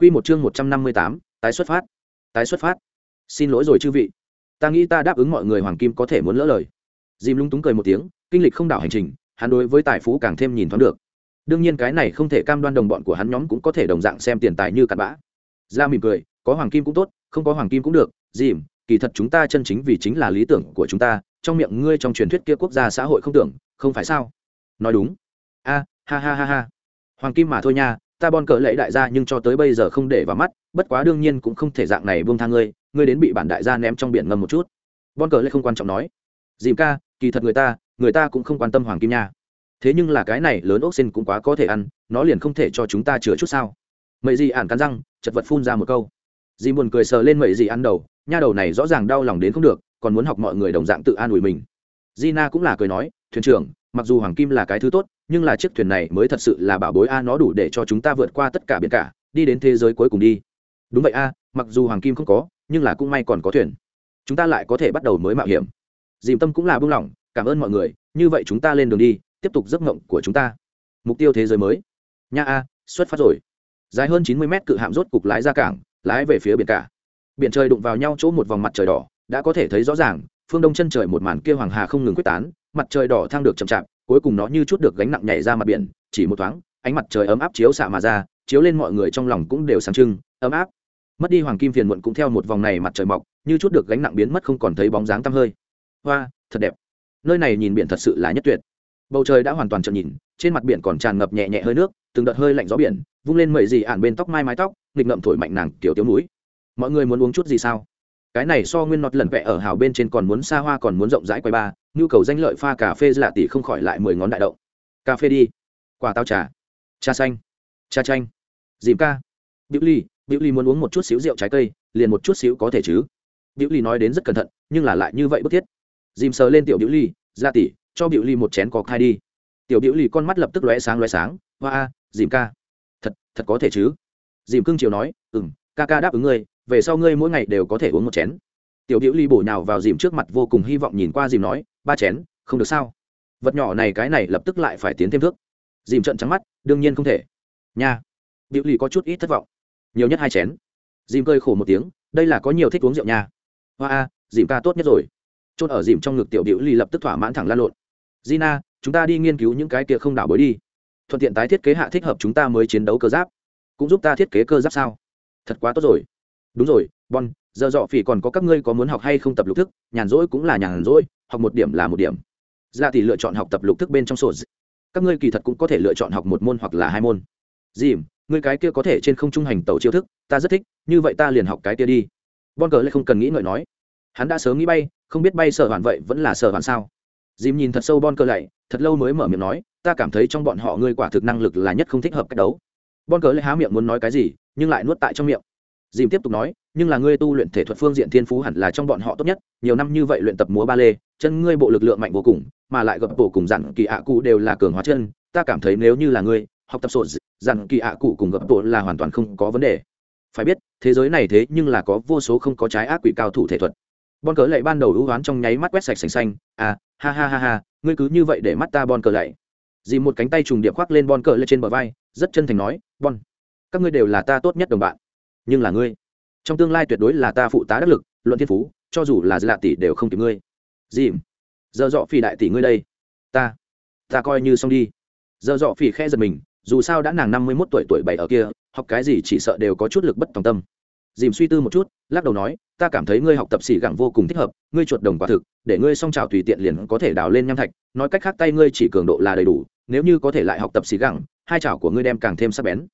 Quy một chương một trăm năm mươi tám, tái xuất phát. Tái xuất phát. Xin lỗi rồi chư vị. Ta nghĩ ta đáp ứng mọi người hoàng kim có thể muốn lỡ lời. Dìm lung túng cười một tiếng, kinh lịch không đảo hành trình, hắn đối với tài phú càng thêm nhìn thoáng được. Đương nhiên cái này không thể cam đoan đồng bọn của hắn nhóm cũng có thể đồng dạng xem tiền tài như cặn bã. Ra mỉm cười, có hoàng kim cũng tốt, không có hoàng kim cũng được, dìm, kỳ thật chúng ta chân chính vì chính là lý tưởng của chúng ta, trong miệng ngươi trong truyền thuyết kia quốc gia xã hội không tưởng, không phải sao? Nói đúng. A, ha ha ha ha. Hoàng kim mà thôi nha, ta bon cờ lẫy đại gia nhưng cho tới bây giờ không để vào mắt, bất quá đương nhiên cũng không thể dạng này buông thang ngươi ngươi đến bị bản đại gia ném trong biển ngầm một chút. Bon cờ lẫy không quan trọng nói. Dìm ca, kỳ thật người ta người ta cũng không quan tâm hoàng kim nha. Thế nhưng là cái này lớn ốc xin cũng quá có thể ăn, nó liền không thể cho chúng ta chữa chút sao. Mậy gì ản cắn răng, chật vật phun ra một câu. Dì buồn cười sờ lên mậy gì ăn đầu, nha đầu này rõ ràng đau lòng đến không được, còn muốn học mọi người đồng dạng tự an ủi mình. Gina cũng là cười nói, thuyền trưởng mặc dù hoàng kim là cái thứ tốt, nhưng là chiếc thuyền này mới thật sự là bảo bối a, nó đủ để cho chúng ta vượt qua tất cả biển cả, đi đến thế giới cuối cùng đi. Đúng vậy a, mặc dù hoàng kim không có, nhưng là cũng may còn có thuyền. Chúng ta lại có thể bắt đầu mới mạo hiểm. Dìm tâm cũng là buông lỏng, cảm ơn mọi người, như vậy chúng ta lên đường đi, tiếp tục giấc mộng của chúng ta. Mục tiêu thế giới mới. Nha a, xuất phát rồi. Dài hơn chín mươi mét cự hạm rốt cục lái ra cảng, lái về phía biển cả. Biển trời đụng vào nhau chỗ một vòng mặt trời đỏ, đã có thể thấy rõ ràng, phương đông chân trời một màn kia hoàng hà không ngừng quyết tán mặt trời đỏ thang được chậm chạp, cuối cùng nó như chút được gánh nặng nhảy ra mặt biển, chỉ một thoáng, ánh mặt trời ấm áp chiếu xạ mà ra, chiếu lên mọi người trong lòng cũng đều sáng trưng, ấm áp. Mất đi hoàng kim phiền muộn cũng theo một vòng này mặt trời mọc, như chút được gánh nặng biến mất không còn thấy bóng dáng tăm hơi. Hoa, thật đẹp. Nơi này nhìn biển thật sự là nhất tuyệt. Bầu trời đã hoàn toàn trợn nhìn, trên mặt biển còn tràn ngập nhẹ nhẹ hơi nước, từng đợt hơi lạnh gió biển, vung lên mẩy gì ản bên tóc mai mái tóc, nghịch ngậm thổi mạnh nàng kiểu tiếu núi mọi người muốn uống chút gì sao? Cái này so nguyên nọt lần vẽ ở hào bên trên còn muốn xa hoa, còn muốn rộng rãi quay ba, nhu cầu danh lợi pha cà phê lạ tỷ không khỏi lại mười ngón đại động. Cà phê đi. Quả tao trà. Trà xanh. Trà chanh. Dìm ca. Biểu ly biểu ly muốn uống một chút xíu rượu trái cây, liền một chút xíu có thể chứ. Biểu ly nói đến rất cẩn thận, nhưng là lại như vậy bức thiết. Dìm sờ lên tiểu biểu ly dạ ra tỷ cho biểu ly một chén có khai đi. Tiểu biểu ly con mắt lập tức lóe sáng lóe sáng. Hoa a dìm ca. Thật thật có thể chứ? Dìm cưng chiều nói ừ m ca ca đáp ứng ngươi về sau ngươi mỗi ngày đều có thể uống một chén. Tiểu biểu ly bổ nhào vào dìm trước mặt vô cùng hy vọng nhìn qua dìm nói, ba chén, không được sao? Vật nhỏ này cái này lập tức lại phải tiến thêm thước. Dìm trận trắng mắt, đương nhiên không thể. Nha. Biểu ly có chút ít thất vọng. Nhiều nhất hai chén. Dìm cơi khổ một tiếng, đây là có nhiều thích uống rượu nha. Hoa a, dìm ca tốt nhất rồi. Chốt ở dìm trong ngực tiểu biểu ly lập tức thỏa mãn thẳng lan lộn. Gina, chúng ta đi nghiên cứu những cái kia không đảo bối đi. Thuận tiện tái thiết kế hạ thích hợp chúng ta mới chiến đấu cơ giáp. Cũng giúp ta thiết kế cơ giáp sao? Thật quá tốt rồi đúng rồi, bon, giờ dọ phỉ còn có các ngươi có muốn học hay không tập lục thức, nhàn rỗi cũng là nhàn rỗi, học một điểm là một điểm. Dạ Ra thì lựa chọn học tập lục thức bên trong sổ các ngươi kỳ thật cũng có thể lựa chọn học một môn hoặc là hai môn. Dìm, ngươi cái kia có thể trên không trung hành tàu chiêu thức, ta rất thích, như vậy ta liền học cái kia đi. Bon cờ lại không cần nghĩ ngợi nói. Hắn đã sớm nghĩ bay, không biết bay sở hoàn vậy vẫn là sở hoàn sao. Dìm nhìn thật sâu bon cờ lại, thật lâu mới mở miệng nói, ta cảm thấy trong bọn họ ngươi quả thực năng lực là nhất không thích hợp cách đấu. Bon cờ lại há miệng muốn nói cái gì, nhưng lại nuốt tại trong miệng dìm tiếp tục nói, nhưng là ngươi tu luyện thể thuật phương diện thiên phú hẳn là trong bọn họ tốt nhất, nhiều năm như vậy luyện tập múa ba lê, chân ngươi bộ lực lượng mạnh vô cùng, mà lại gập bộ cùng dặn kỳ ạ cụ đều là cường hóa chân, ta cảm thấy nếu như là ngươi, học tập sổ dặn kỳ ạ cụ cùng gập bộ là hoàn toàn không có vấn đề. Phải biết, thế giới này thế nhưng là có vô số không có trái ác quỷ cao thủ thể thuật. Bon cớ lệ ban đầu hữu hoán trong nháy mắt quét sạch sành xanh à ha ha ha ha, ngươi cứ như vậy để mắt ta bon cờ lệ. Dì một cánh tay trùng điệp khoác lên bon cờ lên trên bờ vai, rất chân thành nói, bon, các ngươi đều là ta tốt nhất đồng bạn nhưng là ngươi. Trong tương lai tuyệt đối là ta phụ tá đắc lực, luận thiên phú, cho dù là lạ tỷ đều không kịp ngươi. Dìm. Giờ dọ phi đại tỷ ngươi đây. Ta. Ta coi như xong đi. Giờ dọ phi khe giật mình, dù sao đã nàng năm mươi mốt tuổi tuổi bảy ở kia, học cái gì chỉ sợ đều có chút lực bất tòng tâm. Dìm suy tư một chút, lắc đầu nói, ta cảm thấy ngươi học tập xỉ gẳng vô cùng thích hợp, ngươi chuột đồng quả thực, để ngươi song trào tùy tiện liền có thể đào lên nham thạch, nói cách khác tay ngươi chỉ cường độ là đầy đủ, nếu như có thể lại học tập xỉ gẳng, hai chảo của ngươi đem càng thêm sắc bén.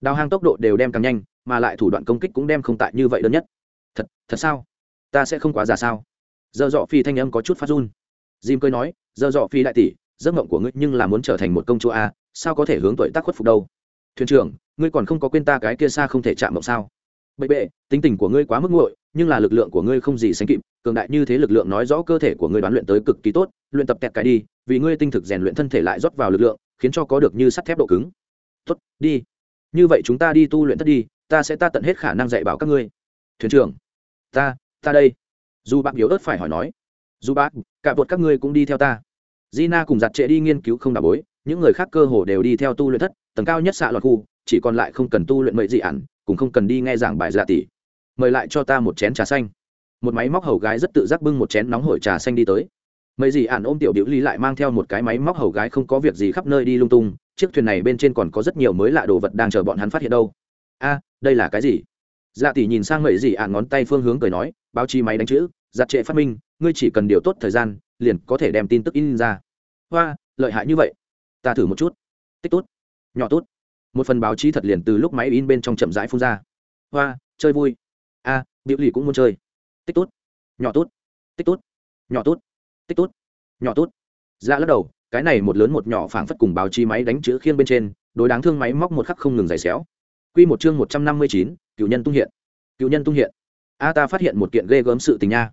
Đào hang tốc độ đều đem càng nhanh mà lại thủ đoạn công kích cũng đem không tại như vậy đơn nhất. Thật thật sao? Ta sẽ không quá già sao? Giờ dọ phi thanh âm có chút phát run. Jim cười nói giờ dọ phi đại tỷ, giấc mộng của ngươi nhưng là muốn trở thành một công chúa a, sao có thể hướng tuổi tác khuất phục đâu? Thuyền trưởng, ngươi còn không có quên ta cái kia xa không thể chạm mộng sao? Bậy bệ, tính tình của ngươi quá mức nguội, nhưng là lực lượng của ngươi không gì sánh kịp, cường đại như thế lực lượng nói rõ cơ thể của ngươi đoán luyện tới cực kỳ tốt, luyện tập tẹt cái đi, vì ngươi tinh thực rèn luyện thân thể lại rót vào lực lượng, khiến cho có được như sắt thép độ cứng. Tốt, đi. Như vậy chúng ta đi tu luyện thất đi ta sẽ ta tận hết khả năng dạy bảo các ngươi. Thuyền trưởng, ta ta đây. Dù bác yếu ớt phải hỏi nói. Dù bác, cả vợt các ngươi cũng đi theo ta. Gina cùng giặt trệ đi nghiên cứu không đà bối, những người khác cơ hồ đều đi theo tu luyện thất, tầng cao nhất xạ loạt khu, chỉ còn lại không cần tu luyện mệnh dị ản cũng không cần đi nghe giảng bài dạ tỷ mời lại cho ta một chén trà xanh. Một máy móc hầu gái rất tự giác bưng một chén nóng hổi trà xanh đi tới. Mấy gì ản ôm tiểu biểu ly lại mang theo một cái máy móc hầu gái không có việc gì khắp nơi đi lung tung, chiếc thuyền này bên trên còn có rất nhiều mới lạ đồ vật đang chờ bọn hắn phát hiện đâu. A đây là cái gì? Dạ tỷ nhìn sang mấy gì ạn ngón tay phương hướng cười nói báo chí máy đánh chữ giặt trệ phát minh ngươi chỉ cần điều tốt thời gian liền có thể đem tin tức in ra. Hoa lợi hại như vậy. Ta thử một chút. Tích tốt. Nhỏ tốt. Một phần báo chí thật liền từ lúc máy in bên trong chậm rãi phun ra. Hoa chơi vui. A à, biểu lì cũng muốn chơi. Tích tốt. Nhỏ tốt. Tích tốt. Nhỏ tốt. Tích tốt. Nhỏ tốt. Ra dạ lắc đầu cái này một lớn một nhỏ phảng phất cùng báo chí máy đánh chữ khiên bên trên đối đáng thương máy móc một khắc không ngừng giày xéo. Quy một chương một trăm năm mươi chín, cựu nhân tung hiện. Cựu nhân tung hiện. A, ta phát hiện một kiện ghê gớm sự tình nha.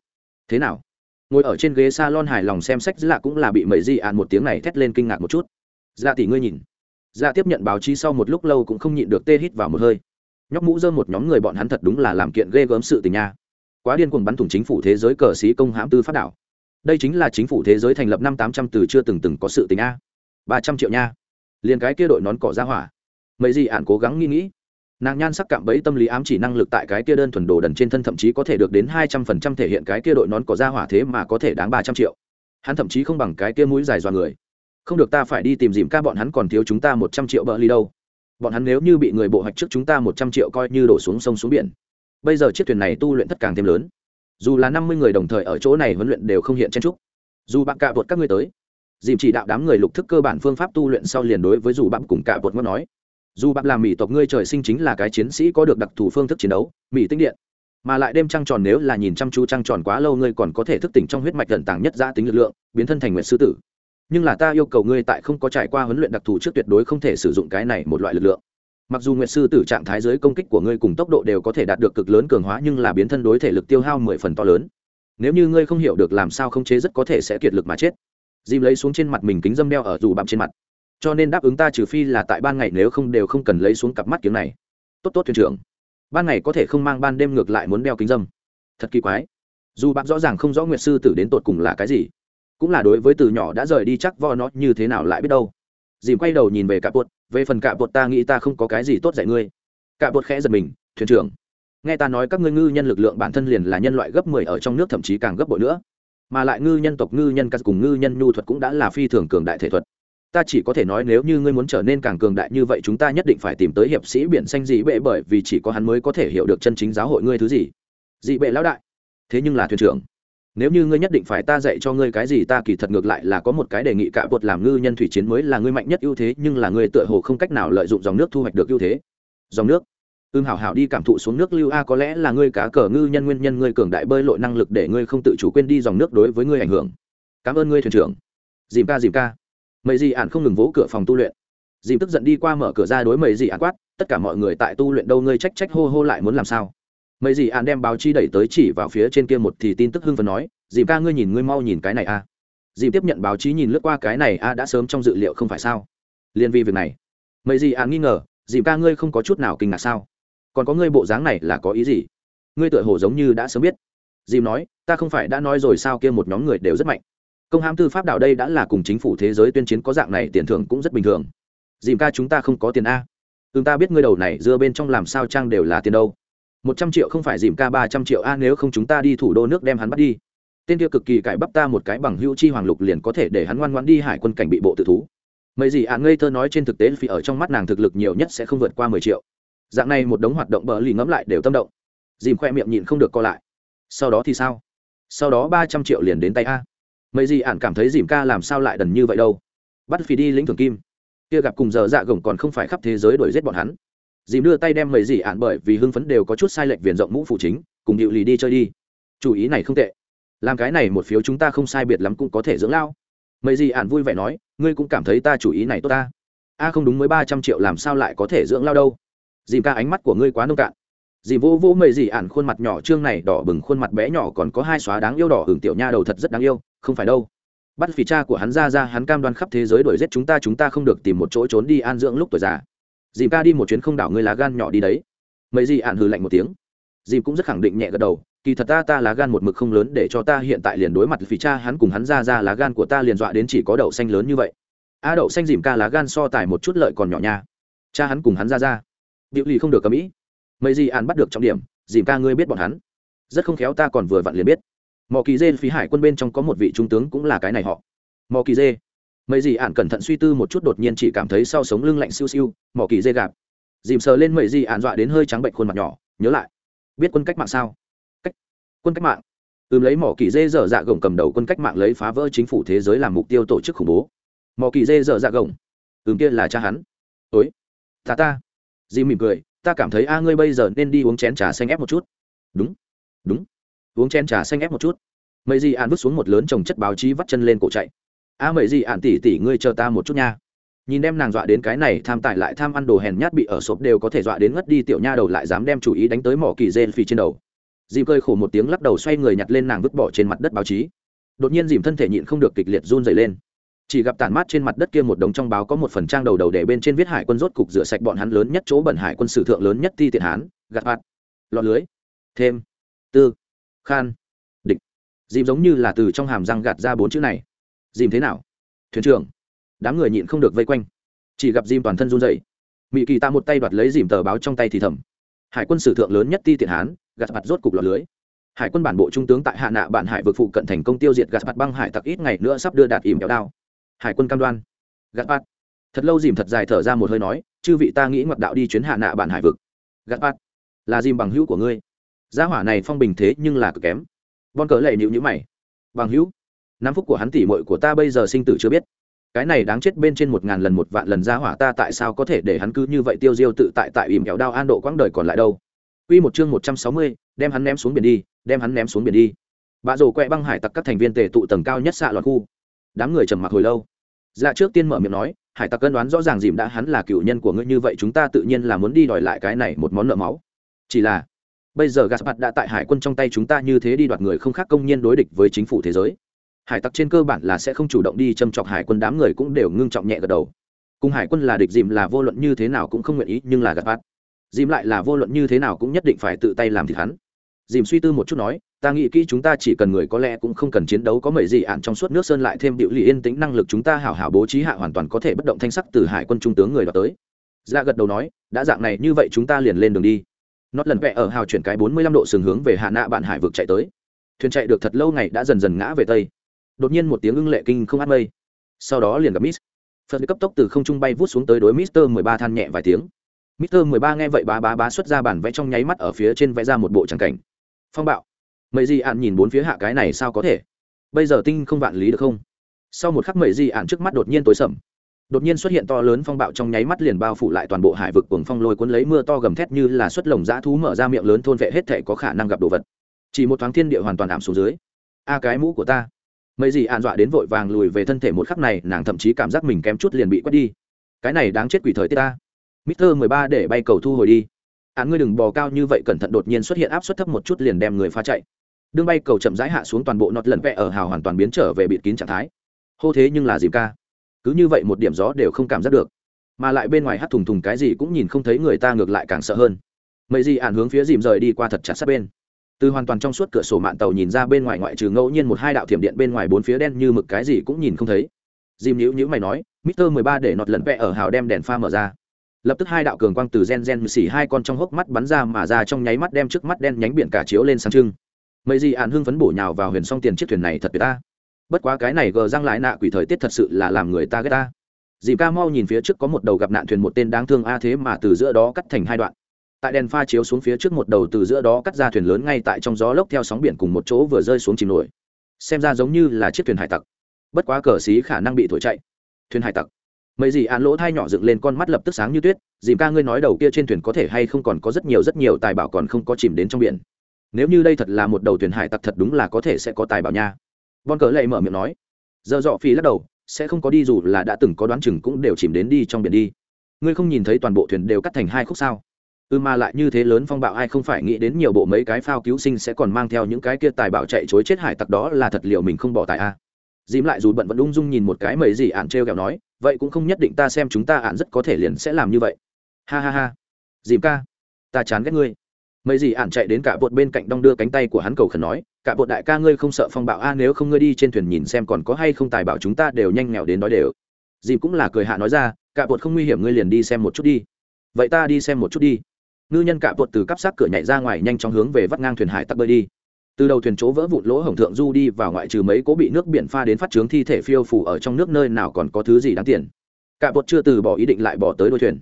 Thế nào? Ngồi ở trên ghế salon hài lòng xem sách lạ cũng là bị mẩy di ạn một tiếng này thét lên kinh ngạc một chút. Dạ tỷ ngươi nhìn. Dạ tiếp nhận báo chí sau một lúc lâu cũng không nhịn được tê hít vào một hơi. Nhóc mũ rơm một nhóm người bọn hắn thật đúng là làm kiện ghê gớm sự tình nha. Quá điên cuồng bắn thủng chính phủ thế giới cờ sĩ công hãm tư phát đảo. Đây chính là chính phủ thế giới thành lập năm tám trăm từ chưa từng từng có sự tình a. Ba trăm triệu nha. Liên cái kia đội nón cỏ ra hỏa. Mấy gì ạn cố gắng nghĩ nghĩ nàng nhan sắc cạm bẫy tâm lý ám chỉ năng lực tại cái kia đơn thuần đồ đần trên thân thậm chí có thể được đến hai trăm phần trăm thể hiện cái kia đội nón có ra hỏa thế mà có thể đáng ba trăm triệu. Hắn thậm chí không bằng cái kia mũi dài dọa người. Không được ta phải đi tìm dìm ca bọn hắn còn thiếu chúng ta một trăm triệu bờ ly đâu. Bọn hắn nếu như bị người bộ hạch trước chúng ta một trăm triệu coi như đổ xuống sông xuống biển. Bây giờ chiếc thuyền này tu luyện tất càng thêm lớn. Dù là năm mươi người đồng thời ở chỗ này huấn luyện đều không hiện chen trúc dù bạn cạ bột các ngươi tới. Dìm chỉ đạo đám người lục thức cơ bản phương pháp tu luyện sau liền đối với dù bạn cùng cạ bột ngó nói dù bạn làm mỹ tộc ngươi trời sinh chính là cái chiến sĩ có được đặc thù phương thức chiến đấu, mỹ tinh điện. Mà lại đêm trăng tròn nếu là nhìn chăm chú trăng tròn quá lâu ngươi còn có thể thức tỉnh trong huyết mạch gần tàng nhất gia tính lực lượng, biến thân thành nguyện sư tử. Nhưng là ta yêu cầu ngươi tại không có trải qua huấn luyện đặc thù trước tuyệt đối không thể sử dụng cái này một loại lực lượng. Mặc dù nguyệt sư tử trạng thái dưới công kích của ngươi cùng tốc độ đều có thể đạt được cực lớn cường hóa nhưng là biến thân đối thể lực tiêu hao mười phần to lớn. Nếu như ngươi không hiểu được làm sao không chế rất có thể sẽ kiệt lực mà chết. Dìm lấy xuống trên mặt mình kính dâm đeo ở dù bạm trên mặt cho nên đáp ứng ta trừ phi là tại ban ngày, nếu không đều không cần lấy xuống cặp mắt kiếm này. Tốt tốt thuyền trưởng. Ban ngày có thể không mang ban đêm ngược lại muốn đeo kính dâm. Thật kỳ quái. Dù bạn rõ ràng không rõ nguyệt sư tử đến tột cùng là cái gì, cũng là đối với từ nhỏ đã rời đi chắc vo nó như thế nào lại biết đâu. Dìm quay đầu nhìn về cạ bột, về phần cạ bột ta nghĩ ta không có cái gì tốt dạy ngươi. Cạ bột khẽ giật mình, thuyền trưởng, nghe ta nói các ngươi ngư nhân lực lượng bản thân liền là nhân loại gấp mười ở trong nước, thậm chí càng gấp bội nữa. Mà lại ngư nhân tộc, ngư nhân cắt cùng ngư nhân nhu thuật cũng đã là phi thường cường đại thể thuật ta chỉ có thể nói nếu như ngươi muốn trở nên càng cường đại như vậy, chúng ta nhất định phải tìm tới hiệp sĩ biển xanh dị bệ bởi vì chỉ có hắn mới có thể hiểu được chân chính giáo hội ngươi thứ gì. Dị bệ lão đại. Thế nhưng là thuyền trưởng, nếu như ngươi nhất định phải ta dạy cho ngươi cái gì, ta kỳ thật ngược lại là có một cái đề nghị cạ bột làm ngư nhân thủy chiến mới là ngươi mạnh nhất ưu thế, nhưng là ngươi tựa hồ không cách nào lợi dụng dòng nước thu hoạch được ưu thế. Dòng nước. Ưm hảo hảo đi cảm thụ xuống nước lưu a, có lẽ là ngươi cá cờ ngư nhân nguyên nhân ngươi cường đại bơi lội năng lực để ngươi không tự chủ quên đi dòng nước đối với ngươi ảnh hưởng. Cảm ơn ngươi thuyền trưởng. Dìm ca dìm ca mấy gì ạn không ngừng vỗ cửa phòng tu luyện. Dìm tức giận đi qua mở cửa ra đối mấy gì ạn quát, tất cả mọi người tại tu luyện đâu ngươi trách trách hô hô lại muốn làm sao? Mấy gì ạn đem báo chi đẩy tới chỉ vào phía trên kia một thì tin tức hưng phấn nói, dìm ca ngươi nhìn ngươi mau nhìn cái này a. Dìm tiếp nhận báo chí nhìn lướt qua cái này a đã sớm trong dự liệu không phải sao? Liên vi việc này. Mấy gì ạn nghi ngờ, dìm ca ngươi không có chút nào kinh ngạc sao? Còn có ngươi bộ dáng này là có ý gì? Ngươi tựa hồ giống như đã sớm biết. Dìm nói, ta không phải đã nói rồi sao kia một nhóm người đều rất mạnh công hãm tư pháp đạo đây đã là cùng chính phủ thế giới tuyên chiến có dạng này tiền thưởng cũng rất bình thường. Dìm ca chúng ta không có tiền a. Ưng ta biết ngươi đầu này dưa bên trong làm sao trang đều là tiền đâu. Một trăm triệu không phải dìm ca ba trăm triệu a, nếu không chúng ta đi thủ đô nước đem hắn bắt đi. Tên kia cực kỳ cải bắp ta một cái bằng hữu chi hoàng lục liền có thể để hắn ngoan ngoan đi hải quân cảnh bị bộ tự thú. Mấy gì ạn ngây thơ nói trên thực tế vì ở trong mắt nàng thực lực nhiều nhất sẽ không vượt qua mười triệu. Dạng này một đống hoạt động bờ lì ngẫm lại đều tâm động. Dìm khoe miệng nhịn không được co lại. Sau đó thì sao? Sau đó ba trăm triệu liền đến tay a mấy gì ạn cảm thấy dìm ca làm sao lại đần như vậy đâu. Bắt phi đi lĩnh thường kim. Kia gặp cùng giờ dạ gồng còn không phải khắp thế giới đuổi giết bọn hắn. Dìm đưa tay đem mấy gì ạn bởi vì hưng phấn đều có chút sai lệch viền rộng mũ phụ chính, cùng điệu lì đi chơi đi. Chủ ý này không tệ. Làm cái này một phiếu chúng ta không sai biệt lắm cũng có thể dưỡng lao. Mấy gì ạn vui vẻ nói, ngươi cũng cảm thấy ta chủ ý này tốt ta. A không đúng mới ba trăm triệu làm sao lại có thể dưỡng lao đâu. Dìm ca ánh mắt của ngươi quá nông cạn. Dì vô vô mầy gì ạn khuôn mặt nhỏ trương này, đỏ bừng khuôn mặt bé nhỏ còn có hai xóa đáng yêu đỏ hưởng tiểu nha đầu thật rất đáng yêu, không phải đâu. Bắt phì cha của hắn ra ra, hắn cam đoan khắp thế giới đuổi giết chúng ta chúng ta không được tìm một chỗ trốn đi an dưỡng lúc tuổi già. Dìm ca đi một chuyến không đảo ngươi lá gan nhỏ đi đấy. Mấy gì ạn hừ lạnh một tiếng. Dìm cũng rất khẳng định nhẹ gật đầu, kỳ thật ta ta lá gan một mực không lớn, để cho ta hiện tại liền đối mặt phì cha hắn cùng hắn ra ra, lá gan của ta liền dọa đến chỉ có đậu xanh lớn như vậy. A, đậu xanh dìm ca lá gan so tài một chút lợi còn nhỏ nha. Cha hắn cùng hắn ra ra. Điệu lì không được cầm ý mấy gì ạn bắt được trọng điểm, dìm ca ngươi biết bọn hắn. Rất không khéo ta còn vừa vặn liền biết. Mò kỳ dê phí hải quân bên trong có một vị trung tướng cũng là cái này họ. Mò kỳ dê. Mấy gì ạn cẩn thận suy tư một chút đột nhiên chỉ cảm thấy sau sống lưng lạnh siêu siêu, mò kỳ dê gạp dìm sờ lên mấy gì ạn dọa đến hơi trắng bệnh khuôn mặt nhỏ, nhớ lại. Biết quân cách mạng sao? Cách. Quân cách mạng. Ừm lấy mỏ kỳ dê dở dạ gồng cầm đầu quân cách mạng lấy phá vỡ chính phủ thế giới làm mục tiêu tổ chức khủng bố. Mỏ kỳ dê dở dạ gồng. Ừm kia là cha hắn. Ối ta ta. Dì mỉm cười ta cảm thấy a ngươi bây giờ nên đi uống chén trà xanh ép một chút. Đúng đúng. Uống chén trà xanh ép một chút. Mấy gì ạn vứt xuống một lớn trồng chất báo chí vắt chân lên cổ chạy. A mấy gì ạn tỉ tỉ ngươi chờ ta một chút nha. Nhìn đem nàng dọa đến cái này, tham tài lại tham ăn đồ hèn nhát bị ở sộp đều có thể dọa đến ngất đi, tiểu nha đầu lại dám đem chủ ý đánh tới mỏ kỳ dê phì trên đầu. Dìm cơi khổ một tiếng lắc đầu xoay người nhặt lên nàng vứt bỏ trên mặt đất báo chí. Đột nhiên dìm thân thể nhịn không được kịch liệt run dày lên chỉ gặp tản mát trên mặt đất kia một đống trong báo có một phần trang đầu đầu để bên trên viết hải quân rốt cục rửa sạch bọn hắn lớn nhất chỗ bẩn hải quân sử thượng lớn nhất ti tiện hán, gạt mặt lọt lưới. Thêm. Tư. Khan. Địch. Dìm giống như là từ trong hàm răng gạt ra bốn chữ này. Dìm thế nào? Thuyền trưởng. Đám người nhịn không được vây quanh. Chỉ gặp dìm toàn thân run dậy mỹ kỳ ta một tay đoạt lấy dìm tờ báo trong tay thì thầm. Hải quân sử thượng lớn nhất ti tiện hán, gạt mặt rốt cục lọt lưới. Hải quân bản bộ trung tướng tại hạ nạ bản hải vực phụ cận thành công tiêu diệt gạt mặt băng hải tặc ít ngày nữa sắp đưa đạt ìm kéo đao hải quân cam đoan. Gạt bát. thật lâu dìm thật dài thở ra một hơi nói chư vị ta nghĩ ngoặt đạo đi chuyến hạ nạ bản hải vực. Gạt bát là dìm bằng hữu của ngươi. Gia hỏa này phong bình thế nhưng là cực kém. Bon cớ lệ nhịu nhữ mày. Bằng hữu? Năm phút của hắn tỉ mội của ta bây giờ sinh tử chưa biết. Cái này đáng chết bên trên một ngàn lần một vạn lần gia hỏa ta tại sao có thể để hắn cứ như vậy tiêu diêu tự tại tại ìm kéo đao an độ quãng đời còn lại đâu? Quy một chương 160, đem hắn ném xuống biển đi, đem hắn ném xuống biển đi. Bạ rồ quẹ băng hải tặc các thành viên tề tụ tầng cao nhất xạ loạn khu. Đám người trầm mặc hồi lâu. Dạ trước tiên mở miệng nói, hải tặc cân đoán rõ ràng dìm đã hắn là cựu nhân của ngươi như vậy chúng ta tự nhiên là muốn đi đòi lại cái này một món nợ máu. Chỉ là, bây giờ Gaspard đã tại hải quân trong tay chúng ta như thế đi đoạt người không khác công nhân đối địch với chính phủ thế giới. Hải tặc trên cơ bản là sẽ không chủ động đi châm chọc hải quân đám người cũng đều ngưng trọng nhẹ gật đầu. Cùng hải quân là địch dìm là vô luận như thế nào cũng không nguyện ý, nhưng là Gaspard dìm lại là vô luận như thế nào cũng nhất định phải tự tay làm thịt hắn dìm suy tư một chút nói, ta nghĩ kỹ chúng ta chỉ cần người có lẽ cũng không cần chiến đấu có mấy gì ạn trong suốt nước sơn lại thêm điệu lì yên tĩnh năng lực chúng ta hảo hảo bố trí hạ hoàn toàn có thể bất động thanh sắc từ hải quân trung tướng người đó tới. Ra gật đầu nói, đã dạng này như vậy chúng ta liền lên đường đi. Nót lần vẽ ở hào chuyển cái bốn mươi lăm độ sừng hướng về hạ nạ bạn hải vực chạy tới. Thuyền chạy được thật lâu ngày đã dần dần ngã về tây. Đột nhiên một tiếng ưng lệ kinh không ăn mây. Sau đó liền gặp miss phật cấp tốc từ không trung bay vút xuống tới đối mister mười ba than nhẹ vài tiếng. Mr. 13 nghe vậy bá bá bá xuất ra bản vẽ trong nháy mắt ở phía trên vẽ ra một bộ tràng cảnh. Phong bạo. Mấy gì ạn nhìn bốn phía hạ cái này sao có thể? Bây giờ tinh không vạn lý được không? Sau một khắc mấy gì ạn trước mắt đột nhiên tối sầm. Đột nhiên xuất hiện to lớn phong bạo trong nháy mắt liền bao phủ lại toàn bộ hải vực cuồng phong lôi cuốn lấy mưa to gầm thét như là xuất lồng dã thú mở ra miệng lớn thôn vệ hết thể có khả năng gặp đồ vật. Chỉ một thoáng thiên địa hoàn toàn ảm xuống dưới. A cái mũ của ta. Mấy gì ạn dọa đến vội vàng lùi về thân thể một khắc này, nàng thậm chí cảm giác mình kém chút liền bị quét đi. Cái này đáng chết quỷ thời tiết ta Mr. 13 để bay cầu thu hồi đi. Án ngươi đừng bò cao như vậy cẩn thận đột nhiên xuất hiện áp suất thấp một chút liền đem người phá chạy. Đường bay cầu chậm rãi hạ xuống toàn bộ nọt lần vẽ ở hào hoàn toàn biến trở về bịt kín trạng thái. Hô thế nhưng là dìm ca. Cứ như vậy một điểm gió đều không cảm giác được, mà lại bên ngoài hắt thùng thùng cái gì cũng nhìn không thấy người ta ngược lại càng sợ hơn. Mấy gì ạn hướng phía dìm rời đi qua thật chặt sát bên. Từ hoàn toàn trong suốt cửa sổ mạn tàu nhìn ra bên ngoài ngoại trừ ngẫu nhiên một hai đạo thiểm điện bên ngoài bốn phía đen như mực cái gì cũng nhìn không thấy. Dìm nhữ nhữ mày nói, Mister mười ba để nọt lần vẽ ở hào đem đèn pha mở ra lập tức hai đạo cường quang từ gen gen xỉ hai con trong hốc mắt bắn ra mà ra trong nháy mắt đem trước mắt đen nhánh biển cả chiếu lên sáng trưng. Mấy gì ạn hưng phấn bổ nhào vào huyền song tiền chiếc thuyền này thật tuyệt ta. Bất quá cái này gờ răng lái nạ quỷ thời tiết thật sự là làm người ta ghét ta. Dì ca mau nhìn phía trước có một đầu gặp nạn thuyền một tên đáng thương a thế mà từ giữa đó cắt thành hai đoạn. Tại đèn pha chiếu xuống phía trước một đầu từ giữa đó cắt ra thuyền lớn ngay tại trong gió lốc theo sóng biển cùng một chỗ vừa rơi xuống chìm nổi. Xem ra giống như là chiếc thuyền hải tặc. Bất quá cờ xí khả năng bị thổi chạy. Thuyền hải tặc mấy gì án lỗ thai nhỏ dựng lên con mắt lập tức sáng như tuyết, dìm ca ngươi nói đầu kia trên thuyền có thể hay không còn có rất nhiều rất nhiều tài bảo còn không có chìm đến trong biển. Nếu như đây thật là một đầu thuyền hải tặc thật đúng là có thể sẽ có tài bảo nha. Bon cờ lệ mở miệng nói. Giờ dọ phi lắc đầu, sẽ không có đi dù là đã từng có đoán chừng cũng đều chìm đến đi trong biển đi. Ngươi không nhìn thấy toàn bộ thuyền đều cắt thành hai khúc sao? Ư ừ mà lại như thế lớn phong bạo ai không phải nghĩ đến nhiều bộ mấy cái phao cứu sinh sẽ còn mang theo những cái kia tài bảo chạy chối chết hải tặc đó là thật liệu mình không bỏ tài a? Dìm lại dù bận vẫn ung dung nhìn một cái mấy gì ạn t r e o kẹo nói, vậy cũng không nhất định ta xem chúng ta ạn rất có thể liền sẽ làm như vậy. Ha ha ha. Dìm ca, ta chán ghét ngươi. Mấy gì ạn chạy đến cả bột bên cạnh đong đưa cánh tay của hắn cầu khẩn nói, cả bột đại ca ngươi không sợ phong bạo a, nếu không ngươi đi trên thuyền nhìn xem còn có hay không tài bảo chúng ta đều nhanh nghèo đến đói đều. Dìm cũng là cười hạ nói ra, cả bột không nguy hiểm ngươi liền đi xem một chút đi. Vậy ta đi xem một chút đi. Ngư nhân cạ bột từ cắp sát cửa nhảy ra ngoài nhanh chóng hướng về vắt ngang thuyền hải tặc bơi đi từ đầu thuyền chỗ vỡ vụn lỗ hổng thượng du đi vào ngoại trừ mấy cố bị nước biển pha đến phát trướng thi thể phiêu phủ ở trong nước nơi nào còn có thứ gì đáng tiền. Cả bột chưa từ bỏ ý định lại bỏ tới đôi thuyền.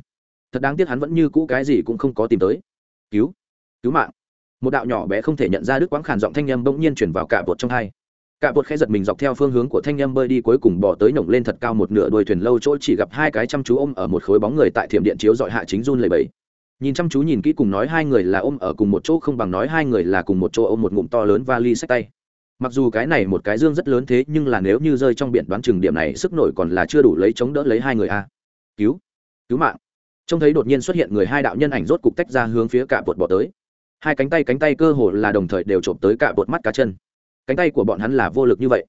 Thật đáng tiếc hắn vẫn như cũ cái gì cũng không có tìm tới. Cứu cứu mạng. Một đạo nhỏ bé không thể nhận ra đức quãng khàn giọng thanh â m bỗng nhiên chuyển vào cả bột trong hai. Cả bột khẽ giật mình dọc theo phương hướng của thanh â m bơi đi cuối cùng bỏ tới nhổng lên thật cao một nửa đuôi thuyền lâu chỗ chỉ gặp hai cái chăm chú ôm ở một khối bóng người tại thiểm điện chiếu dọi hạ chính run lầy bẫy nhìn chăm chú nhìn kỹ cùng nói hai người là ôm ở cùng một chỗ không bằng nói hai người là cùng một chỗ ôm một ngụm to lớn vali sách tay. Mặc dù cái này một cái dương rất lớn thế nhưng là nếu như rơi trong biển đoán chừng điểm này sức nổi còn là chưa đủ lấy chống đỡ lấy hai người a. Cứu cứu mạng. Trông thấy đột nhiên xuất hiện người hai đạo nhân ảnh rốt cục tách ra hướng phía cả bột bỏ tới. Hai cánh tay cánh tay cơ hồ là đồng thời đều trộm tới cả bột mắt cá chân. Cánh tay của bọn hắn là vô lực như vậy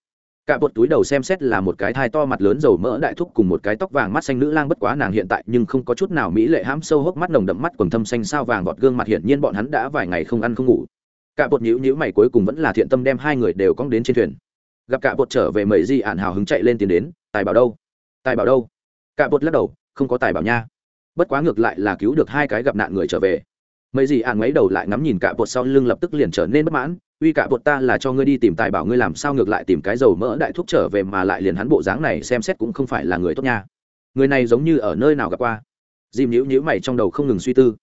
cả bột túi đầu xem xét là một cái thai to mặt lớn dầu mỡ đại thúc cùng một cái tóc vàng mắt xanh nữ lang bất quá nàng hiện tại nhưng không có chút nào mỹ lệ hãm sâu hốc mắt nồng đậm mắt quần thâm xanh sao vàng vọt gương mặt hiển nhiên bọn hắn đã vài ngày không ăn không ngủ. Cả bột nhíu nhíu mày cuối cùng vẫn là thiện tâm đem hai người đều cong đến trên thuyền. Gặp cả bột trở về mẩy di ản hào hứng chạy lên tiến đến, tài bảo đâu? Tài bảo đâu? Cả bột lắc đầu, không có tài bảo nha. Bất quá ngược lại là cứu được hai cái gặp nạn người trở về. Mấy gì ạn mấy đầu lại ngắm nhìn cả bột sau lưng lập tức liền trở nên bất mãn uy cả bột ta là cho ngươi đi tìm tài bảo ngươi làm sao ngược lại tìm cái dầu mỡ đại thúc trở về mà lại liền hắn bộ dáng này xem xét cũng không phải là người tốt nha. Người này giống như ở nơi nào gặp qua. Dìm nhữ nhữ mày trong đầu không ngừng suy tư.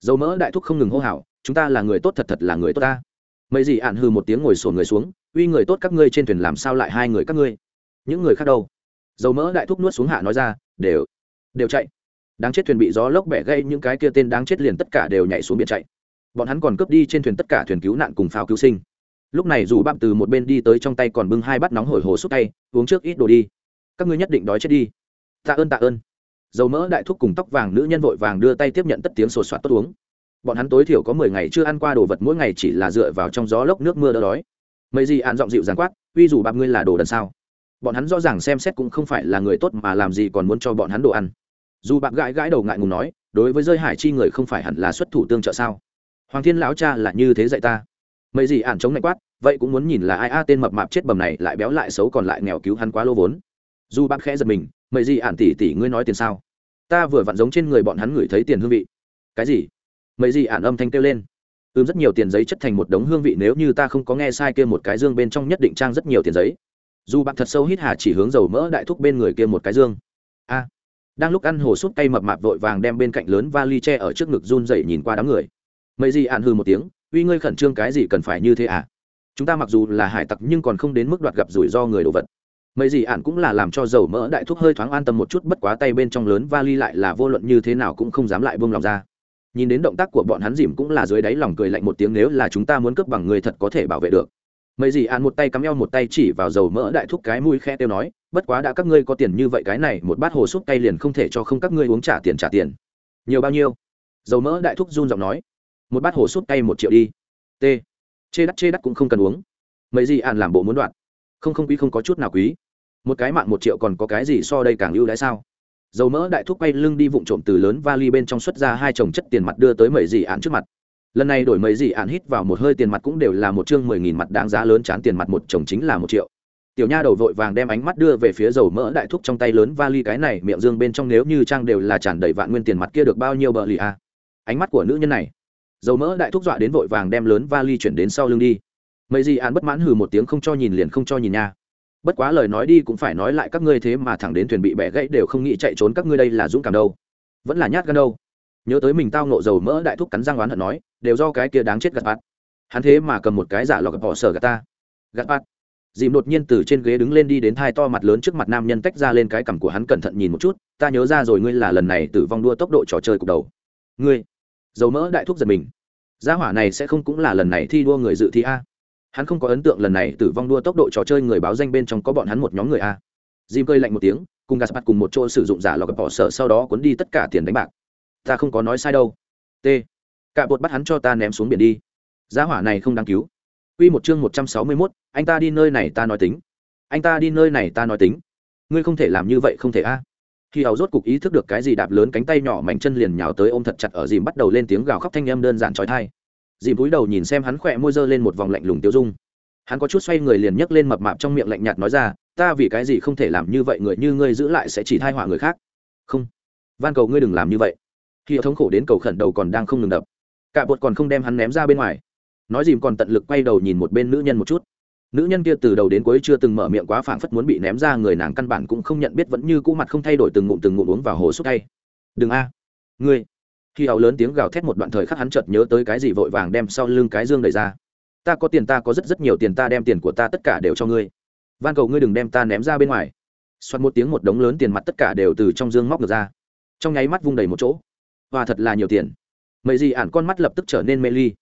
Dầu mỡ đại thúc không ngừng hô hào, chúng ta là người tốt thật thật là người tốt ta. Mấy gì ạn hư một tiếng ngồi sổ người xuống, uy người tốt các ngươi trên thuyền làm sao lại hai người các ngươi? Những người khác đâu? Dầu mỡ đại thúc nuốt xuống hạ nói ra, đều đều chạy. Đáng chết thuyền bị gió lốc bẻ gây những cái kia tên đáng chết liền tất cả đều nhảy xuống biển chạy bọn hắn còn cướp đi trên thuyền tất cả thuyền cứu nạn cùng phao cứu sinh. Lúc này dù bạm từ một bên đi tới trong tay còn bưng hai bát nóng hổi hồ xúc tay, uống trước ít đồ đi. Các ngươi nhất định đói chết đi. Tạ ơn tạ ơn. Dầu mỡ đại thúc cùng tóc vàng nữ nhân vội vàng đưa tay tiếp nhận tất tiếng sột soạt tốt uống. Bọn hắn tối thiểu có mười ngày chưa ăn qua đồ vật, mỗi ngày chỉ là dựa vào trong gió lốc nước mưa đỡ đói. Mấy gì ăn giọng dịu dàng quát, uy dù bạm ngươi là đồ đần sao? Bọn hắn rõ ràng xem xét cũng không phải là người tốt mà làm gì còn muốn cho bọn hắn đồ ăn. Dù bạn gãi gãi đầu ngại ngùng nói, đối với rơi hải chi người không phải hẳn là xuất thủ tương trợ sao? Hoàng thiên lão cha là như thế dạy ta. Mấy gì ạn chống lạnh quát, vậy cũng muốn nhìn là ai a, tên mập mạp chết bầm này lại béo lại xấu còn lại nghèo cứu hắn quá lô vốn. Dù bác khẽ giật mình mấy gì ạn tỉ tỉ ngươi nói tiền sao? Ta vừa vặn giống trên người bọn hắn ngửi thấy tiền hương vị. Cái gì? Mấy gì ạn âm thanh kêu lên. Ưm, rất nhiều tiền giấy chất thành một đống hương vị, nếu như ta không có nghe sai kia một cái dương bên trong nhất định trang rất nhiều tiền giấy. Dù bạn thật sâu hít hà chỉ hướng dầu mỡ đại thúc bên người kia một cái dương. A. Đang lúc ăn hồ sút tay mập mạp vội vàng đem bên cạnh lớn vali tre ở trước ngực run dậy nhìn qua đám người mấy gì ạn hư một tiếng, uy ngươi khẩn trương cái gì cần phải như thế à? Chúng ta mặc dù là hải tặc nhưng còn không đến mức đoạt gặp rủi ro người đồ vật. Mấy gì ạn cũng là làm cho dầu mỡ đại thuốc hơi thoáng an tâm một chút, bất quá tay bên trong lớn vali lại là vô luận như thế nào cũng không dám lại buông lòng ra. Nhìn đến động tác của bọn hắn dìm cũng là dưới đáy lòng cười lạnh một tiếng, nếu là chúng ta muốn cướp bằng người thật có thể bảo vệ được. Mấy gì ạn một tay cắm eo một tay chỉ vào dầu mỡ đại thúc cái mũi khe tiêu nói, bất quá đã các ngươi có tiền như vậy cái này, một bát hồ súp cay liền không thể cho không các ngươi uống trả tiền trả tiền. Nhiều bao nhiêu? Dầu mỡ đại thúc run giọng nói một bát hồ súp cay một triệu đi. T. Chê đắt chê đắt cũng không cần uống. Mấy gì ạn làm bộ muốn đoạn không không quý, không có chút nào quý. Một cái mạng một triệu còn có cái gì so đây càng ưu đãi sao? Dầu mỡ đại thúc quay lưng đi vụng trộm từ lớn vali bên trong xuất ra hai chồng chất tiền mặt đưa tới mấy gì ạn trước mặt. Lần này đổi mấy gì ạn hít vào một hơi tiền mặt cũng đều là một chương mười nghìn mặt đáng giá lớn chán tiền mặt, một chồng chính là một triệu. Tiểu nha đầu vội vàng đem ánh mắt đưa về phía dầu mỡ đại thúc trong tay lớn vali, cái này miệng dương bên trong nếu như trang đều là tràn đầy vạn nguyên tiền mặt kia được bao nhiêu bờ lì à. ánh mắt của nữ nhân này dầu mỡ đại thúc dọa đến vội vàng đem lớn vali chuyển đến sau lưng đi. Mấy gì an bất mãn hừ một tiếng không cho nhìn liền không cho nhìn nha. Bất quá lời nói đi cũng phải nói lại các ngươi thế mà thẳng đến thuyền bị bẻ gãy đều không nghĩ chạy trốn các ngươi đây là dũng cảm đâu. Vẫn là nhát gan đâu. Nhớ tới mình tao nộ dầu mỡ đại thúc cắn răng oán hận nói, đều do cái kia đáng chết gạt bát hắn thế mà cầm một cái giả lọc bỏ sở gạt ta. Gạt bát dìm đột nhiên từ trên ghế đứng lên đi đến thai to mặt lớn trước mặt nam nhân tách ra lên cái cằm của hắn cẩn thận nhìn một chút, ta nhớ ra rồi ngươi là lần này tử vong đua tốc độ trò chơi cục đầu. Ngươi dầu mỡ đại thúc giật mình. Gia hỏa này sẽ không cũng là lần này thi đua người dự thi a. Hắn không có ấn tượng lần này tử vong đua tốc độ trò chơi người báo danh bên trong có bọn hắn một nhóm người a. Jim cơi lạnh một tiếng cùng gaspar cùng một chỗ sử dụng giả lọc bỏ sở sau đó cuốn đi tất cả tiền đánh bạc. Ta không có nói sai đâu. T. Cả bột bắt hắn cho ta ném xuống biển đi. Giá hỏa này không đáng cứu. Quy một chương một trăm sáu mươi 161, anh ta đi nơi này ta nói tính. Anh ta đi nơi này ta nói tính. Ngươi không thể làm như vậy không thể a. Khi hầu rốt cục ý thức được cái gì đạp lớn cánh tay nhỏ mảnh chân liền nhào tới ôm thật chặt ở dìm bắt đầu lên tiếng gào khóc thanh âm đơn giản trói thai. Dìm cúi đầu nhìn xem hắn khỏe môi dơ lên một vòng lạnh lùng tiêu dung. Hắn có chút xoay người liền nhấc lên mập mạp trong miệng lạnh nhạt nói ra, ta vì cái gì không thể làm như vậy người như ngươi giữ lại sẽ chỉ thai họa người khác. Không, van cầu ngươi đừng làm như vậy khi thống khổ đến cầu khẩn đầu còn đang không ngừng đập cả bột còn không đem hắn ném ra bên ngoài nói dìm còn tận lực quay đầu nhìn một bên nữ nhân một chút nữ nhân kia từ đầu đến cuối chưa từng mở miệng quá phảng phất muốn bị ném ra, người nàng căn bản cũng không nhận biết, vẫn như cũ mặt không thay đổi, từng ngụm từng ngụm uống vào hồ xúc tay. Đừng a, ngươi. Khi ảo lớn tiếng gào thét một đoạn thời khắc hắn chợt nhớ tới cái gì vội vàng đem sau lưng cái dương đẩy ra. Ta có tiền ta có rất rất nhiều tiền ta đem tiền của ta tất cả đều cho ngươi. Van cầu ngươi đừng đem ta ném ra bên ngoài. Xoát một tiếng một đống lớn tiền mặt tất cả đều từ trong dương móc ngược ra. Trong nháy mắt vung đầy một chỗ. Và thật là nhiều tiền. Mấy gì ản con mắt lập tức trở nên mê ly.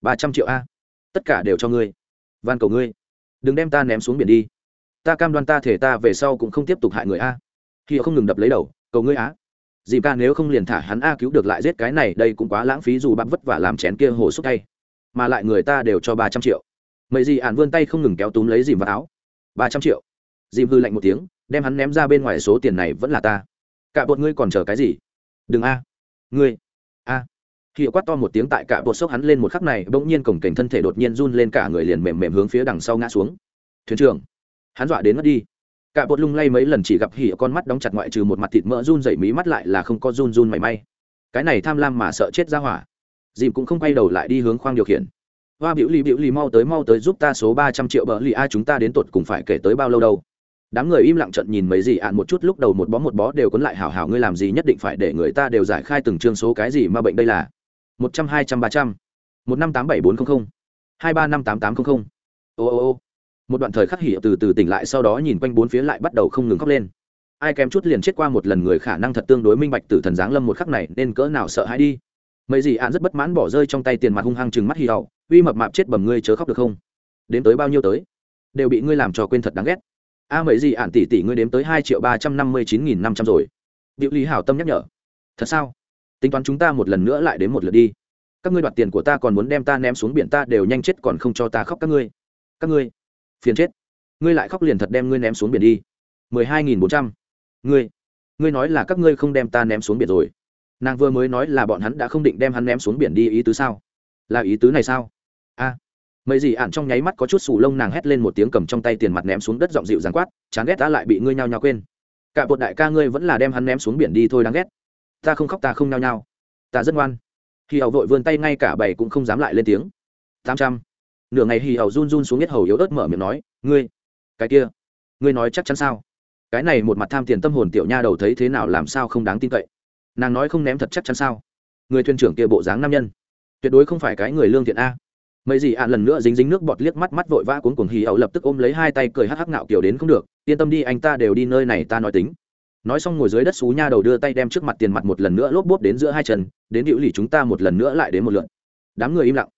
Ba trăm triệu a, tất cả đều cho ngươi. Van cầu ngươi đừng đem ta ném xuống biển đi. Ta cam đoan ta thể ta về sau cũng không tiếp tục hại người a. Khi không ngừng đập lấy đầu, cầu ngươi á dì ca nếu không liền thả hắn a cứu được lại giết cái này, đây cũng quá lãng phí dù bạn vất vả làm chén kia hồ xúc tay. Mà lại người ta đều cho ba trăm triệu. Mấy dì ạn vươn tay không ngừng kéo túm lấy dìm vào áo. Ba trăm triệu. Dìm hư lạnh một tiếng, đem hắn ném ra bên ngoài số tiền này vẫn là ta. Cả bọn ngươi còn chờ cái gì? Đừng a. Ngươi. A hiệu quát to một tiếng tại cả bột sốc hắn lên một khắc này, bỗng nhiên cổng cảnh thân thể đột nhiên run lên, cả người liền mềm mềm hướng phía đằng sau ngã xuống. Thuyền trưởng! Hắn dọa đến mất đi. Cả bột lung lay mấy lần chỉ gặp hỉ con mắt đóng chặt ngoại trừ một mặt thịt mỡ run dậy mí mắt lại là không có run run mảy may. Cái này tham lam mà sợ chết ra hỏa. Dìm cũng không quay đầu lại đi hướng khoang điều khiển. Hoa biểu lì biểu lì, mau tới mau tới giúp ta số ba trăm triệu bờ lì a, chúng ta đến tột cùng phải kể tới bao lâu đâu. Đám người im lặng trận nhìn mấy gì ạn một chút, lúc đầu một bó một bó đều cuốn lại, hảo hảo, ngươi làm gì nhất định phải để người ta đều giải khai từng chương số cái gì mà bệnh đây là? Một trăm hai trăm ba trăm, một năm tám bảy bốn trăm linh hai ba năm tám tám trăm linh ô ô ô, một đoạn thời khắc hỉ từ từ tỉnh lại sau đó nhìn quanh bốn phía lại bắt đầu không ngừng khóc lên. Ai kém chút liền chết qua một lần người khả năng thật tương đối minh bạch từ thần giáng lâm một khắc này nên cỡ nào sợ hãi đi. Mấy gì ạn rất bất mãn bỏ rơi trong tay tiền mặt hung hăng chừng mắt hì hậu, uy mập mạp chết bầm ngươi chớ khóc được không? Đến tới bao nhiêu tới? Đều bị ngươi làm cho quên thật đáng ghét. A mấy gì ạn tỷ tỷ ngươi đếm tới hai triệu ba trăm năm mươi chín nghìn năm trăm rồi. Điệu lý hảo tâm nhắc nhở. Thật sao? Tính toán chúng ta một lần nữa lại đến một lượt đi. Các ngươi đoạt tiền của ta còn muốn đem ta ném xuống biển ta đều nhanh chết còn không cho ta khóc các ngươi. Các ngươi, phiền chết. Ngươi lại khóc liền thật đem ngươi ném xuống biển đi. mười hai nghìn bốn trăm. Ngươi ngươi nói là các ngươi không đem ta ném xuống biển rồi. Nàng vừa mới nói là bọn hắn đã không định đem hắn ném xuống biển đi, ý tứ sao? Là ý tứ này sao? A. Mấy gì ạn trong nháy mắt có chút sù lông nàng hét lên một tiếng cầm trong tay tiền mặt ném xuống đất giọng dịu dàng quát, chán ghét ta lại bị ngươi nhao nhao quên. Cả bột đại ca ngươi vẫn là đem hắn ném xuống biển đi thôi đáng ghét ta không khóc ta không nhao nhao. Ta rất ngoan. Hì hầu vội vươn tay ngay cả bảy cũng không dám lại lên tiếng. Tám trăm. Nửa ngày hì hầu run run xuống nhất hầu yếu ớt mở miệng nói, ngươi, cái kia, ngươi nói chắc chắn sao? Cái này một mặt tham tiền tâm hồn tiểu nha đầu thấy thế nào làm sao không đáng tin cậy? Nàng nói không ném thật chắc chắn sao? Người thuyền trưởng kia bộ dáng nam nhân, tuyệt đối không phải cái người lương thiện a. Mấy gì ạ, lần nữa dính dính nước bọt liếc mắt mắt vội vã cuốn cuồng hì ẩu lập tức ôm lấy hai tay cười hắc hắc ngạo kiểu đến không được, yên tâm đi, anh ta đều đi nơi này ta nói tính nói xong ngồi dưới đất xú nha đầu đưa tay đem trước mặt tiền mặt một lần nữa lốp bốp đến giữa hai chân, đến hữu lì chúng ta một lần nữa lại đến một lượn đám người im lặng.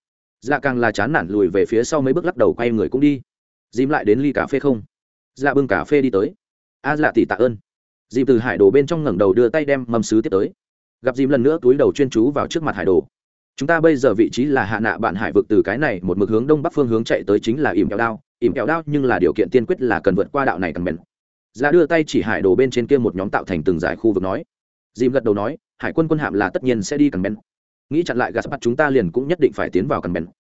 Dạ càng là chán nản lùi về phía sau mấy bước lắc đầu quay người cũng đi. Dìm lại đến ly cà phê không? Dạ bưng cà phê đi tới. A dạ tỷ tạ ơn. Dìm từ hải đồ bên trong ngẩng đầu đưa tay đem mâm sứ tiếp tới. Gặp dìm lần nữa túi đầu chuyên chú vào trước mặt hải đồ. Chúng ta bây giờ vị trí là hạ nạ bạn hải vực từ cái này một mực hướng đông bắc phương hướng chạy tới chính là ỉm kẹo đao. Ỉm kẹo đao nhưng là điều kiện tiên quyết là cần vượt qua đạo này cần bền ra đưa tay chỉ hải đồ bên trên kia một nhóm tạo thành từng giải khu vực nói. Dìm gật đầu nói, hải quân quân hạm là tất nhiên sẽ đi cần bền nghĩ chặn lại gạt bắt chúng ta liền cũng nhất định phải tiến vào cần bền ra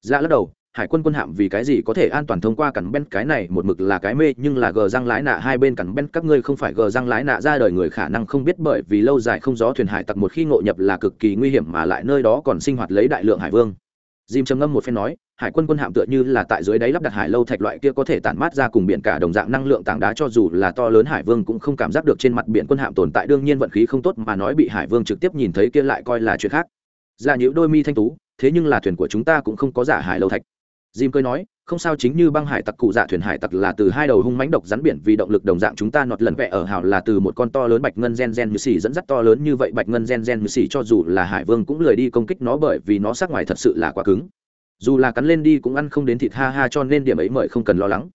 dạ lắc đầu, hải quân quân hạm vì cái gì có thể an toàn thông qua cắn ben cái này một mực là cái mê, nhưng là gờ răng lái nạ hai bên cắn ben các ngươi không phải gờ răng lái nạ ra đời người khả năng không biết bởi vì lâu dài không gió thuyền hải tặc một khi ngộ nhập là cực kỳ nguy hiểm mà lại nơi đó còn sinh hoạt lấy đại lượng hải vương. Jim trầm ngâm một phen nói, hải quân quân hạm tựa như là tại dưới đáy lắp đặt hải lâu thạch loại kia có thể tản mát ra cùng biển cả đồng dạng năng lượng tảng đá cho dù là to lớn hải vương cũng không cảm giác được trên mặt biển quân hạm tồn tại đương nhiên vận khí không tốt mà nói bị hải vương trực tiếp nhìn thấy kia lại coi là chuyện khác. Dạ ra nhũ đôi mi thanh tú, thế nhưng là thuyền của chúng ta cũng không có giả hải lâu thạch. Jim cười nói, không sao chính như băng hải tặc cụ dạ thuyền hải tặc là từ hai đầu hung mãnh độc rắn biển vì động lực đồng dạng chúng ta nọt lần vẽ ở hào là từ một con to lớn bạch ngân gen gen như xỉ dẫn dắt to lớn như vậy bạch ngân gen gen như xỉ cho dù là hải vương cũng lười đi công kích nó bởi vì nó sắc ngoài thật sự là quá cứng. Dù là cắn lên đi cũng ăn không đến thịt ha ha cho nên điểm ấy mời không cần lo lắng.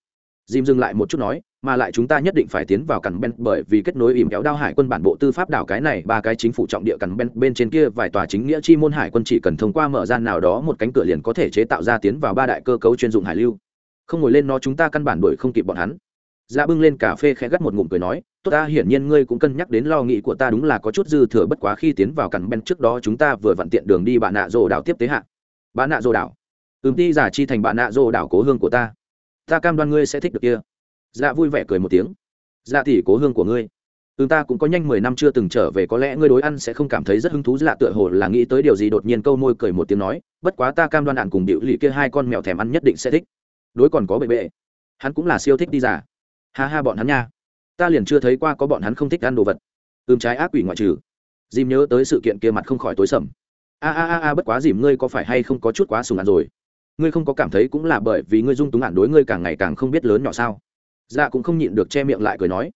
Jim dừng lại một chút nói, mà lại chúng ta nhất định phải tiến vào cắn ben bởi vì kết nối ỉm kéo đao hải quân bản bộ tư pháp đảo cái này ba cái chính phủ trọng địa cắn ben bên trên kia vài tòa chính nghĩa chi môn hải quân chỉ cần thông qua mở ra nào đó một cánh cửa liền có thể chế tạo ra tiến vào ba đại cơ cấu chuyên dụng hải lưu. Không ngồi lên nó chúng ta căn bản đuổi không kịp bọn hắn. Dạ bưng lên cà phê khẽ gắt một ngụm cười nói tốt ta hiển nhiên ngươi cũng cân nhắc đến lo nghĩ của ta đúng là có chút dư thừa bất quá khi tiến vào cằn ben trước đó chúng ta vừa vặn tiện đường đi bạn nạ rồ đảo tiếp tế hạ. Bạn nạ rồ đảo? Ừm ti giả chi thành bạn nạ rồ đảo cố hương của ta ta cam đoan ngươi sẽ thích được kia. Dạ vui vẻ cười một tiếng. Dạ thì cố hương của ngươi. Ừ ta cũng có nhanh mười năm chưa từng trở về, có lẽ ngươi đối ăn sẽ không cảm thấy rất hứng thú. Lạ tựa hồ là nghĩ tới điều gì, đột nhiên câu môi cười một tiếng nói, bất quá ta cam đoan đạn cùng điệu lì kia hai con mèo thèm ăn nhất định sẽ thích. Đối còn có bệ bệ. Hắn cũng là siêu thích đi giả ha ha, bọn hắn nha. Ta liền chưa thấy qua có bọn hắn không thích ăn đồ vật. Ưm trái ác quỷ ngoại trừ. Dìm nhớ tới sự kiện kia mặt không khỏi tối sầm. A a a a, bất quá dìm ngươi có phải hay không có chút quá sùng ăn rồi? Ngươi không có cảm thấy cũng là bởi vì ngươi dung túng ản đối ngươi càng ngày càng không biết lớn nhỏ sao? Dạ cũng không nhịn được che miệng lại cười nói.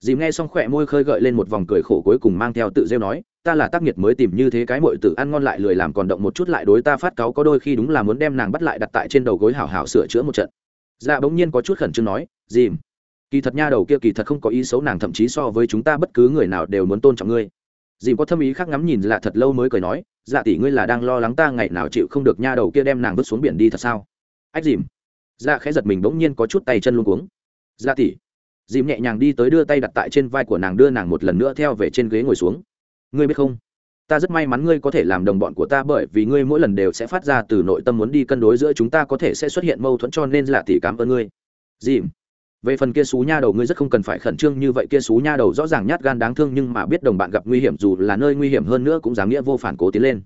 Dìm nghe xong khỏe môi khơi gợi lên một vòng cười khổ cuối cùng mang theo tự rêu nói, ta là tác nghiệt mới tìm như thế cái mội tử ăn ngon lại lười làm còn động một chút lại đối ta phát cáu có đôi khi đúng là muốn đem nàng bắt lại đặt tại trên đầu gối hảo hảo sửa chữa một trận. Dạ bỗng nhiên có chút khẩn trương nói, dìm, kỳ thật nha đầu kia kỳ thật không có ý xấu nàng thậm chí so với chúng ta bất cứ người nào đều muốn tôn trọng ngươi dìm có thâm ý khác ngắm nhìn lạ thật lâu mới cười nói dạ tỷ ngươi là đang lo lắng ta ngày nào chịu không được nha đầu kia đem nàng vứt xuống biển đi thật sao? Ách dìm. Dạ khẽ giật mình bỗng nhiên có chút tay chân luôn cuống. Dạ tỷ. Dìm nhẹ nhàng đi tới đưa tay đặt tại trên vai của nàng đưa nàng một lần nữa theo về trên ghế ngồi xuống. Ngươi biết không? Ta rất may mắn ngươi có thể làm đồng bọn của ta bởi vì ngươi mỗi lần đều sẽ phát ra từ nội tâm muốn đi cân đối giữa chúng ta có thể sẽ xuất hiện mâu thuẫn cho nên là tỷ cảm ơn ngươi. Dìm về phần kia xú nha đầu ngươi rất không cần phải khẩn trương như vậy, kia xú nha đầu rõ ràng nhát gan đáng thương nhưng mà biết đồng bạn gặp nguy hiểm dù là nơi nguy hiểm hơn nữa cũng dám nghĩa vô phản cố tiến lên.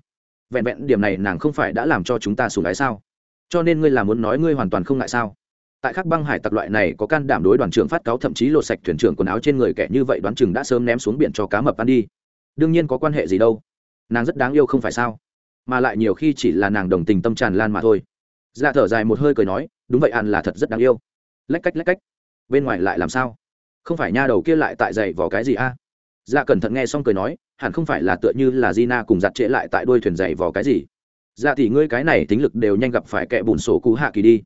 Vẹn vẹn điểm này nàng không phải đã làm cho chúng ta sùng ái sao? Cho nên ngươi là muốn nói ngươi hoàn toàn không ngại sao? Tại khắc băng hải tặc loại này có can đảm đối đoàn trưởng phát cáo thậm chí lột sạch thuyền trưởng quần áo trên người kẻ như vậy đoán chừng đã sớm ném xuống biển cho cá mập ăn đi. Đương nhiên có quan hệ gì đâu. Nàng rất đáng yêu không phải sao? Mà lại nhiều khi chỉ là nàng đồng tình tâm tràn lan mà thôi. Dạ thở dài một hơi cười nói, đúng vậy ăn là thật rất đáng yêu. Lách cách lách cách bên ngoài lại làm sao? Không phải nha đầu kia lại tại dậy vào cái gì a? À? dạ cẩn thận nghe xong cười nói, hẳn không phải là tựa như là di na cùng giặt trễ lại tại đuôi thuyền dậy vào cái gì. Dạ thì ngươi cái này tính lực đều nhanh gặp phải kẻ bùn sổ cú hạ kỳ đi.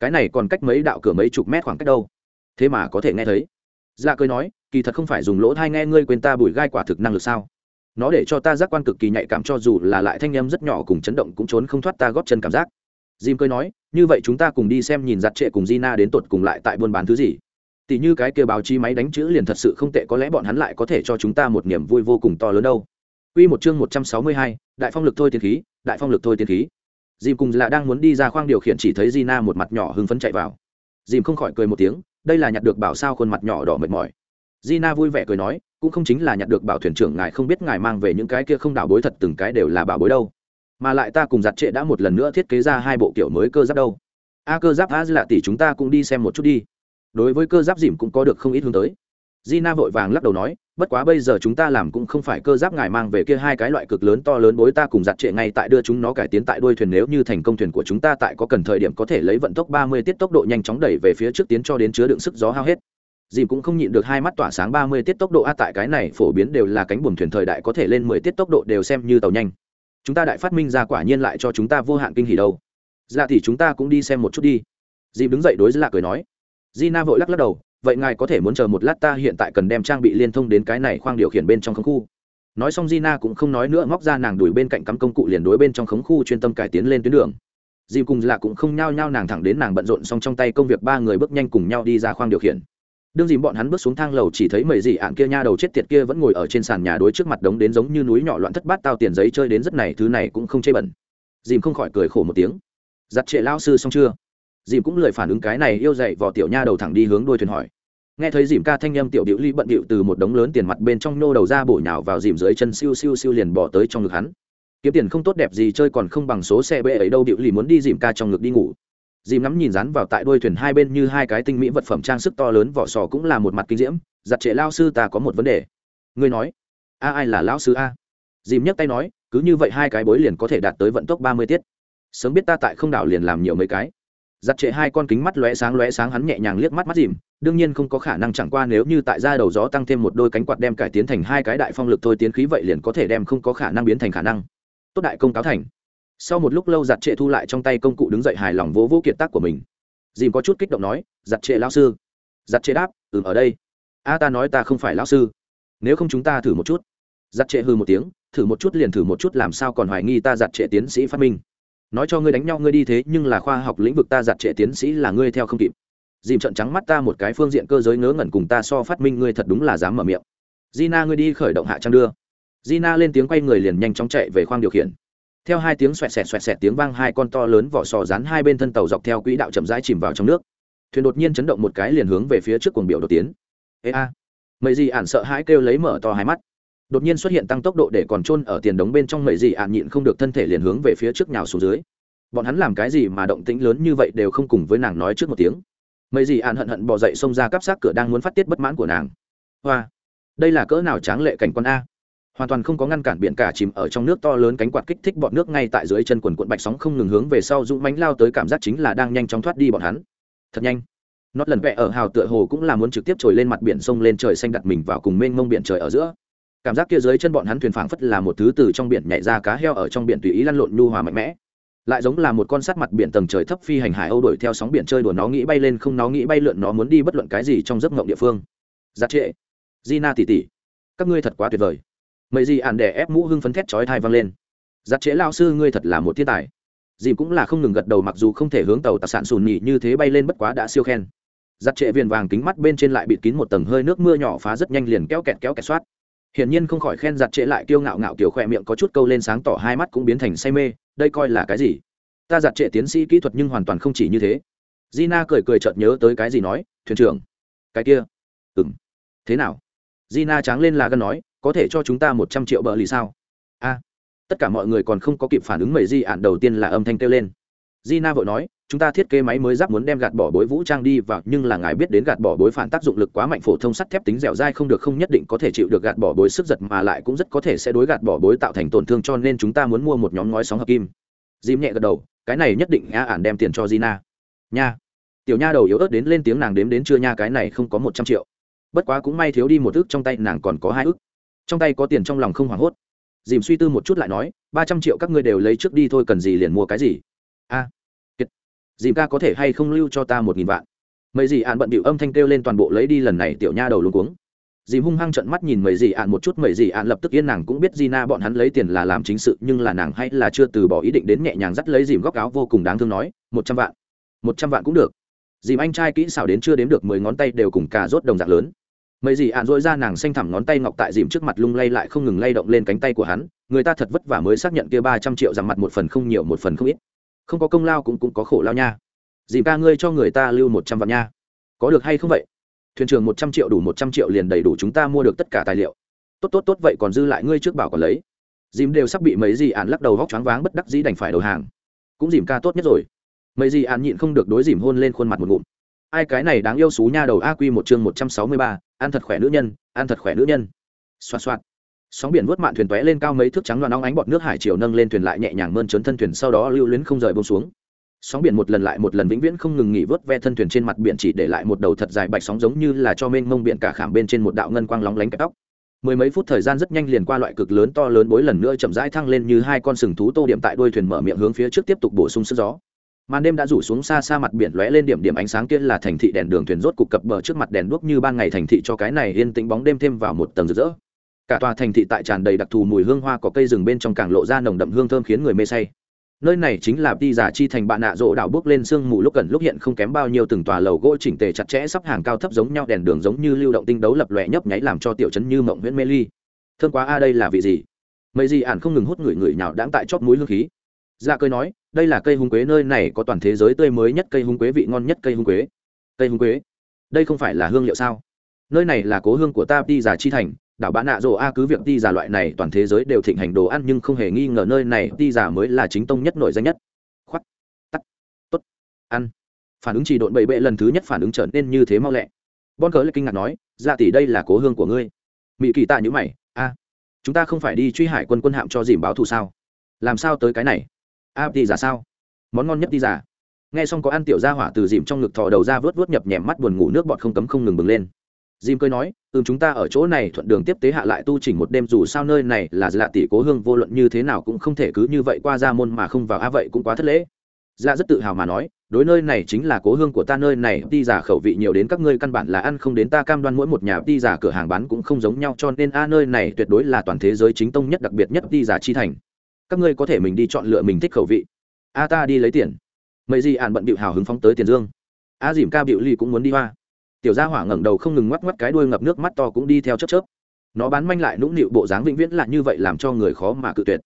Cái này còn cách mấy đạo cửa mấy chục mét khoảng cách đâu. Thế mà có thể nghe thấy. Dạ cười nói, kỳ thật không phải dùng lỗ thai nghe ngươi quên ta bùi gai quả thực năng lực sao? Nó để cho ta giác quan cực kỳ nhạy cảm cho dù là lại thanh em rất nhỏ cùng chấn động cũng trốn không thoát ta góp chân cảm giác. Jim cười nói, như vậy chúng ta cùng đi xem nhìn giặt trệ cùng Gina đến tột cùng lại tại buôn bán thứ gì tỉ như cái kia báo chí máy đánh chữ liền thật sự không tệ có lẽ bọn hắn lại có thể cho chúng ta một niềm vui vô cùng to lớn đâu Quy một chương 162, đại phong lực thôi tiến khí, đại phong lực thôi tiến khí. Dìm cùng là đang muốn đi ra khoang điều khiển chỉ thấy Gina một mặt nhỏ hưng phấn chạy vào. Dìm không khỏi cười một tiếng, đây là nhặt được bảo sao khuôn mặt nhỏ đỏ mệt mỏi. Gina vui vẻ cười nói, cũng không chính là nhặt được bảo thuyền trưởng ngài không biết ngài mang về những cái kia không đảo bối thật từng cái đều là bảo bối đâu. Mà lại ta cùng giặt trệ đã một lần nữa thiết kế ra hai bộ kiểu mới cơ giáp đâu. A cơ giáp A là tỷ chúng ta cũng đi xem một chút đi. Đối với cơ giáp dìm cũng có được không ít hướng tới. Gina vội vàng lắc đầu nói, bất quá bây giờ chúng ta làm cũng không phải cơ giáp ngài mang về kia hai cái loại cực lớn to lớn bối ta cùng giặt trệ ngay tại đưa chúng nó cải tiến tại đuôi thuyền nếu như thành công thuyền của chúng ta tại có cần thời điểm có thể lấy vận tốc ba mươi tiết tốc độ nhanh chóng đẩy về phía trước tiến cho đến chứa đựng sức gió hao hết. Dìm cũng không nhịn được hai mắt tỏa sáng ba mươi tiết tốc độ a tại cái này phổ biến đều là cánh buồm thuyền thời đại có thể lên mười tiết tốc độ đều xem như tàu nhanh. Chúng ta đại phát minh ra quả nhiên lại cho chúng ta vô hạn kinh hỉ đâu. Dạ thì chúng ta cũng đi xem một chút đi. Dìm đứng dậy đối với lạ cười nói Gina vội lắc lắc đầu, vậy ngài có thể muốn chờ một lát ta hiện tại cần đem trang bị liên thông đến cái này khoang điều khiển bên trong khống khu. Nói xong Gina cũng không nói nữa, móc ra nàng đuổi bên cạnh cắm công cụ liền đối bên trong khống khu chuyên tâm cải tiến lên tuyến đường. Dìm cùng là cũng không nhao nhao nàng thẳng đến nàng bận rộn xong trong tay công việc, ba người bước nhanh cùng nhau đi ra khoang điều khiển. Đương dìm bọn hắn bước xuống thang lầu chỉ thấy mấy gì ạn kia nha đầu chết tiệt kia vẫn ngồi ở trên sàn nhà đối trước mặt đống đến giống như núi nhỏ loạn thất bát tao tiền giấy chơi đến rất này, thứ này cũng không chê bẩn. Dìm không khỏi cười khổ một tiếng. Giặt trệ lao sư xong chưa? Dìm cũng lời phản ứng cái này yêu dậy vò tiểu nha đầu thẳng đi hướng đôi thuyền hỏi. Nghe thấy dìm ca thanh â m tiểu điệu ly bận điệu từ một đống lớn tiền mặt bên trong nô đầu ra bổ nhào vào dìm dưới chân siêu siêu siêu liền bỏ tới trong ngực hắn. Kiếm tiền không tốt đẹp gì chơi còn không bằng số xe bê ấy đâu, điệu ly muốn đi dìm ca trong ngực đi ngủ. Dìm ngắm nhìn rắn vào tại đuôi thuyền hai bên như hai cái tinh mỹ vật phẩm trang sức to lớn, vỏ sò cũng là một mặt kinh diễm, giặt trệ lao sư ta có một vấn đề. Ngươi nói, a ai là lão sư a? Dìm nhấc tay nói, cứ như vậy hai cái bối liền có thể đạt tới vận tốc ba mươi tiết. Sớm biết ta tại không đảo liền làm nhiều mấy cái giặt trệ hai con kính mắt lóe sáng lóe sáng hắn nhẹ nhàng liếc mắt mắt dìm, đương nhiên không có khả năng chẳng qua nếu như tại ra đầu gió tăng thêm một đôi cánh quạt đem cải tiến thành hai cái đại phong lực thôi tiến khí vậy liền có thể đem không có khả năng biến thành khả năng. Tốt đại công cáo thành. Sau một lúc lâu giặt trệ thu lại trong tay công cụ đứng dậy hài lòng vỗ vỗ kiệt tác của mình. Dìm có chút kích động nói, giặt trệ lão sư. Giặt trệ đáp, ừm, ở đây. A, ta nói ta không phải lão sư. Nếu không chúng ta thử một chút. Giặt trệ hư một tiếng, thử một chút liền thử một chút, làm sao còn hoài nghi ta giặt trệ tiến sĩ phát minh? Nói cho ngươi đánh nhau ngươi đi thế nhưng là khoa học lĩnh vực ta giặt trệ tiến sĩ là ngươi theo không kịp. Dìm trận trắng mắt ta một cái phương diện cơ giới ngớ ngẩn cùng ta so phát minh ngươi thật đúng là dám mở miệng. Gina, ngươi đi khởi động hạ trang đưa. Gina lên tiếng quay người liền nhanh chóng chạy về khoang điều khiển. Theo hai tiếng xoẹt xẹt xoẹt xẹt tiếng vang, hai con to lớn vỏ sò rán hai bên thân tàu dọc theo quỹ đạo chậm rãi chìm vào trong nước. Thuyền đột nhiên chấn động một cái liền hướng về phía trước cuồng biểu đột tiến. Ê a. Mấy gì ản sợ hãi kêu lấy mở to hai mắt đột nhiên xuất hiện tăng tốc độ để còn trôn ở tiền đống bên trong mấy gì ạn nhịn không được thân thể liền hướng về phía trước nhào xuống dưới. Bọn hắn làm cái gì mà động tĩnh lớn như vậy đều không cùng với nàng nói trước một tiếng. Mấy gì ạn hận hận bỏ dậy xông ra cắp xác cửa đang muốn phát tiết bất mãn của nàng. Hoa, đây là cỡ nào tráng lệ cảnh quan a? Hoàn toàn không có ngăn cản biển cả chìm ở trong nước to lớn cánh quạt kích thích bọn nước ngay tại dưới chân quần quận bạch sóng không ngừng hướng về sau dũng mánh lao tới cảm giác chính là đang nhanh chóng thoát đi bọn hắn. Thật nhanh. Nót lần vẽ ở hào tựa hồ cũng là muốn trực tiếp trồi lên mặt biển sông lên trời xanh đặt mình vào cùng mênh mông biển trời ở giữa cảm giác kia dưới chân bọn hắn thuyền phảng phất là một thứ từ trong biển nhảy ra cá heo ở trong biển tùy ý lăn lộn nhu hòa mạnh mẽ. Lại giống là một con sắt mặt biển tầng trời thấp phi hành hải âu đuổi theo sóng biển chơi đùa nó nghĩ bay lên không nó nghĩ bay lượn nó muốn đi bất luận cái gì trong giấc ngộng địa phương. Giặt trệ. Gina tỉ tỉ. Các ngươi thật quá tuyệt vời. Mấy gì ạn đẻ ép mũ hưng phấn thét chói thai vang lên. Dạ Giặt trễ lao sư ngươi thật là một thiên tài. Dìm cũng là không ngừng gật đầu mặc dù không thể hướng tàu tạc sản sùn nhị như thế bay lên bất quá đã siêu khen. Giặt trệ viền vàng kính mắt bên trên lại bịt kín một tầng hơi nước mưa nhỏ phá rất nhanh liền kéo kẹt kéo kẹt soát hiển nhiên không khỏi khen giặt trễ lại kiêu ngạo ngạo kiểu khỏe miệng có chút câu lên sáng tỏ hai mắt cũng biến thành say mê, đây coi là cái gì? Ta giặt trệ tiến sĩ kỹ thuật nhưng hoàn toàn không chỉ như thế. Gina cười cười chợt nhớ tới cái gì nói, thuyền trưởng. Cái kia. Ừ m thế nào? Gina tráng lên là gân nói, có thể cho chúng ta một trăm triệu bờ lì sao? A. Tất cả mọi người còn không có kịp phản ứng mầy di ạn đầu tiên là âm thanh kêu lên. Gina vội nói chúng ta thiết kế máy mới giáp muốn đem gạt bỏ bối vũ trang đi vào, nhưng là ngài biết đến gạt bỏ bối phản tác dụng lực quá mạnh, phổ thông sắt thép tính dẻo dai không được, không nhất định có thể chịu được gạt bỏ bối sức giật, mà lại cũng rất có thể sẽ đối gạt bỏ bối tạo thành tổn thương, cho nên chúng ta muốn mua một nhóm ngói sóng hợp kim. Dìm nhẹ gật đầu, cái này nhất định a ản đem tiền cho gina. Nha. Tiểu nha đầu yếu ớt đến lên tiếng, nàng đếm đến chưa nha, cái này không có một trăm triệu. Bất quá cũng may thiếu đi một ức trong tay nàng còn có hai ức trong tay có tiền trong lòng không hoảng hốt. Dìm suy tư một chút lại nói, ba trăm triệu các ngươi đều lấy trước đi thôi, cần gì liền mua cái gì? A dìm ca có thể hay không lưu cho ta một nghìn vạn? Mấy dì ạn bận bịu âm thanh kêu lên toàn bộ lấy đi lần này tiểu nha đầu luôn cuống. Dìm hung hăng trận mắt nhìn mấy dì ạn một chút mấy dì ạn lập tức yên nàng cũng biết Gina bọn hắn lấy tiền là làm chính sự, nhưng là nàng hay là chưa từ bỏ ý định đến nhẹ nhàng dắt lấy dìm góc áo vô cùng đáng thương nói, một trăm vạn, một trăm vạn cũng được. Dìm anh trai kỹ xảo đến chưa đếm được mười ngón tay đều cùng cà rốt đồng dạng lớn. Mấy dì ạn dội ra nàng xanh thẳm ngón tay ngọc tại dìm trước mặt lung lay lại không ngừng lay động lên cánh tay của hắn, người ta thật vất vả mới xác nhận kia ba trăm triệu rằng mặt một phần không nhiều một phần không ít không có công lao cũng cũng có khổ lao nha. Dìm ca ngươi cho người ta lưu một trăm vạn nha. Có được hay không vậy? Thuyền trưởng một trăm triệu đủ một trăm triệu liền đầy đủ chúng ta mua được tất cả tài liệu. Tốt tốt tốt, vậy còn dư lại ngươi trước bảo còn lấy. Dìm đều sắp bị mấy gì ạn lắc đầu vóc choáng váng bất đắc dĩ đành phải đầu hàng. Cũng dìm ca tốt nhất rồi. Mấy gì ạn nhịn không được đối dìm hôn lên khuôn mặt một ngụm. Ai cái này đáng yêu xú nha đầu a quy một chương một trăm sáu mươi ba, ăn thật khỏe nữ nhân, ăn thật khỏe nữ nhân. Xoa xoạt sóng biển vớt mạn thuyền tóe lên cao mấy thước trắng loạn óng ánh bọt nước hải chiều nâng lên thuyền lại nhẹ nhàng mơn trớn thân thuyền, sau đó lưu luyến không rời bông xuống. Sóng biển một lần lại một lần vĩnh viễn không ngừng nghỉ vớt ve thân thuyền trên mặt biển chỉ để lại một đầu thật dài bạch sóng giống như là cho mênh mông biển cả khảm bên trên một đạo ngân quang lóng lánh cái tóc. Mười mấy phút thời gian rất nhanh liền qua loại cực lớn to lớn bối lần nữa chậm rãi thăng lên như hai con sừng thú tô điểm tại đuôi thuyền mở miệng hướng phía trước tiếp tục bổ sung sức gió. Màn đêm đã rủ xuống xa xa mặt biển lóe lên điểm điểm ánh sáng kia là thành thị đèn đường thuyền rốt cục cập bờ trước mặt đèn đuốc như ban ngày thành thị cho cái này yên tĩnh bóng đêm thêm vào một tầng rực rỡ cả tòa thành thị tại tràn đầy đặc thù mùi hương hoa có cây rừng bên trong càng lộ ra nồng đậm hương thơm khiến người mê say. Nơi này chính là đi giả chi thành bạn nạ rộ đảo bước lên sương mù lúc cần lúc hiện không kém bao nhiêu từng tòa lầu gỗ chỉnh tề chặt chẽ sắp hàng cao thấp giống nhau, đèn đường giống như lưu động tinh đấu lập lòe nhấp nháy làm cho tiểu chấn như mộng nguyễn mê ly. Thương quá a, đây là vị gì? Mấy gì ản không ngừng hút người người nào đáng tại chót mũi hương khí. Dạ ra cơi nói, đây là cây hung quế, nơi này có toàn thế giới tươi mới nhất cây hung quế, vị ngon nhất cây hung quế. Cây hung quế? Đây không phải là hương liệu sao? Nơi này là cố hương của ta đi giả chi thành đảo bán nạ rồ a, cứ việc đi giả loại này toàn thế giới đều thịnh hành đồ ăn nhưng không hề nghi ngờ nơi này ti giả mới là chính tông nhất nổi danh nhất. Khoắt tắt, tốt, ăn. Phản ứng chỉ độn bậy bệ lần thứ nhất phản ứng trở nên như thế mau lẹ. Bon cớ lại kinh ngạc nói dạ tỷ, đây là cố hương của ngươi. Mỹ kỳ tạ nhữ mày, a, chúng ta không phải đi truy hải quân quân hạm cho dìm báo thù sao? Làm sao tới cái này? A ti giả sao? Món ngon nhất ti giả nghe xong có ăn tiểu ra hỏa từ dìm trong ngực thò đầu ra vớt vớt nhập nhèm mắt buồn ngủ nước bọt không cấm không ngừng bừng lên dìm cười nói, ừm, chúng ta ở chỗ này thuận đường tiếp tế hạ lại tu chỉnh một đêm, dù sao nơi này là lạ tỷ cố hương, vô luận như thế nào cũng không thể cứ như vậy qua ra môn mà không vào, a, vậy cũng quá thất lễ. Dạ rất tự hào mà nói, đối nơi này chính là cố hương của ta, nơi này đi giả khẩu vị nhiều đến các ngươi căn bản là ăn không đến ta cam đoan mỗi một nhà đi giả cửa hàng bán cũng không giống nhau, cho nên, a, nơi này tuyệt đối là toàn thế giới chính tông nhất đặc biệt nhất đi giả chi thành. Các ngươi có thể mình đi chọn lựa mình thích khẩu vị. A, ta đi lấy tiền. Mấy gì ản bận bịu hào hứng phóng tới tiền dương. A dìm ca bịu ly cũng muốn đi hoa tiểu gia hỏa ngẩng đầu không ngừng ngoắc ngoắc cái đuôi ngập nước mắt to cũng đi theo chớp chớp. Nó bán manh lại nũng nịu bộ dáng vĩnh viễn là như vậy làm cho người khó mà cự tuyệt.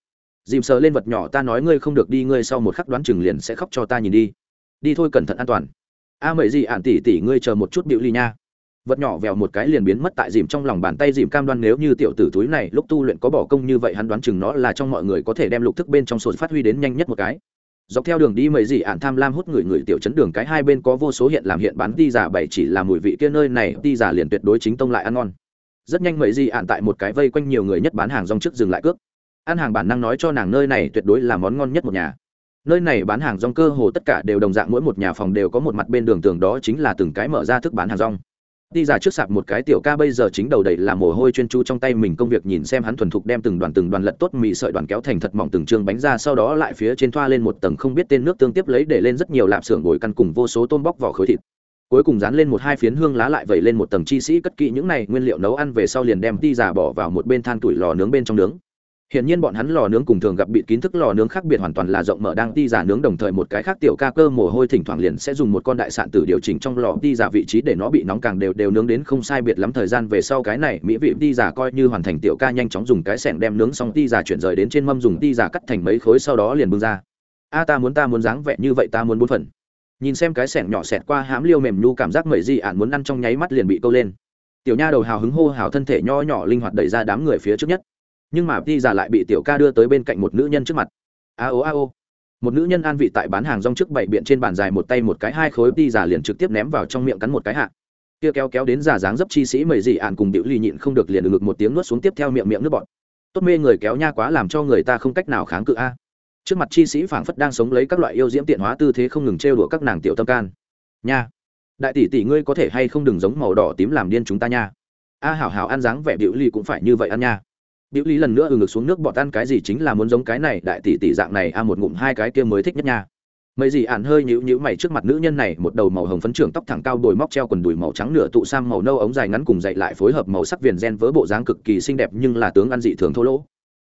Dìm sờ lên vật nhỏ ta nói ngươi không được đi ngươi sau một khắc đoán chừng liền sẽ khóc cho ta nhìn đi. Đi thôi cẩn thận an toàn. A à, mấy gì ạn tỉ tỉ ngươi chờ một chút bịu ly nha. Vật nhỏ vèo một cái liền biến mất tại dìm trong lòng bàn tay dìm cam đoan nếu như tiểu tử túi này lúc tu luyện có bỏ công như vậy hắn đoán chừng nó là trong mọi người có thể đem lục thức bên trong sổ phát huy đến nhanh nhất một cái dọc theo đường đi mấy gì ạn tham lam hút người người tiểu chấn đường cái hai bên có vô số hiện làm hiện bán ti giả bảy chỉ là mùi vị kia nơi này, ti giả liền tuyệt đối chính tông lại ăn ngon. Rất nhanh mấy gì ạn tại một cái vây quanh nhiều người nhất bán hàng rong trước dừng lại cước. Ăn hàng bản năng nói cho nàng nơi này tuyệt đối là món ngon nhất một nhà. Nơi này bán hàng rong cơ hồ tất cả đều đồng dạng, mỗi một nhà phòng đều có một mặt bên đường, tường đó chính là từng cái mở ra thức bán hàng rong đi ra trước sạp một cái tiểu ca bây giờ chính đầu đầy là mồ hôi chuyên chu trong tay mình công việc nhìn xem hắn thuần thục đem từng đoàn từng đoàn lật tốt mì sợi đoàn kéo thành thật mỏng từng chương bánh ra, sau đó lại phía trên thoa lên một tầng không biết tên nước tương tiếp lấy để lên rất nhiều lạp xưởng ngồi căn cùng vô số tôm bóc vỏ khối thịt. Cuối cùng dán lên một hai phiến hương lá lại vẩy lên một tầng chi sĩ cất kỹ những này nguyên liệu nấu ăn về sau liền đem đi giả bỏ vào một bên than tuổi lò nướng bên trong nướng. Hiển nhiên bọn hắn lò nướng cùng thường gặp bị kiến thức lò nướng khác biệt hoàn toàn là rộng mở, đang ti giả nướng đồng thời một cái khác tiểu ca cơ mồ hôi thỉnh thoảng liền sẽ dùng một con đại sạn tử điều chỉnh trong lò ti giả vị trí để nó bị nóng càng đều đều nướng đến không sai biệt lắm thời gian về sau cái này mỹ vị ti giả coi như hoàn thành tiểu ca nhanh chóng dùng cái sẻng đem nướng xong ti giả chuyển rời đến trên mâm dùng ti giả cắt thành mấy khối sau đó liền bưng ra. A, ta muốn ta muốn dáng vẻ như vậy, ta muốn bốn phần. Nhìn xem cái sẻng nhỏ xẹt qua hám liêu mềm nhu cảm giác mẩy gì ản muốn ăn trong nháy mắt liền bị câu lên. Tiểu nha đầu hào hứng hô hào thân thể nho nhỏ linh hoạt đẩy ra đám người phía trước nhất nhưng mà đi giả lại bị tiểu ca đưa tới bên cạnh một nữ nhân trước mặt. A ô a ô một nữ nhân an vị tại bán hàng rong trước bảy biện trên bàn dài một tay một cái hai khối đi giả liền trực tiếp ném vào trong miệng cắn một cái hạ. Kia kéo kéo đến giả dáng dấp chi sĩ mầy dị ạn cùng điệu ly nhịn không được liền ngực một tiếng nuốt xuống tiếp theo miệng miệng nước bọt. Tốt mê người kéo nha quá làm cho người ta không cách nào kháng cự a. Trước mặt chi sĩ phảng phất đang sống lấy các loại yêu diễm tiện hóa tư thế không ngừng trêu đùa các nàng tiểu tâm can. Nha. Đại tỷ tỷ ngươi có thể hay không đừng giống màu đỏ tím làm điên chúng ta nha. A hảo hảo ăn dáng vẻ điệu ly cũng phải như vậy ăn nha biểu lý lần nữa ừ ngực xuống nước bọt ăn cái gì chính là muốn giống cái này, đại tỷ tỷ dạng này, a, một ngụm hai cái kia mới thích nhất nha. Mấy gì ạn hơi nhũ nhũ mày trước mặt nữ nhân này, một đầu màu hồng phấn trưởng tóc thẳng cao đồi móc treo quần đùi màu trắng nửa tụ sam màu nâu ống dài ngắn cùng dậy lại phối hợp màu sắc viền gen với bộ dáng cực kỳ xinh đẹp nhưng là tướng ăn dị thường thô lỗ.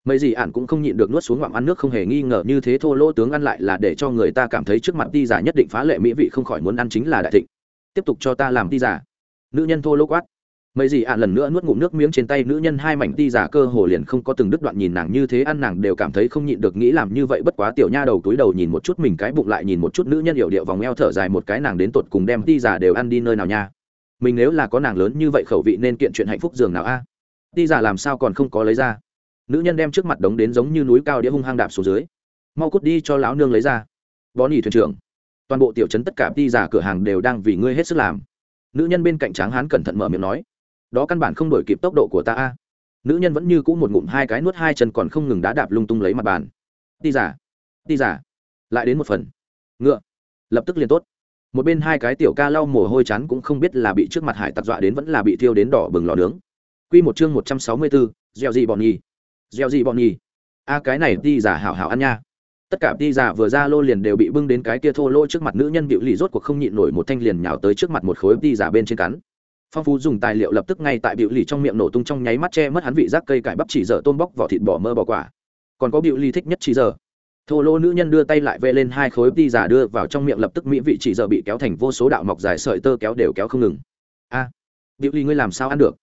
Mấy gì ạn cũng không nhịn được nuốt xuống ngoạm ăn nước không hề nghi ngờ, như thế thô lỗ tướng ăn lại là để cho người ta cảm thấy trước mặt đi giả nhất định phá lệ mỹ vị không khỏi muốn ăn chính là đại thịnh. Tiếp tục cho ta làm đi giả nữ nhân thô lỗ quát mấy gì ạ, lần nữa nuốt ngụm nước miếng trên tay nữ nhân hai mảnh ti giả cơ hồ liền không có từng đứt đoạn nhìn nàng như thế, ăn nàng đều cảm thấy không nhịn được nghĩ làm như vậy, bất quá tiểu nha đầu túi đầu nhìn một chút mình, cái bụng lại nhìn một chút nữ nhân hiểu điệu vòng eo thở dài một cái, nàng đến tột cùng đem ti giả đều ăn đi nơi nào nha? Mình nếu là có nàng lớn như vậy khẩu vị nên kiện chuyện hạnh phúc giường nào a? Ti giả làm sao còn không có lấy ra? Nữ nhân đem trước mặt đống đến giống như núi cao đĩa hung hang đạp xuống dưới. Mau cút đi cho lão nương lấy ra. Bó nỉ thuyền trưởng. Toàn bộ tiểu trấn tất cả ti giả cửa hàng đều đang vì ngươi hết sức làm. Nữ nhân bên cạnh tráng hán cẩn thận mở miệng nói đó căn bản không đổi kịp tốc độ của ta a. Nữ nhân vẫn như cũ một ngụm hai cái nuốt hai chân còn không ngừng đá đạp lung tung lấy mặt bàn. Đi giả đi giả, lại đến một phần. Ngựa, lập tức liền tốt. Một bên hai cái tiểu ca lau mồ hôi chán cũng không biết là bị trước mặt hải tặc dọa đến vẫn là bị thiêu đến đỏ bừng lò nướng. Quy một chương một trăm sáu mươi bốn, gieo gì bọn nhì? Gieo gì bọn nhì? A, cái này đi giả hảo hảo ăn nha. Tất cả đi giả vừa ra lô liền đều bị bưng đến cái kia thô lô trước mặt nữ nhân bịu lì rốt cuộc không nhịn nổi một thanh liền nhào tới trước mặt một khối đi giả bên trên cắn phong phú dùng tài liệu lập tức ngay tại biểu lì trong miệng nổ tung trong nháy mắt che mất hắn vị giác cây cải bắp chỉ dở tôm bóc vỏ thịt bỏ mơ bỏ quả. Còn có biểu lì thích nhất chỉ dở. Thô lô nữ nhân đưa tay lại vê lên hai khối đi giả đưa vào trong miệng lập tức mỹ vị chỉ dở bị kéo thành vô số đạo mọc dài sợi tơ kéo đều kéo không ngừng. A à, biểu lì ngươi làm sao ăn được?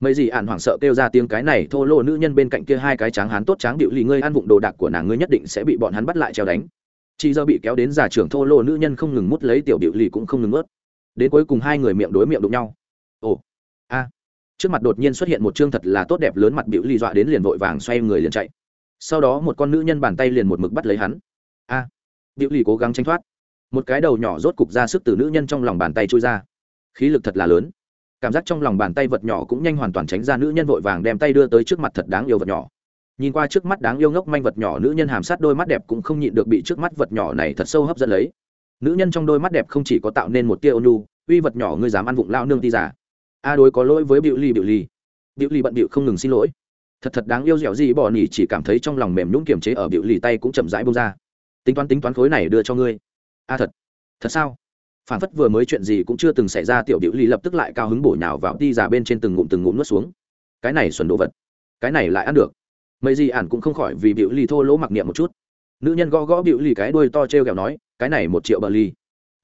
Mấy gì ạn hoảng sợ kêu ra tiếng cái này thô lô nữ nhân bên cạnh kia hai cái tráng hắn tốt tráng biểu lì ngươi ăn vụng đồ đạc của nàng ngươi nhất định sẽ bị bọn hắn bắt lại treo đánh. Chỉ giờ bị kéo đến giả trưởng thô lô nữ nhân không ngừng mút lấy tiểu biểu lì cũng không ngừng ướt đến cuối cùng hai người miệng đối miệng đụng nhau a. Trước mặt đột nhiên xuất hiện một chương thật là tốt đẹp lớn mặt biểu ly dọa đến liền vội vàng xoay người liền chạy. Sau đó một con nữ nhân bàn tay liền một mực bắt lấy hắn. A. À, biểu ly cố gắng tranh thoát. Một cái đầu nhỏ rốt cục ra sức từ nữ nhân trong lòng bàn tay trôi ra. Khí lực thật là lớn. Cảm giác trong lòng bàn tay vật nhỏ cũng nhanh hoàn toàn tránh ra nữ nhân vội vàng đem tay đưa tới trước mặt thật đáng yêu vật nhỏ. Nhìn qua trước mắt đáng yêu ngốc manh vật nhỏ nữ nhân hàm sát đôi mắt đẹp cũng không nhịn được bị trước mắt vật nhỏ này thật sâu hấp dẫn lấy. Nữ nhân trong đôi mắt đẹp không chỉ có tạo nên một tia ônu uy vật nhỏ ngươi dám ăn vụng lao nương ti giả a đối có lỗi với biểu ly biểu ly. Biểu ly bận bịu không ngừng xin lỗi. Thật thật đáng yêu dẻo gì bỏ nỉ chỉ cảm thấy trong lòng mềm nhũng kiềm chế ở biểu ly tay cũng chậm rãi bông ra. Tính toán tính toán khối này đưa cho ngươi. A thật. Thật sao? Phản phất vừa mới chuyện gì cũng chưa từng xảy ra, tiểu biểu ly lập tức lại cao hứng bổ nhào vào đi giả bên trên từng ngụm từng ngụm nuốt xuống. Cái này xuẩn đồ vật. Cái này lại ăn được. Mấy gì ản cũng không khỏi vì biểu ly thô lỗ mặc niệm một chút. Nữ nhân gõ gõ biểu ly cái đuôi to t r e o kẹo nói, cái này một triệu bờ ly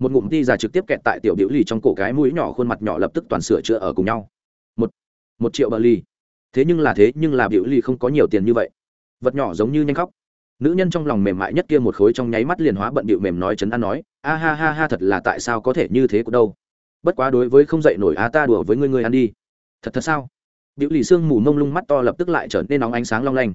một ngụm ti già trực tiếp kẹt tại tiểu biểu lì trong cổ cái mũi nhỏ khuôn mặt nhỏ lập tức toàn sửa chữa ở cùng nhau. Một một triệu bờ ly thế nhưng là thế, nhưng là biểu lì không có nhiều tiền như vậy. Vật nhỏ giống như nhanh khóc. Nữ nhân trong lòng mềm mại nhất kia một khối trong nháy mắt liền hóa bận bịu mềm nói chấn an nói, a ha ha ha, thật là tại sao có thể như thế của đâu? Bất quá đối với không dậy nổi á ta đùa với ngươi ngươi ăn đi. Thật thật sao? Biểu lì sương mù mông lung mắt to lập tức lại trở nên nóng ánh sáng long lanh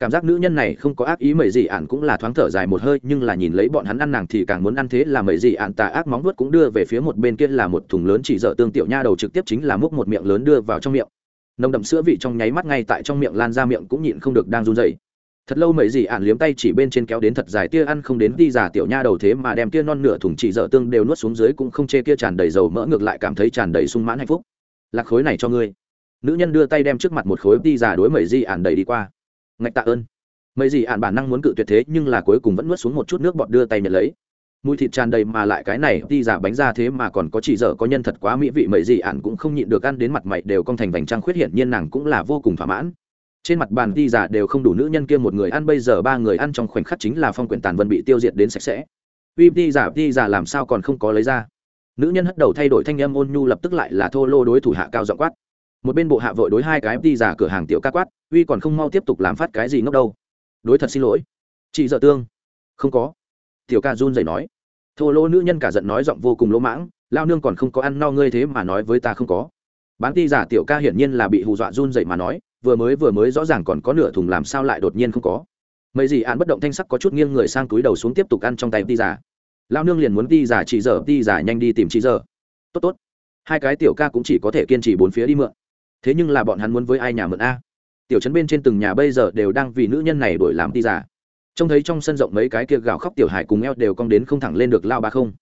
cảm giác nữ nhân này không có ác ý mẩy gì ạn cũng là thoáng thở dài một hơi, nhưng là nhìn lấy bọn hắn ăn nàng thì càng muốn ăn thế là mẩy gì ạn tà ác móng vuốt cũng đưa về phía một bên kia là một thùng lớn chỉ dở tương tiểu nha đầu trực tiếp chính là múc một miệng lớn đưa vào trong miệng. Nồng đậm sữa vị trong nháy mắt ngay tại trong miệng lan ra miệng cũng nhịn không được đang run dậy thật lâu mấy gì ạn liếm tay chỉ bên trên kéo đến thật dài, tia ăn không đến đi giả tiểu nha đầu thế mà đem tia non nửa thùng chỉ dở tương đều nuốt xuống dưới cũng không chê kia tràn đầy dầu mỡ, ngược lại cảm thấy tràn đầy sung mãn hạnh phúc. Lạc khối này cho ngươi. Nữ nhân đưa tay đem trước mặt một khối đi giả đối mấy gì ạn đầy đi qua ngạch tạ ơn. Mấy gì ạn bản năng muốn cự tuyệt thế, nhưng là cuối cùng vẫn nuốt xuống một chút nước bọt đưa tay nhận lấy. Mùi thịt tràn đầy mà lại cái này, đi giả bánh ra thế mà còn có chỉ dở có nhân thật quá mỹ vị, mấy gì ạn cũng không nhịn được ăn đến mặt mày đều cong thành vành trăng khuyết hiển nhiên nàng cũng là vô cùng thỏa mãn. Trên mặt bàn đi giả đều không đủ nữ nhân kia một người ăn, bây giờ ba người ăn trong khoảnh khắc chính là phong quyển tàn vân bị tiêu diệt đến sạch sẽ. Uy, đi giả đi giả làm sao còn không có lấy ra? Nữ nhân hất đầu thay đổi thanh âm, ôn nhu lập tức lại là thô lô đối thủ hạ cao giọng quát một bên bộ hạ vội đối hai cái đi giả cửa hàng tiểu ca quát, uy còn không mau tiếp tục làm phát cái gì ngốc đâu. Đối thật xin lỗi. Chị dợ tương. Không có. Tiểu ca run rẩy nói. Thô lỗ nữ nhân cả giận nói giọng vô cùng lỗ mãng, lao nương còn không có ăn no ngươi thế mà nói với ta không có. Bán ti giả tiểu ca hiển nhiên là bị hù dọa run dậy mà nói, vừa mới vừa mới rõ ràng còn có nửa thùng làm sao lại đột nhiên không có. Mấy gì án bất động thanh sắc có chút nghiêng người sang túi đầu xuống tiếp tục ăn trong tay ti giả. Lao nương liền muốn ti giả chỉ giờ ti giả nhanh đi tìm chị giờ tốt tốt. Hai cái tiểu ca cũng chỉ có thể kiên trì bốn phía đi mượn thế nhưng là bọn hắn muốn với ai nhà mượn a? Tiểu trấn bên trên từng nhà bây giờ đều đang vì nữ nhân này đổi làm đi giả trông thấy trong sân rộng mấy cái kia gào khóc tiểu hải cùng eo đều cong đến không thẳng lên được lao ba không.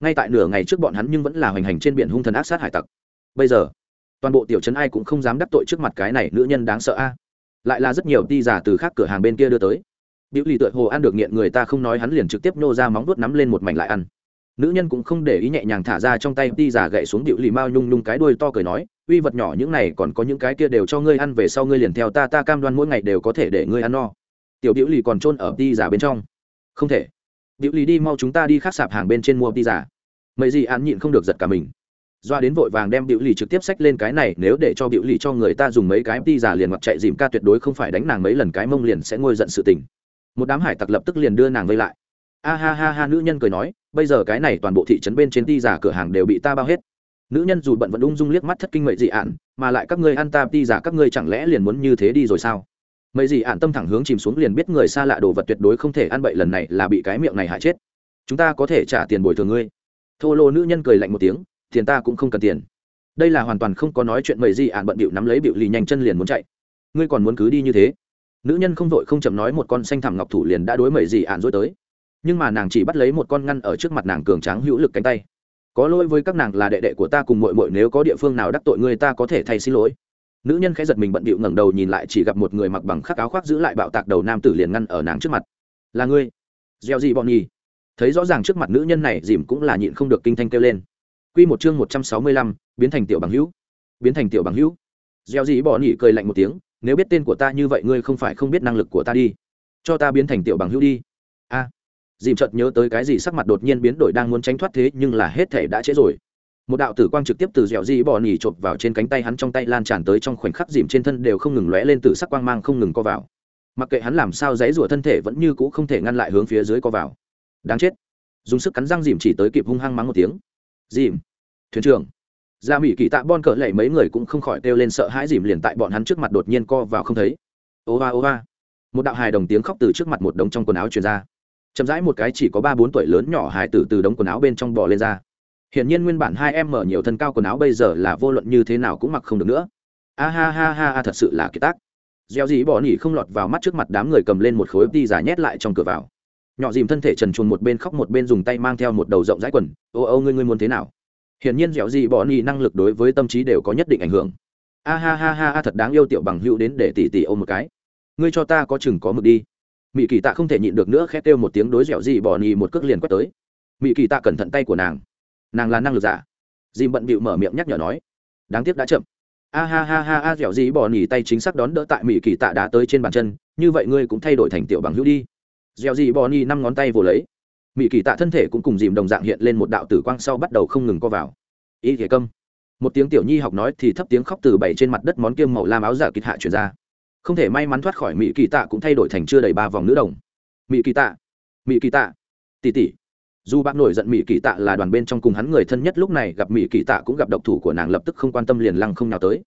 Ngay tại nửa ngày trước bọn hắn nhưng vẫn là hoành hành trên biển hung thần ác sát hải tặc. Bây giờ, toàn bộ tiểu trấn ai cũng không dám đắc tội trước mặt cái này nữ nhân đáng sợ a. Lại là rất nhiều ti giả từ khác cửa hàng bên kia đưa tới. Biểu lì tựa hồ ăn được nghiện người ta không nói hắn liền trực tiếp nô ra móng vuốt nắm lên một mảnh lại ăn nữ nhân cũng không để ý nhẹ nhàng thả ra trong tay ti giả gậy xuống điệu lì mao nhung nhung cái đuôi to cười nói, uy vật nhỏ những này còn có những cái kia đều cho ngươi ăn về sau ngươi liền theo ta ta cam đoan mỗi ngày đều có thể để ngươi ăn no. Tiểu điệu lì còn trôn ở ti giả bên trong. Không thể. Điệu lì đi, mau chúng ta đi khắc sạp hàng bên trên mua ti giả. Mấy gì ăn nhịn không được giật cả mình. Doa đến vội vàng đem điệu lì trực tiếp xách lên cái này, nếu để cho điệu lì cho người ta dùng mấy cái ti giả liền mặc chạy dìm ca tuyệt đối không phải đánh nàng mấy lần, cái mông liền sẽ ngôi giận sự tình. Một đám hải tặc lập tức liền đưa nàng vây lại a ha ha ha, nữ nhân cười nói, bây giờ cái này toàn bộ thị trấn bên trên ti giả cửa hàng đều bị ta bao hết. Nữ nhân dù bận vẫn ung dung liếc mắt thất kinh mệnh dị ạn, mà lại các ngươi ăn ta, ti giả các ngươi chẳng lẽ liền muốn như thế đi rồi sao? Mấy dị ạn tâm thẳng hướng chìm xuống liền biết người xa lạ đồ vật tuyệt đối không thể ăn bậy lần này là bị cái miệng này hại chết. Chúng ta có thể trả tiền bồi thường ngươi. Thô lô nữ nhân cười lạnh một tiếng, tiền ta cũng không cần tiền. Đây là hoàn toàn không có nói chuyện mấy dị ạn bận bịu nắm lấy bịu lì nhanh chân liền muốn chạy. Ngươi còn muốn cứ đi như thế? Nữ nhân không vội không chậm nói một con xanh thảm ngọc thủ liền đã đối mấy dị ạn dối tới nhưng mà nàng chỉ bắt lấy một con ngăn ở trước mặt nàng cường tráng hữu lực cánh tay. Có lỗi với các nàng là đệ đệ của ta cùng mội mội nếu có địa phương nào đắc tội ngươi ta có thể thay xin lỗi. Nữ nhân khẽ giật mình bận bịu ngẩng đầu nhìn lại, chỉ gặp một người mặc bằng khắc áo khoác giữ lại bạo tạc đầu nam tử liền ngăn ở nàng trước mặt. Là ngươi? Gieo gì bọn nhì thấy rõ ràng trước mặt nữ nhân này, dìm cũng là nhịn không được kinh thanh kêu lên. Q một chương một trăm sáu mươi lăm, biến thành tiểu bằng hữu. Biến thành tiểu bằng hữu. Gieo gì bỏ nhì cười lạnh một tiếng, nếu biết tên của ta như vậy, ngươi không phải không biết năng lực của ta đi. Cho ta biến thành tiểu bằng hữu đi. A dìm chợt nhớ tới cái gì sắc mặt đột nhiên biến đổi đang muốn tránh thoát thế nhưng là hết thể đã trễ rồi. Một đạo tử quang trực tiếp từ dẻo di bỏ nỉ chộp vào trên cánh tay hắn trong tay lan tràn tới trong khoảnh khắc dìm trên thân đều không ngừng lóe lên từ sắc quang mang không ngừng co vào. Mặc kệ hắn làm sao dãy rủa thân thể vẫn như cũ không thể ngăn lại hướng phía dưới co vào. Đáng chết. Dùng sức cắn răng dìm chỉ tới kịp hung hăng mắng một tiếng. Dìm. Thuyền trưởng. Dạ Gia mỹ kỳ tạ bon cỡ lệ mấy người cũng không khỏi kêu lên sợ hãi dìm liền tại bọn hắn trước mặt đột nhiên co vào không thấy. Ô va ô va một đạo hài đồng tiếng khóc từ trước mặt một đống trong quần áo truyền ra chậm rãi một cái chỉ có ba bốn tuổi lớn nhỏ hài tử từ đống quần áo bên trong bò lên ra Hiển nhiên nguyên bản hai em mở nhiều thân cao quần áo bây giờ là vô luận như thế nào cũng mặc không được nữa. A ha ha ha ha thật sự là kỳ tác. Gieo gì bỏ nhỉ không lọt vào mắt trước mặt đám người cầm lên một khối đi giả nhét lại trong cửa vào. Nhỏ dìm thân thể trần chuồn một bên khóc một bên dùng tay mang theo một đầu rộng rãi quần, "Ô ô ngươi ngươi muốn thế nào?" Hiển nhiên dẻo gì bỏ nhỉ năng lực đối với tâm trí đều có nhất định ảnh hưởng. A ha ha ha ha thật đáng yêu tiểu bằng hữu đến để tỷ tỷ ôm một cái. Ngươi cho ta có chừng có mực đi. Mị Kỳ Tạ không thể nhịn được nữa khét kêu một tiếng đối dẻo dị bỏ nhì một cước liền quét tới. Mị Kỳ Tạ cẩn thận tay của nàng. Nàng là năng lực giả. Dìm bận bịu mở miệng nhắc nhở nói. Đáng tiếc đã chậm. A ha ha ha a dẻo dị bỏ nhì tay chính xác đón đỡ tại mỹ kỳ tạ đá tới trên bàn chân, như vậy ngươi cũng thay đổi thành tiểu bằng hữu đi. Dẻo dị bỏ nhì năm ngón tay vồ lấy. Mỹ kỳ tạ thân thể cũng cùng dìm đồng dạng hiện lên một đạo tử quang sau bắt đầu không ngừng co vào. Y thể câm. Một tiếng tiểu nhi học nói thì thấp tiếng khóc từ bảy trên mặt đất món kiêm màu lam áo giả kịch hạ chuyển ra không thể may mắn thoát khỏi mỹ kỳ tạ cũng thay đổi thành chưa đầy ba vòng nữ đồng. Mỹ kỳ tạ mỹ kỳ tạ. Tỷ tỷ, dù bác nổi giận mỹ kỳ tạ là đoàn bên trong cùng hắn người thân nhất lúc này, gặp mỹ kỳ tạ cũng gặp độc thủ của nàng lập tức không quan tâm liền lăng không nào tới.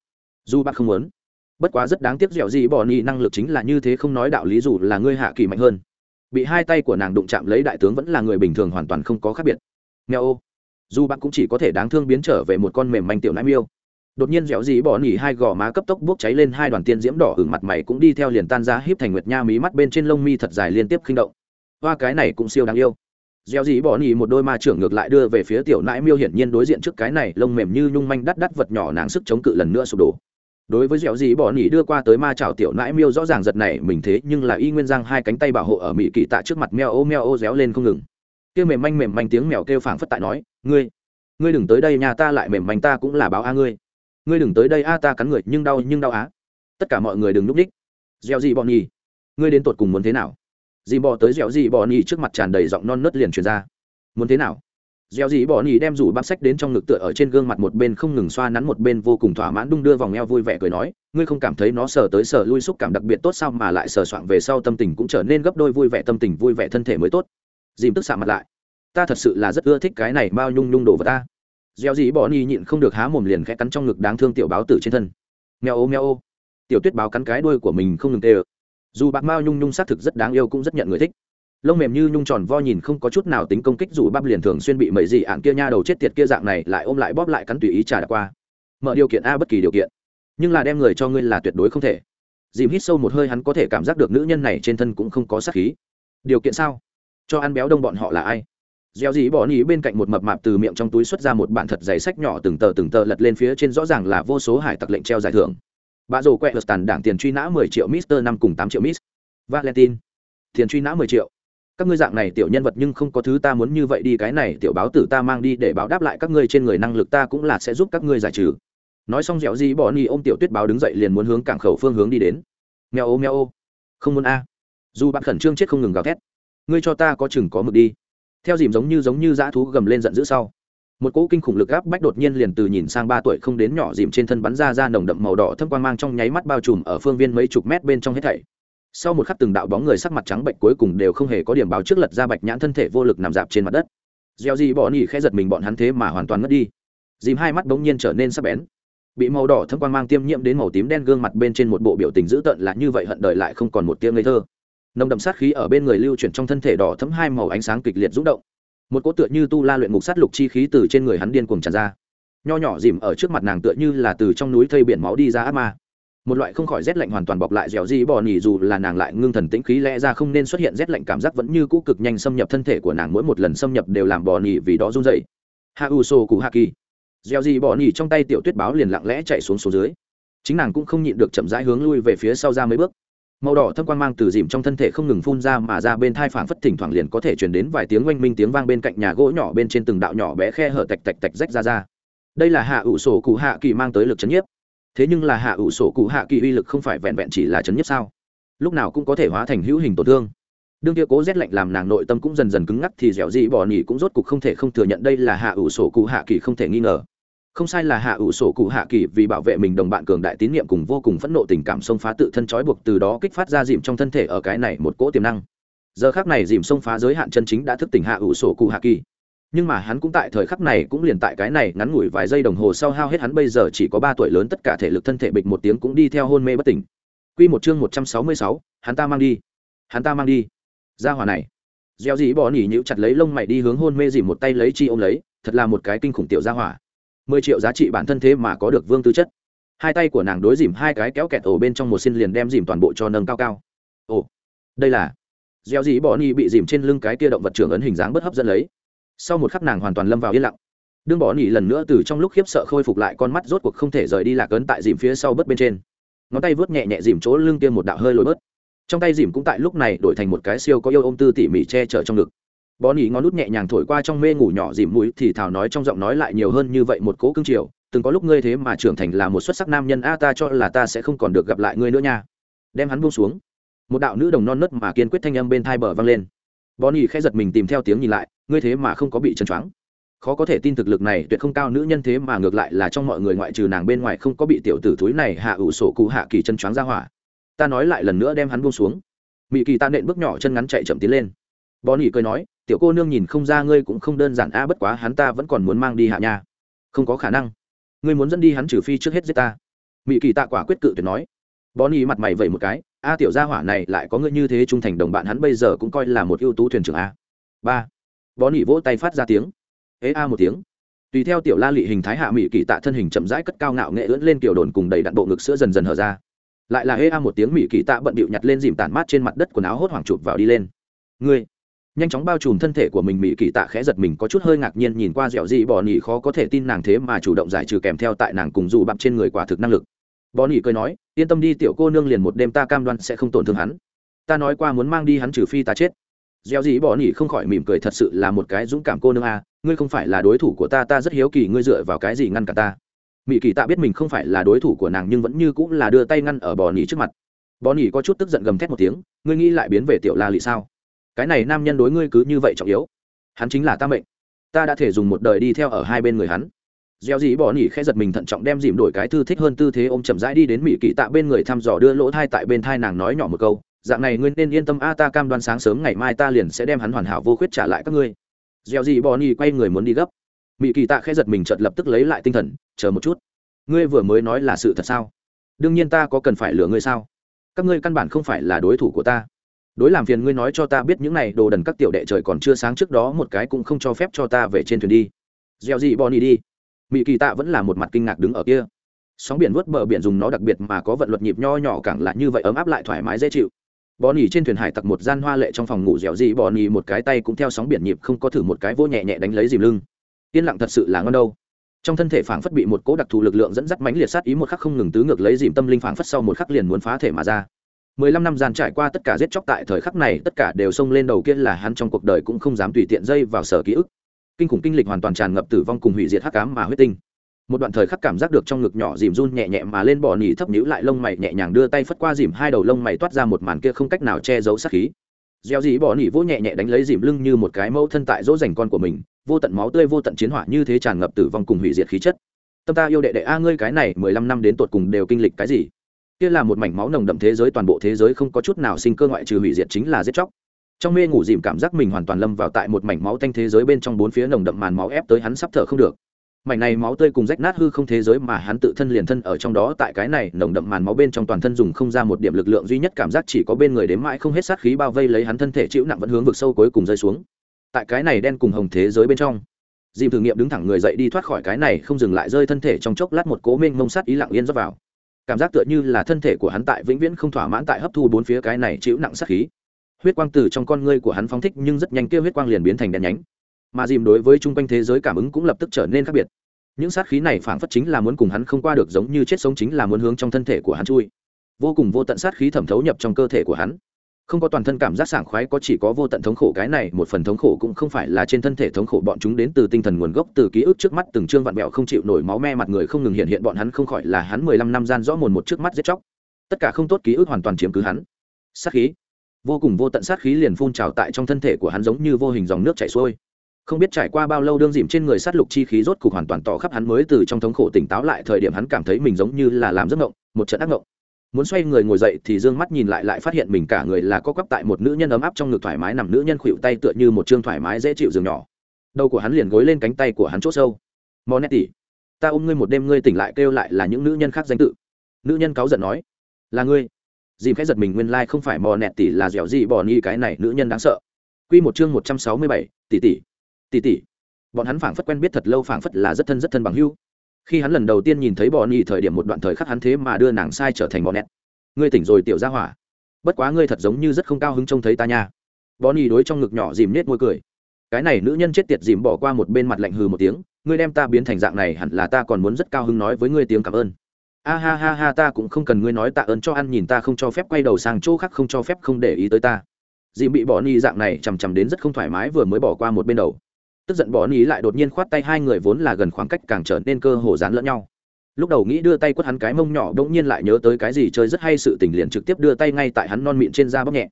Dù bác không muốn, bất quá rất đáng tiếc dẻo gì bỏ ni năng lực chính là như thế không nói đạo lý dù là ngươi hạ kỳ mạnh hơn. Bị hai tay của nàng đụng chạm lấy đại tướng vẫn là người bình thường hoàn toàn không có khác biệt. Nghe ô, dù bạn cũng chỉ có thể đáng thương biến trở về một con mềm manh tiểu nãi miêu đột nhiên dẻo dí bỏ nỉ hai gò má cấp tốc bốc cháy lên, hai đoàn tiên diễm đỏ hửng mặt mày cũng đi theo liền tan ra híp thành nguyệt nha, mí mắt bên trên lông mi thật dài liên tiếp khinh động. Hoa, cái này cũng siêu đáng yêu. Dẻo dí bỏ nỉ một đôi ma trưởng ngược lại đưa về phía tiểu nãi miêu hiển nhiên đối diện trước cái này, lông mềm như nhung manh đắt đắt vật nhỏ nàng sức chống cự lần nữa sụp đổ. Đối với dẻo dí bỏ nỉ đưa qua tới ma chảo tiểu nãi miêu rõ ràng giật này mình thế, nhưng là y nguyên giang hai cánh tay bảo hộ ở mỹ kỳ tạ trước mặt meo ô meo ô réo lên không ngừng. Kêu mềm manh mềm manh tiếng mèo kêu phảng phất tại nói, ngươi ngươi đừng tới đây nhà ta lại mềm manh, ta cũng là báo a ngươi ngươi đừng tới đây, a, ta cắn người, nhưng đau nhưng đau á. Tất cả mọi người đừng núp đích. Gieo gì bọn nhì. Ngươi đến tột cùng muốn thế nào? Dì bò tới dẻo gì bò nhì trước mặt tràn đầy giọng non nớt liền truyền ra. Muốn thế nào? Dẻo gì bò nhì đem rủ bắp sách đến trong ngực tựa ở trên gương mặt một bên không ngừng xoa nắn, một bên vô cùng thỏa mãn đung đưa vòng eo vui vẻ cười nói, ngươi không cảm thấy nó sờ tới sờ lui xúc cảm đặc biệt tốt sao mà lại sờ soạng về sau tâm tình cũng trở nên gấp đôi vui vẻ, tâm tình vui vẻ thân thể mới tốt. Dìm tức xạ mặt lại. Ta thật sự là rất ưa thích cái này, bao nhung nhung đồ vật ta gieo dĩ bỏ ni nhịn không được há mồm liền khẽ cắn trong ngực đáng thương tiểu báo tử trên thân. Mèo ô mèo ô. Tiểu tuyết báo cắn cái đuôi của mình không ngừng tê ơ dù bạc mao nhung nhung xác thực rất đáng yêu cũng rất nhận người thích. Lông mềm như nhung tròn vo nhìn không có chút nào tính công kích dù bắp liền thường xuyên bị mẩy dị ạn kia nha đầu chết tiệt kia dạng này lại ôm lại bóp lại cắn tùy ý trả đã qua. Mở điều kiện a bất kỳ điều kiện. Nhưng là đem người cho ngươi là tuyệt đối không thể. Dìm hít sâu một hơi hắn có thể cảm giác được nữ nhân này trên thân cũng không có sát khí. Điều kiện sao? Cho ăn béo đông bọn họ là ai? Gieo dí bỏ nỉ bên cạnh một mập mạp từ miệng trong túi xuất ra một bản thật giày sách nhỏ từng tờ từng tờ lật lên phía trên rõ ràng là vô số hải tặc lệnh treo giải thưởng. Bà rồ quẹt lật tàn đảng tiền truy nã mười triệu mister năm cùng tám triệu miss. Valentine, tiền truy nã mười triệu. Các ngươi dạng này tiểu nhân vật nhưng không có thứ ta muốn như vậy đi, cái này tiểu báo tử ta mang đi để báo đáp lại các ngươi trên người năng lực ta cũng là sẽ giúp các ngươi giải trừ. Nói xong dẻo dí bỏ ni ôm tiểu tuyết báo đứng dậy liền muốn hướng cảng khẩu phương hướng đi đến. Mèo ô mèo ô. Không muốn a. Dù bạn khẩn trương chết không ngừng gào thét. Ngươi cho ta có chừng có mực đi theo dìm giống như giống như dã thú gầm lên giận dữ sau. Một cỗ kinh khủng lực gáp bách đột nhiên liền từ nhìn sang ba tuổi không đến nhỏ dìm trên thân bắn ra ra nồng đậm màu đỏ thâm quan mang trong nháy mắt bao trùm ở phương viên mấy chục mét bên trong hết thảy. Sau một khắc từng đạo bóng người sắc mặt trắng bệnh cuối cùng đều không hề có điểm báo trước lật ra bạch nhãn thân thể vô lực nằm dạp trên mặt đất. Gieo gì bỏ nỉ khẽ giật mình bọn hắn thế mà hoàn toàn mất đi. Dìm hai mắt bỗng nhiên trở nên sắc bén. Bị màu đỏ thâm quan mang tiêm nhiễm đến màu tím đen gương mặt bên trên một bộ biểu tình dữ tợn là như vậy hận đời lại không còn một tia ngây thơ nồng đậm sát khí ở bên người lưu chuyển trong thân thể đỏ thấm hai màu ánh sáng kịch liệt rung động. Một cỗ tựa như tu la luyện ngục sát lục chi khí từ trên người hắn điên cuồng tràn ra. Nho nhỏ dìm ở trước mặt nàng tựa như là từ trong núi thây biển máu đi ra ác ma. Một loại không khỏi rét lạnh hoàn toàn bọc lại dẻo dĩ bò nỉ dù là nàng lại ngưng thần tĩnh khí lẽ ra không nên xuất hiện rét lạnh cảm giác vẫn như cũ cực nhanh xâm nhập thân thể của nàng mỗi một lần xâm nhập đều làm bò nỉ vì đó run dậy hạ u sô cụ hạ kỳ dẻo dĩ bò nỉ trong tay tiểu tuyết báo liền lặng lẽ chạy xuống số dưới. Chính nàng cũng không nhịn được chậm rãi hướng lui về phía sau ra mấy bước màu đỏ thâm quan mang từ dìm trong thân thể không ngừng phun ra mà ra bên thai phảng phất thỉnh thoảng liền có thể chuyển đến vài tiếng oanh minh tiếng vang bên cạnh nhà gỗ nhỏ bên trên từng đạo nhỏ bé khe hở tạch tạch tạch rách ra ra. Đây là hạ ủ sổ cụ hạ kỳ mang tới lực chấn nhiếp. Thế nhưng là hạ ủ sổ cụ hạ kỳ uy lực không phải vẹn vẹn chỉ là chấn nhiếp sao? Lúc nào cũng có thể hóa thành hữu hình tổn thương. Đương kia cố rét lạnh làm nàng nội tâm cũng dần dần cứng ngắc thì dẻo dị bỏ nỉ cũng rốt cục không thể không thừa nhận đây là hạ ủ sổ cụ hạ kỳ không thể nghi ngờ không sai là hạ ủ sổ cụ hạ kỳ vì bảo vệ mình đồng bạn cường đại tín nhiệm cùng vô cùng phẫn nộ tình cảm xông phá tự thân trói buộc từ đó kích phát ra dìm trong thân thể ở cái này một cỗ tiềm năng giờ khác này dìm xông phá giới hạn chân chính đã thức tỉnh hạ ủ sổ cụ hạ kỳ nhưng mà hắn cũng tại thời khắc này cũng liền tại cái này ngắn ngủi vài giây đồng hồ sau hao hết hắn bây giờ chỉ có ba tuổi lớn tất cả thể lực thân thể bịch một tiếng cũng đi theo hôn mê bất tỉnh Quy một chương một trăm sáu mươi sáu, hắn ta mang đi. Hắn ta mang đi. Ra hỏa này. Gieo dĩ bỏ nỉ nhữ chặt lấy lông mày đi hướng hôn mê dìm một tay lấy chi ôm lấy, thật là một cái kinh khủng tiểu gia hỏa mười triệu giá trị bản thân thế mà có được vương tư chất. Hai tay của nàng đối dìm hai cái kéo kẹt ổ bên trong một xin liền đem dìm toàn bộ cho nâng cao cao. Ồ, đây là gieo dĩ bỏ ni bị dìm trên lưng cái kia động vật trưởng ấn hình dáng bất hấp dẫn lấy. Sau một khắc nàng hoàn toàn lâm vào yên lặng. Đương bỏ nỉ lần nữa từ trong lúc khiếp sợ khôi phục lại con mắt rốt cuộc không thể rời đi lạc ấn tại dìm phía sau bớt bên trên. Ngón tay vớt nhẹ nhẹ dìm chỗ lưng kia một đạo hơi lối bớt. Trong tay dìm cũng tại lúc này đổi thành một cái siêu có yêu ôm tư tỉ mỉ che chở trong ngực bó nỉ ngón nút nhẹ nhàng thổi qua trong mê ngủ nhỏ dìm mũi thì thảo nói trong giọng nói lại nhiều hơn như vậy một cố cương triều. Từng có lúc ngươi thế mà trưởng thành là một xuất sắc nam nhân, a, ta cho là ta sẽ không còn được gặp lại ngươi nữa nha. Đem hắn buông xuống. Một đạo nữ đồng non nớt mà kiên quyết thanh âm bên thai bờ vang lên. Bó nỉ khẽ giật mình tìm theo tiếng nhìn lại, ngươi thế mà không có bị chân choáng. Khó có thể tin thực lực này, tuyệt không cao nữ nhân thế mà ngược lại là trong mọi người ngoại trừ nàng bên ngoài không có bị tiểu tử thúi này hạ ủ sổ cụ hạ kỳ chân choáng ra hỏa. Ta nói lại lần nữa đem hắn buông xuống. Mỹ kỳ ta nện bước nhỏ chân ngắn chạy chậm tiến lên. Bó nỉ cười nói tiểu cô nương nhìn không ra ngươi cũng không đơn giản a, bất quá hắn ta vẫn còn muốn mang đi hạ nha. Không có khả năng. Ngươi muốn dẫn đi hắn trừ phi trước hết giết ta. Mỹ kỳ tạ quả quyết cự tuyệt nói. Bón ý mặt mày vẩy một cái, a, tiểu gia hỏa này lại có ngươi như thế trung thành đồng bạn hắn bây giờ cũng coi là một ưu tú thuyền trưởng a. Ba. Bón ý vỗ tay phát ra tiếng. Ế a một tiếng. Tùy theo tiểu la lị hình thái hạ mỹ kỳ tạ thân hình chậm rãi cất cao ngạo nghệ ưỡn lên kiểu đồn cùng đầy đặn bộ ngực sữa dần dần hở ra. Lại là ế a một tiếng mỹ kỳ tạ bận bịu nhặt lên dìm tản mát trên mặt đất quần áo hốt hoảng chụp vào đi lên. Ngươi nhanh chóng bao trùm thân thể của mình mỹ kỳ tạ khẽ giật mình, có chút hơi ngạc nhiên nhìn qua dẻo dị bỏ nỉ khó có thể tin nàng thế mà chủ động giải trừ kèm theo tại nàng cùng dù bặm trên người quả thực năng lực. Bỏ nỉ cười nói, yên tâm đi, tiểu cô nương liền một đêm ta cam đoan sẽ không tổn thương hắn. Ta nói qua muốn mang đi hắn trừ phi ta chết. Dẻo dị bỏ nỉ không khỏi mỉm cười, thật sự là một cái dũng cảm cô nương a, ngươi không phải là đối thủ của ta ta rất hiếu kỳ ngươi dựa vào cái gì ngăn cả ta. Mỹ kỳ tạ biết mình không phải là đối thủ của nàng nhưng vẫn như cũng là đưa tay ngăn ở bò nỉ trước mặt. Bò nỉ có chút tức giận gầm thét một tiếng, ngươi nghĩ lại biến về tiểu la lị sao? Cái này nam nhân đối ngươi cứ như vậy trọng yếu. Hắn chính là ta mệnh. Ta đã thể dùng một đời đi theo ở hai bên người hắn. Gieo dĩ bỏ nỉ khẽ giật mình thận trọng đem dìm đổi cái thư thích hơn tư thế ôm chậm rãi đi đến mỹ kỳ tạ bên người thăm dò đưa lỗ thai tại bên thai nàng nói nhỏ một câu, dạng này ngươi nên yên tâm a, ta cam đoan sáng sớm ngày mai ta liền sẽ đem hắn hoàn hảo vô khuyết trả lại các ngươi. Gieo dĩ bỏ nỉ quay người muốn đi gấp. Mỹ kỳ tạ khẽ giật mình chợt lập tức lấy lại tinh thần, chờ một chút. Ngươi vừa mới nói là sự thật sao? Đương nhiên ta có cần phải lừa ngươi sao? Các ngươi căn bản không phải là đối thủ của ta đối làm phiền ngươi nói cho ta biết những này đồ đần các tiểu đệ trời còn chưa sáng trước đó một cái cũng không cho phép cho ta về trên thuyền đi. Gieo gì bonnie đi. Mỹ kỳ tạ vẫn là một mặt kinh ngạc đứng ở kia. Sóng biển vớt bờ biển dùng nó đặc biệt mà có vận luật nhịp nho nhỏ càng lại như vậy ấm áp lại thoải mái dễ chịu. Bonnie trên thuyền hải tặc một gian hoa lệ trong phòng ngủ dẻo gì Bonnie một cái tay cũng theo sóng biển nhịp không có thử một cái vô nhẹ nhẹ đánh lấy dìm lưng. Yên lặng thật sự là ngon đâu. Trong thân thể phảng phất bị một cố đặc thù lực lượng dẫn dắt mãnh liệt sát ý một khắc không ngừng tứ ngược lấy dìm tâm linh phảng phất sau một khắc liền muốn phá thể mà ra mười lăm năm gian trải qua tất cả giết chóc tại thời khắc này, tất cả đều xông lên đầu kia là hắn trong cuộc đời cũng không dám tùy tiện dây vào sở ký ức. Kinh khủng kinh lịch hoàn toàn tràn ngập tử vong cùng hủy diệt hắc ám mà huyết tinh. Một đoạn thời khắc cảm giác được trong ngực nhỏ dìm run nhẹ nhẹ mà lên bỏ nỉ thấp nhíu lại lông mày nhẹ nhàng đưa tay phất qua dìm hai đầu lông mày toát ra một màn kia không cách nào che giấu sát khí. Gieo dĩ bỏ nỉ vỗ nhẹ nhẹ đánh lấy dìm lưng như một cái mẫu thân tại dỗ dành con của mình, vô tận máu tươi vô tận chiến hỏa như thế tràn ngập tử vong cùng hủy diệt khí chất. Tâm ta yêu đệ đệ a, ngươi cái này mười lăm năm đến tột cùng đều kinh lịch cái gì? Kia là một mảnh máu nồng đậm thế giới, toàn bộ thế giới không có chút nào sinh cơ ngoại trừ hủy diệt chính là giết chóc. Trong mê ngủ dìm cảm giác mình hoàn toàn lâm vào tại một mảnh máu tanh thế giới bên trong bốn phía nồng đậm màn máu ép tới hắn sắp thở không được. Mảnh này máu tươi cùng rách nát hư không thế giới mà hắn tự thân liền thân ở trong đó, tại cái này nồng đậm màn máu bên trong toàn thân dùng không ra một điểm lực lượng duy nhất cảm giác chỉ có bên người đến mãi không hết sát khí bao vây lấy hắn thân thể chịu nặng vẫn hướng vực sâu cuối cùng rơi xuống. Tại cái này đen cùng hồng thế giới bên trong, dìm thử nghiệm đứng thẳng người dậy đi thoát khỏi cái này, không dừng lại rơi thân thể trong chốc lát một cố mênh mông sát ý lặng yên rót vào cảm giác tựa như là thân thể của hắn tại vĩnh viễn không thỏa mãn tại hấp thu bốn phía cái này chịu nặng sát khí. Huyết quang từ trong con ngươi của hắn phóng thích nhưng rất nhanh kia huyết quang liền biến thành đen nhánh. Mà dìm đối với chung quanh thế giới cảm ứng cũng lập tức trở nên khác biệt. Những sát khí này phảng phất chính là muốn cùng hắn không qua được giống như chết sống chính là muốn hướng trong thân thể của hắn chui. Vô cùng vô tận sát khí thẩm thấu nhập trong cơ thể của hắn không có toàn thân cảm giác sảng khoái có chỉ có vô tận thống khổ, cái này một phần thống khổ cũng không phải là trên thân thể thống khổ, bọn chúng đến từ tinh thần nguồn gốc, từ ký ức trước mắt, từng trương vạn mẹo không chịu nổi máu me, mặt người không ngừng hiện hiện, bọn hắn không khỏi là hắn mười lăm năm gian rõ mồn một trước mắt giết chóc. Tất cả không tốt ký ức hoàn toàn chiếm cứ hắn. Sát khí. Vô cùng vô tận sát khí liền phun trào tại trong thân thể của hắn giống như vô hình dòng nước chảy xuôi. Không biết trải qua bao lâu đương dìm trên người sát lục chi khí rốt cục hoàn toàn tỏ khắp hắn mới từ trong thống khổ tỉnh táo lại, thời điểm hắn cảm thấy mình giống như là làm giấc ngộng một trận ác ngộng muốn xoay người ngồi dậy thì d ư ơ n g mắt nhìn lại lại phát hiện mình cả người là có quắp tại một nữ nhân ấm áp trong ngực thoải mái nằm nữ nhân khuỵu tay tựa như một chương thoải mái dễ chịu giường nhỏ. Đầu của hắn liền gối lên cánh tay của hắn c h ỗ sâu. Mò nét tỉ ta ôm ngươi một đêm ngươi tỉnh lại kêu lại là những nữ nhân khác danh tự. Nữ nhân cáu giận nói. Là ngươi. Dìm khẽ giật mình nguyên lai、like、không phải mò nẹt tỉ là dẻo gì bỏ ni cái này nữ nhân đáng sợ. Q một chương một trăm sáu mươi bảy, tỷ tỷ tỷ tỷ. Bọn hắn phảng phất quen biết thật lâu phảng phất là rất thân rất thân bằng hưu khi hắn lần đầu tiên nhìn thấy bò nhi thời điểm một đoạn thời khắc hắn thế mà đưa nàng sai trở thành bò nét. Ngươi tỉnh rồi tiểu ra hỏa. Bất quá ngươi thật giống như rất không cao hứng trông thấy ta nha. Bò nhi đối trong ngực nhỏ dìm nết môi cười. Cái này nữ nhân chết tiệt dìm bỏ qua một bên mặt lạnh hừ một tiếng, ngươi đem ta biến thành dạng này hẳn là ta còn muốn rất cao hứng nói với ngươi tiếng cảm ơn. A ha ha ha, ta cũng không cần ngươi nói tạ ơn cho ăn nhìn ta không cho phép quay đầu sang chỗ khác không cho phép không để ý tới ta. Dìm bị bỏ ni dạng này chằm chằm đến rất không thoải mái vừa mới bỏ qua một bên đầu tức giận bỏ ní lại đột nhiên khoát tay, hai người vốn là gần khoảng cách càng trở nên cơ hồ dán lẫn nhau. Lúc đầu nghĩ đưa tay quất hắn cái mông nhỏ đ ỗ n g nhiên lại nhớ tới cái gì chơi rất hay, sự tình liền trực tiếp đưa tay ngay tại hắn non mịn trên da bóc nhẹ.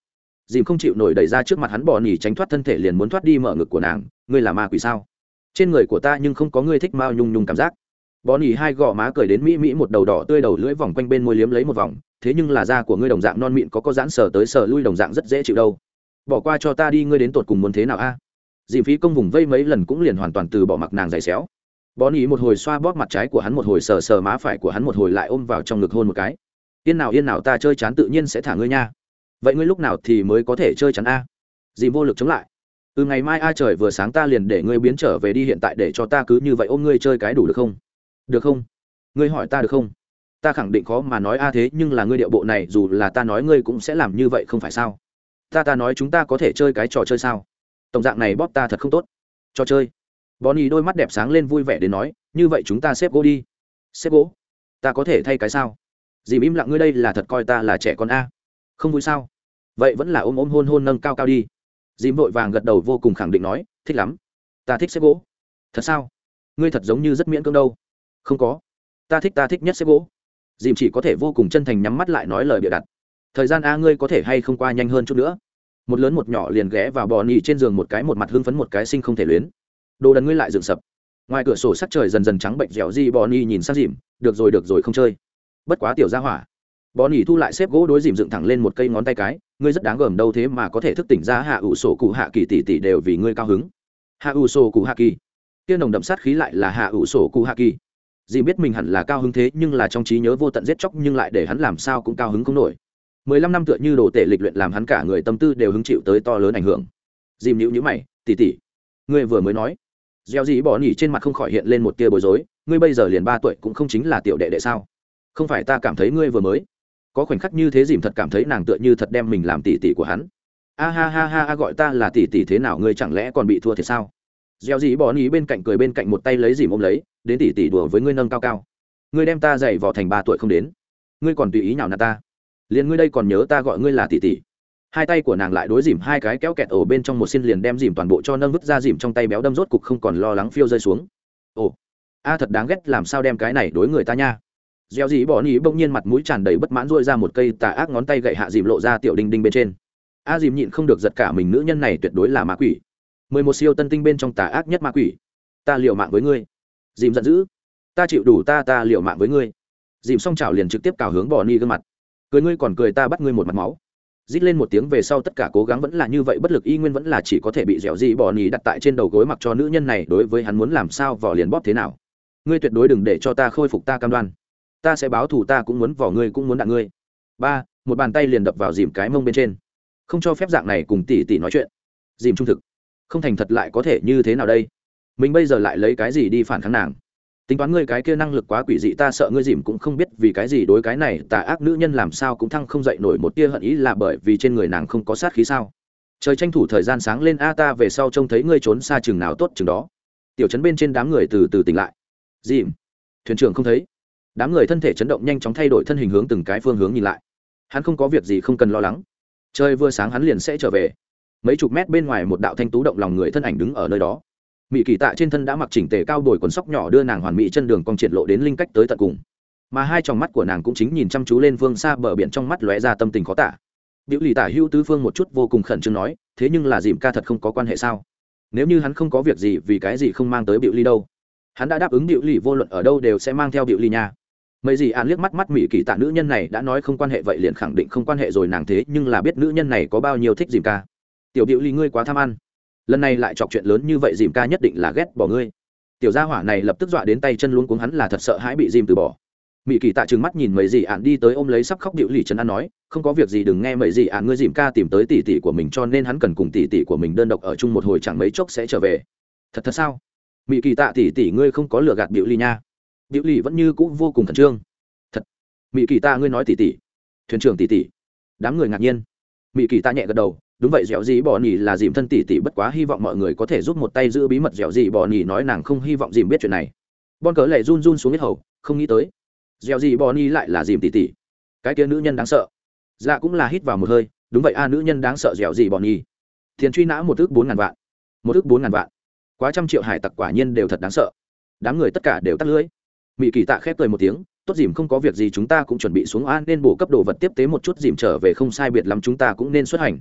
Dìm không chịu nổi đẩy ra trước mặt hắn, bỏ nỉ tránh thoát thân thể liền muốn thoát đi mở ngực của nàng. Ngươi là ma quỷ sao? Trên người của ta nhưng không có ngươi thích mao nhung nhung cảm giác. Bỏ nỉ hai gò má cười đến mỹ mỹ, một đầu đỏ tươi đầu lưỡi vòng quanh bên môi liếm lấy một vòng. Thế nhưng là da của ngươi đồng dạng non mịn, có có giãn sờ tới sờ lui đồng dạng rất dễ chịu đâu. Bỏ qua cho ta đi, ngươi đến tột cùng muốn thế nào a? Dìm phí công vùng vây mấy lần cũng liền hoàn toàn từ bỏ mặc nàng giày xéo. Bón ý một hồi xoa bóp mặt trái của hắn một hồi sờ sờ má phải của hắn một hồi lại ôm vào trong ngực hôn một cái. Yên nào yên nào, ta chơi chán tự nhiên sẽ thả ngươi nha. Vậy ngươi lúc nào thì mới có thể chơi chán a? Dìm vô lực chống lại. Từ ngày mai a trời vừa sáng ta liền để ngươi biến trở về đi hiện tại để cho ta cứ như vậy ôm ngươi chơi cái đủ được không? Được không? Ngươi hỏi ta được không? Ta khẳng định khó mà nói a thế, nhưng là ngươi điệu bộ này dù là ta nói ngươi cũng sẽ làm như vậy không phải sao? Ta ta nói chúng ta có thể chơi cái trò chơi sao? Tổng dạng này bóp ta thật không tốt. Trò chơi. Bonnie đôi mắt đẹp sáng lên vui vẻ đến nói, như vậy chúng ta xếp gỗ đi. Xếp gỗ? Ta có thể thay cái sao? Dìm im lặng ngươi đây là thật coi ta là trẻ con a. Không vui sao? Vậy vẫn là ôm ôm hôn hôn nâng cao cao đi. Dìm vội vàng gật đầu vô cùng khẳng định nói, thích lắm. Ta thích xếp gỗ. Thật sao? Ngươi thật giống như rất miễn cưỡng đâu. Không có. Ta thích ta thích nhất xếp gỗ. Dìm chỉ có thể vô cùng chân thành nhắm mắt lại nói lời bịa đặt. Thời gian a ngươi có thể hay không qua nhanh hơn chút nữa? Một lớn một nhỏ liền ghé vào bò nỉ trên giường một cái một mặt hưng phấn một cái sinh không thể luyến. Đồ đần ngươi lại dựng sập. Ngoài cửa sổ sắc trời dần dần trắng bệnh dẻo di, bò nỉ nhìn sát dìm, được rồi được rồi, không chơi. Bất quá tiểu ra hỏa. Bò nỉ thu lại xếp gỗ đối dìm dựng thẳng lên một cây ngón tay cái, ngươi rất đáng gờm đâu thế mà có thể thức tỉnh ra hạ ủ sổ cụ hạ kỳ tỷ tỷ đều vì ngươi cao hứng. Hạ ủ sổ cụ hạ kỳ. Tiên nồng đậm sát khí lại là hạ ủ sổ cụ hạ kỳ. Dì biết mình hẳn là cao hứng thế nhưng là trong trí nhớ vô tận giết chóc nhưng lại để hắn làm sao cũng cao hứng không nổi mười lăm năm tựa như đồ tể lịch luyện làm hắn cả người tâm tư đều hứng chịu tới to lớn ảnh hưởng. Dìm nhữ nhữ mày tỉ tỉ ngươi vừa mới nói. Gieo dĩ bỏ nhỉ trên mặt không khỏi hiện lên một tia bối rối, ngươi bây giờ liền ba tuổi cũng không chính là tiểu đệ đệ sao? Không phải ta cảm thấy ngươi vừa mới. Có khoảnh khắc như thế dìm thật cảm thấy nàng tựa như thật đem mình làm tỉ tỉ của hắn. A ha ha ha ha, gọi ta là tỉ tỉ thế nào, ngươi chẳng lẽ còn bị thua thì sao? Gieo dĩ bỏ nhỉ bên cạnh cười bên cạnh một tay lấy dìm ôm lấy, đến tỉ tỉ đùa với ngươi nâng cao cao. Ngươi đem ta dạy vào thành ba tuổi không đến. Ngươi còn tùy ý nào nạt ta liền ngươi đây còn nhớ ta gọi ngươi là tỷ tỷ. Hai tay của nàng lại đối dìm hai cái kéo kẹt ổ bên trong một xin liền đem dìm toàn bộ cho nâng vứt ra, dìm trong tay béo đâm rốt cục không còn lo lắng phiêu rơi xuống. Ồ, a thật đáng ghét, làm sao đem cái này đối người ta nha? Gieo dĩ bỏ nỉ bỗng nhiên mặt mũi tràn đầy bất mãn rôi ra một cây tà ác ngón tay gậy hạ dìm lộ ra tiểu đinh đinh bên trên. A dìm nhịn không được giật cả mình, nữ nhân này tuyệt đối là ma quỷ. Mười một siêu tân tinh bên trong tà ác nhất ma quỷ. Ta liều mạng với ngươi. Dìm giận dữ. Ta chịu đủ ta ta liều mạng với ngươi. Dìm xong chảo liền trực tiếp cào hướng bỏ ni gương mặt cười ngươi còn cười ta bắt ngươi một mặt máu. Rít lên một tiếng về sau tất cả cố gắng vẫn là như vậy, bất lực y nguyên vẫn là chỉ có thể bị dẻo dị bỏ nhì đặt tại trên đầu gối mặc cho nữ nhân này, đối với hắn muốn làm sao vỏ liền bóp thế nào. Ngươi tuyệt đối đừng để cho ta khôi phục ta cam đoan. Ta sẽ báo thù ta cũng muốn vỏ ngươi cũng muốn đạn ngươi. Ba, một bàn tay liền đập vào dìm cái mông bên trên. Không cho phép dạng này cùng tỷ tỷ nói chuyện. Dìm trung thực. Không thành thật lại có thể như thế nào đây? Mình bây giờ lại lấy cái gì đi phản kháng nàng? Tính toán ngươi cái kia năng lực quá quỷ dị, ta sợ ngươi dìm cũng không biết vì cái gì đối cái này tà ác nữ nhân làm sao cũng thăng không dậy nổi một tia hận ý là bởi vì trên người nàng không có sát khí sao. Trời tranh thủ thời gian sáng lên, a, ta về sau trông thấy ngươi trốn xa chừng nào tốt chừng đó. Tiểu chấn bên trên đám người từ từ tỉnh lại. Dìm. Thuyền trưởng không thấy. Đám người thân thể chấn động nhanh chóng thay đổi thân hình hướng từng cái phương hướng nhìn lại. Hắn không có việc gì không cần lo lắng. Trời vừa sáng hắn liền sẽ trở về. Mấy chục mét bên ngoài một đạo thanh tú động lòng người thân ảnh đứng ở nơi đó mỹ kỳ tạ trên thân đã mặc chỉnh tề cao đổi quần sóc nhỏ đưa nàng hoàn mỹ chân đường cong triển lộ đến linh cách tới tận cùng. Mà hai tròng mắt của nàng cũng chính nhìn chăm chú lên phương xa bờ biển trong mắt lóe ra tâm tình khó tả. Biểu lì tả hữu tứ phương một chút vô cùng khẩn trương nói, thế nhưng là dìm ca thật không có quan hệ sao? Nếu như hắn không có việc gì, vì cái gì không mang tới biểu ly đâu? Hắn đã đáp ứng biểu lì vô luận ở đâu đều sẽ mang theo biểu ly nha. Mấy gì an liếc mắt mắt mỹ kỳ tạ nữ nhân này đã nói không quan hệ vậy liền khẳng định không quan hệ rồi, nàng thế nhưng là biết nữ nhân này có bao nhiêu thích dìm ca. Tiểu biểu ly ngươi quá tham ăn lần này lại chọc chuyện lớn như vậy dìm ca nhất định là ghét bỏ ngươi. Tiểu gia hỏa này lập tức dọa đến tay chân luôn cuống, hắn là thật sợ hãi bị dìm từ bỏ. Mỹ kỳ tạ trừng mắt nhìn mấy dì ạn đi tới ôm lấy sắp khóc điệu lì trấn an nói, không có việc gì, đừng nghe mấy dì ạn ngươi dìm ca tìm tới tỷ tỷ của mình, cho nên hắn cần cùng tỷ tỷ của mình đơn độc ở chung một hồi, chẳng mấy chốc sẽ trở về. Thật thật sao? Mỹ kỳ tạ tỷ tỷ ngươi không có lừa gạt điệu lì nha. Điệu lì vẫn như cũ vô cùng khẩn trương. Thật mỹ kỳ tạ ngươi nói tỷ tỷ, thuyền trưởng tỷ tỷ. Đám người ngạc nhiên. Mỹ kỳ tạ nhẹ gật đầu đúng vậy, dẻo gì bỏ nỉ là dìm thân tỷ tỷ, bất quá hy vọng mọi người có thể giúp một tay giữ bí mật. Dẻo gì bỏ nỉ nói nàng không hy vọng dìm biết chuyện này. Bon cớ lại run run xuống hết hầu, không nghĩ tới. Dẻo gì bỏ nỉ lại là dìm tỷ tỷ. Cái kia nữ nhân đáng sợ. Dạ cũng là hít vào một hơi. Đúng vậy, a, nữ nhân đáng sợ dẻo gì bỏ nỉ. Tiền truy nã một ước bốn ngàn vạn. Một ước bốn ngàn vạn. Quá trăm triệu hải tặc quả nhiên đều thật đáng sợ. Đám người tất cả đều tắt lưỡi. Mỹ kỳ tạ khép cười một tiếng. Tốt dìm, không có việc gì, chúng ta cũng chuẩn bị xuống an nên bổ cấp đồ vật tiếp tế một chút. Dìm trở về không sai biệt lắm, chúng ta cũng nên xuất hành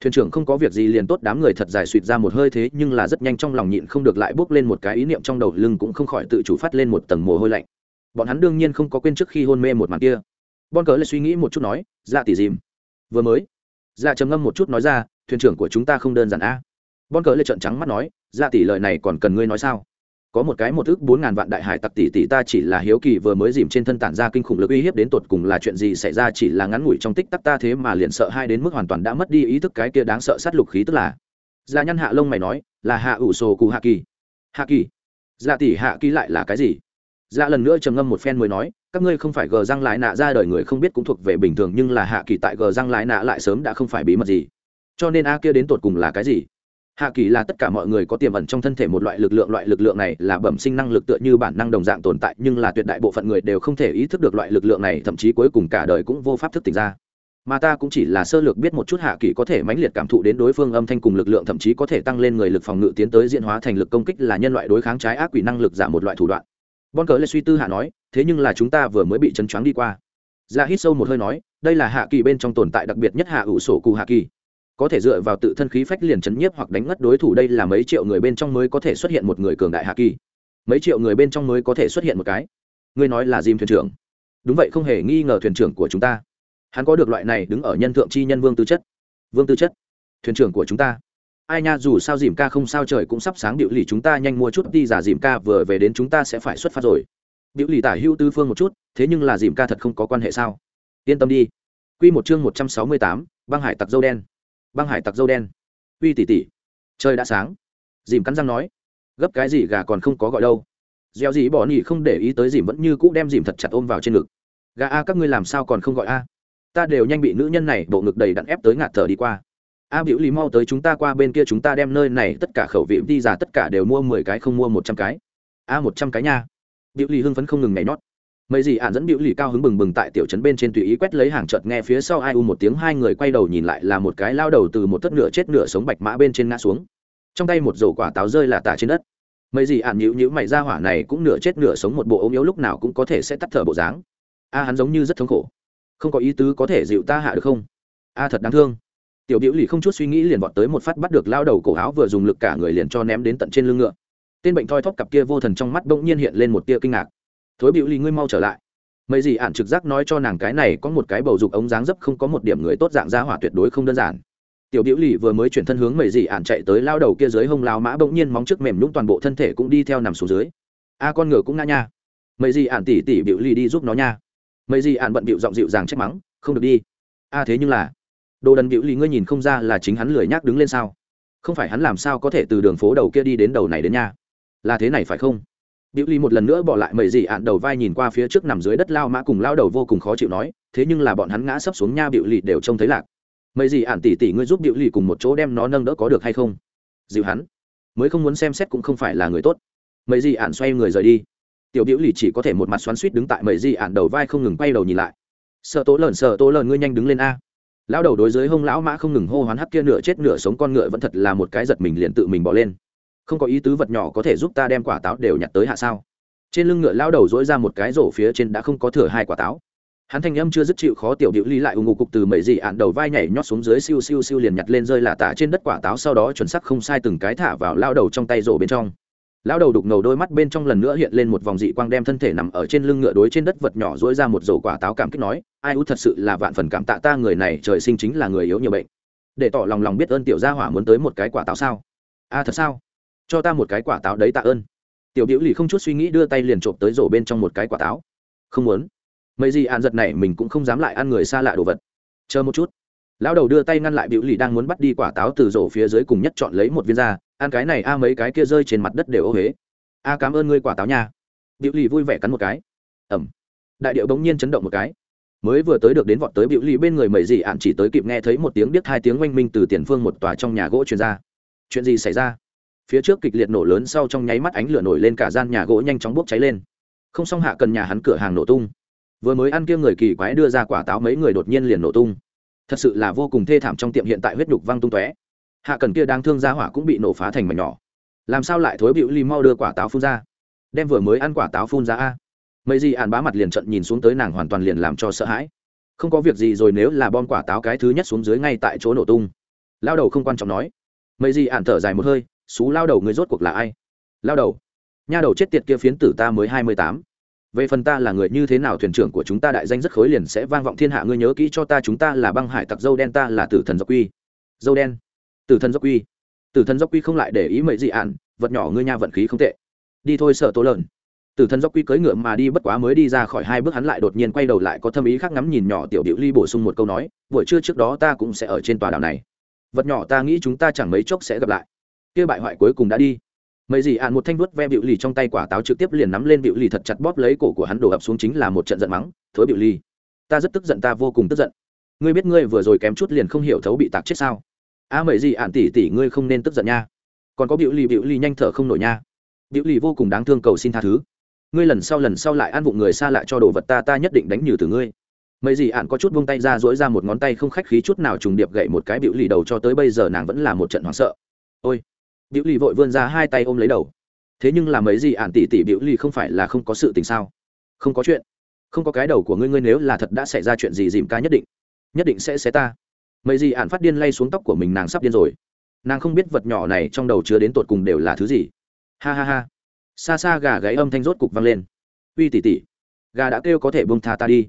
thuyền trưởng không có việc gì liền tốt đám người thật dài suỵt ra một hơi thế, nhưng là rất nhanh trong lòng nhịn không được lại bước lên một cái ý niệm trong đầu, lưng cũng không khỏi tự chủ phát lên một tầng mồ hôi lạnh. Bọn hắn đương nhiên không có quên trước khi hôn mê một màn kia. Bon cớ lại suy nghĩ một chút nói dạ tỉ dìm, vừa mới. Dạ trầm ngâm một chút nói ra, thuyền trưởng của chúng ta không đơn giản a. Bon cờ lê trợn trắng mắt nói dạ tỷ lời này còn cần ngươi nói sao? Có một cái một ước bốn ngàn vạn đại hải tặc tỷ tỷ ta chỉ là hiếu kỳ vừa mới dìm trên thân tản ra kinh khủng lực uy hiếp đến tột cùng là chuyện gì xảy ra, chỉ là ngắn ngủi trong tích tắc ta thế mà liền sợ hai đến mức hoàn toàn đã mất đi ý thức cái kia đáng sợ sát lục khí tức là. Dạ Gia nhân hạ lông mày nói, là hạ ủ sổ cụ hạ kỳ. Hạ kỳ? Gia tỷ hạ kỳ lại là cái gì? Gia lần nữa trầm ngâm một phen mới nói, các ngươi không phải gờ răng lái nạ ra đời người không biết cũng thuộc về bình thường nhưng là hạ kỳ tại gờ răng lái nạ lại sớm đã không phải bí mật gì. Cho nên a kia đến tột cùng là cái gì? Hạ kỳ là tất cả mọi người có tiềm ẩn trong thân thể một loại lực lượng, loại lực lượng này là bẩm sinh năng lực tựa như bản năng đồng dạng tồn tại, nhưng là tuyệt đại bộ phận người đều không thể ý thức được loại lực lượng này, thậm chí cuối cùng cả đời cũng vô pháp thức tỉnh ra. Mà ta cũng chỉ là sơ lược biết một chút hạ kỳ có thể mãnh liệt cảm thụ đến đối phương âm thanh cùng lực lượng, thậm chí có thể tăng lên người lực phòng ngự tiến tới diễn hóa thành lực công kích là nhân loại đối kháng trái ác quỷ năng lực giảm một loại thủ đoạn. Bon cờ lê suy tư hạ nói, thế nhưng là chúng ta vừa mới bị chấn choáng đi qua. Ra hít sâu một hơi nói, đây là hạ kỳ bên trong tồn tại đặc biệt nhất hạ ủ sổ cụ hạ kỳ có thể dựa vào tự thân khí phách liền chấn nhiếp hoặc đánh ngất đối thủ đây là mấy triệu người bên trong mới có thể xuất hiện một người cường đại hạ kỳ. Mấy triệu người bên trong mới có thể xuất hiện một cái. Ngươi nói là dìm thuyền trưởng. Đúng vậy, không hề nghi ngờ thuyền trưởng của chúng ta. Hắn có được loại này đứng ở nhân thượng chi nhân vương tư chất. Vương tư chất. Thuyền trưởng của chúng ta. Ai nha, dù sao dìm ca không sao, trời cũng sắp sáng, điệu lì chúng ta nhanh mua chút đi, giả dìm ca vừa về đến chúng ta sẽ phải xuất phát rồi. Điệu lì tả hữu tư phương một chút, thế nhưng là dìm ca thật không có quan hệ sao? Yên tâm đi. Q một chương một trăm sáu mươi tám, băng hải tặc dâu đen băng hải tặc dâu đen. Uy tỉ tỉ, trời đã sáng. Dìm cắn răng nói, gấp cái gì gà còn không có gọi đâu. Gieo gì bỏ nhỉ không để ý tới dìm vẫn như cũ đem dìm thật chặt ôm vào trên ngực. Gà a, các ngươi làm sao còn không gọi a? Ta đều nhanh bị nữ nhân này bộ ngực đầy đặn ép tới ngạt thở đi qua. A biểu lý mau tới chúng ta qua bên kia chúng ta đem nơi này tất cả khẩu vị đi ra tất cả đều mua mười cái không mua một trăm cái. A, một trăm cái nha. Biểu lý hưng phấn không ngừng nhảy nót mấy gì ạn dẫn biểu lì cao hứng bừng bừng tại tiểu trấn bên trên tùy ý quét lấy hàng chợt nghe phía sau ai u một tiếng, hai người quay đầu nhìn lại là một cái lao đầu từ một thất nửa chết nửa sống bạch mã bên trên ngã xuống. Trong tay một rổ quả táo rơi là tả trên đất. Mấy gì ạn nhữ nhữ mày ra hỏa này cũng nửa chết nửa sống một bộ ốm yếu lúc nào cũng có thể sẽ tắt thở bộ dáng. A, hắn giống như rất thống khổ. Không có ý tứ có thể dịu ta hạ được không? A, thật đáng thương. Tiểu biểu lì không chút suy nghĩ liền vọt tới một phát bắt được lao đầu cổ áo vừa dùng lực cả người liền cho ném đến tận trên lưng ngựa. Tên bệnh thoi thóp cặp kia vô thần trong mắt bỗng nhiên hiện lên một tia kinh ngạc thối biểu lì ngươi mau trở lại. Mấy gì ạn trực giác nói cho nàng cái này có một cái bầu dục ống dáng dấp không có một điểm người tốt dạng ra hỏa tuyệt đối không đơn giản. Tiểu biểu lì vừa mới chuyển thân hướng mấy gì ạn chạy tới lao đầu kia dưới hông lao mã bỗng nhiên móng trước mềm nhũng toàn bộ thân thể cũng đi theo nằm xuống dưới. A, con ngựa cũng ngã nha. Mấy gì ạn tỉ tỉ biểu lì đi giúp nó nha. Mấy gì ạn bận bịu giọng dịu dàng trách mắng, không được đi. A, thế nhưng là, đồ đần biểu lì ngươi nhìn không ra là chính hắn lười nhác đứng lên sao? Không phải hắn làm sao có thể từ đường phố đầu kia đi đến đầu này đến nha? Là thế này phải không? Biểu Ly một lần nữa bỏ lại mẩy gì ạn đầu vai nhìn qua phía trước nằm dưới đất lao mã cùng lao đầu vô cùng khó chịu nói, thế nhưng là bọn hắn ngã sấp xuống nha Biểu Ly đều trông thấy lạc. Mẩy gì ạn tỷ tỷ ngươi giúp Biểu Ly cùng một chỗ đem nó nâng đỡ có được hay không? Dịu hắn, mới không muốn xem xét cũng không phải là người tốt. Mẩy gì ạn xoay người rời đi. Tiểu Biểu Ly chỉ có thể một mặt xoắn xuýt đứng tại mẩy gì ạn đầu vai không ngừng quay đầu nhìn lại. Sợ tố lợn sợ tố lợn ngươi nhanh đứng lên a. Lão đầu đối dưới hông lão mã không ngừng hô hoán hắc kia nửa chết nửa sống con ngựa vẫn thật là một cái giật mình liền tự mình bỏ lên. Không có ý tứ vật nhỏ có thể giúp ta đem quả táo đều nhặt tới hạ sao? trên lưng ngựa lao đầu dỗi ra một cái rổ phía trên đã không có thừa hai quả táo. Hắn thanh âm chưa dứt chịu khó tiểu điệu ly lại ù ngụ cục từ mấy dị ạn đầu vai nhảy nhót xuống dưới siêu siêu siêu liền nhặt lên rơi là tả trên đất quả táo sau đó chuẩn sắc không sai từng cái thả vào lao đầu trong tay rổ bên trong. Lao đầu đục ngầu đôi mắt bên trong lần nữa hiện lên một vòng dị quang đem thân thể nằm ở trên lưng ngựa đối trên đất vật nhỏ dỗi ra một rổ quả táo cảm kích nói, ai ú thật sự là vạn phần cảm tạ ta, người này trời sinh chính là người yếu nhiều bệnh. Để tỏ lòng lòng biết ơn tiểu gia hỏa muốn tới một cái quả táo sao. A, thật sao? Cho ta một cái quả táo đấy tạ ơn. Tiểu biểu lì không chút suy nghĩ đưa tay liền trộm tới rổ bên trong một cái quả táo. Không muốn. Mấy gì ạn giật này mình cũng không dám lại ăn người xa lạ đồ vật. Chờ một chút. Lão đầu đưa tay ngăn lại biểu lì đang muốn bắt đi quả táo từ rổ phía dưới cùng nhất chọn lấy một viên ra, ăn cái này a à, mấy cái kia rơi trên mặt đất đều ô huế a à, cảm ơn ngươi quả táo nha. Biểu lì vui vẻ cắn một cái. Ẩm. Đại điệu bỗng nhiên chấn động một cái. Mới vừa tới được đến vọt tới biểu lì bên người mấy gì ạn chỉ tới kịp nghe thấy một tiếng biết hai tiếng oanh minh từ tiền phương một tòa trong nhà gỗ truyền ra. Chuyện gì xảy ra? Phía trước kịch liệt nổ lớn sau trong nháy mắt ánh lửa nổi lên cả gian nhà gỗ nhanh chóng bốc cháy lên. Không xong hạ cần nhà hắn cửa hàng nổ tung. Vừa mới ăn kia người kỳ quái đưa ra quả táo mấy người đột nhiên liền nổ tung. Thật sự là vô cùng thê thảm trong tiệm hiện tại huyết đục văng tung tóe. Hạ cần kia đang thương ra hỏa cũng bị nổ phá thành mảnh nhỏ. Làm sao lại thối bịu li mau đưa quả táo phun ra? Đem vừa mới ăn quả táo phun ra a. Mấy gì ạn bá mặt liền trận nhìn xuống tới nàng hoàn toàn liền làm cho sợ hãi. Không có việc gì rồi nếu là bom quả táo cái thứ nhất xuống dưới ngay tại chỗ nổ tung. Lao đầu không quan trọng nói. Mấy gì ạn thở dài một hơi xú lao đầu người rốt cuộc là ai? Lao đầu. Nha đầu chết tiệt kia phiến tử ta mới hai mươi tám. Về phần ta là người như thế nào, thuyền trưởng của chúng ta đại danh rất khối liền sẽ vang vọng thiên hạ, ngươi nhớ kỹ cho ta chúng ta là băng hải tặc dâu đen, ta là tử thần dốc quy. Dâu đen. Tử thần dốc quy. Tử thần dốc quy không lại để ý mấy dị ạn, vật nhỏ ngươi nha vận khí không tệ. Đi thôi sợ tố lợn. Tử thần dốc quy cưỡi ngựa mà đi bất quá mới đi ra khỏi hai bước, hắn lại đột nhiên quay đầu lại, có thâm ý khác ngắm nhìn nhỏ tiểu điệu ly bổ sung một câu nói, buổi trưa trước đó ta cũng sẽ ở trên tòa đảo này. Vật nhỏ ta nghĩ chúng ta chẳng mấy chốc sẽ gặp lại kia bại hoại cuối cùng đã đi. Mấy gì ạn một thanh vuốt ve bịu lì trong tay quả táo trực tiếp liền nắm lên bịu lì thật chặt bóp lấy cổ của hắn đổ ập xuống chính là một trận giận mắng thối bịu lì ta rất tức giận ta vô cùng tức giận. Ngươi biết ngươi vừa rồi kém chút liền không hiểu thấu bị tạc chết sao? A à, mấy gì ạn tỉ tỉ ngươi không nên tức giận nha. Còn có bịu lì bịu lì nhanh thở không nổi nha. Bịu lì vô cùng đáng thương cầu xin tha thứ. Ngươi lần sau lần sau lại ăn vụng người xa lại cho đồ vật ta ta nhất định đánh nhừ từ ngươi. Mấy gì ạn có chút buông tay ra dỗi ra một ngón tay không khách khí chút nào trùng điệp gậy một cái bịu lì đầu cho tới bây giờ nàng vẫn là một trận hoảng sợ. Ôi biểu lì vội vươn ra hai tay ôm lấy đầu. Thế nhưng là mấy gì ạn tỉ tỉ biểu lì không phải là không có sự tình sao? Không có chuyện. Không có cái đầu của ngươi ngươi nếu là thật đã xảy ra chuyện gì dìm ca nhất định nhất định sẽ xé ta. Mấy gì ạn phát điên lay xuống tóc của mình, nàng sắp điên rồi. Nàng không biết vật nhỏ này trong đầu chứa đến tột cùng đều là thứ gì. Ha ha ha. Xa xa gà gáy âm thanh rốt cục vang lên. Uy tỉ tỉ gà đã kêu có thể bông tha ta đi.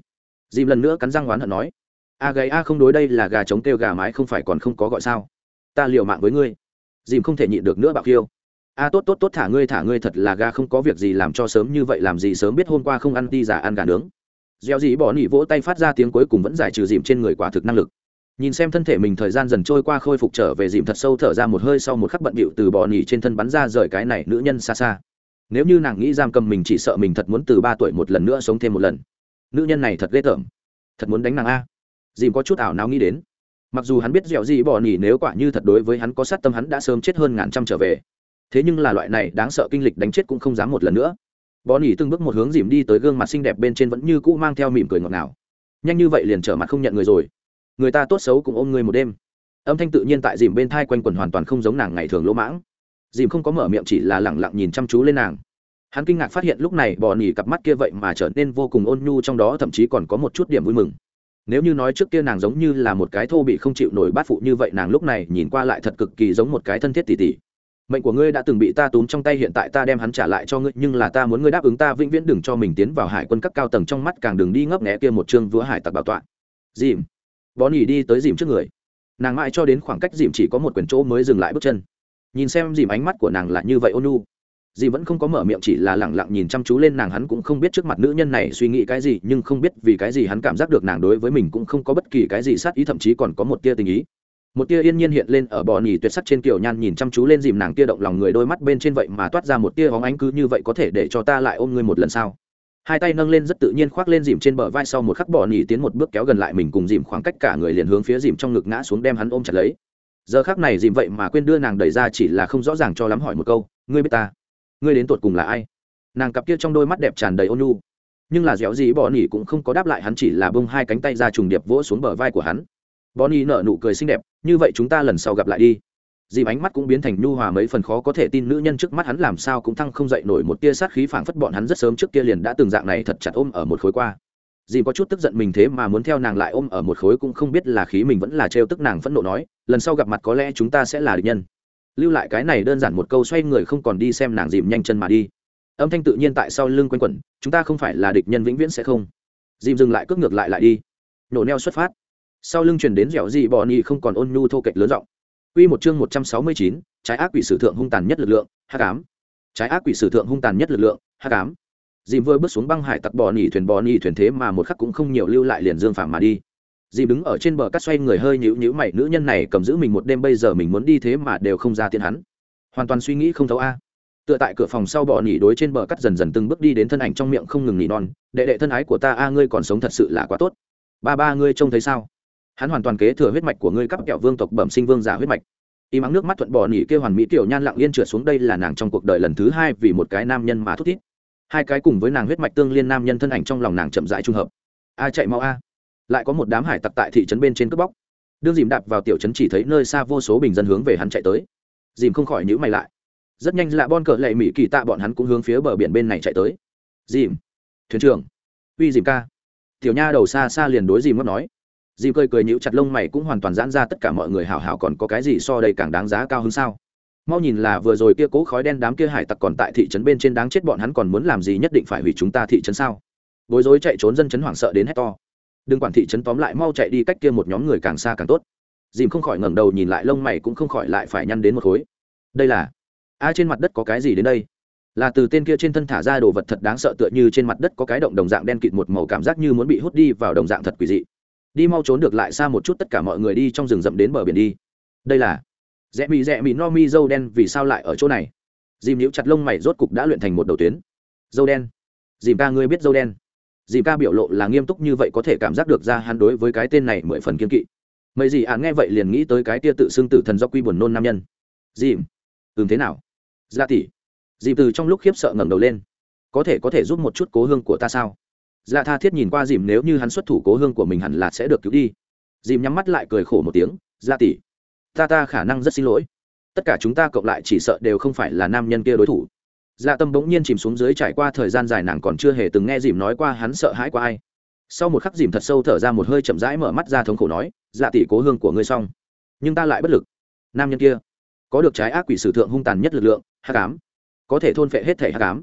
Dìm lần nữa cắn răng oán hận nói. A gáy a không đối đây là gà chống kêu gà mái không phải còn không có gọi sao? Ta liều mạng với ngươi dìm không thể nhịn được nữa bạo khiêu. A tốt tốt tốt, thả ngươi thả ngươi thật là ga không có việc gì, làm cho sớm như vậy, làm gì sớm biết hôm qua không ăn đi giả ăn gà nướng. Gieo gì bỏ nỉ vỗ tay phát ra tiếng cuối cùng vẫn giải trừ dìm trên người quả thực năng lực. Nhìn xem thân thể mình thời gian dần trôi qua khôi phục trở về, dìm thật sâu thở ra một hơi sau một khắc bận bịu từ bỏ nỉ trên thân bắn ra rời cái này nữ nhân xa xa. Nếu như nàng nghĩ giam cầm mình chỉ sợ mình thật muốn từ ba tuổi một lần nữa sống thêm một lần. Nữ nhân này thật ghê tởm. Thật muốn đánh nàng a. Dìm có chút ảo nào nghĩ đến mặc dù hắn biết dẻo gì bỏ nỉ nếu quả như thật đối với hắn có sát tâm hắn đã sớm chết hơn ngàn trăm trở về. Thế nhưng là loại này đáng sợ kinh lịch đánh chết cũng không dám một lần nữa. Bỏ nỉ từng bước một hướng dìm đi tới gương mặt xinh đẹp bên trên vẫn như cũ mang theo mỉm cười ngọt ngào. Nhanh như vậy liền trở mặt không nhận người rồi. Người ta tốt xấu cũng ôm người một đêm. Âm thanh tự nhiên tại dìm bên thai quanh quần hoàn toàn không giống nàng ngày thường lỗ mãng. Dìm không có mở miệng chỉ là lẳng lặng nhìn chăm chú lên nàng. Hắn kinh ngạc phát hiện lúc này bò nỉ cặp mắt kia vậy mà trở nên vô cùng ôn nhu trong đó thậm chí còn có một chút điểm vui mừng nếu như nói trước kia nàng giống như là một cái thô bị không chịu nổi bát phụ như vậy, nàng lúc này nhìn qua lại thật cực kỳ giống một cái thân thiết tỉ tỉ mệnh của ngươi đã từng bị ta túm trong tay, hiện tại ta đem hắn trả lại cho ngươi, nhưng là ta muốn ngươi đáp ứng ta vĩnh viễn đừng cho mình tiến vào hải quân các cao tầng trong mắt, càng đừng đi ngấp nghé kia một chương vữa hải tặc bảo tọa. Dìm. Bó nỉ đi tới dìm trước người. Nàng mãi cho đến khoảng cách dìm chỉ có một quyển chỗ mới dừng lại bước chân. Nhìn xem dìm ánh mắt của nàng là như vậy, ôn nu dì vẫn không có mở miệng, chỉ là lẳng lặng nhìn chăm chú lên nàng. Hắn cũng không biết trước mặt nữ nhân này suy nghĩ cái gì, nhưng không biết vì cái gì hắn cảm giác được nàng đối với mình cũng không có bất kỳ cái gì sát ý, thậm chí còn có một tia tình ý. Một tia yên nhiên hiện lên ở bò nỉ tuyệt sắc trên kiểu nhan, nhìn chăm chú lên dìm nàng tia động lòng người đôi mắt bên trên vậy mà toát ra một tia hóng ánh, cứ như vậy có thể để cho ta lại ôm ngươi một lần sau hai tay nâng lên rất tự nhiên khoác lên dìm trên bờ vai, sau một khắc bò nỉ tiến một bước kéo gần lại mình cùng dìm khoảng cách cả người liền hướng phía dìm trong ngực ngã xuống đem hắn ôm chặt lấy. Giờ khác này dìm vậy mà quên đưa nàng đẩy ra, chỉ là không rõ ràng cho lắm hỏi một câu, ngươi biết ta? Ngươi đến tột cùng là ai? Nàng cặp kia trong đôi mắt đẹp tràn đầy ôn nhu. Nhưng là dẻo gì bỏ nỉ cũng không có đáp lại hắn, chỉ là bông hai cánh tay ra trùng điệp vỗ xuống bờ vai của hắn. Bỏ nỉ nở nụ cười xinh đẹp, như vậy chúng ta lần sau gặp lại đi. Dìm ánh mắt cũng biến thành nhu hòa mấy phần khó có thể tin nữ nhân trước mắt hắn làm sao cũng thăng không dậy nổi một tia sát khí phảng phất bọn hắn rất sớm trước kia liền đã từng dạng này thật chặt ôm ở một khối qua. Dìm có chút tức giận mình thế mà muốn theo nàng lại ôm ở một khối cũng không biết là khí mình vẫn là trêu tức nàng phẫn nộ nói, lần sau gặp mặt có lẽ chúng ta sẽ là địch nhân lưu lại cái này đơn giản một câu xoay người không còn đi xem nàng dìm nhanh chân mà đi. Âm thanh tự nhiên tại sau lưng quanh quẩn chúng ta không phải là địch nhân vĩnh viễn sẽ không. Dìm dừng lại cướp ngược lại lại đi. Nổ neo xuất phát. Sau lưng truyền đến dẻo dị bò nhị không còn ôn nhu thô kệch lớn giọng. Quy một chương một trăm sáu mươi chín, trái ác quỷ sử thượng hung tàn nhất lực lượng, hắc ám. Trái ác quỷ sử thượng hung tàn nhất lực lượng, hắc ám. Dìm vừa bước xuống băng hải tặc bò nhị thuyền bò nhị thuyền thế mà một khắc cũng không nhiều lưu lại liền dương phàm mà đi dì đứng ở trên bờ cắt xoay người hơi nhữ nhữ mày, nữ nhân này cầm giữ mình một đêm bây giờ mình muốn đi thế mà đều không ra tiền hắn. Hoàn toàn suy nghĩ không thấu a. Tựa tại cửa phòng sau bỏ nỉ đối trên bờ cắt dần dần từng bước đi đến thân ảnh trong miệng không ngừng nỉ non, đệ đệ thân ái của ta a, ngươi còn sống thật sự là quá tốt. Ba ba, ngươi trông thấy sao? Hắn hoàn toàn kế thừa huyết mạch của ngươi cắp kẹo vương tộc bẩm sinh vương giả huyết mạch. Y mắng nước mắt thuận bỏ nỉ kêu hoàn mỹ tiểu nhan lặng yên trượt xuống, đây là nàng trong cuộc đời lần thứ hai vì một cái nam nhân mà thút thít. Hai cái cùng với nàng huyết mạch tương liên nam nhân thân ảnh trong lòng nàng chậm rãi trung hợp. A, chạy mau a lại có một đám hải tặc tại thị trấn bên trên cướp bóc. Đương dìm đạp vào tiểu trấn chỉ thấy nơi xa vô số bình dân hướng về hắn chạy tới. Dìm không khỏi nhữ mày lại. Rất nhanh lạ bon cờ lệ mỹ kỳ tạ bọn hắn cũng hướng phía bờ biển bên này chạy tới. Dìm, thuyền trưởng, uy dìm ca. Tiểu nha đầu xa xa liền đối dìm ngóc nói. Dìm cười cười nhíu chặt lông mày cũng hoàn toàn giãn ra tất cả mọi người hảo hảo còn có cái gì so đây càng đáng giá cao hơn sao? Mau nhìn là vừa rồi kia cố khói đen đám kia hải tặc còn tại thị trấn bên trên đáng chết bọn hắn còn muốn làm gì nhất định phải hủy chúng ta thị trấn sao? Bối rối chạy trốn dân chấn hoảng sợ đến hét to đừng quản thị trấn tóm lại, mau chạy đi cách kia một nhóm người càng xa càng tốt. Dìm không khỏi ngẩng đầu nhìn lại, lông mày cũng không khỏi lại phải nhăn đến một khối. Đây là, a, trên mặt đất có cái gì đến đây? Là từ tên kia trên thân thả ra đồ vật thật đáng sợ tựa như trên mặt đất có cái động đồng dạng đen kịt một màu cảm giác như muốn bị hút đi vào đồng dạng thật quỷ dị. Đi mau trốn được lại xa một chút, tất cả mọi người đi trong rừng rậm đến bờ biển đi. Đây là, rẽ mị rẽ mị no mi, dâu đen, vì sao lại ở chỗ này? Dìm níu chặt lông mày, rốt cục đã luyện thành một đầu tuyến. Dâu đen. Dìm ca, ngươi biết dâu đen. Dì ca biểu lộ là nghiêm túc như vậy có thể cảm giác được ra hắn đối với cái tên này mười phần kiên kỵ. Mấy dì à nghe vậy liền nghĩ tới cái tia tự xưng tử thần do quy buồn nôn nam nhân. Dìm ừm, thế nào? Ra tỷ. Dìm từ trong lúc khiếp sợ ngẩng đầu lên. Có thể có thể giúp một chút cố hương của ta sao? Dạ tha thiết nhìn qua dìm nếu như hắn xuất thủ cố hương của mình hẳn là sẽ được cứu đi. Dìm nhắm mắt lại cười khổ một tiếng. Dạ tỷ. Ta ta khả năng rất xin lỗi. Tất cả chúng ta cộng lại chỉ sợ đều không phải là nam nhân kia đối thủ dạ tâm bỗng nhiên chìm xuống dưới trải qua thời gian dài nàng còn chưa hề từng nghe dìm nói qua hắn sợ hãi qua ai. Sau một khắc dìm thật sâu thở ra một hơi chậm rãi mở mắt ra thống khổ nói dạ tỷ cố hương của ngươi xong, nhưng ta lại bất lực. Nam nhân kia, có được trái ác quỷ sử thượng hung tàn nhất lực lượng, hắc ám, có thể thôn phệ hết thể hắc ám.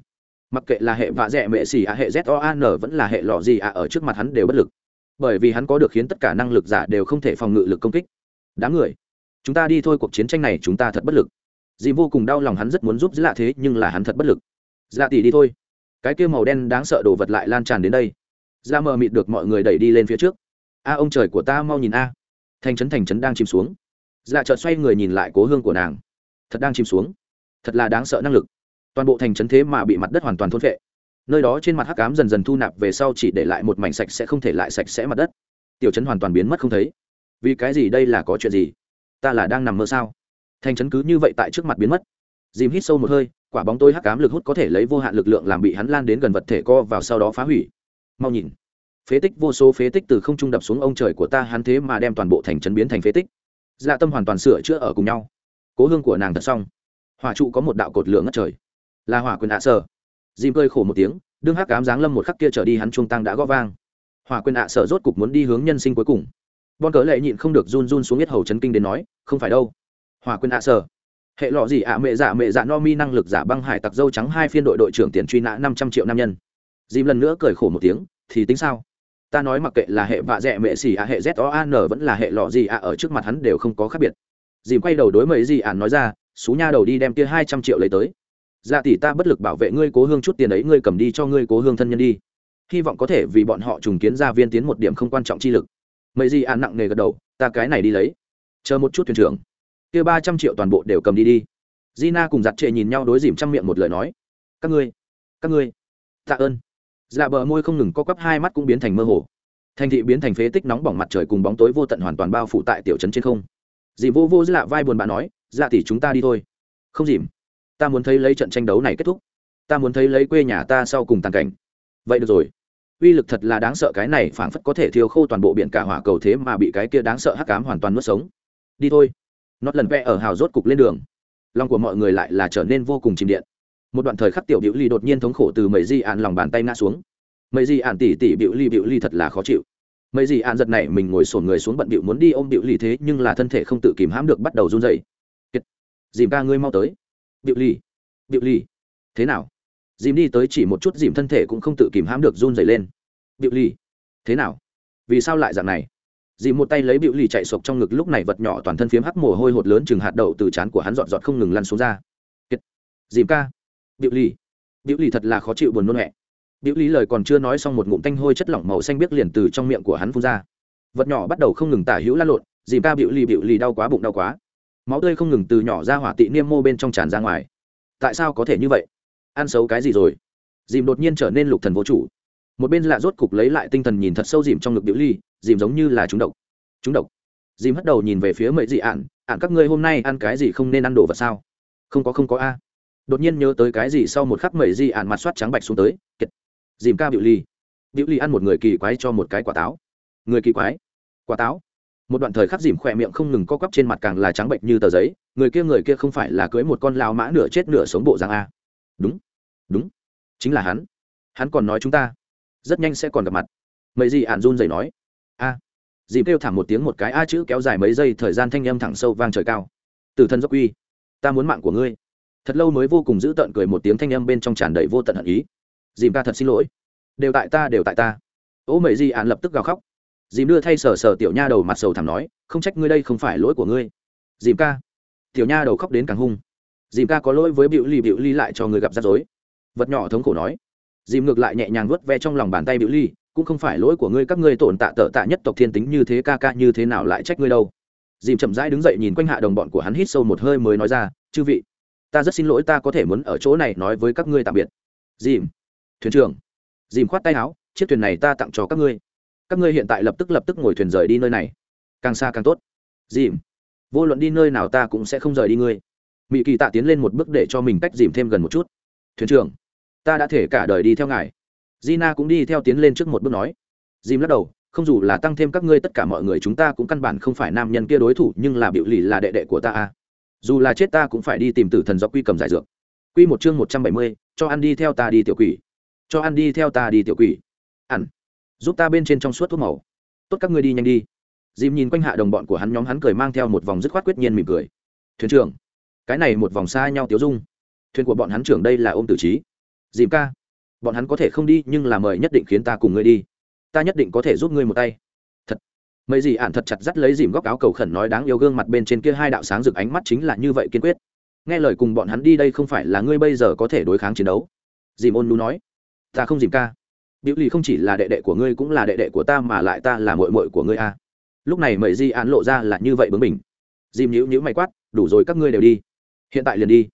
Mặc kệ là hệ vạ dẹ mệ xì a, hệ z o a n, vẫn là hệ lọ gì a, ở trước mặt hắn đều bất lực. Bởi vì hắn có được khiến tất cả năng lực giả đều không thể phòng ngự lực công kích. Đám người, chúng ta đi thôi, cuộc chiến tranh này chúng ta thật bất lực dì vô cùng đau lòng hắn rất muốn giúp dĩ lạ thế, nhưng là hắn thật bất lực. Dạ tỷ đi thôi. Cái kia màu đen đáng sợ đồ vật lại lan tràn đến đây. Dạ mờ mịt được mọi người đẩy đi lên phía trước. A, ông trời của ta mau nhìn a. Thành trấn thành trấn đang chìm xuống. Dạ chợt xoay người nhìn lại cố hương của nàng. Thật đang chìm xuống. Thật là đáng sợ năng lực. Toàn bộ thành trấn thế mà bị mặt đất hoàn toàn thôn vệ nơi đó trên mặt hắc cám dần dần thu nạp về sau chỉ để lại một mảnh sạch sẽ không thể lại sạch sẽ mặt đất. Tiểu trấn hoàn toàn biến mất không thấy. Vì cái gì đây là có chuyện gì? Ta là đang nằm mơ sao? Thành trấn cứ như vậy tại trước mặt biến mất. Dìm hít sâu một hơi, quả bóng tôi hắc cám lực hút có thể lấy vô hạn lực lượng làm bị hắn lan đến gần vật thể co vào sau đó phá hủy. Mau nhìn. Phế tích, vô số phế tích từ không trung đập xuống ông trời của ta, hắn thế mà đem toàn bộ thành trấn biến thành phế tích. Dạ tâm hoàn toàn sửa chữa ở cùng nhau. Cố hương của nàng thật xong. Hỏa trụ có một đạo cột lửa ngất trời. Là hỏa quyền ạ sở dìm cơi khổ một tiếng, đương hắc cám giáng lâm một khắc kia trở đi hắn trung tăng đã gõ vang. Hỏa quyền ạ sở rốt cục muốn đi hướng nhân sinh cuối cùng. Bon cớ lệ nhịn không được run run xuống biết hầu chấn kinh đến nói, không phải đâu hòa quyền ạ à, sở hệ lọ gì ạ, mẹ dạ mẹ dạ no mi năng lực giả băng hải tặc dâu trắng hai phiên đội đội trưởng tiền truy nã năm trăm triệu nam nhân. Dìm lần nữa cười khổ một tiếng, thì tính sao? Ta nói mặc kệ là hệ vạ dẹ mẹ xỉ ạ, hệ z o a n, vẫn là hệ lọ gì ạ, ở trước mặt hắn đều không có khác biệt. Dìm quay đầu đối mấy gì ạn nói ra, xú nha đầu đi đem kia hai trăm triệu lấy tới. Dạ tỷ, ta bất lực bảo vệ ngươi, cố hương chút tiền ấy, ngươi cầm đi cho ngươi cố hương thân nhân đi. Hy vọng có thể vì bọn họ trùng kiến ra viên tiến một điểm không quan trọng chi lực. Mấy gì ạn nặng nề gật đầu, ta cái này đi lấy. Chờ một chút thuyền trưởng kia ba trăm triệu toàn bộ đều cầm đi đi. Gina cùng giặt trệ nhìn nhau đối dìm trong miệng một lời nói. Các ngươi các ngươi. Tạ ơn. Dạ bờ môi không ngừng co quắp hai mắt cũng biến thành mơ hồ. Thành thị biến thành phế tích nóng bỏng mặt trời cùng bóng tối vô tận hoàn toàn bao phủ tại tiểu trấn trên không. Dì vô vô lạ vai buồn bã nói dạ thì chúng ta đi thôi. Không dìm, ta muốn thấy lấy trận tranh đấu này kết thúc. Ta muốn thấy lấy quê nhà ta sau cùng tàn cảnh. Vậy được rồi. Uy lực thật là đáng sợ, cái này phảng phất có thể thiêu khô toàn bộ biển cả hỏa cầu thế mà bị cái kia đáng sợ hắc cám hoàn toàn nuốt sống. Đi thôi nót lần vẽ ở hào rốt cục lên đường. Lòng của mọi người lại là trở nên vô cùng chìm điện. Một đoạn thời khắc tiểu biểu ly đột nhiên thống khổ từ mấy di ạn lòng bàn tay ngã xuống. Mấy di ạn tỉ tỉ biểu ly biểu ly thật là khó chịu. Mấy di ạn giật này mình ngồi sổn người xuống bận bịu muốn đi ôm biểu ly thế nhưng là thân thể không tự kìm hãm được bắt đầu run dậy dìm ca ngươi mau tới. Biểu ly biểu ly thế nào? Dìm đi tới chỉ một chút dìm thân thể cũng không tự kìm hãm được run dày lên. Biểu ly thế nào? Vì sao lại dạng này? Dì một tay lấy biểu lì chạy sộc trong ngực lúc này vật nhỏ toàn thân phiếm hắc mồ hôi hột lớn chừng hạt đậu từ trán của hắn dọn dọn không ngừng lăn xuống ra. Dìm ca. Biểu lì, biểu lì thật là khó chịu buồn nôn mẹ biểu lì lời còn chưa nói xong một ngụm tanh hôi chất lỏng màu xanh biếc liền từ trong miệng của hắn phun ra. Vật nhỏ bắt đầu không ngừng tả hữu lan lộn dìm ca biểu lì biểu lì đau quá bụng đau quá. Máu tươi không ngừng từ nhỏ ra hỏa tị niêm mô bên trong tràn ra ngoài. Tại sao có thể như vậy? Ăn xấu cái gì rồi? Dìm đột nhiên trở nên lục thần vô chủ. Một bên lạ rốt cục lấy lại tinh thần nhìn thật sâu dìm trong ngực biểu ly dìm giống như là chúng độc. Chúng độc. Dìm hất đầu nhìn về phía mậy dị ạn ạn các ngươi hôm nay ăn cái gì không nên ăn đồ vật sao? Không có không có a. Đột nhiên nhớ tới cái gì sau một khắc mẩy dị ạn mặt soát trắng bạch xuống tới, kiệt, dìm ca biểu ly biểu ly ăn một người kỳ quái cho một cái quả táo. Người kỳ quái? Quả táo? Một đoạn thời khắc dìm khỏe miệng không ngừng co quắp trên mặt càng là trắng bệnh như tờ giấy, người kia người kia không phải là cưới một con lao mã nửa chết nửa sống bộ giang a. Đúng đúng, chính là hắn. Hắn còn nói chúng ta. Rất nhanh sẽ còn gặp mặt. Mấy gì ạn run rẩy nói dìm kêu thảm một tiếng một cái a chữ kéo dài mấy giây, thời gian thanh âm thẳng sâu vang trời cao. Từ thân dốc uy, ta muốn mạng của ngươi. Thật lâu mới vô cùng giữ tợn cười một tiếng thanh âm bên trong tràn đầy vô tận hận ý. Dìm ca thật xin lỗi. Đều tại ta, đều tại ta. Ô mệ di ạn lập tức gào khóc. Dìm đưa thay sờ sờ tiểu nha đầu mặt sầu thảm nói, không trách ngươi đây không phải lỗi của ngươi. Dìm ca. Tiểu nha đầu khóc đến càng hung. Dìm ca có lỗi với biểu ly biểu ly lại cho người gặp rắc rối. Vật nhỏ thống khổ nói. Dìm ngược lại nhẹ nhàng vuốt ve trong lòng bàn tay biểu ly cũng không phải lỗi của ngươi, các ngươi tổn tạ tợ tạ nhất tộc thiên tính như thế ca ca như thế nào lại trách ngươi đâu. Dìm chậm rãi đứng dậy nhìn quanh hạ đồng bọn của hắn hít sâu một hơi mới nói ra, chư vị, ta rất xin lỗi, ta có thể muốn ở chỗ này nói với các ngươi tạm biệt. Dìm, thuyền trưởng. Dìm khoát tay áo, chiếc thuyền này ta tặng cho các ngươi. Các ngươi hiện tại lập tức lập tức ngồi thuyền rời đi nơi này. Càng xa càng tốt. Dìm, vô luận đi nơi nào ta cũng sẽ không rời đi ngươi. Mỹ kỳ tạ tiến lên một bước để cho mình cách dìm thêm gần một chút. Thuyền trưởng, ta đã thể cả đời đi theo ngài gina cũng đi theo tiến lên trước một bước nói. Jim lắc đầu, không dù là tăng thêm các ngươi tất cả mọi người chúng ta cũng căn bản không phải nam nhân kia đối thủ, nhưng là biểu lì là đệ đệ của ta a dù là chết ta cũng phải đi tìm tử thần do quy cầm giải dược. Quy một chương một trăm bảy mươi, cho ăn đi theo ta đi tiểu quỷ. Cho ăn đi theo ta đi tiểu quỷ. Ăn. Giúp ta bên trên trong suốt thuốc màu. Tốt các ngươi đi nhanh đi. Dìm nhìn quanh hạ đồng bọn của hắn nhóm, hắn cười mang theo một vòng dứt khoát quyết nhiên mỉm cười. Thuyền trưởng, cái này một vòng xa nhau tiếu dung. Thuyền của bọn hắn trưởng đây là ôm tử trí. Dìm ca bọn hắn có thể không đi, nhưng là mời nhất định khiến ta cùng ngươi đi. Ta nhất định có thể giúp ngươi một tay. Thật. Mấy gì ạn thật chặt dắt lấy dìm góc áo cầu khẩn nói đáng yêu gương mặt bên trên kia hai đạo sáng rực ánh mắt chính là như vậy kiên quyết. Nghe lời cùng bọn hắn đi đây không phải là ngươi bây giờ có thể đối kháng chiến đấu. Dìm ôn nu nói. Ta không dìm ca. Biểu lì không chỉ là đệ đệ của ngươi cũng là đệ đệ của ta mà lại ta là mội mội của ngươi a. Lúc này mấy di án lộ ra là như vậy bướng mình dìm nhữ nhữ mày quát, đủ rồi các ngươi đều đi. Hiện tại liền đi.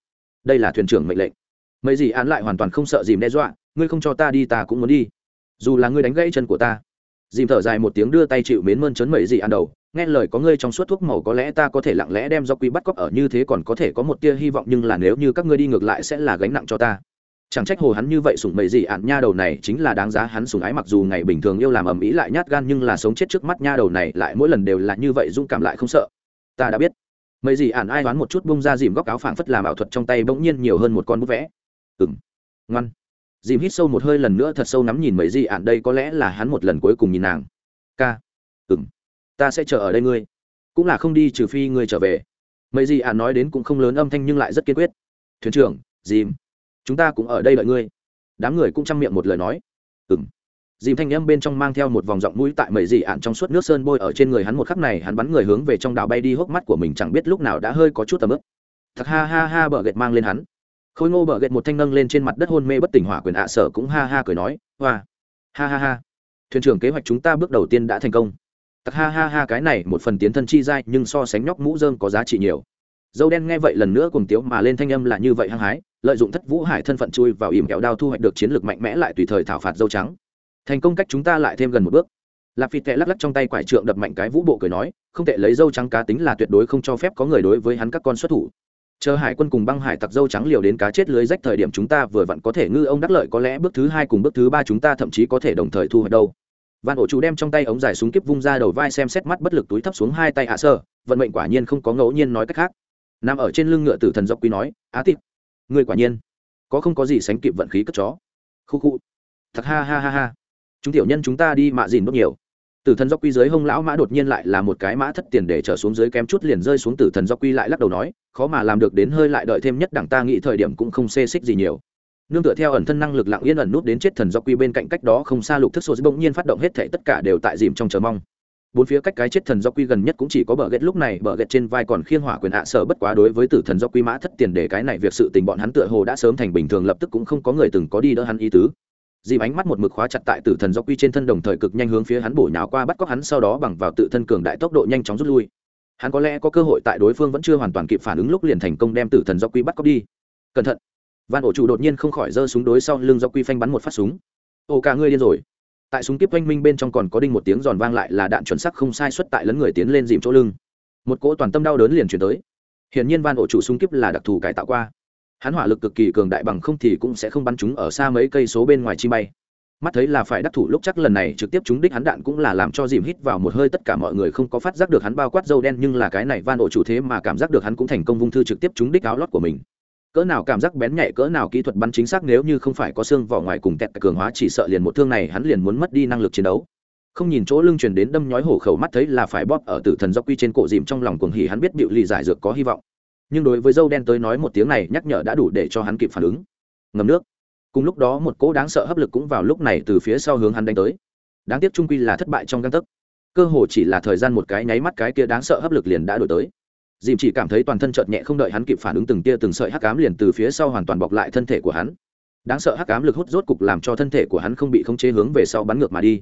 Đây là thuyền trưởng mệnh lệnh. Mấy gì án lại hoàn toàn không sợ dìm đe dọa ngươi không cho ta đi, ta cũng muốn đi. Dù là ngươi đánh gãy chân của ta. Dìm thở dài một tiếng đưa tay chịu mến mơn chấn mẩy gì ăn đầu. Nghe lời có ngươi trong suốt thuốc màu có lẽ ta có thể lặng lẽ đem do quy bắt cóc ở như thế còn có thể có một tia hy vọng, nhưng là nếu như các ngươi đi ngược lại sẽ là gánh nặng cho ta. Chẳng trách hồ hắn như vậy sủng mẩy gì ạn nha đầu này chính là đáng giá hắn sủng ái, mặc dù ngày bình thường yêu làm ầm ĩ lại nhát gan, nhưng là sống chết trước mắt nha đầu này lại mỗi lần đều là như vậy dũng cảm lại không sợ. Ta đã biết. Mấy gì ạn ai đoán một chút bung ra dìm góc áo phảng phất làm ảo thuật trong tay bỗng nhiên nhiều hơn một con bút vẽ. Ừng ngoan dìm hít sâu một hơi lần nữa thật sâu nắm nhìn mấy gì ạn đây có lẽ là hắn một lần cuối cùng nhìn nàng. Ca ừm, ta sẽ chờ ở đây ngươi. Cũng là không đi trừ phi ngươi trở về. Mấy gì ạn nói đến cũng không lớn âm thanh nhưng lại rất kiên quyết. Thuyền trưởng dìm chúng ta cũng ở đây đợi ngươi. Đám người cũng chăm miệng một lời nói. Ừm, dìm thanh âm bên trong mang theo một vòng giọng mũi tại mầy dị ạn trong suốt nước sơn bôi ở trên người hắn một khắc này hắn bắn người hướng về trong đảo bay đi hốc mắt của mình chẳng biết lúc nào đã hơi có chút tầm ức. Thật ha ha ha bờ gệt mang lên hắn khôi ngô bờ gệt một thanh nâng lên trên mặt đất hôn mê bất tỉnh hỏa quyền ạ sở cũng ha ha cười nói, hoa, ha ha ha. Thuyền trưởng kế hoạch chúng ta bước đầu tiên đã thành công. Tặc ha ha ha cái này một phần tiến thân chi dai, nhưng so sánh nhóc mũ dơm có giá trị nhiều. Dâu đen nghe vậy lần nữa cùng tiếu mà lên thanh âm là như vậy hăng hái, lợi dụng thất vũ hải thân phận chui vào ìm kẹo đao thu hoạch được chiến lược mạnh mẽ lại tùy thời thảo phạt dâu trắng. Thành công cách chúng ta lại thêm gần một bước. Lạp phịt tệ lắc lắc trong tay quải trượng đập mạnh cái vũ bộ cười nói, không tệ, lấy dâu trắng cá tính là tuyệt đối không cho phép có người đối với hắn các con xuất thủ chờ hải quân cùng băng hải tặc dâu trắng liều đến cá chết lưới rách thời điểm chúng ta vừa vặn có thể ngư ông đắc lợi có lẽ bước thứ hai cùng bước thứ ba chúng ta thậm chí có thể đồng thời thu hoạch đâu. Van ổ chủ đem trong tay ống dài súng kiếp vung ra đầu vai xem xét mắt bất lực túi thấp xuống hai tay hạ sơ, vận mệnh quả nhiên không có ngẫu nhiên nói cách khác. Nằm ở trên lưng ngựa tử thần dọc quý nói, á tịp người quả nhiên, có không có gì sánh kịp vận khí cất chó. Khu khu. Thật ha ha ha ha. Chúng tiểu nhân chúng ta đi mạ dìn đốt nhiều tử thần do quy dưới hông lão mã đột nhiên lại là một cái mã thất tiền để trở xuống dưới kém chút liền rơi xuống tử thần do quy lại lắc đầu nói, khó mà làm được đến hơi lại đợi thêm nhất đẳng ta nghĩ thời điểm cũng không xê xích gì nhiều. Nương tựa theo ẩn thân năng lực lặng yên ẩn nút đến chết thần do quy bên cạnh cách đó không xa lục thức số bỗng nhiên phát động hết thể tất cả đều tại dìm trong chờ mong. Bốn phía cách cái chết thần do quy gần nhất cũng chỉ có bờ ghét lúc này, bờ ghét trên vai còn khiên hỏa quyền hạ sở bất quá đối với tử thần do quy mã thất tiền để cái này việc sự tình bọn hắn tựa hồ đã sớm thành bình thường lập tức cũng không có người từng có đi đỡ hắn ý tứ dìm ánh mắt một mực khóa chặt tại tử thần do quy trên thân đồng thời cực nhanh hướng phía hắn bổ nhào qua bắt cóc hắn sau đó bằng vào tự thân cường đại tốc độ nhanh chóng rút lui. Hắn có lẽ có cơ hội tại đối phương vẫn chưa hoàn toàn kịp phản ứng lúc liền thành công đem tử thần do quy bắt cóc đi. Cẩn thận. Van ổ chủ đột nhiên không khỏi giơ súng đối sau lưng do quy phanh bắn một phát súng. Ô cả ngươi điên rồi. Tại súng kiếp oanh minh bên trong còn có đinh một tiếng giòn vang lại là đạn chuẩn sắc không sai xuất tại lấn người tiến lên dìm chỗ lưng. Một cỗ toàn tâm đau đớn liền chuyển tới. Hiển nhiên van ổ chủ súng kiếp là đặc thù cải tạo qua hắn hỏa lực cực kỳ cường đại bằng không thì cũng sẽ không bắn chúng ở xa mấy cây số bên ngoài chi bay. Mắt thấy là phải đắc thủ, lúc chắc lần này trực tiếp chúng đích hắn đạn cũng là làm cho dìm hít vào một hơi, tất cả mọi người không có phát giác được hắn bao quát dâu đen, nhưng là cái này van ổ chủ thế mà cảm giác được hắn cũng thành công vung thư trực tiếp chúng đích áo lót của mình. Cỡ nào cảm giác bén nhạy, cỡ nào kỹ thuật bắn chính xác, nếu như không phải có xương vỏ ngoài cùng tẹt cường hóa, chỉ sợ liền một thương này hắn liền muốn mất đi năng lực chiến đấu. Không nhìn chỗ lưng truyền đến đâm nhói hổ khẩu, mắt thấy là phải bóp ở tử thần do quy trên cổ dìm trong lòng cuồng hỉ, hắn biết bịu lì giải dược có hy vọng nhưng đối với dâu đen tới nói một tiếng này nhắc nhở đã đủ để cho hắn kịp phản ứng. Ngầm nước. Cùng lúc đó một cỗ đáng sợ hấp lực cũng vào lúc này từ phía sau hướng hắn đánh tới. Đáng tiếc trung quy là thất bại trong găng tấc. Cơ hồ chỉ là thời gian một cái nháy mắt cái kia đáng sợ hấp lực liền đã đổi tới. Dìm chỉ cảm thấy toàn thân chợt nhẹ không đợi hắn kịp phản ứng từng tia từng sợi hắc cám liền từ phía sau hoàn toàn bọc lại thân thể của hắn. Đáng sợ hắc cám lực hút rốt cục làm cho thân thể của hắn không bị khống chế hướng về sau bắn ngược mà đi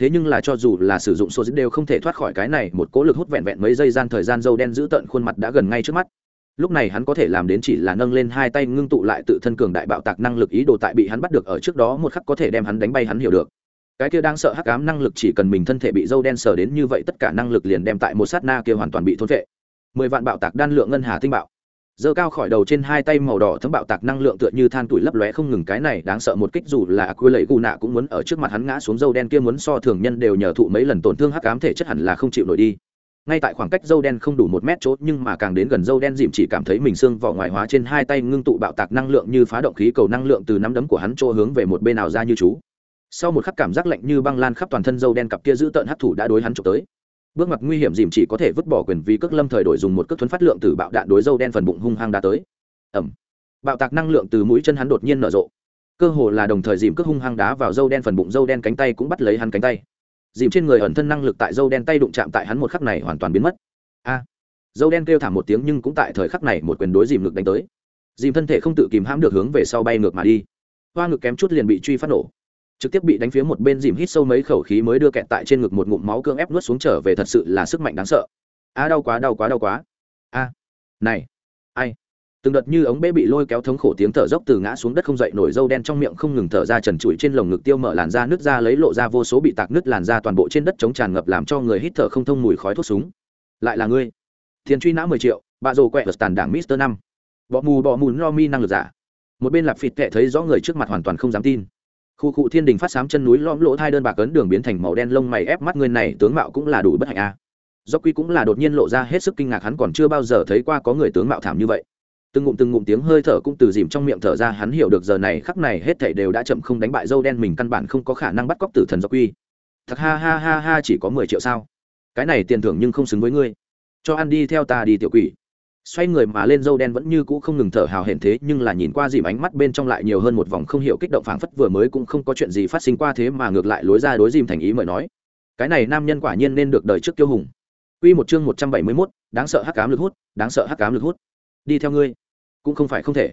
thế nhưng là cho dù là sử dụng số đều không thể thoát khỏi cái này, một cỗ lực hút vẹn vẹn mấy giây gian thời gian dâu đen giữ tận khuôn mặt đã gần ngay trước mắt. Lúc này hắn có thể làm đến chỉ là nâng lên hai tay ngưng tụ lại tự thân cường đại bạo tạc năng lực ý đồ tại bị hắn bắt được ở trước đó một khắc có thể đem hắn đánh bay hắn hiểu được. Cái kia đang sợ hắc ám năng lực chỉ cần mình thân thể bị dâu đen sờ đến như vậy tất cả năng lực liền đem tại một sát na kia hoàn toàn bị thôn vệ mười vạn bạo tạc đan lượng ngân hà tinh bạo giơ cao khỏi đầu trên hai tay màu đỏ thấm bạo tạc năng lượng tựa như than tuổi lấp lóe không ngừng cái này đáng sợ một kích dù là quy lệ gù nạ cũng muốn ở trước mặt hắn ngã xuống dâu đen kia muốn so thường nhân đều nhờ thụ mấy lần tổn thương hắc ám thể chất hẳn là không chịu nổi đi. Ngay tại khoảng cách dâu đen không đủ một mét chốt nhưng mà càng đến gần dâu đen dìm chỉ cảm thấy mình xương vỏ ngoài hóa trên hai tay ngưng tụ bạo tạc năng lượng như phá động khí cầu năng lượng từ nắm đấm của hắn chỗ hướng về một bên nào ra như chú. Sau một khắc cảm giác lạnh như băng lan khắp toàn thân dâu đen cặp kia giữ tợn hắc thủ đã đối hắn chụp tới bước mặt nguy hiểm dìm chỉ có thể vứt bỏ quyền vì cước lâm thời đổi dùng một cước thuấn phát lượng từ bạo đạn đối dâu đen phần bụng hung hăng đã tới. Ẩm. Bạo tạc năng lượng từ mũi chân hắn đột nhiên nở rộ. Cơ hồ là đồng thời dìm cước hung hăng đá vào dâu đen phần bụng, dâu đen cánh tay cũng bắt lấy hắn cánh tay. Dìm trên người ẩn thân năng lực tại dâu đen tay đụng chạm tại hắn một khắc này hoàn toàn biến mất. A. Dâu đen kêu thảm một tiếng nhưng cũng tại thời khắc này một quyền đối dìm ngực đánh tới. Dìm thân thể không tự kìm hãm được hướng về sau bay ngược mà đi. Hoa ngực kém chút liền bị truy phát nổ trực tiếp bị đánh phía một bên dìm hít sâu mấy khẩu khí mới đưa kẹt tại trên ngực một ngụm máu cương ép nuốt xuống trở về thật sự là sức mạnh đáng sợ. A, đau quá đau quá đau quá. A, này, ai? Từng đợt như ống bê bị lôi kéo thống khổ tiếng thở dốc từ ngã xuống đất không dậy nổi dâu đen trong miệng không ngừng thở ra trần trụi trên lồng ngực tiêu mở làn da nước ra lấy lộ ra vô số bị tạc nứt làn da toàn bộ trên đất chống tràn ngập làm cho người hít thở không thông mùi khói thuốc súng. Lại là ngươi. Tiền truy nã mười triệu bạ rồ quẹt tàn đảng mister năm. Bọ mù bọ mù, no mi năng lực giả. Một bên lạp phịt kệ thấy rõ người trước mặt hoàn toàn không dám tin khu cụ thiên đình phát sám chân núi lõm lỗ thai đơn bạc ấn đường biến thành màu đen lông mày ép mắt người này, tướng mạo cũng là đủ bất hạnh à. a do quy cũng là đột nhiên lộ ra hết sức kinh ngạc, hắn còn chưa bao giờ thấy qua có người tướng mạo thảm như vậy. Từng ngụm từng ngụm tiếng hơi thở cũng từ dìm trong miệng thở ra, hắn hiểu được giờ này khắc này hết thảy đều đã chậm không đánh bại dâu đen mình, căn bản không có khả năng bắt cóc tử thần do quy. Thật ha ha ha ha, chỉ có mười triệu sao? Cái này tiền thưởng nhưng không xứng với ngươi. Cho ăn đi theo ta đi tiểu quỷ xoay người mà lên dâu đen vẫn như cũ không ngừng thở hào hển thế nhưng là nhìn qua dìm ánh mắt bên trong lại nhiều hơn một vòng không hiểu kích động phảng phất vừa mới cũng không có chuyện gì phát sinh qua thế mà ngược lại lối ra đối dìm thành ý mời nói cái này nam nhân quả nhiên nên được đời trước kiêu hùng Quy một chương một trăm bảy mươi 171, đáng sợ hắc ám lực hút, đáng sợ hắc ám lực hút. Đi theo ngươi, cũng không phải không thể.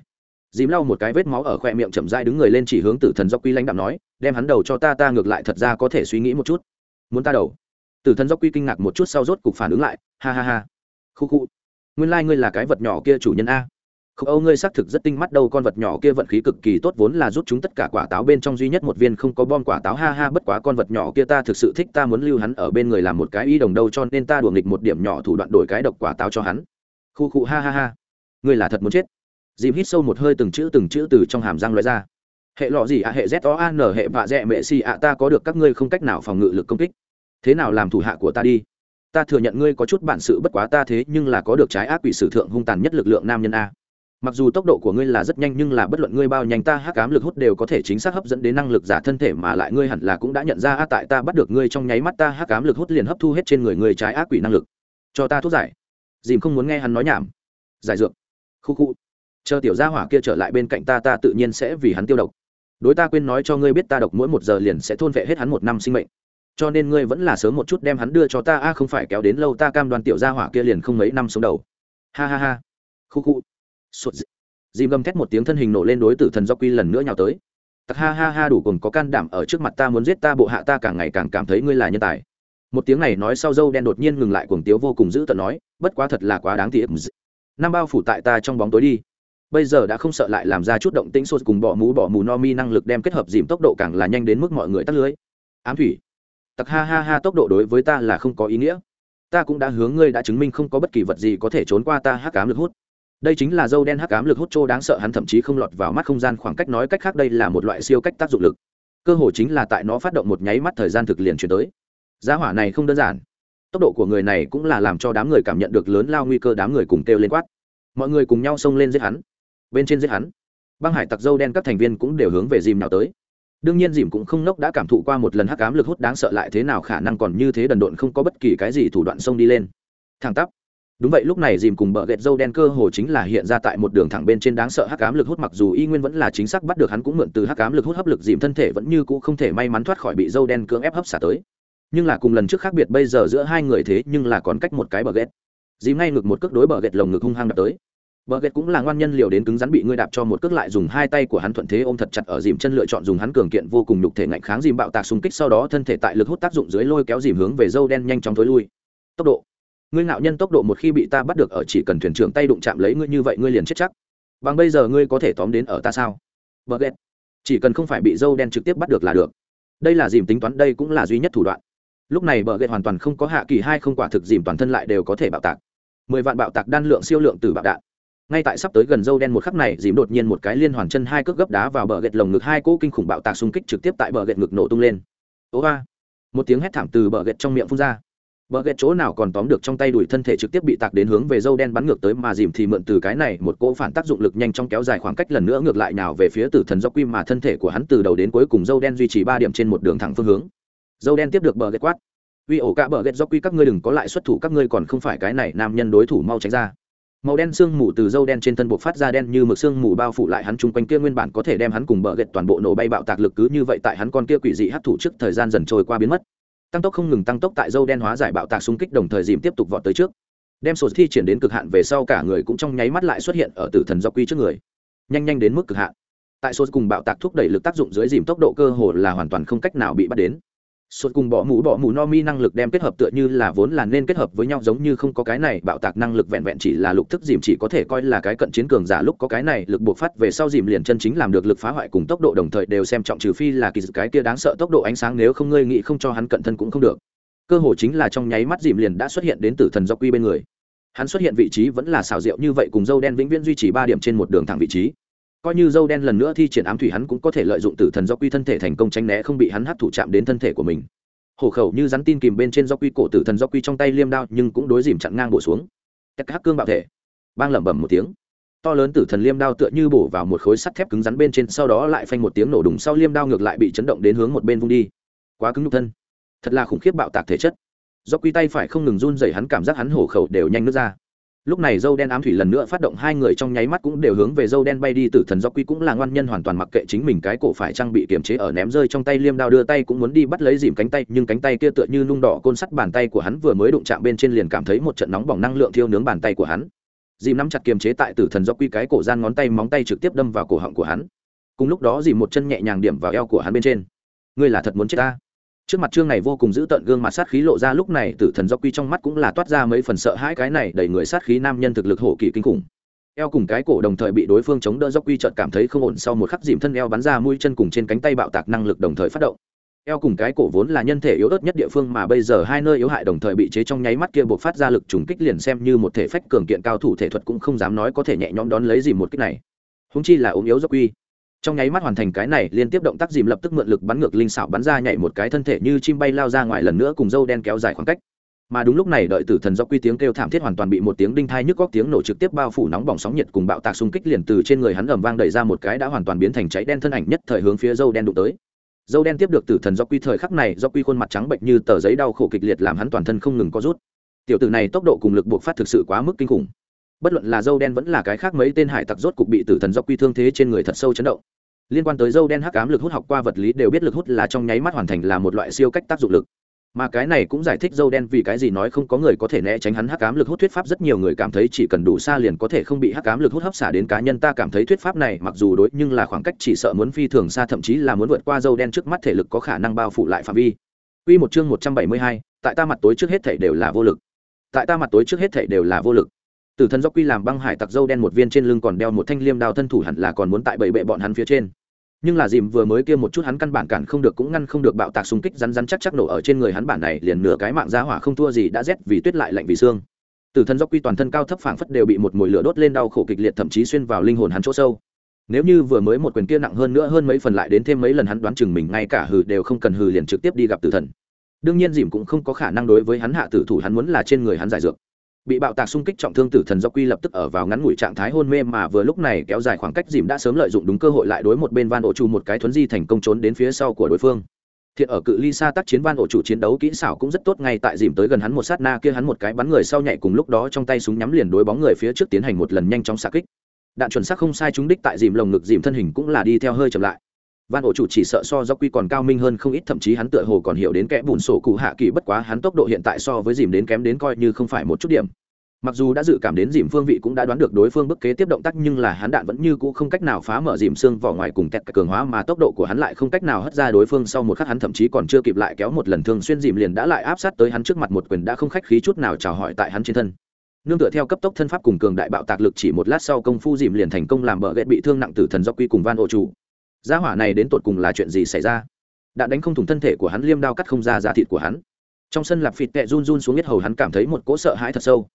Dìm lau một cái vết máu ở khóe miệng chậm rãi đứng người lên chỉ hướng Tử Thần Dốc Quy lãnh đạm nói, đem hắn đầu cho ta ta ngược lại thật ra có thể suy nghĩ một chút. Muốn ta đầu? Tử Thần Dốc Quy kinh ngạc một chút sau rốt cục phản ứng lại, ha ha ha. Khu khu nguyên lai、like、ngươi là cái vật nhỏ kia chủ nhân a. Không âu ngươi xác thực rất tinh mắt đâu, con vật nhỏ kia vận khí cực kỳ tốt, vốn là rút chúng tất cả quả táo bên trong duy nhất một viên không có bom quả táo, ha ha, bất quá con vật nhỏ kia ta thực sự thích, ta muốn lưu hắn ở bên người làm một cái y đồng đâu, cho nên ta đùa nghịch một điểm nhỏ thủ đoạn đổi cái độc quả táo cho hắn. Khu khu, ha ha ha. Ngươi là thật muốn chết. Dìm hít sâu một hơi từng chữ từng chữ từ trong hàm răng loại ra. Hệ lọ gì ạ, hệ z o a n, hệ vạ dẹ mệ xì ạ, ta có được các ngươi không cách nào phòng ngự lực công kích. Thế nào làm thủ hạ của ta đi? Ta thừa nhận ngươi có chút bản sự bất quá ta thế nhưng là có được trái ác quỷ sử thượng hung tàn nhất lực lượng nam nhân a. Mặc dù tốc độ của ngươi là rất nhanh nhưng là bất luận ngươi bao nhanh ta hắc ám lực hút đều có thể chính xác hấp dẫn đến năng lực giả thân thể mà lại ngươi hẳn là cũng đã nhận ra a tại ta bắt được ngươi trong nháy mắt ta hắc ám lực hút liền hấp thu hết trên người ngươi trái ác quỷ năng lực. Cho ta thuốc giải. Dìm không muốn nghe hắn nói nhảm. Giải dược. Khu khu. Chờ tiểu gia hỏa kia trở lại bên cạnh ta ta tự nhiên sẽ vì hắn tiêu độc. Đối ta quên nói cho ngươi biết ta độc mỗi một giờ liền sẽ thôn vệ hết hắn một năm sinh mệnh cho nên ngươi vẫn là sớm một chút đem hắn đưa cho ta. A không phải kéo đến lâu ta cam đoan tiểu gia hỏa kia liền không mấy năm sống đầu. Ha ha ha. Khu khu. Sụt dìm gầm thét một tiếng thân hình nổ lên đối tử thần do quy lần nữa nhào tới. Tặc ha ha ha, đủ cùng có can đảm ở trước mặt ta muốn giết ta, bộ hạ ta càng ngày càng cảm thấy ngươi là nhân tài. Một tiếng này nói sau dâu đen đột nhiên ngừng lại, cuồng tiếu vô cùng dữ tợn nói, bất quá thật là quá đáng tiếc. Năm bao phủ tại ta trong bóng tối đi. Bây giờ đã không sợ lại làm ra chút động tĩnh sụt cùng bỏ mũ bỏ mù no mi năng lực đem kết hợp dìm tốc độ càng là nhanh đến mức mọi người tắt lưới. Ám thủy tặc ha ha ha, tốc độ đối với ta là không có ý nghĩa. Ta cũng đã hướng ngươi đã chứng minh không có bất kỳ vật gì có thể trốn qua ta hắc cám lực hút. Đây chính là dâu đen hắc cám lực hút trô đáng sợ, hắn thậm chí không lọt vào mắt không gian khoảng cách nói cách khác đây là một loại siêu cách tác dụng lực. Cơ hội chính là tại nó phát động một nháy mắt thời gian thực liền chuyển tới. Giá hỏa này không đơn giản. Tốc độ của người này cũng là làm cho đám người cảm nhận được lớn lao nguy cơ đám người cùng kêu lên quát. Mọi người cùng nhau xông lên giết hắn. Bên trên giết hắn. Băng hải tặc dâu đen các thành viên cũng đều hướng về dìm nào tới đương nhiên dìm cũng không nốc đã cảm thụ qua một lần hắc ám lực hút đáng sợ lại thế nào, khả năng còn như thế đần độn không có bất kỳ cái gì thủ đoạn xông đi lên. Thẳng tắp. Đúng vậy, lúc này dìm cùng bờ ghẹt dâu đen cơ hồ chính là hiện ra tại một đường thẳng bên trên đáng sợ hắc ám lực hút, mặc dù y nguyên vẫn là chính xác bắt được hắn cũng mượn từ hắc ám lực hút hấp lực, dìm thân thể vẫn như cũ không thể may mắn thoát khỏi bị dâu đen cưỡng ép hấp xả tới. Nhưng là cùng lần trước khác biệt, bây giờ giữa hai người thế nhưng là còn cách một cái bờ ghét dìm ngay ngực một cước đối bờ ghẹt lồng ngực hung hăng đập tới bờ ghẹt cũng là ngoan nhân liều đến cứng rắn bị ngươi đạp cho một cước lại dùng hai tay của hắn thuận thế ôm thật chặt ở dìm chân lựa chọn dùng hắn cường kiện vô cùng nhục thể ngạnh kháng dìm bạo tạc xung kích sau đó thân thể tại lực hút tác dụng dưới lôi kéo dìm hướng về dâu đen nhanh chóng thối lui. Tốc độ. Ngươi ngạo nhân tốc độ một khi bị ta bắt được ở chỉ cần thuyền trưởng tay đụng chạm lấy ngươi như vậy ngươi liền chết chắc. Bằng bây giờ ngươi có thể tóm đến ở ta sao? Bờ ghẹt chỉ cần không phải bị dâu đen trực tiếp bắt được là được. Đây là dìm tính toán, đây cũng là duy nhất thủ đoạn. Lúc này bờ ghẹt hoàn toàn không có hạ kỳ hai không quả thực dìm toàn thân lại đều có thể bạo tạc. Mười vạn bạo tạc đan lượng siêu lượng từ bạo đạn ngay tại sắp tới gần dâu đen một khắc này, dìm đột nhiên một cái liên hoàn chân hai cước gấp đá vào bờ ghẹt lồng ngực hai cỗ kinh khủng bạo tạc xung kích trực tiếp tại bờ ghẹt ngực nổ tung lên. Ố ba. Một tiếng hét thảm từ bờ ghẹt trong miệng phun ra. Bờ ghẹt chỗ nào còn tóm được trong tay đuổi thân thể trực tiếp bị tạc đến hướng về dâu đen bắn ngược tới mà dìm thì mượn từ cái này, một cỗ phản tác dụng lực nhanh trong kéo dài khoảng cách lần nữa ngược lại nào về phía tử thần do quy mà thân thể của hắn từ đầu đến cuối cùng dâu đen duy trì ba điểm trên một đường thẳng phương hướng. Dâu đen tiếp được bờ ghẹt quát. Uy ổ cả bờ ghét do quy, các ngươi đừng có lại xuất thủ, các ngươi còn không phải cái này nam nhân đối thủ mau tránh ra màu đen xương mù từ dâu đen trên thân buộc phát ra đen như mực xương mù bao phủ lại hắn chung quanh kia nguyên bản có thể đem hắn cùng bờ ghét toàn bộ nổ bay bạo tạc lực cứ như vậy tại hắn con kia quỷ dị hấp thụ trước thời gian dần trôi qua biến mất. Tăng tốc không ngừng tăng tốc tại dâu đen hóa giải bạo tạc xung kích đồng thời dìm tiếp tục vọt tới trước. Đem sổ thi triển đến cực hạn về sau cả người cũng trong nháy mắt lại xuất hiện ở tử thần do quy trước người. Nhanh nhanh đến mức cực hạn. Tại số cùng bạo tạc thúc đẩy lực tác dụng dưới dìm tốc độ cơ hồ là hoàn toàn không cách nào bị bắt đến. Sột cùng bỏ mũ bỏ mũ no mi năng lực đem kết hợp tựa như là vốn là nên kết hợp với nhau giống như không có cái này, bạo tạc năng lực vẹn vẹn chỉ là lục thức dìm chỉ có thể coi là cái cận chiến cường giả lúc có cái này lực buộc phát về sau dìm liền chân chính làm được lực phá hoại cùng tốc độ đồng thời đều xem trọng trừ phi là kỳ cái kia đáng sợ tốc độ ánh sáng nếu không ngươi nghĩ không cho hắn cận thân cũng không được. Cơ hội chính là trong nháy mắt dìm liền đã xuất hiện đến tử thần do quy bên người. Hắn xuất hiện vị trí vẫn là xào rượu như vậy cùng dâu đen vĩnh viễn duy trì ba điểm trên một đường thẳng vị trí coi như dâu đen lần nữa thi triển ám thủy hắn cũng có thể lợi dụng tử thần do quy thân thể thành công tránh né, không bị hắn hấp thủ chạm đến thân thể của mình. Hổ khẩu như rắn tin kìm bên trên do quy, cổ tử thần do quy trong tay liêm đao, nhưng cũng đối dìm chặn ngang bổ xuống. Cách hắc cương bạo thể. Bang lẩm bẩm một tiếng. To lớn tử thần liêm đao tựa như bổ vào một khối sắt thép cứng rắn bên trên, sau đó lại phanh một tiếng nổ đùng, sau liêm đao ngược lại bị chấn động đến hướng một bên vung đi. Quá cứng nhục thân. Thật là khủng khiếp bạo tạc thể chất. Do quy tay phải không ngừng run dày hắn cảm giác hắn hổ khẩu đều nhanh nước ra lúc này dâu đen ám thủy lần nữa phát động, hai người trong nháy mắt cũng đều hướng về dâu đen bay đi, tử thần do quy cũng là ngoan nhân hoàn toàn mặc kệ chính mình cái cổ phải trang bị kiềm chế ở ném rơi trong tay liêm đao đưa tay cũng muốn đi bắt lấy dìm cánh tay, nhưng cánh tay kia tựa như nung đỏ côn sắt bàn tay của hắn vừa mới đụng chạm bên trên liền cảm thấy một trận nóng bỏng năng lượng thiêu nướng bàn tay của hắn. Dìm nắm chặt kiềm chế tại tử thần do quy cái cổ gian ngón tay, móng tay trực tiếp đâm vào cổ họng của hắn. Cùng lúc đó dìm một chân nhẹ nhàng điểm vào eo của hắn bên trên. Ngươi là thật muốn chết ta? Trước mặt trương này vô cùng giữ tận gương mặt sát khí lộ ra lúc này, tử thần do quy trong mắt cũng là toát ra mấy phần sợ hãi, cái này đẩy người sát khí nam nhân thực lực hổ kỳ kinh khủng. Eo cùng cái cổ đồng thời bị đối phương chống đỡ do quy chợt cảm thấy không ổn, sau một khắc dìm thân eo bắn ra mũi chân cùng trên cánh tay bạo tạc năng lực đồng thời phát động. Eo cùng cái cổ vốn là nhân thể yếu ớt nhất địa phương mà bây giờ hai nơi yếu hại đồng thời bị chế trong nháy mắt kia buộc phát ra lực trùng kích liền xem như một thể phách cường kiện cao thủ thể thuật cũng không dám nói có thể nhẹ nhõm đón lấy gì một kích này. Húng chi là ốm yếu do quy trong nháy mắt hoàn thành cái này, liên tiếp động tác dìm lập tức mượn lực bắn ngược linh xảo bắn ra nhảy một cái thân thể như chim bay lao ra ngoài lần nữa cùng dâu đen kéo dài khoảng cách. Mà đúng lúc này đợi tử thần do quy tiếng kêu thảm thiết hoàn toàn bị một tiếng đinh thai nhức góc tiếng nổ trực tiếp bao phủ nóng bỏng sóng nhiệt cùng bạo tạc xung kích liền từ trên người hắn ầm vang đẩy ra một cái đã hoàn toàn biến thành cháy đen thân ảnh nhất thời hướng phía dâu đen đụng tới. Dâu đen tiếp được tử thần do quy thời khắc này do quy khuôn mặt trắng bệnh như tờ giấy đau khổ kịch liệt làm hắn toàn thân không ngừng có rút. Tiểu tử này tốc độ cùng lực buộc phát thực sự quá mức kinh khủng bất luận là dâu đen vẫn là cái khác mấy tên hải tặc rốt cục bị tử thần do quy thương thế trên người thật sâu chấn động liên quan tới dâu đen hắc ám lực hút học qua vật lý đều biết lực hút là trong nháy mắt hoàn thành là một loại siêu cách tác dụng lực mà cái này cũng giải thích dâu đen vì cái gì nói không có người có thể né tránh hắn hắc ám lực hút thuyết pháp rất nhiều người cảm thấy chỉ cần đủ xa liền có thể không bị hắc ám lực hút hấp xả đến cá nhân ta cảm thấy thuyết pháp này mặc dù đối nhưng là khoảng cách chỉ sợ muốn phi thường xa thậm chí là muốn vượt qua dâu đen trước mắt thể lực có khả năng bao phủ lại phạm vi Quy một chương 172, tại ta mặt tối trước hết thảy đều là vô lực. Tại ta mặt tối trước hết thảy đều là vô lực. Tử thần do quy làm băng hải tặc dâu đen một viên trên lưng còn đeo một thanh liêm đao thân thủ hẳn là còn muốn tại bậy bệ bọn hắn phía trên. Nhưng là dìm vừa mới kia một chút hắn căn bản cản không được cũng ngăn không được bạo tạc xung kích rắn rắn chắc chắc nổ ở trên người hắn bản này liền nửa cái mạng giá hỏa không thua gì đã rét vì tuyết lại lạnh vì xương. Tử thần do quy toàn thân cao thấp phảng phất đều bị một mùi lửa đốt lên đau khổ kịch liệt thậm chí xuyên vào linh hồn hắn chỗ sâu. Nếu như vừa mới một quyền kia nặng hơn nữa hơn mấy phần lại đến thêm mấy lần hắn đoán chừng mình ngay cả hừ đều không cần hừ liền trực tiếp đi gặp tử thần. Đương nhiên dìm cũng không có khả năng đối với hắn hạ tử thủ hắn muốn là trên người hắn giải dược bị bạo tạc xung kích trọng thương tử thần do quy lập tức ở vào ngắn ngủi trạng thái hôn mê mà vừa lúc này kéo dài khoảng cách dìm đã sớm lợi dụng đúng cơ hội lại đối một bên van ổ chủ một cái thuấn di thành công trốn đến phía sau của đối phương. Thiện ở cự ly xa tác chiến van ổ chủ chiến đấu kỹ xảo cũng rất tốt, ngay tại dìm tới gần hắn một sát na kia hắn một cái bắn người sau nhảy cùng lúc đó trong tay súng nhắm liền đối bóng người phía trước tiến hành một lần nhanh chóng xạ kích. Đạn chuẩn xác không sai, trúng đích tại dìm lồng ngực dìm thân hình cũng là đi theo hơi chậm lại van ổ chủ chỉ sợ so do quy còn cao minh hơn không ít, thậm chí hắn tựa hồ còn hiểu đến kẽ bùn sổ cụ hạ kỳ, bất quá hắn tốc độ hiện tại so với dìm đến kém đến coi như không phải một chút điểm. Mặc dù đã dự cảm đến dìm phương vị cũng đã đoán được đối phương bức kế tiếp động tác, nhưng là hắn đạn vẫn như cũ không cách nào phá mở dìm xương vỏ ngoài cùng tẹt cường hóa mà tốc độ của hắn lại không cách nào hất ra đối phương. Sau một khắc hắn thậm chí còn chưa kịp lại kéo một lần, thường xuyên dìm liền đã lại áp sát tới hắn trước mặt một quyền, đã không khách khí chút nào chào hỏi tại hắn trên thân. Nương tựa theo cấp tốc thân pháp cùng cường đại bạo tạc lực chỉ một lát sau, công phu dìm liền thành công làm bờ ghét bị thương nặng tử thần do quy cùng van ô chủ gia hỏa này đến tột cùng là chuyện gì xảy ra? Đạn đánh không thủng thân thể của hắn, liêm đao cắt không ra da thịt của hắn. Trong sân lạp phịt tệ run run xuống biết hầu, hắn cảm thấy một cỗ sợ hãi thật sâu.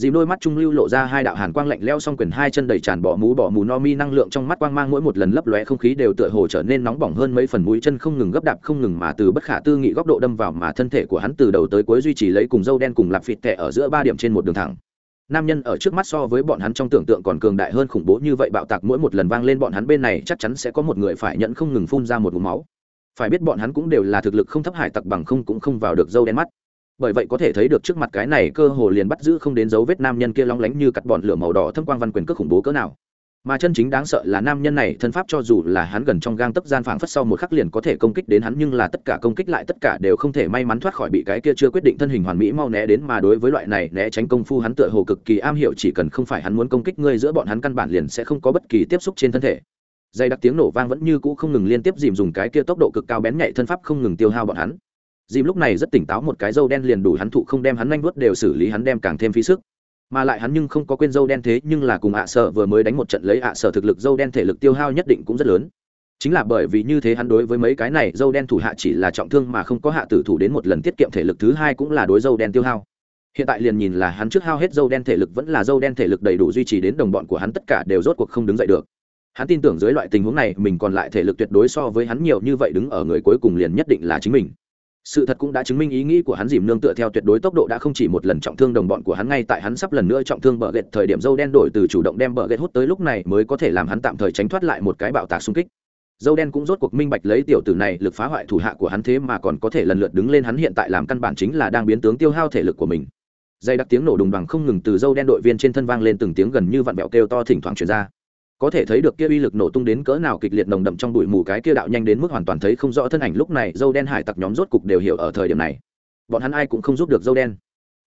Dìm đôi mắt trung lưu lộ ra hai đạo hàn quang lạnh leo xong quyền hai chân đầy tràn bỏ mũ bỏ mù no mi, năng lượng trong mắt quang mang mỗi một lần lấp lóe không khí đều tựa hồ trở nên nóng bỏng hơn mấy phần, mũi chân không ngừng gấp đạp, không ngừng mà từ bất khả tư nghị góc độ đâm vào mà thân thể của hắn, từ đầu tới cuối duy trì lấy cùng dâu đen cùng lạp phịt tệ ở giữa ba điểm trên một đường thẳng nam nhân ở trước mắt so với bọn hắn trong tưởng tượng còn cường đại hơn khủng bố như vậy bạo tạc mỗi một lần vang lên bọn hắn bên này chắc chắn sẽ có một người phải nhận không ngừng phun ra một vùng máu. Phải biết bọn hắn cũng đều là thực lực không thấp hải tặc bằng không cũng không vào được dâu đen mắt. Bởi vậy có thể thấy được trước mặt cái này cơ hồ liền bắt giữ không đến dấu vết nam nhân kia long lánh như cắt bọn lửa màu đỏ thâm quang văn quyền cước khủng bố cỡ nào mà chân chính đáng sợ là nam nhân này thân pháp cho dù là hắn gần trong gang tấc gian phảng phất sau một khắc liền có thể công kích đến hắn, nhưng là tất cả công kích lại tất cả đều không thể may mắn thoát khỏi bị cái kia chưa quyết định thân hình hoàn mỹ mau né đến mà đối với loại này né tránh công phu hắn tựa hồ cực kỳ am hiểu, chỉ cần không phải hắn muốn công kích ngươi giữa bọn hắn căn bản liền sẽ không có bất kỳ tiếp xúc trên thân thể. Dây đặc tiếng nổ vang vẫn như cũ không ngừng liên tiếp dìm dùng cái kia tốc độ cực cao bén nhạy thân pháp không ngừng tiêu hao bọn hắn. Dìm lúc này rất tỉnh táo, một cái dâu đen liền đủ hắn thụ không đem hắn nhanh vuốt đều xử lý, hắn đem càng thêm phí sức mà lại hắn nhưng không có quên dâu đen thế nhưng là cùng ạ à vừa mới đánh một trận lấy ạ à thực lực dâu đen thể lực tiêu hao nhất định cũng rất lớn. Chính là bởi vì như thế hắn đối với mấy cái này dâu đen thủ hạ chỉ là trọng thương mà không có hạ tử thủ đến một lần tiết kiệm thể lực thứ hai cũng là đối dâu đen tiêu hao. Hiện tại liền nhìn là hắn trước hao hết dâu đen thể lực vẫn là dâu đen thể lực đầy đủ duy trì đến đồng bọn của hắn tất cả đều rốt cuộc không đứng dậy được. Hắn tin tưởng dưới loại tình huống này mình còn lại thể lực tuyệt đối so với hắn nhiều như vậy đứng ở người cuối cùng liền nhất định là chính mình sự thật cũng đã chứng minh ý nghĩ của hắn dìm nương tựa theo tuyệt đối tốc độ đã không chỉ một lần trọng thương đồng bọn của hắn ngay tại hắn sắp lần nữa trọng thương bờ ghét thời điểm dâu đen đổi từ chủ động đem bờ ghét hút tới lúc này mới có thể làm hắn tạm thời tránh thoát lại một cái bạo tạc xung kích. Dâu đen cũng rốt cuộc minh bạch lấy tiểu tử này lực phá hoại thủ hạ của hắn thế mà còn có thể lần lượt đứng lên hắn hiện tại làm căn bản chính là đang biến tướng tiêu hao thể lực của mình. Dây đặc tiếng nổ đùng bằng không ngừng từ dâu đen đội viên trên thân vang lên từng tiếng gần như vặn bẹo kêu to thỉnh thoảng truyền ra có thể thấy được kia uy lực nổ tung đến cỡ nào kịch liệt nồng đậm trong bụi mù cái kia đạo nhanh đến mức hoàn toàn thấy không rõ thân ảnh lúc này, dâu đen hải tặc nhóm rốt cục đều hiểu ở thời điểm này. Bọn hắn ai cũng không giúp được dâu đen.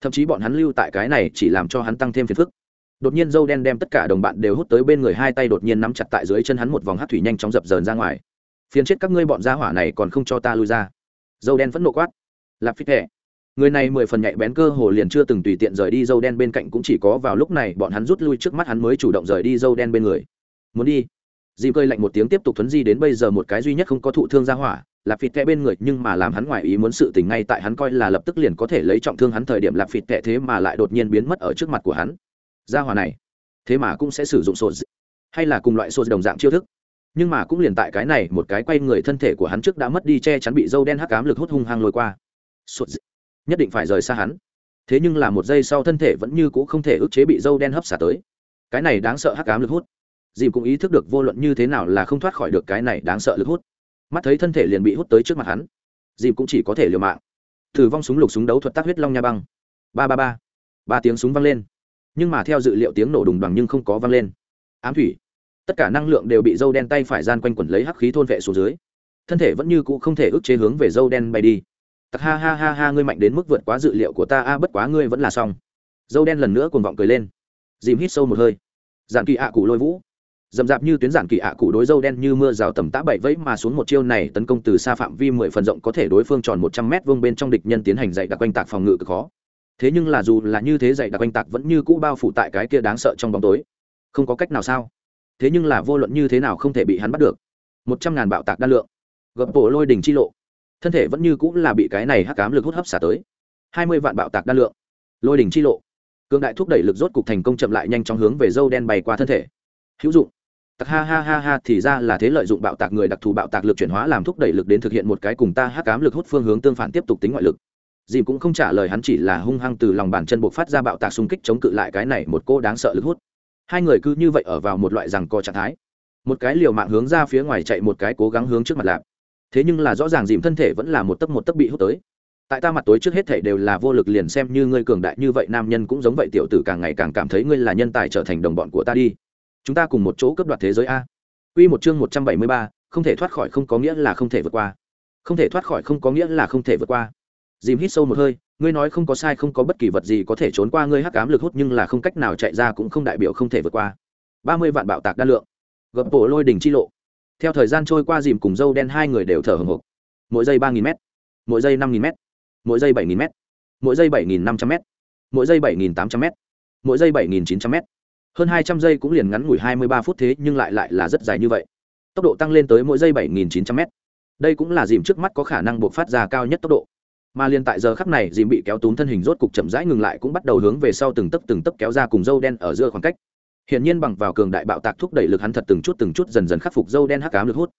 Thậm chí bọn hắn lưu tại cái này chỉ làm cho hắn tăng thêm phiền phức. Đột nhiên dâu đen đem tất cả đồng bạn đều hút tới bên người hai tay đột nhiên nắm chặt tại dưới chân hắn một vòng hát thủy nhanh chóng dập dờn ra ngoài. Phiền chết các ngươi bọn gia hỏa này còn không cho ta lui ra. Dâu đen vẫn nộ quát. Lạp phích hệ. Người này mười phần nhạy bén cơ hồ liền chưa từng tùy tiện rời đi dâu đen bên cạnh cũng chỉ có vào lúc này bọn hắn rút lui trước mắt hắn mới chủ động rời đi dâu đen bên người muốn đi. Dì cơi lạnh một tiếng tiếp tục thuấn di đến bây giờ một cái duy nhất không có thụ thương ra hỏa lạp phịt kẹ bên người, nhưng mà làm hắn ngoài ý muốn sự tình ngay tại hắn coi là lập tức liền có thể lấy trọng thương hắn thời điểm lạp phịt kẹ thế mà lại đột nhiên biến mất ở trước mặt của hắn. Ra hỏa này, thế mà cũng sẽ sử dụng sột hay là cùng loại sột đồng dạng chiêu thức. Nhưng mà cũng liền tại cái này, một cái quay người thân thể của hắn trước đã mất đi che chắn bị dâu đen hắc cám lực hút hung hăng lôi qua. Sột nhất định phải rời xa hắn. Thế nhưng là một giây sau thân thể vẫn như c ũ không thể ức chế bị dâu đen hấp xả tới. Cái này đáng sợ hắc cám lực hút dìm cũng ý thức được vô luận như thế nào là không thoát khỏi được cái này đáng sợ lực hút. Mắt thấy thân thể liền bị hút tới trước mặt hắn dìm cũng chỉ có thể liều mạng. Thử vong súng lục súng đấu thuật tác huyết long nha băng. Ba ba ba. Ba tiếng súng vang lên. Nhưng mà theo dự liệu tiếng nổ đùng đoằng nhưng không có vang lên. Ám thủy. Tất cả năng lượng đều bị dâu đen tay phải gian quanh quẩn lấy hắc khí thôn vệ xuống dưới. Thân thể vẫn như cũ không thể ức chế hướng về dâu đen bay đi. Tặc ha ha ha ha, ngươi mạnh đến mức vượt quá dự liệu của ta, a, bất quá ngươi vẫn là xong. Dâu đen lần nữa cuồng vọng cười lên. Dìm hít sâu một hơi. Giản kỳ ạ cụ lôi vũ dầm dạp như tuyến giản kỳ ạ cụ đối dâu đen như mưa rào tầm tã bảy vẫy mà xuống một chiêu này tấn công từ xa phạm vi mười phần rộng có thể đối phương tròn một trăm mét vuông bên trong địch nhân tiến hành dạy đặc oanh tạc phòng ngự cực khó. Thế nhưng là dù là như thế dạy đặc oanh tạc vẫn như cũ bao phủ tại cái kia đáng sợ trong bóng tối. Không có cách nào sao? Thế nhưng là vô luận như thế nào không thể bị hắn bắt được. Một trăm ngàn bạo tạc đa lượng. Gập bộ lôi đỉnh chi lộ. Thân thể vẫn như cũ là bị cái này hắc cám lực hút hấp xả tới. Hai mươi vạn bạo tạc đa lượng. Lôi đỉnh chi lộ. Cương đại thúc đẩy lực rốt cục thành công chậm lại nhanh chóng hướng về dâu đen bay qua thân thể. Hữu dụng tặc ha ha ha ha thì ra là thế lợi dụng bạo tạc người đặc thù bạo tạc lực chuyển hóa làm thúc đẩy lực đến thực hiện một cái cùng ta hắc cám lực hút phương hướng tương phản tiếp tục tính ngoại lực. Dìm cũng không trả lời hắn chỉ là hung hăng từ lòng bàn chân buộc phát ra bạo tạc xung kích chống cự lại cái này một cô đáng sợ lực hút. Hai người cứ như vậy ở vào một loại rằng co trạng thái. Một cái liều mạng hướng ra phía ngoài chạy, một cái cố gắng hướng trước mặt lạp. Thế nhưng là rõ ràng dìm thân thể vẫn là một tấc một tấc bị hút tới. Tại ta mặt tối trước hết thể đều là vô lực liền xem như ngươi cường đại như vậy, nam nhân cũng giống vậy, tiểu tử càng ngày càng cảm thấy ngươi là nhân tài trở thành đồng bọn của ta đi chúng ta cùng một chỗ cấp đoạt thế giới a Quy một chương 173, không thể thoát khỏi không có nghĩa là không thể vượt qua. Không thể thoát khỏi không có nghĩa là không thể vượt qua. Dìm hít sâu một hơi, ngươi nói không có sai không có bất kỳ vật gì có thể trốn qua ngươi hắc ám lực hút nhưng là không cách nào chạy ra cũng không đại biểu không thể vượt qua. 30 vạn bạo tạc đa lượng. gấp bộ lôi đỉnh chi lộ. Theo thời gian trôi qua dìm cùng dâu đen hai người đều thở hổn hộc. Mỗi giây 3000m, mỗi giây 5000m, mỗi giây 7000m, mỗi giây 7500m, mỗi giây 7800m, mỗi giây 7900m hơn hai trăm giây cũng liền ngắn ngủi hai mươi ba phút thế, nhưng lại lại là rất dài như vậy. Tốc độ tăng lên tới mỗi giây bảy nghìn chín trăm m đây cũng là dìm trước mắt có khả năng buộc phát ra cao nhất tốc độ. Mà liền tại giờ khắc này, dìm bị kéo túm thân hình rốt cục chậm rãi ngừng lại cũng bắt đầu hướng về sau từng tấc từng tấc kéo ra cùng dâu đen ở giữa khoảng cách. Hiện nhiên bằng vào cường đại bạo tạc thúc đẩy lực hắn thật từng chút từng chút dần dần khắc phục dâu đen hắc ám lực hút.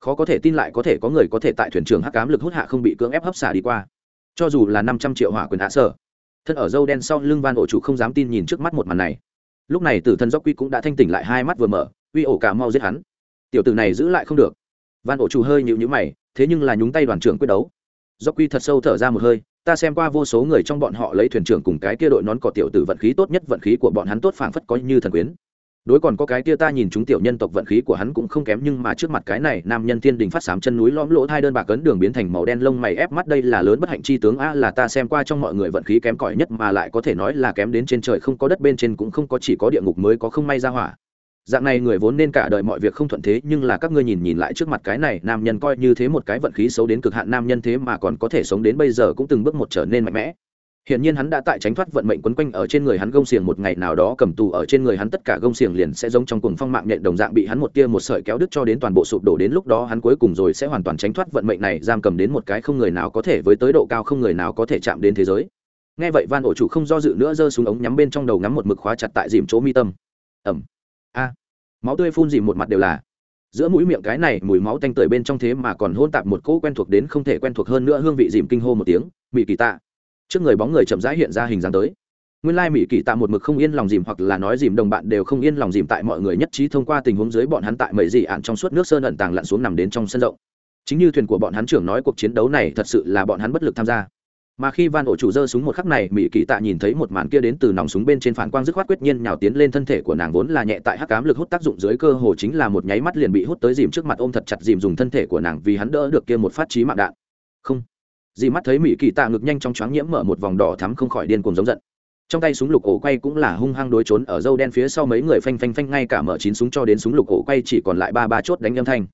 Khó có thể tin lại có thể có người có thể tại thuyền trưởng hắc ám lực hút hạ không bị cưỡng ép hấp xả đi qua. Cho dù là năm trăm triệu hỏa quyền hạ sở, thân ở dâu đen sau lưng van ổ chủ không dám tin nhìn trước mắt một màn này lúc này tử thần dốc quy cũng đã thanh tỉnh lại hai mắt vừa mở, uy ổ cả mau giết hắn. Tiểu tử này giữ lại không được. Van ổ chủ hơi nhịu nhữ mày, thế nhưng là nhúng tay đoàn trưởng quyết đấu. Dốc quy thật sâu thở ra một hơi, ta xem qua vô số người trong bọn họ lấy thuyền trưởng cùng cái kia đội nón cỏ tiểu tử vận khí tốt nhất vận khí của bọn hắn tốt phảng phất có như thần quyến đối còn có cái kia ta nhìn chúng tiểu nhân tộc vận khí của hắn cũng không kém, nhưng mà trước mặt cái này nam nhân thiên đình phát sám chân núi lõm lỗ hai đơn bạc cấn đường biến thành màu đen lông mày ép mắt, đây là lớn bất hạnh chi tướng, a, là ta xem qua trong mọi người vận khí kém cỏi nhất mà lại có thể nói là kém đến trên trời, không có đất bên trên cũng không có chỉ có địa ngục mới có không may ra hỏa. Dạng này người vốn nên cả đời mọi việc không thuận thế, nhưng là các ngươi nhìn nhìn lại trước mặt cái này nam nhân coi như thế một cái vận khí xấu đến cực hạn, nam nhân thế mà còn có thể sống đến bây giờ cũng từng bước một trở nên mạnh mẽ. Hiển nhiên hắn đã tại tránh thoát vận mệnh quấn quanh ở trên người hắn gông xiềng, một ngày nào đó cầm tù ở trên người hắn tất cả gông xiềng liền sẽ giống trong cuồng phong mạng nhện đồng dạng bị hắn một tia một sợi kéo đứt cho đến toàn bộ sụp đổ đến lúc đó hắn cuối cùng rồi sẽ hoàn toàn tránh thoát vận mệnh này, giam cầm đến một cái không người nào có thể với tới độ cao không người nào có thể chạm đến thế giới. Nghe vậy, Van ổ chủ không do dự nữa giơ xuống ống nhắm bên trong đầu ngắm một mực khóa chặt tại dìm chỗ mi tâm. Ầm. A. Máu tươi phun dìm một mặt đều là giữa mũi miệng cái này, mùi máu tanh tưởi bên trong thế mà còn hôn tạp một cỗ quen thuộc đến không thể quen thuộc hơn nữa hương vị dìm kinh hô một tiếng mị kỳ tạ trước người bóng người chậm rãi hiện ra hình dáng tới. Nguyên lai mỹ kỳ tạ một mực không yên lòng dìm hoặc là nói dìm đồng bạn đều không yên lòng dìm tại mọi người nhất trí thông qua tình huống dưới bọn hắn tại mấy dị ạn trong suốt nước sơn ẩn tàng lặn xuống nằm đến trong sân rộng. Chính như thuyền của bọn hắn trưởng nói cuộc chiến đấu này thật sự là bọn hắn bất lực tham gia. Mà khi van ổ chủ giơ súng một khắc này, mỹ kỳ tạ nhìn thấy một màn kia đến từ nòng súng bên trên phản quang dứt khoát quyết nhiên nhào tiến lên thân thể của nàng vốn là nhẹ tại hắc cám lực hút tác dụng dưới, cơ hồ chính là một nháy mắt liền bị hút tới dìm trước mặt ôm thật chặt dìm dùng thân thể của nàng vì hắn đỡ được kia một phát chí mạng đạn. Không dì mắt thấy mỹ kỳ tạ ngực nhanh trong choáng nhiễm mở một vòng đỏ thắm không khỏi điên cuồng giống giận. Trong tay súng lục ổ quay cũng là hung hăng đối trốn ở dâu đen phía sau mấy người phanh phanh phanh ngay cả mở chín súng cho đến súng lục ổ quay chỉ còn lại ba ba chốt đánh âm thanh.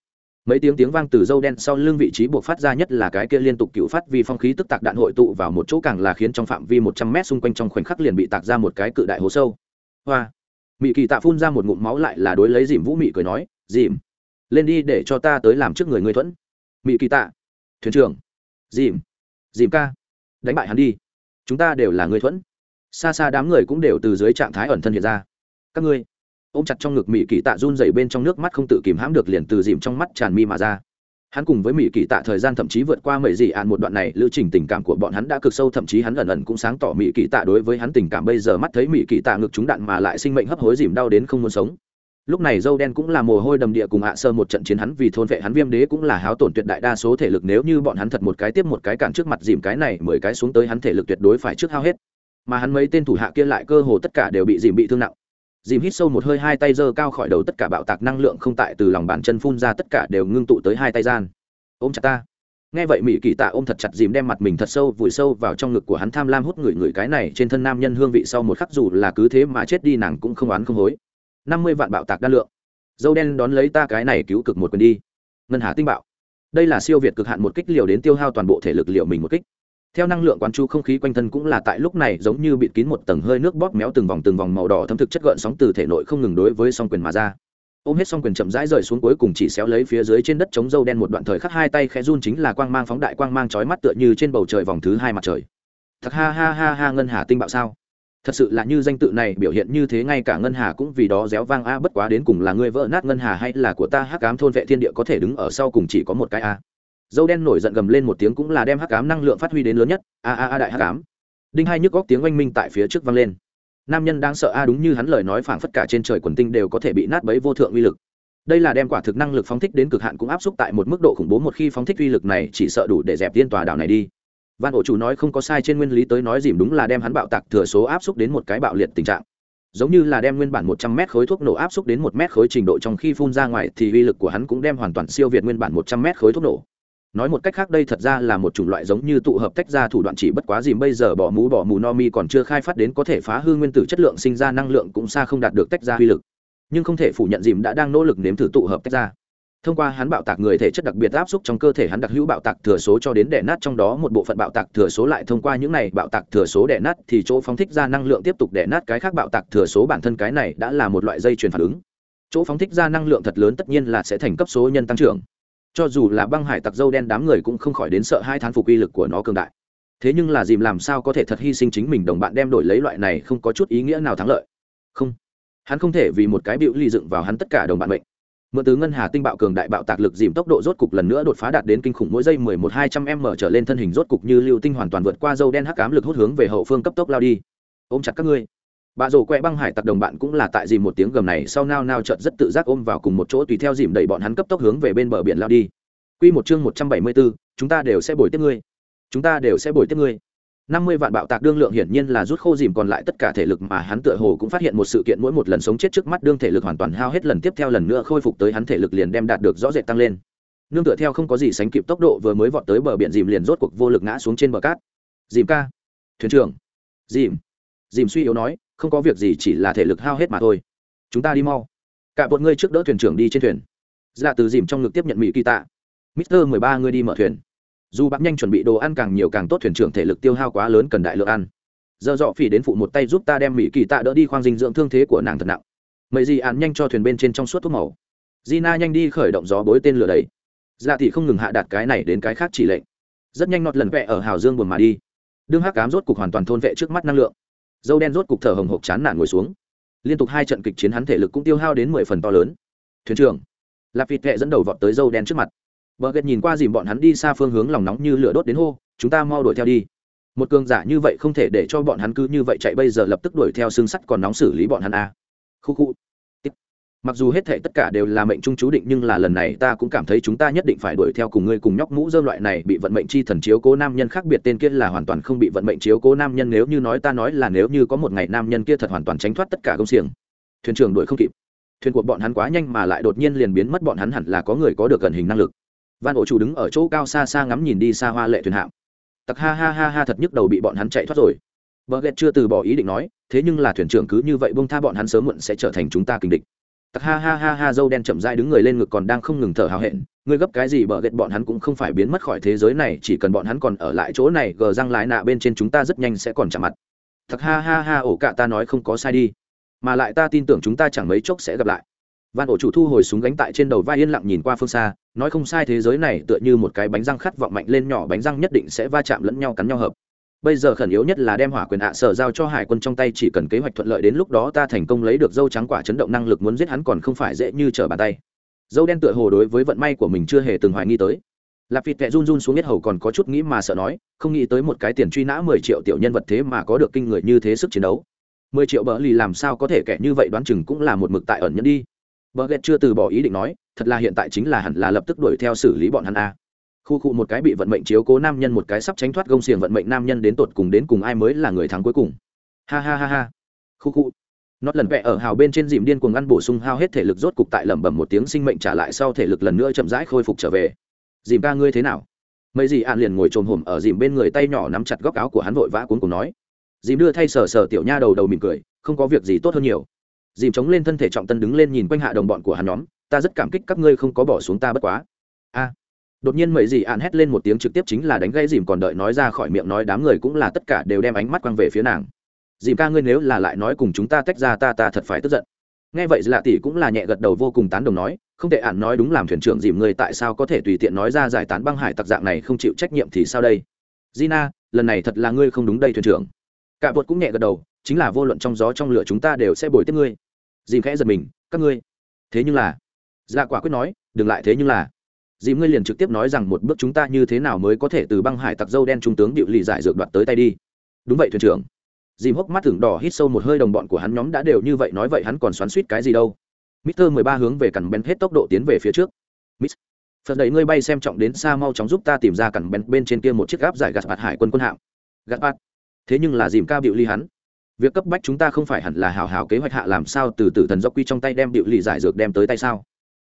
Mấy tiếng tiếng vang từ dâu đen sau lưng vị trí buộc phát ra nhất là cái kia liên tục cựu phát vì phong khí tức tạc đạn hội tụ vào một chỗ càng là khiến trong phạm vi một trăm mét xung quanh trong khoảnh khắc liền bị tạc ra một cái cự đại hố sâu. Hoa. Mỹ kỳ tạ phun ra một ngụm máu lại là đối lấy dìm vũ mị cười nói, dìm, lên đi để cho ta tới làm trước người ngươi thuẫn. Mỹ kỳ tạ, thuyền trưởng. Dìm dìm ca. Đánh bại hắn đi. Chúng ta đều là người thuẫn. Xa xa đám người cũng đều từ dưới trạng thái ẩn thân hiện ra. Các ngươi, ôm chặt trong ngực mỹ kỳ tạ run dày bên trong nước mắt không tự kìm hãm được liền từ dìm trong mắt tràn mi mà ra. Hắn cùng với mỹ kỳ tạ thời gian thậm chí vượt qua mấy dị ạn một đoạn này lưu trình tình cảm của bọn hắn đã cực sâu, thậm chí hắn ẩn ẩn cũng sáng tỏ mỹ kỳ tạ đối với hắn tình cảm bây giờ mắt thấy mỹ kỳ tạ ngực trúng đạn mà lại sinh mệnh hấp hối dìm đau đến không muốn sống lúc này dâu đen cũng là mồ hôi đầm địa cùng ạ sơ một trận chiến hắn vì thôn vệ hắn viêm đế cũng là háo tổn tuyệt đại đa số thể lực nếu như bọn hắn thật một cái tiếp một cái cản trước mặt dìm cái này, mười cái xuống tới hắn thể lực tuyệt đối phải trước hao hết. Mà hắn mấy tên thủ hạ kia lại cơ hồ tất cả đều bị dìm bị thương nặng. Dìm hít sâu một hơi hai tay giơ cao khỏi đầu tất cả bạo tạc năng lượng không tại từ lòng bàn chân phun ra tất cả đều ngưng tụ tới hai tay gian. Ôm chặt ta. Nghe vậy mỹ kỳ tạ ôm thật chặt dìm đem mặt mình thật sâu vùi sâu vào trong ngực của hắn tham lam hút người người cái này trên thân nam nhân hương vị sau một khắc dù là cứ thế mà chết đi nàng cũng không oán không hối năm mươi vạn bạo tạc đa lượng. Dâu đen đón lấy ta cái này cứu cực một quyền đi. Ngân hà tinh bạo. Đây là siêu việt cực hạn một kích liều đến tiêu hao toàn bộ thể lực liệu mình một kích. Theo năng lượng quán chu không khí quanh thân cũng là tại lúc này giống như bịt kín một tầng hơi nước bóp méo từng vòng từng vòng màu đỏ thâm thực chất gợn sóng từ thể nội không ngừng đối với song quyền mà ra. Ôm hết song quyền chậm rãi rời xuống cuối cùng chỉ xéo lấy phía dưới trên đất chống dâu đen một đoạn thời khắc hai tay khẽ run chính là quang mang phóng đại quang mang chói mắt tựa như trên bầu trời vòng thứ hai mặt trời. Thật ha ha ha ha ngân hà tinh bạo sao? Thật sự là như danh tự này biểu hiện như thế ngay cả ngân hà cũng vì đó réo vang a, bất quá đến cùng là ngươi vỡ nát ngân hà hay là của ta hắc cám thôn vệ thiên địa có thể đứng ở sau cùng chỉ có một cái a. Dâu đen nổi giận gầm lên một tiếng cũng là đem hắc cám năng lượng phát huy đến lớn nhất. A a a đại hắc cám đinh hai nhức góc tiếng oanh minh tại phía trước vang lên. Nam nhân đang sợ a, đúng như hắn lời nói phảng phất cả trên trời quần tinh đều có thể bị nát bấy vô thượng uy lực. Đây là đem quả thực năng lực phóng thích đến cực hạn cũng áp xúc tại một mức độ khủng bố một khi phóng thích uy lực này, chỉ sợ đủ để dẹp tiên tòa đảo này đi. Van ổ chủ nói không có sai trên nguyên lý tới nói dìm đúng là đem hắn bạo tạc thừa số áp xúc đến một cái bạo liệt tình trạng. Giống như là đem nguyên bản một trăm mét khối thuốc nổ áp xúc đến một mét khối trình độ trong khi phun ra ngoài thì uy lực của hắn cũng đem hoàn toàn siêu việt nguyên bản một trăm mét khối thuốc nổ. nói một cách khác đây thật ra là một chủng loại giống như tụ hợp tách ra thủ đoạn chỉ bất quá dìm bây giờ bỏ mũ bỏ mù no mi còn chưa khai phát đến có thể phá hư nguyên tử chất lượng sinh ra năng lượng cũng xa không đạt được tách ra uy lực nhưng không thể phủ nhận dìm đã đang nỗ lực nếm thử tụ hợp tách ra thông qua hắn bạo tạc người thể chất đặc biệt áp xúc trong cơ thể hắn đặc hữu bạo tạc thừa số cho đến đẻ nát trong đó một bộ phận bạo tạc thừa số lại thông qua những này bạo tạc thừa số đẻ nát thì chỗ phóng thích ra năng lượng tiếp tục đẻ nát cái khác bạo tạc thừa số bản thân cái này đã là một loại dây chuyền phản ứng. Chỗ phóng thích ra năng lượng thật lớn tất nhiên là sẽ thành cấp số nhân tăng trưởng. Cho dù là băng hải tặc dâu đen đám người cũng không khỏi đến sợ hai thán phục uy lực của nó cường đại. Thế nhưng là dìm làm sao có thể thật hy sinh chính mình đồng bạn đem đổi lấy loại này không có chút ý nghĩa nào thắng lợi. Không. Hắn không thể vì một cái bịu ly dựng vào hắn tất cả đồng bạn mệnh mượn từ ngân hà tinh bạo cường đại bạo tạc lực dìm tốc độ rốt cục lần nữa đột phá đạt đến kinh khủng mỗi giây mười một hai trăm m trở lên thân hình rốt cục như lưu tinh hoàn toàn vượt qua dâu đen hắc ám lực hút hướng về hậu phương cấp tốc lao đi ôm chặt các ngươi bà rổ quẹ băng hải tặc đồng bạn cũng là tại dìm một tiếng gầm này sau nao nao chợt rất tự giác ôm vào cùng một chỗ tùy theo dìm đẩy bọn hắn cấp tốc hướng về bên bờ biển lao đi Quy một chương một trăm bảy mươi 174, chúng ta đều sẽ bồi tiếp ngươi. Chúng ta đều sẽ bồi tiếp ngươi năm mươi vạn bạo tạc đương lượng hiển nhiên là rút khô dìm còn lại tất cả thể lực mà hắn tựa hồ cũng phát hiện một sự kiện mỗi một lần sống chết trước mắt đương thể lực hoàn toàn hao hết lần tiếp theo lần nữa khôi phục tới hắn thể lực liền đem đạt được rõ rệt tăng lên. Nương tựa theo không có gì sánh kịp tốc độ vừa mới vọt tới bờ biển dìm liền rốt cuộc vô lực ngã xuống trên bờ cát. Dìm ca, thuyền trưởng. Dìm. Dìm suy yếu nói, không có việc gì chỉ là thể lực hao hết mà thôi. Chúng ta đi mau. Cả bọn ngươi trước đỡ thuyền trưởng đi trên thuyền. Dạ từ dìm trong ngực tiếp nhận mỹ kỳ tạ Mister mười ba người đi mở thuyền. Dù bác nhanh chuẩn bị đồ ăn càng nhiều càng tốt thuyền trưởng thể lực tiêu hao quá lớn cần đại lượng ăn. Giờ dọ phỉ đến phụ một tay giúp ta đem Mỹ Kỳ Tạ đỡ đi khoang dinh dưỡng thương thế của nàng thật nặng. Mấy gì án nhanh cho thuyền bên trên trong suốt thuốc màu. Gina nhanh đi khởi động gió bối tên lửa đấy. Dạ thì không ngừng hạ đạt cái này đến cái khác chỉ lệnh. Rất nhanh nọt lần vẹ ở hào dương buồn mà đi. Đương hắc cám rốt cục hoàn toàn thôn vệ trước mắt năng lượng. Dâu đen rốt cục thở hồng hộc chán nản ngồi xuống. Liên tục hai trận kịch chiến hắn thể lực cũng tiêu hao đến mười phần to lớn. Thuyền trưởng, Lạp Vịt vệ dẫn đầu vọt tới dâu đen trước mặt Bờ ghét nhìn qua dìm bọn hắn đi xa phương hướng lòng nóng như lửa đốt đến hô, chúng ta mau đuổi theo đi. Một cường giả như vậy không thể để cho bọn hắn cứ như vậy chạy bây giờ lập tức đuổi theo xương sắt còn nóng xử lý bọn hắn a. À. Khu khu. Mặc dù hết thảy tất cả đều là mệnh trung chú định nhưng là lần này ta cũng cảm thấy chúng ta nhất định phải đuổi theo cùng ngươi cùng nhóc mũ dơ loại này bị vận mệnh chi thần chiếu cố nam nhân khác biệt tên kia là hoàn toàn không bị vận mệnh chiếu cố nam nhân nếu như nói ta nói là nếu như có một ngày nam nhân kia thật hoàn toàn tránh thoát tất cả công xiềng. Thuyền trưởng đuổi không kịp. Thuyền của bọn hắn quá nhanh mà lại đột nhiên liền biến mất bọn hắn hẳn là có người có được gần hình năng lực van ổ chủ đứng ở chỗ cao xa xa ngắm nhìn đi xa hoa lệ thuyền hạm. Tặc ha ha ha ha thật nhức đầu bị bọn hắn chạy thoát rồi. Bờ ghét chưa từ bỏ ý định nói, thế nhưng là thuyền trưởng cứ như vậy bông tha bọn hắn sớm muộn sẽ trở thành chúng ta kinh địch. Tặc ha ha ha ha, dâu đen chậm dai đứng người lên ngực còn đang không ngừng thở hào hẹn, ngươi gấp cái gì bờ ghét bọn hắn cũng không phải biến mất khỏi thế giới này, chỉ cần bọn hắn còn ở lại chỗ này, gờ răng lái nạ bên trên chúng ta rất nhanh sẽ còn chạm mặt. Thật ha ha ha, ổ cả ta nói không có sai đi, mà lại ta tin tưởng chúng ta chẳng mấy chốc sẽ gặp lại van ổ chủ thu hồi súng gánh tại trên đầu vai yên lặng nhìn qua phương xa, nói không sai thế giới này tựa như một cái bánh răng khát vọng mạnh lên nhỏ bánh răng nhất định sẽ va chạm lẫn nhau cắn nhau hợp. Bây giờ khẩn yếu nhất là đem hỏa quyền ạ sở giao cho hải quân trong tay, chỉ cần kế hoạch thuận lợi đến lúc đó ta thành công lấy được dâu trắng quả chấn động năng lực muốn giết hắn còn không phải dễ như trở bàn tay. Dâu đen tựa hồ đối với vận may của mình chưa hề từng hoài nghi tới. Lạp vịt tệ run run xuống biết hầu còn có chút nghĩ mà sợ nói, không nghĩ tới một cái tiền truy nã mười triệu tiểu nhân vật thế mà có được kinh người như thế sức chiến đấu. Mười triệu bỡ lì làm sao có thể kẻ như vậy đoán chừng cũng là một mực tại ẩn nhẫn đi. Bờ gẹt chưa từ bỏ ý định nói, thật là hiện tại chính là hẳn là lập tức đuổi theo xử lý bọn hắn a. Khu khu một cái bị vận mệnh chiếu cố nam nhân một cái sắp tránh thoát gông xiềng vận mệnh nam nhân đến tột cùng đến cùng ai mới là người thắng cuối cùng. Ha ha ha ha. Khu khu. Nót lần vẽ ở hào bên trên dìm điên cuồng ăn bổ sung hao hết thể lực rốt cục tại lẩm bẩm một tiếng sinh mệnh trả lại sau thể lực lần nữa chậm rãi khôi phục trở về. Dìm ca ngươi thế nào? Mấy gì an liền ngồi trồm hổm ở dìm bên người tay nhỏ nắm chặt góc áo của hắn vội vã cuốn cùng nói. Dìm đưa thay sờ sờ tiểu nha đầu đầu mỉm cười, không có việc gì tốt hơn nhiều dìm chống lên thân thể trọng tân đứng lên nhìn quanh hạ đồng bọn của hắn nhóm, ta rất cảm kích các ngươi không có bỏ xuống ta bất quá. A. Đột nhiên mấy gì ạn hét lên một tiếng trực tiếp chính là đánh gây dìm còn đợi nói ra khỏi miệng nói đám người cũng là tất cả đều đem ánh mắt quăng về phía nàng. Dìm ca ngươi nếu là lại nói cùng chúng ta tách ra ta ta thật phải tức giận. Nghe vậy lạ tỷ cũng là nhẹ gật đầu vô cùng tán đồng nói, không thể ạn nói đúng làm thuyền trưởng dìm người tại sao có thể tùy tiện nói ra giải tán băng hải tặc dạng này không chịu trách nhiệm thì sao đây? Gina, lần này thật là ngươi không đúng đây thuyền trưởng. Cả vợt cũng nhẹ gật đầu, chính là vô luận trong gió trong lửa chúng ta đều sẽ bồi tiếp ngươi dìm khẽ giật mình, các ngươi, thế nhưng là dạ quả quyết nói, đừng lại thế nhưng là dìm ngươi liền trực tiếp nói rằng một bước chúng ta như thế nào mới có thể từ băng hải tặc dâu đen trung tướng điệu lì giải dược đoạt tới tay đi đúng vậy, thuyền trưởng dìm hốc mắt thửng đỏ hít sâu một hơi, đồng bọn của hắn nhóm đã đều như vậy, nói vậy hắn còn xoắn suýt cái gì đâu Mister mười ba hướng về cằn bén hết tốc độ tiến về phía trước. Miss. Phật đẩy ngươi bay xem trọng đến xa mau chóng giúp ta tìm ra cằn bén bên trên kia một chiếc gáp giải gạt bạt hải quân quân hạm. Gạt bạt. Thế nhưng là dìm ca biểu ly hắn việc cấp bách chúng ta không phải hẳn là hào hào kế hoạch hạ làm sao từ tử thần dốc quy trong tay đem điệu lì giải dược đem tới tay sao?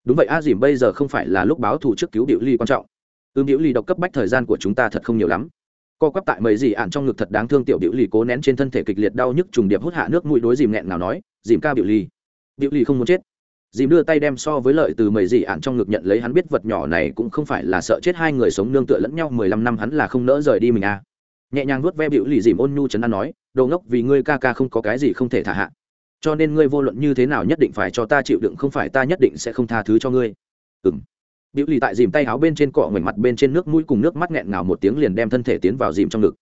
Đúng vậy, a dìm, bây giờ không phải là lúc báo thù trước cứu điệu ly quan trọng. Ưm điệu lì độc cấp bách thời gian của chúng ta thật không nhiều lắm. Co quắp tại mấy gì ạn trong ngực thật đáng thương tiểu điệu lì cố nén trên thân thể kịch liệt đau nhức trùng điệp hút hạ nước mũi đối dìm nghẹn nào nói, dìm ca điệu lì điệu lì không muốn chết. Dìm đưa tay đem so với lợi từ mấy gì ạn trong ngực nhận lấy hắn biết vật nhỏ này cũng không phải là sợ chết hai người sống nương tựa lẫn nhau mười lăm năm hắn là không nỡ rời đi mình à nhẹ nhàng vuốt ve bịu lì dìm ôn nhu chấn an nói, đồ ngốc, vì ngươi ca ca không có cái gì không thể thả hạ. Cho nên ngươi vô luận như thế nào nhất định phải cho ta chịu đựng, không phải ta nhất định sẽ không tha thứ cho ngươi. Ừ m bịu lì tại dìm tay áo bên trên cọ ngoảnh mặt bên trên nước mũi cùng nước mắt nghẹn ngào một tiếng liền đem thân thể tiến vào dìm trong ngực.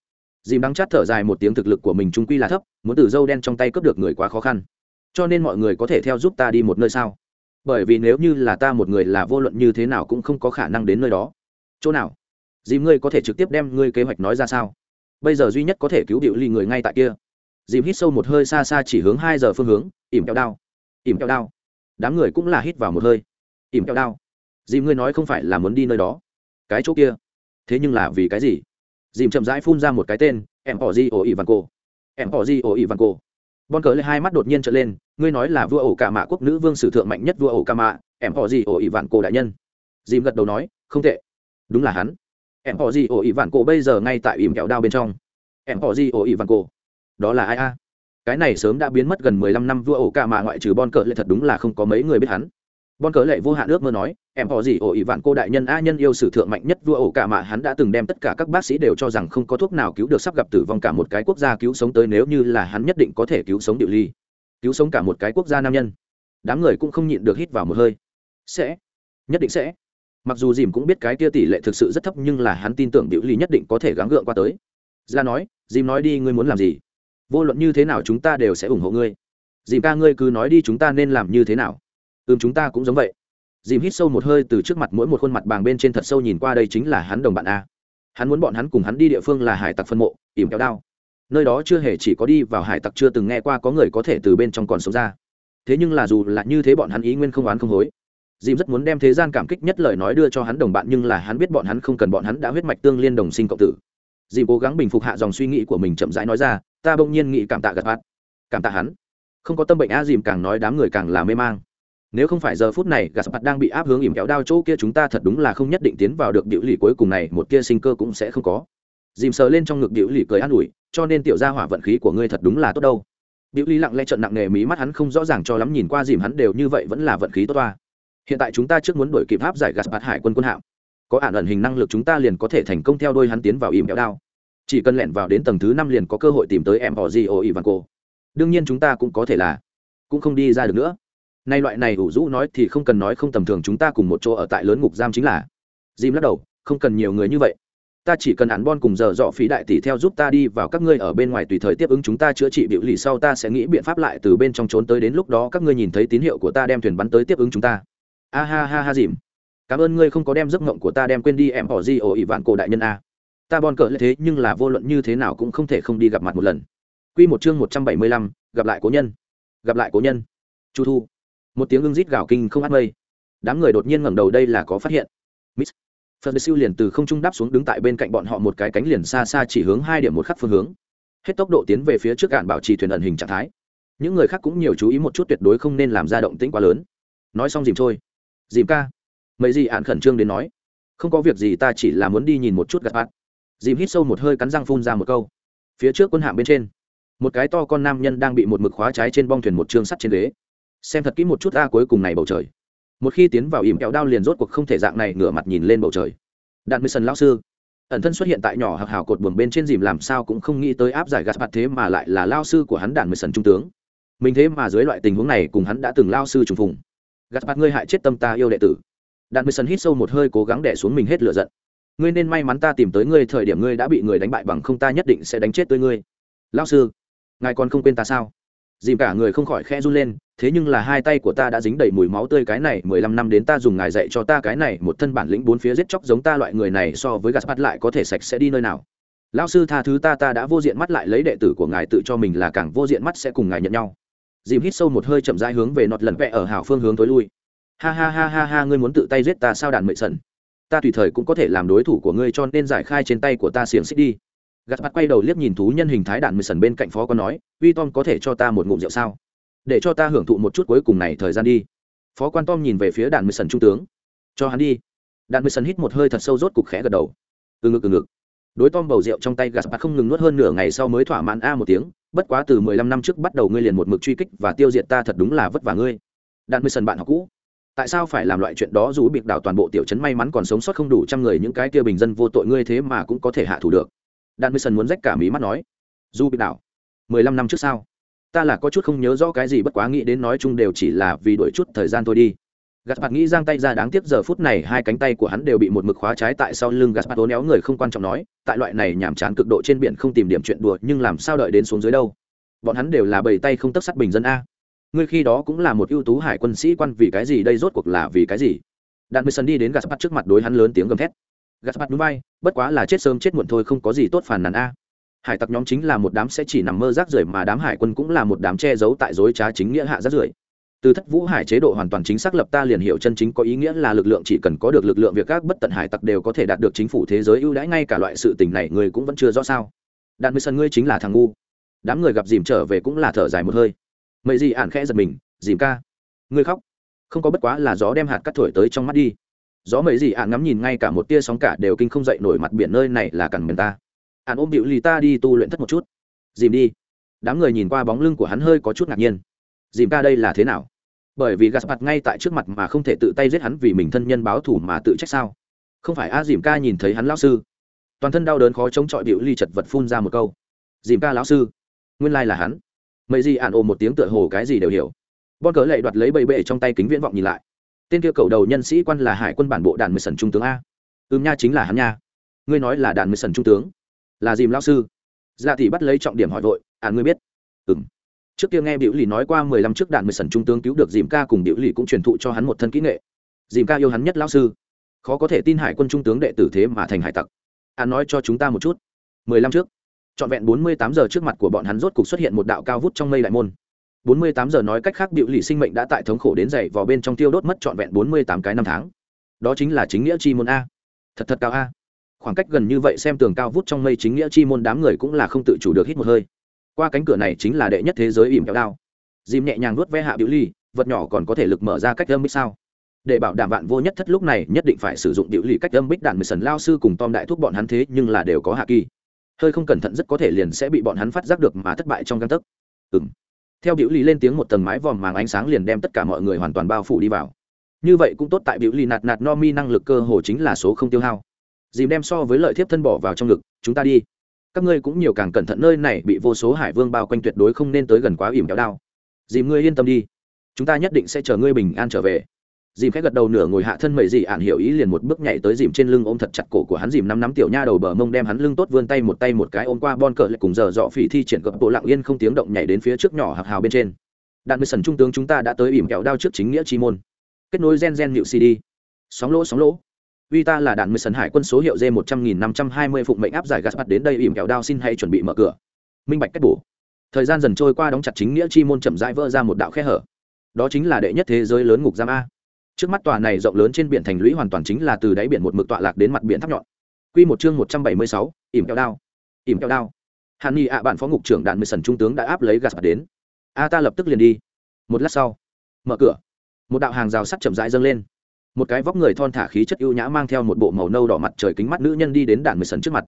Dìm đắng chát thở dài một tiếng thực lực của mình trung quy là thấp, muốn từ dâu đen trong tay cướp được người quá khó khăn. Cho nên mọi người có thể theo giúp ta đi một nơi sao? Bởi vì nếu như là ta một người là vô luận như thế nào cũng không có khả năng đến nơi đó. Chỗ nào? Dìm ngươi có thể trực tiếp đem ngươi kế hoạch nói ra sao? Bây giờ duy nhất có thể cứu điệu ly người ngay tại kia. Dìm hít sâu một hơi xa xa chỉ hướng hai giờ phương hướng, ỉm kẹo đao, ỉm kẹo đao. Đám người cũng là hít vào một hơi. Ỉm kẹo đao. Dìm ngươi nói không phải là muốn đi nơi đó. Cái chỗ kia. Thế nhưng là vì cái gì? Dìm chậm rãi phun ra một cái tên, em bỏ di ổ ỉ văn cô em bỏ di ổ ỉ văn cô bon cờ lên hai mắt đột nhiên trở lên, ngươi nói là vua ổ cả mạ quốc nữ vương sử thượng mạnh nhất vua ổ ca mạ, em họ gì ổ ỉ vạn cổ đại nhân? Dìm gật đầu nói, không tệ. Đúng là hắn em họ gì? Ổ ỉ vạn cổ bây giờ ngay tại ỉm kẹo đao bên trong. Em họ gì? Ổ ỉ vạn cổ. Đó là ai a? Cái này sớm đã biến mất gần mười lăm năm vua ổ ca mà ngoại trừ bon cờ lệ thật đúng là không có mấy người biết hắn. Bon cờ lệ vô hạn ước mơ nói, em họ gì? Ổ ỉ vạn cô đại nhân, a nhân yêu sử thượng mạnh nhất vua ổ ca mà hắn đã từng đem tất cả các bác sĩ đều cho rằng không có thuốc nào cứu được sắp gặp tử vong cả một cái quốc gia cứu sống tới nếu như là hắn nhất định có thể cứu sống điệu ly, cứu sống cả một cái quốc gia nam nhân. Đám người cũng không nhịn được hít vào một hơi. Sẽ, nhất định sẽ mặc dù dìm cũng biết cái kia tỷ lệ thực sự rất thấp, nhưng là hắn tin tưởng biểu ly nhất định có thể gắng gượng qua tới. Ra nói, dìm nói đi, ngươi muốn làm gì? Vô luận như thế nào chúng ta đều sẽ ủng hộ ngươi. Dìm ca, ngươi cứ nói đi, chúng ta nên làm như thế nào? Ừm, chúng ta cũng giống vậy. Dìm hít sâu một hơi từ trước mặt mỗi một khuôn mặt bàng bên trên thật sâu nhìn qua, đây chính là hắn đồng bạn a. Hắn muốn bọn hắn cùng hắn đi địa phương là hải tặc phân mộ, ỉm kéo đao. Nơi đó chưa hề chỉ có đi vào hải tặc chưa từng nghe qua có người có thể từ bên trong còn sống ra. Thế nhưng là dù là như thế bọn hắn ý nguyên không oán không hối dìm rất muốn đem thế gian cảm kích nhất lời nói đưa cho hắn đồng bạn, nhưng là hắn biết bọn hắn không cần, bọn hắn đã huyết mạch tương liên đồng sinh cộng tử. Dìm cố gắng bình phục hạ dòng suy nghĩ của mình chậm rãi nói ra, ta bỗng nhiên nghĩ cảm tạ gật hoạt cảm tạ hắn. Không có tâm bệnh a dìm càng nói đám người càng là mê mang. Nếu không phải giờ phút này gạt mặt đang bị áp hướng ỉm kéo đao chỗ kia, chúng ta thật đúng là không nhất định tiến vào được điệu lì cuối cùng này, một kia sinh cơ cũng sẽ không có. Dìm sờ lên trong ngực điệu lì cười an ủi, cho nên tiểu gia hỏa vận khí của ngươi thật đúng là tốt đâu. Diệu Ly lặng lẽ trợn nặng nề, mí mắt hắn không rõ ràng cho lắm, nhìn qua dìm hắn đều như vậy vẫn là vận khí tốt toa. Hiện tại chúng ta trước muốn đổi kịp áp giải gạt bạt hải quân quân hạm. Có ản ẩn hình năng lực chúng ta liền có thể thành công theo đuôi hắn tiến vào im kéo đao. Chỉ cần lẻn vào đến tầng thứ năm liền có cơ hội tìm tới em họ gì ồ cô Đương nhiên chúng ta cũng có thể là cũng không đi ra được nữa. Nay loại này ủ rũ nói thì không cần nói không tầm thường chúng ta cùng một chỗ ở tại lớn ngục giam chính là. Jim lắc đầu, không cần nhiều người như vậy ta chỉ cần án bon cùng giờ dọ phí đại tỷ theo giúp ta đi vào các ngươi ở bên ngoài tùy thời tiếp ứng chúng ta chữa trị biểu lì sau ta sẽ nghĩ biện pháp lại từ bên trong trốn tới đến lúc đó các ngươi nhìn thấy tín hiệu của ta đem thuyền bắn tới tiếp ứng chúng ta a ha ha ha dìm cảm ơn ngươi không có đem giấc ngộng của ta đem quên đi em bỏ gì ổ ỉ vạn cổ đại nhân a ta bon cỡ lại thế nhưng là vô luận như thế nào cũng không thể không đi gặp mặt một lần Quy một chương một trăm bảy mươi lăm, gặp lại cố nhân. Gặp lại cố nhân. Chu Thu. Một tiếng ưng rít gào kinh không át mây. Đám người đột nhiên ngẩng đầu đây là có phát hiện. Miss phật siêu liền từ không trung đáp xuống đứng tại bên cạnh bọn họ một cái cánh liền xa xa chỉ hướng hai điểm một khắc phương hướng hết tốc độ tiến về phía trước cạn bảo trì thuyền ẩn hình trạng thái những người khác cũng nhiều chú ý một chút tuyệt đối không nên làm ra động tĩnh quá lớn nói xong dìm thôi dìm ca. Mấy gì ạn khẩn trương đến nói. Không có việc gì ta chỉ là muốn đi nhìn một chút gạt bát dìm hít sâu một hơi cắn răng phun ra một câu. Phía trước quân hạm bên trên, một cái to con nam nhân đang bị một mực khóa trái trên bong thuyền một chương sắt trên ghế. Xem thật kỹ một chút ta cuối cùng này bầu trời. Một khi tiến vào ỉm kẹo đao liền rốt cuộc không thể dạng này ngửa mặt nhìn lên bầu trời. Đạn mười sần lao sư, ẩn thân xuất hiện tại nhỏ hạc hào cột buồng bên trên dìm làm sao cũng không nghĩ tới áp giải gạt mặt thế mà lại là lao sư của hắn đạn mười sần trung tướng. Mình thế mà dưới loại tình huống này cùng hắn đã từng lao sư trùng phùng gạt mặt ngươi hại chết tâm ta yêu đệ tử. Đạn mười sân hít sâu một hơi, cố gắng đẻ xuống mình hết lửa giận. Ngươi nên may mắn ta tìm tới ngươi, thời điểm ngươi đã bị người đánh bại bằng không ta nhất định sẽ đánh chết tới ngươi. Lao sư, ngài còn không quên ta sao? Dìm cả người không khỏi khe run lên, thế nhưng là hai tay của ta đã dính đầy mùi máu tươi, cái này mười lăm năm đến ta dùng ngài dạy cho ta cái này, một thân bản lĩnh bốn phía giết chóc giống ta loại người này so với gạt bắt lại có thể sạch sẽ đi nơi nào. Lão sư tha thứ ta ta đã vô diện mắt lại lấy đệ tử của ngài tự cho mình là càng vô diện mắt sẽ cùng ngài nhận nhau dìm hít sâu một hơi chậm rãi hướng về nọt lần vẽ ở hào phương hướng tối lui. Ha ha ha ha ha, ngươi muốn tự tay giết ta sao đàn mệnh sần ta tùy thời cũng có thể làm đối thủ của ngươi cho nên giải khai trên tay của ta xiềng xích đi. Gạt mặt quay đầu liếc nhìn thú nhân hình thái đạn mười sần bên cạnh phó có nói, uy tom có thể cho ta một ngụm rượu sao? Để cho ta hưởng thụ một chút cuối cùng này thời gian đi. Phó quan tom nhìn về phía đạn mười sần trung tướng. Cho hắn đi. Đạn mới sần hít một hơi thật sâu rốt cục khẽ gật đầu. Từ ngực từ ngực đối tom bầu rượu trong tay gaspar không ngừng nuốt hơn nửa ngày sau mới thỏa mãn a một tiếng, bất quá từ mười lăm năm trước bắt đầu ngươi liền một mực truy kích và tiêu diệt ta thật đúng là vất vả ngươi. Đạn mười sần bạn học cũ. Tại sao phải làm loại chuyện đó dù bị đảo toàn bộ tiểu trấn may mắn còn sống sót không đủ trăm người những cái kia bình dân vô tội ngươi thế mà cũng có thể hạ thủ được? Đạn mười sần muốn rách cả mí mắt nói. Dù bị đảo, mười lăm năm trước sao? Ta là có chút không nhớ rõ cái gì, bất quá nghĩ đến nói chung đều chỉ là vì đuổi chút thời gian thôi đi. Gaspard nghĩ giang tay ra đáng tiếc giờ phút này hai cánh tay của hắn đều bị một mực khóa trái tại sau lưng Gaspard bạt ố néo người không quan trọng nói tại loại này nhàm chán cực độ trên biển không tìm điểm chuyện đùa nhưng làm sao đợi đến xuống dưới đâu? Bọn hắn đều là bầy tay không tấc sắt bình dân a. Ngươi khi đó cũng là một ưu tú hải quân sĩ quan vì cái gì đây rốt cuộc là vì cái gì? Đạn mười đi đến Gaspard trước mặt đối hắn lớn tiếng gầm thét. Gaspard nhún vai, bay bất quá là chết sớm chết muộn thôi không có gì tốt phản nàn a. Hải tặc nhóm chính là một đám sẽ chỉ nằm mơ rác rưởi mà đám hải quân cũng là một đám che giấu tại dối trá chính nghĩa hạ rác rưởi từ thất vũ hải chế độ hoàn toàn chính xác lập ta liền hiểu chân chính có ý nghĩa là lực lượng chỉ cần có được lực lượng việc các bất tận hải tặc đều có thể đạt được chính phủ thế giới ưu đãi ngay cả loại sự tình này người cũng vẫn chưa rõ sao. Đạn mười sân ngươi chính là thằng ngu. Đám người gặp dìm trở về cũng là thở dài một hơi. Mấy gì ản khẽ giật mình, dìm ca, ngươi khóc. Không có bất quá là gió đem hạt cắt thổi tới trong mắt đi. Gió mấy gì ạn ngắm nhìn ngay cả một tia sóng cả đều kinh không dậy nổi mặt biển nơi này là cằn miền ta. Ạn ôm bịu lì ta đi tu luyện thất một chút. Dìm đi. Đám người nhìn qua bóng lưng của hắn hơi có chút ngạc nhiên dìm ca đây là thế nào? Bởi vì gạt mặt ngay tại trước mặt mà không thể tự tay giết hắn vì mình thân nhân báo thù mà tự trách sao? Không phải a dìm ca nhìn thấy hắn lão sư? Toàn thân đau đớn khó chống chọi điệu ly chật vật phun ra một câu. Dìm ca lão sư, nguyên lai là hắn. Mấy gì ạn ồ một tiếng tựa hồ cái gì đều hiểu. Bon cớ lệ đoạt lấy bầy bệ trong tay kính viễn vọng nhìn lại. Tên kia cầu đầu nhân sĩ quan là hải quân bản bộ đàn mười sần trung tướng a. Ưm nha chính là hắn nha. Ngươi nói là đàn mười sần trung tướng. Là dìm lão sư. Dạ thì bắt lấy trọng điểm hỏi vội ạn ngươi biết? Ừng trước kia nghe biểu lì nói qua mười lăm trước đạn mười sần trung tướng cứu được dìm ca cùng biểu lì cũng truyền thụ cho hắn một thân kỹ nghệ. Dìm ca yêu hắn nhất lão sư. Khó có thể tin hải quân trung tướng đệ tử thế mà thành hải tặc. Hắn nói cho chúng ta một chút. Mười lăm trước. Trọn vẹn bốn mươi tám giờ trước mặt của bọn hắn rốt cục xuất hiện một đạo cao vút trong mây đại môn. Bốn mươi tám giờ nói cách khác biểu lì sinh mệnh đã tại thống khổ đến dậy vào bên trong tiêu đốt mất trọn vẹn bốn mươi tám cái năm tháng. Đó chính là chính nghĩa chi môn a. Thật thật cao a. Khoảng cách gần như vậy xem tường cao vút trong mây chính nghĩa chi môn đám người cũng là không tự chủ được hít một hơi qua cánh cửa này chính là đệ nhất thế giới ỉm kéo đao. Dìm nhẹ nhàng nuốt ve hạ biểu ly, vật nhỏ còn có thể lực mở ra cách âm bích sao? Để bảo đảm bạn vô nhất thất lúc này nhất định phải sử dụng biểu ly cách âm bích đạn mười sần lao sư cùng tom đại thuốc bọn hắn thế nhưng là đều có hạ kỳ. Hơi không cẩn thận rất có thể liền sẽ bị bọn hắn phát giác được mà thất bại trong găng tấc. Ừ m theo biểu ly lên tiếng một tầng mái vòm màng ánh sáng liền đem tất cả mọi người hoàn toàn bao phủ đi vào. Như vậy cũng tốt tại biểu ly nạt nạt no mi năng lực cơ hồ chính là số không tiêu hao. Dìm đem so với lợi thiếp thân bỏ vào trong ngực, chúng ta đi các ngươi cũng nhiều càng cẩn thận nơi này bị vô số hải vương bao quanh tuyệt đối không nên tới gần quá ỉm kéo đao. Dìm ngươi yên tâm đi. Chúng ta nhất định sẽ chờ ngươi bình an trở về. Dìm khẽ gật đầu nửa ngồi hạ thân mẩy dị ạn hiểu ý liền một bước nhảy tới dìm trên lưng ôm thật chặt cổ của hắn dìm năm nắm tiểu nha đầu bờ mông đem hắn lưng tốt vươn tay một tay một cái ôm qua bon cờ lại cùng giờ dọ phỉ thi triển gấp bộ lặng yên không tiếng động nhảy đến phía trước nhỏ hạc hào bên trên. Đạn mười sần trung tướng chúng ta đã tới ỉm kẹo đao trước chính nghĩa chi môn. Kết nối gen gen nhịu cd sóng lỗ sóng lỗ vì ta là đạn mười sân hải quân số hiệu d một trăm nghìn năm trăm hai mươi phụng mệnh áp giải gas bắt đến đây ỉm kẹo đao xin hay chuẩn bị mở cửa. Minh bạch cách bổ. Thời gian dần trôi qua đóng chặt chính nghĩa chi môn chậm rãi vỡ ra một đạo khe hở. Đó chính là đệ nhất thế giới lớn ngục giam a. Trước mắt tòa này rộng lớn trên biển thành lũy hoàn toàn chính là từ đáy biển một mực tọa lạc đến mặt biển tháp nhọn. Quy một chương một trăm bảy mươi sáu, ỉm kẹo đao. Ỉm kẹo đao. Hàn ni ạ, bạn phó ngục trưởng đạn mười sần trung tướng đã áp lấy gas đến. A, ta lập tức liền đi. Một lát sau, mở cửa. Một đạo hàng rào sắt chậm rãi dâng lên một cái vóc người thon thả khí chất ưu nhã mang theo một bộ màu nâu đỏ mặt trời kính mắt nữ nhân đi đến đàn mười sần trước mặt.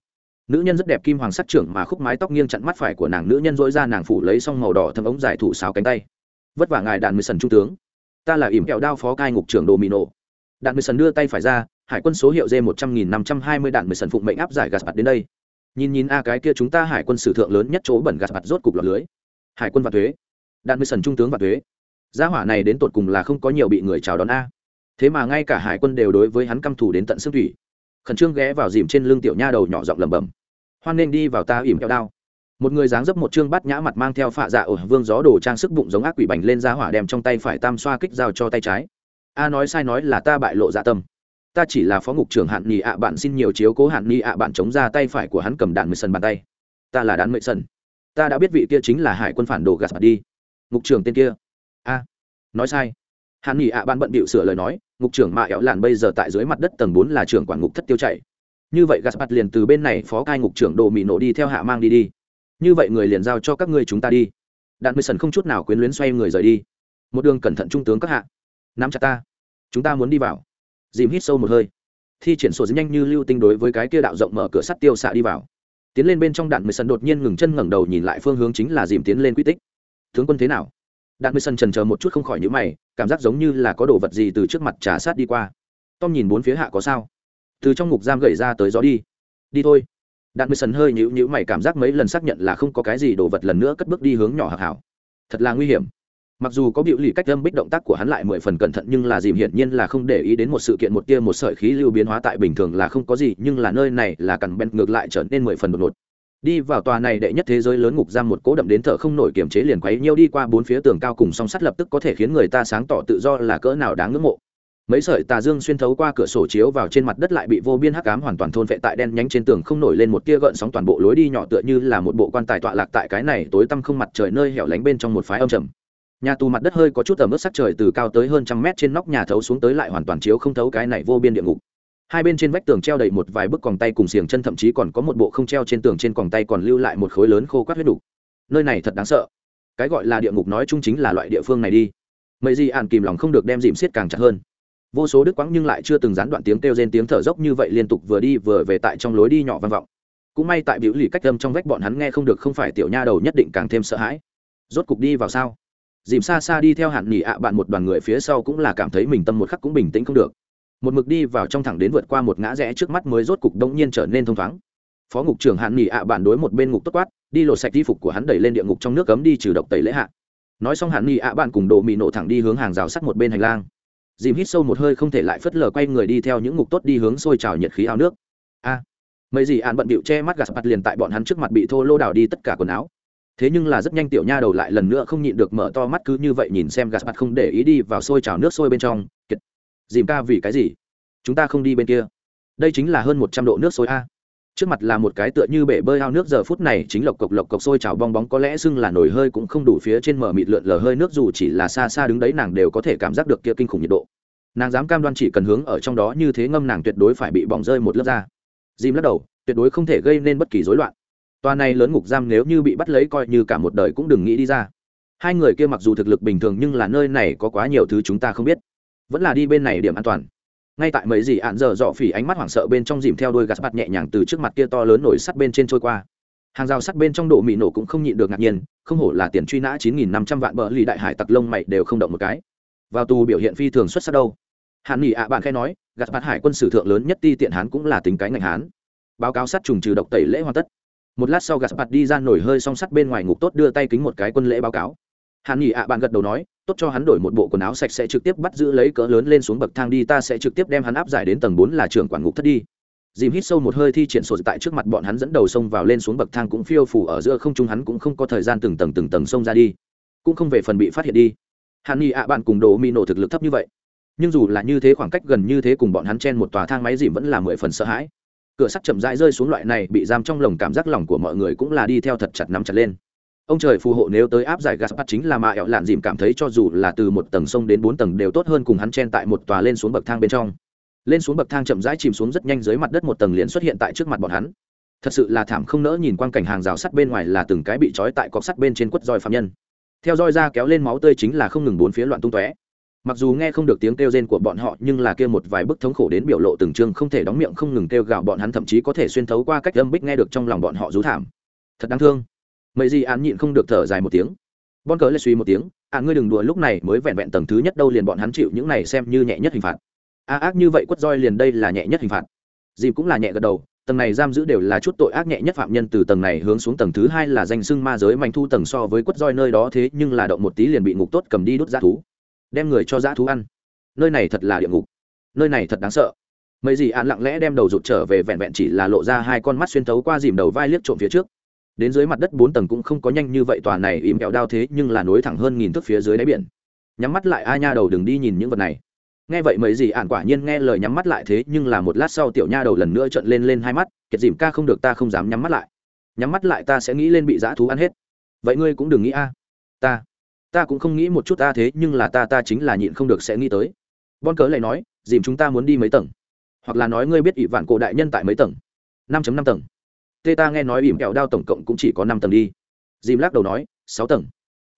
Nữ nhân rất đẹp kim hoàng sắc trưởng mà khúc mái tóc nghiêng chặn mắt phải của nàng nữ nhân dỗi ra nàng phủ lấy xong màu đỏ thâm ống dài thủ sáo cánh tay. Vất vả ngài đàn mười sần trung tướng. Ta là ỉm kẹo đao phó cai ngục trưởng đồ mì nổ đạn mười sần đưa tay phải ra, hải quân số hiệu d một trăm nghìn năm trăm hai mươi đạn mười sần phụng mệnh áp giải gạt mặt đến đây. Nhìn nhìn a cái kia chúng ta hải quân sử thượng lớn nhất chỗ bẩn gạt mặt rốt cục lọt lưới. Hải quân và thuế. Đạn mười sần trung tướng và thuế. Gia hỏa này đến tột cùng là không có nhiều bị người chào đón a thế mà ngay cả hải quân đều đối với hắn căm thù đến tận xương thủy. Khẩn trương ghé vào dìm trên lưng tiểu nha đầu nhỏ giọng lẩm bẩm. Hoan nên đi vào ta ỉm kẹo đao. Một người dáng dấp một chương bát nhã mặt mang theo phạ dạ ở vương gió đồ trang sức bụng giống ác quỷ bành lên ra hỏa đem trong tay phải tam xoa kích dao cho tay trái. A nói sai nói là ta bại lộ dạ tâm. Ta chỉ là phó ngục trưởng hạn nghị ạ bạn xin nhiều chiếu cố hạn nghị ạ bạn chống ra tay phải của hắn cầm đạn mười sân bàn tay. Ta là đạn mười sân ta đã biết vị kia chính là hải quân phản đồ gạt mặt đi. Ngục trưởng tên kia. A. Nói sai hàn nghỉ ạ ban bận bịu sửa lời nói, ngục trưởng mạ éo làn bây giờ tại dưới mặt đất tầng bốn là trưởng quản ngục thất tiêu chảy. Như vậy gaspard liền từ bên này phó cai ngục trưởng đồ mỹ nổ đi theo hạ mang đi đi. Như vậy người liền giao cho các ngươi chúng ta đi. Đạn mười sần không chút nào quyến luyến xoay người rời đi. Một đường cẩn thận trung tướng các hạ. Nắm chặt ta. Chúng ta muốn đi vào. Dìm hít sâu một hơi. Thi triển sổ nhanh như lưu tinh đối với cái kia đạo rộng mở cửa sắt tiêu xạ đi vào. Tiến lên bên trong đạn mười sần đột nhiên ngừng chân ngẩng đầu nhìn lại phương hướng chính là dìm tiến lên quy tích. Tướng quân thế nào? Đạt mười sân trần chờ một chút không khỏi nhữ mày, cảm giác giống như là có đồ vật gì từ trước mặt trà sát đi qua. Tom nhìn bốn phía hạ có sao? Từ trong ngục giam gậy ra tới gió đi. Đi thôi. Đạt mười sân hơi nhữ nhữ mày, cảm giác mấy lần xác nhận là không có cái gì đồ vật lần nữa cất bước đi hướng nhỏ hạc hảo. Thật là nguy hiểm. Mặc dù có biểu lì cách âm bích động tác của hắn lại mười phần cẩn thận nhưng là dìm hiển nhiên là không để ý đến một sự kiện một tia một sợi khí lưu biến hóa tại bình thường là không có gì, nhưng là nơi này là cằn bèn ngược lại trở nên mười phần đột ngột đi vào tòa này đệ nhất thế giới lớn ngục giam một cố đậm đến thở không nổi kiềm chế liền quấy nhiêu đi qua bốn phía tường cao cùng song sắt lập tức có thể khiến người ta sáng tỏ tự do là cỡ nào đáng ngưỡng mộ. Mấy sợi tà dương xuyên thấu qua cửa sổ chiếu vào trên mặt đất lại bị vô biên hắc ám hoàn toàn thôn vệ tại đen nhánh trên tường không nổi lên một tia gợn sóng toàn bộ lối đi nhỏ tựa như là một bộ quan tài tọa lạc tại cái này tối tăm không mặt trời nơi hẻo lánh bên trong một phái âm trầm. Nhà tù mặt đất hơi có chút ẩm ướt sắc trời từ cao tới hơn trăm mét trên nóc nhà thấu xuống tới lại hoàn toàn chiếu không thấu cái này vô biên địa ngục hai bên trên vách tường treo đầy một vài bức còng tay cùng xiềng chân, thậm chí còn có một bộ không treo trên tường trên còng tay còn lưu lại một khối lớn khô quát huyết đủ. Nơi này thật đáng sợ. Cái gọi là địa ngục nói chung chính là loại địa phương này đi. Mấy gì ạn kìm lòng không được đem dìm xiết càng chặt hơn. Vô số đức quãng nhưng lại chưa từng gián đoạn tiếng kêu rên tiếng thở dốc như vậy liên tục vừa đi vừa về tại trong lối đi nhỏ vang vọng. Cũng may tại biểu lì cách âm trong vách bọn hắn nghe không được không phải tiểu nha đầu nhất định càng thêm sợ hãi. Rốt cục đi vào sao? Dìm xa xa đi theo hạn nghỉ ạ bạn một đoàn người phía sau cũng là cảm thấy mình tâm một khắc cũng bình tĩnh không được một mực đi vào trong thẳng đến vượt qua một ngã rẽ trước mắt mới rốt cục đông nhiên trở nên thông thoáng. Phó ngục trưởng hạn nghỉ ạ bản đối một bên ngục tốt quát, đi lột sạch y phục của hắn đẩy lên địa ngục trong nước cấm đi trừ độc tẩy lễ hạ. Nói xong hạn nghỉ ạ bản cùng đồ mì nổ thẳng đi hướng hàng rào sắt một bên hành lang. Dìm hít sâu một hơi không thể lại phất lờ quay người đi theo những ngục tốt đi hướng sôi trào nhiệt khí ao nước. A! Mấy gì ạn bận bịu che mắt gạt mặt liền tại bọn hắn trước mặt bị thô lô đào đi tất cả quần áo. Thế nhưng là rất nhanh tiểu nha đầu lại lần nữa không nhịn được mở to mắt cứ như vậy nhìn xem gạt mặt không để ý đi vào sôi trào nước sôi bên trong, kiệt dìm ca vì cái gì? Chúng ta không đi bên kia. Đây chính là hơn một trăm độ nước sôi a. Trước mặt là một cái tựa như bể bơi ao nước, giờ phút này chính lộc cộc lộc cộc sôi trào bong bóng, có lẽ xưng là nổi hơi cũng không đủ phía trên mở mịt lượn lờ hơi nước, dù chỉ là xa xa đứng đấy nàng đều có thể cảm giác được kia kinh khủng nhiệt độ. Nàng dám cam đoan chỉ cần hướng ở trong đó như thế ngâm nàng tuyệt đối phải bị bỏng rơi một lớp da. Dìm lắc đầu, tuyệt đối không thể gây nên bất kỳ rối loạn. Toa này lớn ngục giam nếu như bị bắt lấy coi như cả một đời cũng đừng nghĩ đi ra. Hai người kia mặc dù thực lực bình thường nhưng là nơi này có quá nhiều thứ chúng ta không biết vẫn là đi bên này điểm an toàn. Ngay tại mấy gì ạn giờ dọ phỉ ánh mắt hoảng sợ bên trong dìm theo đôi gạt bạt nhẹ nhàng từ trước mặt kia to lớn nổi sắt bên trên trôi qua. Hàng rào sắt bên trong độ mị nổ cũng không nhịn được ngạc nhiên, không hổ là tiền truy nã chín nghìn năm trăm vạn bờ lì đại hải tặc lông mày đều không động một cái. Vào tù biểu hiện phi thường xuất sắc đâu. Hàn nghỉ ạ bạn khai nói, gạt bạt hải quân sử thượng lớn nhất ti tiện hán cũng là tính cái ngành hán. Báo cáo sát trùng trừ độc tẩy lễ hoàn tất. Một lát sau gạt bạt đi ra nổi hơi song sắt bên ngoài ngục tốt đưa tay kính một cái quân lễ báo cáo hàn nghỉ ạ bạn gật đầu nói, tốt cho hắn đổi một bộ quần áo sạch sẽ trực tiếp bắt giữ lấy cỡ lớn lên xuống bậc thang đi, ta sẽ trực tiếp đem hắn áp giải đến tầng bốn là trưởng quản ngục thất đi. Dìm hít sâu một hơi thi triển sổ tại trước mặt bọn hắn dẫn đầu xông vào lên xuống bậc thang cũng phiêu phủ ở giữa không trung, hắn cũng không có thời gian từng tầng từng tầng xông ra đi, cũng không về phần bị phát hiện đi. Hàn nghỉ ạ bạn cùng đồ mi nổ thực lực thấp như vậy, nhưng dù là như thế khoảng cách gần như thế cùng bọn hắn chen một tòa thang máy dìm vẫn là mười phần sợ hãi. Cửa sắt chậm rãi rơi xuống loại này bị giam trong lồng cảm giác lòng của mọi người cũng là đi theo thật chặt nắm chặt lên ông trời phù hộ nếu tới áp giải gaspat chính là mà ẹo lạn dìm cảm thấy cho dù là từ một tầng sông đến bốn tầng đều tốt hơn cùng hắn chen tại một tòa lên xuống bậc thang bên trong. Lên xuống bậc thang chậm rãi chìm xuống rất nhanh dưới mặt đất một tầng liền xuất hiện tại trước mặt bọn hắn. Thật sự là thảm không nỡ nhìn quang cảnh hàng rào sắt bên ngoài là từng cái bị trói tại cọc sắt bên trên quất roi phạm nhân. Theo roi ra kéo lên máu tươi chính là không ngừng bốn phía loạn tung tóe. Mặc dù nghe không được tiếng kêu rên của bọn họ, nhưng là kêu một vài bức thống khổ đến biểu lộ từng chương không thể đóng miệng không ngừng kêu gào bọn hắn thậm chí có thể xuyên thấu qua cách âm bích nghe được trong lòng bọn họ rú thảm. Thật đáng thương mấy gì án nhịn không được thở dài một tiếng. Bon cớ lại suy một tiếng à ngươi đừng đùa, lúc này mới vẹn vẹn tầng thứ nhất đâu liền bọn hắn chịu những này xem như nhẹ nhất hình phạt. A, ác như vậy, quất roi liền đây là nhẹ nhất hình phạt. Dìm cũng là nhẹ gật đầu, tầng này giam giữ đều là chút tội ác nhẹ nhất phạm nhân, từ tầng này hướng xuống tầng thứ hai là danh sưng ma giới manh thu tầng so với quất roi nơi đó thế, nhưng là động một tí liền bị ngục tốt cầm đi đốt giá thú, đem người cho dã thú ăn. Nơi này thật là địa ngục, nơi này thật đáng sợ. Mấy gì án lặng lẽ đem đầu rụt trở về, vẹn vẹn chỉ là lộ ra hai con mắt xuyên thấu qua dìm đầu vai liếc trộm phía trước đến dưới mặt đất bốn tầng cũng không có nhanh như vậy tòa này ìm kẹo đao thế nhưng là nối thẳng hơn nghìn thước phía dưới đáy biển. Nhắm mắt lại a nha đầu đừng đi nhìn những vật này. Nghe vậy mấy gì ạn quả nhiên nghe lời nhắm mắt lại thế nhưng là một lát sau tiểu nha đầu lần nữa trận lên lên hai mắt, kiệt dìm ca không được ta không dám nhắm mắt lại. Nhắm mắt lại ta sẽ nghĩ lên bị dã thú ăn hết. Vậy ngươi cũng đừng nghĩ a. Ta ta cũng không nghĩ một chút ta thế nhưng là ta ta chính là nhịn không được sẽ nghĩ tới. Bon cớ lại nói, dìm chúng ta muốn đi mấy tầng? Hoặc là nói ngươi biết ỷ vạn cổ đại nhân tại mấy tầng? năm năm tầng tê ta nghe nói ỉm kẹo đao tổng cộng cũng chỉ có năm tầng đi. Dìm lắc đầu nói, sáu tầng.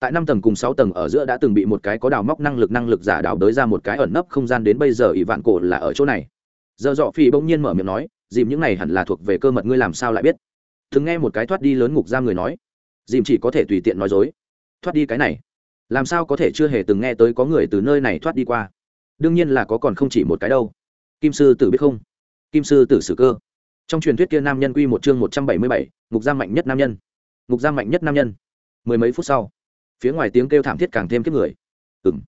Tại năm tầng cùng sáu tầng ở giữa đã từng bị một cái có đào móc năng lực năng lực giả đào đới ra một cái ẩn nấp không gian đến bây giờ ỷ vạn cổ là ở chỗ này. Giờ dọ phi bỗng nhiên mở miệng nói, dìm những này hẳn là thuộc về cơ mật ngươi làm sao lại biết? Thường nghe một cái thoát đi lớn ngục giam người nói, dìm chỉ có thể tùy tiện nói dối. Thoát đi cái này, làm sao có thể chưa hề từng nghe tới có người từ nơi này thoát đi qua? Đương nhiên là có còn không chỉ một cái đâu. Kim sư tử biết không? Kim sư tử sử cơ trong truyền thuyết kia nam nhân quy một chương một trăm bảy mươi bảy, ngục giam mạnh nhất nam nhân. Ngục giam mạnh nhất nam nhân. Mười mấy phút sau, phía ngoài tiếng kêu thảm thiết càng thêm kiếp người. Ừng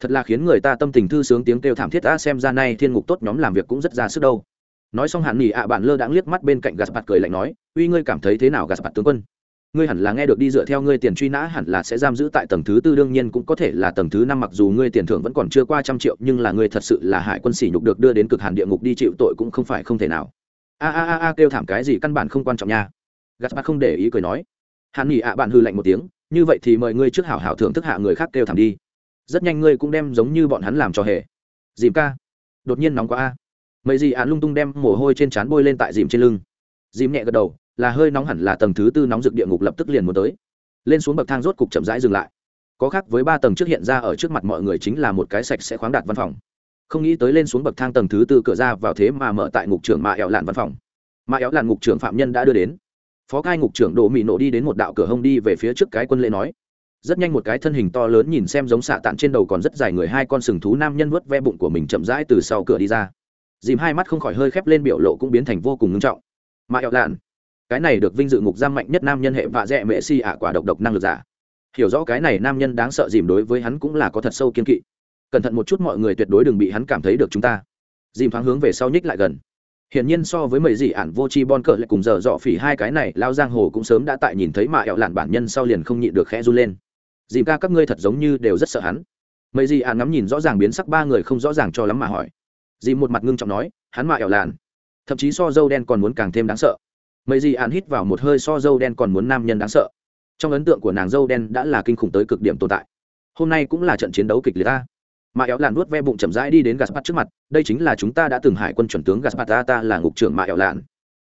thật là khiến người ta tâm tình thư sướng tiếng kêu thảm thiết đã xem ra nay thiên ngục tốt nhóm làm việc cũng rất ra sức đâu. Nói xong hạn nghỉ ạ bạn lơ đãng liếc mắt bên cạnh gạt bạt cười lạnh nói, uy, ngươi cảm thấy thế nào gạt bạt tướng quân? Ngươi hẳn là nghe được đi dựa theo ngươi tiền truy nã hẳn là sẽ giam giữ tại tầng thứ tư, đương nhiên cũng có thể là tầng thứ năm mặc dù ngươi tiền thưởng vẫn còn chưa qua trăm triệu, nhưng là ngươi thật sự là hải quân sỉ nhục được đưa đến cực hàn địa ngục đi chịu tội cũng không phải không thể nào a a a a kêu thảm cái gì căn bản không quan trọng nha. Gạt bạt không để ý cười nói. Hắn nghỉ ạ, bạn hư lạnh một tiếng, như vậy thì mời ngươi trước hảo hảo thưởng thức hạ người khác kêu thảm đi. Rất nhanh ngươi cũng đem giống như bọn hắn làm cho hề. Dìm ca. Đột nhiên nóng quá a. Mấy gì án lung tung đem mồ hôi trên trán bôi lên tại dìm trên lưng. Dìm nhẹ gật đầu, là hơi nóng hẳn là tầng thứ tư nóng rực địa ngục lập tức liền muốn tới. Lên xuống bậc thang rốt cục chậm rãi dừng lại. Có khác với ba tầng trước hiện ra ở trước mặt mọi người chính là một cái sạch sẽ khoáng đạt văn phòng không nghĩ tới lên xuống bậc thang tầng thứ tư cửa ra vào thế mà mở tại ngục trưởng mạ éo lạn văn phòng. Mạ éo lạn ngục trưởng phạm nhân đã đưa đến. Phó cai ngục trưởng đỗ mỹ nổ đi đến một đạo cửa hông đi về phía trước cái quân lễ nói. Rất nhanh một cái thân hình to lớn nhìn xem giống xạ tạn trên đầu còn rất dài người hai con sừng thú nam nhân vớt ve bụng của mình chậm rãi từ sau cửa đi ra. Dìm hai mắt không khỏi hơi khép lên biểu lộ cũng biến thành vô cùng ngưng trọng. Mạ ẹo lạn, cái này được vinh dự ngục giam mạnh nhất nam nhân hệ vạ dẹ mệ si ả quả độc độc năng lực giả. Hiểu rõ cái này nam nhân đáng sợ dìm đối với hắn cũng là có thật sâu kiên kỵ cẩn thận một chút mọi người tuyệt đối đừng bị hắn cảm thấy được chúng ta. Dìm thoáng hướng về sau nhích lại gần. Hiển nhiên so với mấy dị ản vô chi bon cờ lại cùng giờ dọ phỉ hai cái này, lao giang hồ cũng sớm đã tại nhìn thấy mạ ẹo lạn bản nhân sau liền không nhịn được khẽ run lên. Dìm ca, các ngươi thật giống như đều rất sợ hắn. Mấy dị ản ngắm nhìn rõ ràng biến sắc ba người không rõ ràng cho lắm mà hỏi. Dìm một mặt ngưng trọng nói, hắn mạ ẹo lạn. Thậm chí so dâu đen còn muốn càng thêm đáng sợ. Mấy dị ản hít vào một hơi so dâu đen còn muốn nam nhân đáng sợ. Trong ấn tượng của nàng dâu đen đã là kinh khủng tới cực điểm tồn tại. Hôm nay cũng là trận chiến đấu kịch liệt ta mà éo lạn nuốt ve bụng chậm rãi đi đến gaspar trước mặt đây chính là chúng ta đã từng hải quân chuẩn tướng gaspar ta, ta là ngục trưởng mà éo lạn.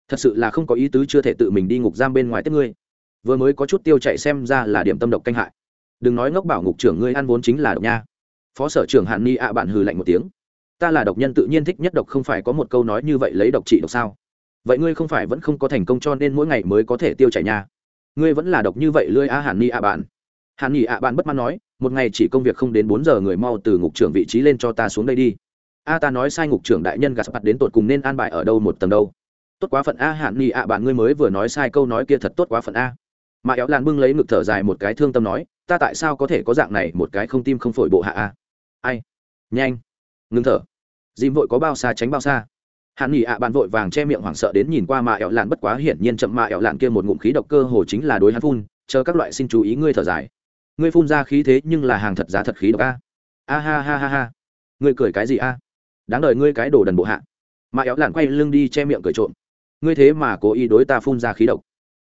Thật sự là không có ý tứ chưa thể tự mình đi ngục giam bên ngoài tiếp ngươi. Vừa mới có chút tiêu chạy xem ra là điểm tâm độc canh hại. Đừng nói ngốc bảo ngục trưởng ngươi ăn vốn chính là độc nha. Phó sở trưởng hạn ni ạ bạn hừ lạnh một tiếng. Ta là độc nhân tự nhiên thích nhất độc không phải có một câu nói như vậy lấy độc trị độc sao? Vậy ngươi không phải vẫn không có thành công cho nên mỗi ngày mới có thể tiêu chảy nha. Ngươi vẫn là độc như vậy lươi a hàn ni ạ bạn hàn nghỉ ạ bạn bất mãn nói, một ngày chỉ công việc không đến bốn giờ người mau từ ngục trưởng vị trí lên cho ta xuống đây đi. A, ta nói sai ngục trưởng đại nhân gạt mặt đến tột cùng nên an bài ở đâu một tầng đâu. Tốt quá phận a hạn nghị ạ bạn ngươi mới vừa nói sai câu nói kia thật tốt quá phận a. Mà éo lan bưng lấy ngực thở dài một cái thương tâm nói, ta tại sao có thể có dạng này, một cái không tim không phổi bộ hạ a? Ai? Nhanh ngưng thở. Dìm vội có bao xa tránh bao xa. Hạn nghỉ ạ bạn vội vàng che miệng hoảng sợ đến nhìn qua mà ẹo lạn bất quá hiển nhiên chậm mà ẹo lạn kia một ngụm khí độc cơ hồ chính là đối hắn phun, chờ các loại xin chú ý ngươi thở dài ngươi phun ra khí thế nhưng là hàng thật giá thật khí độc a. A ha ha ha ha. Ngươi cười cái gì a? Đáng đời ngươi cái đồ đần bộ hạ. Mà éo lạn quay lưng đi che miệng cười trộm. Ngươi thế mà cố ý đối ta phun ra khí độc.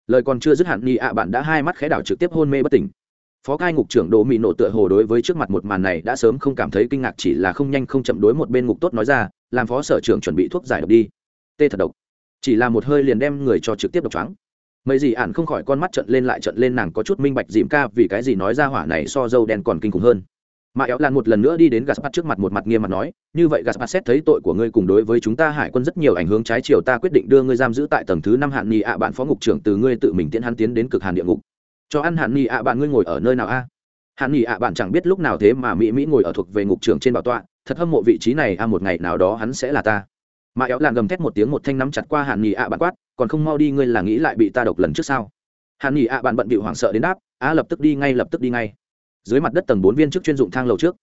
Lời còn chưa dứt hẳn nhị ạ bạn đã hai mắt khẽ đảo trực tiếp hôn mê bất tỉnh. Phó cai ngục trưởng đồ mị nộ tựa hồ đối với trước mặt một màn này đã sớm không cảm thấy kinh ngạc, chỉ là không nhanh không chậm đối một bên ngục tốt nói ra, làm phó sở trưởng chuẩn bị thuốc giải độc đi. Tê thật độc. Chỉ là một hơi liền đem người cho trực tiếp độc trắng mấy gì ạn không khỏi con mắt trận lên lại trận lên nàng có chút minh bạch dìm ca vì cái gì nói ra hỏa này so dâu đen còn kinh khủng hơn. Mà éo lan một lần nữa đi đến gaspard trước mặt một mặt nghiêm mặt nói, như vậy gaspard xét thấy tội của ngươi cùng đối với chúng ta hải quân rất nhiều ảnh hưởng trái chiều, ta quyết định đưa ngươi giam giữ tại tầng thứ năm hạn nhị ạ, bạn phó ngục trưởng từ ngươi tự mình tiễn hắn tiến đến cực hàn địa ngục. Cho ăn hạn nhị ạ, bạn ngươi ngồi ở nơi nào a? Hạn nhị ạ, bạn chẳng biết lúc nào thế mà mỹ mỹ ngồi ở thuộc về ngục trưởng trên bảo tọa, thật hâm mộ vị trí này a, một ngày nào đó hắn sẽ là ta. Mà éo lan gầm thét một tiếng một thanh nắm chặt qua hạn nhị ạ, bạn quát còn không mau đi, ngươi là nghĩ lại bị ta độc lần trước sao? Hàn nghỉ ạ, bạn bận bị hoảng sợ đến đáp a lập tức đi ngay, lập tức đi ngay. Dưới mặt đất tầng bốn viên chức chuyên dụng thang lầu trước.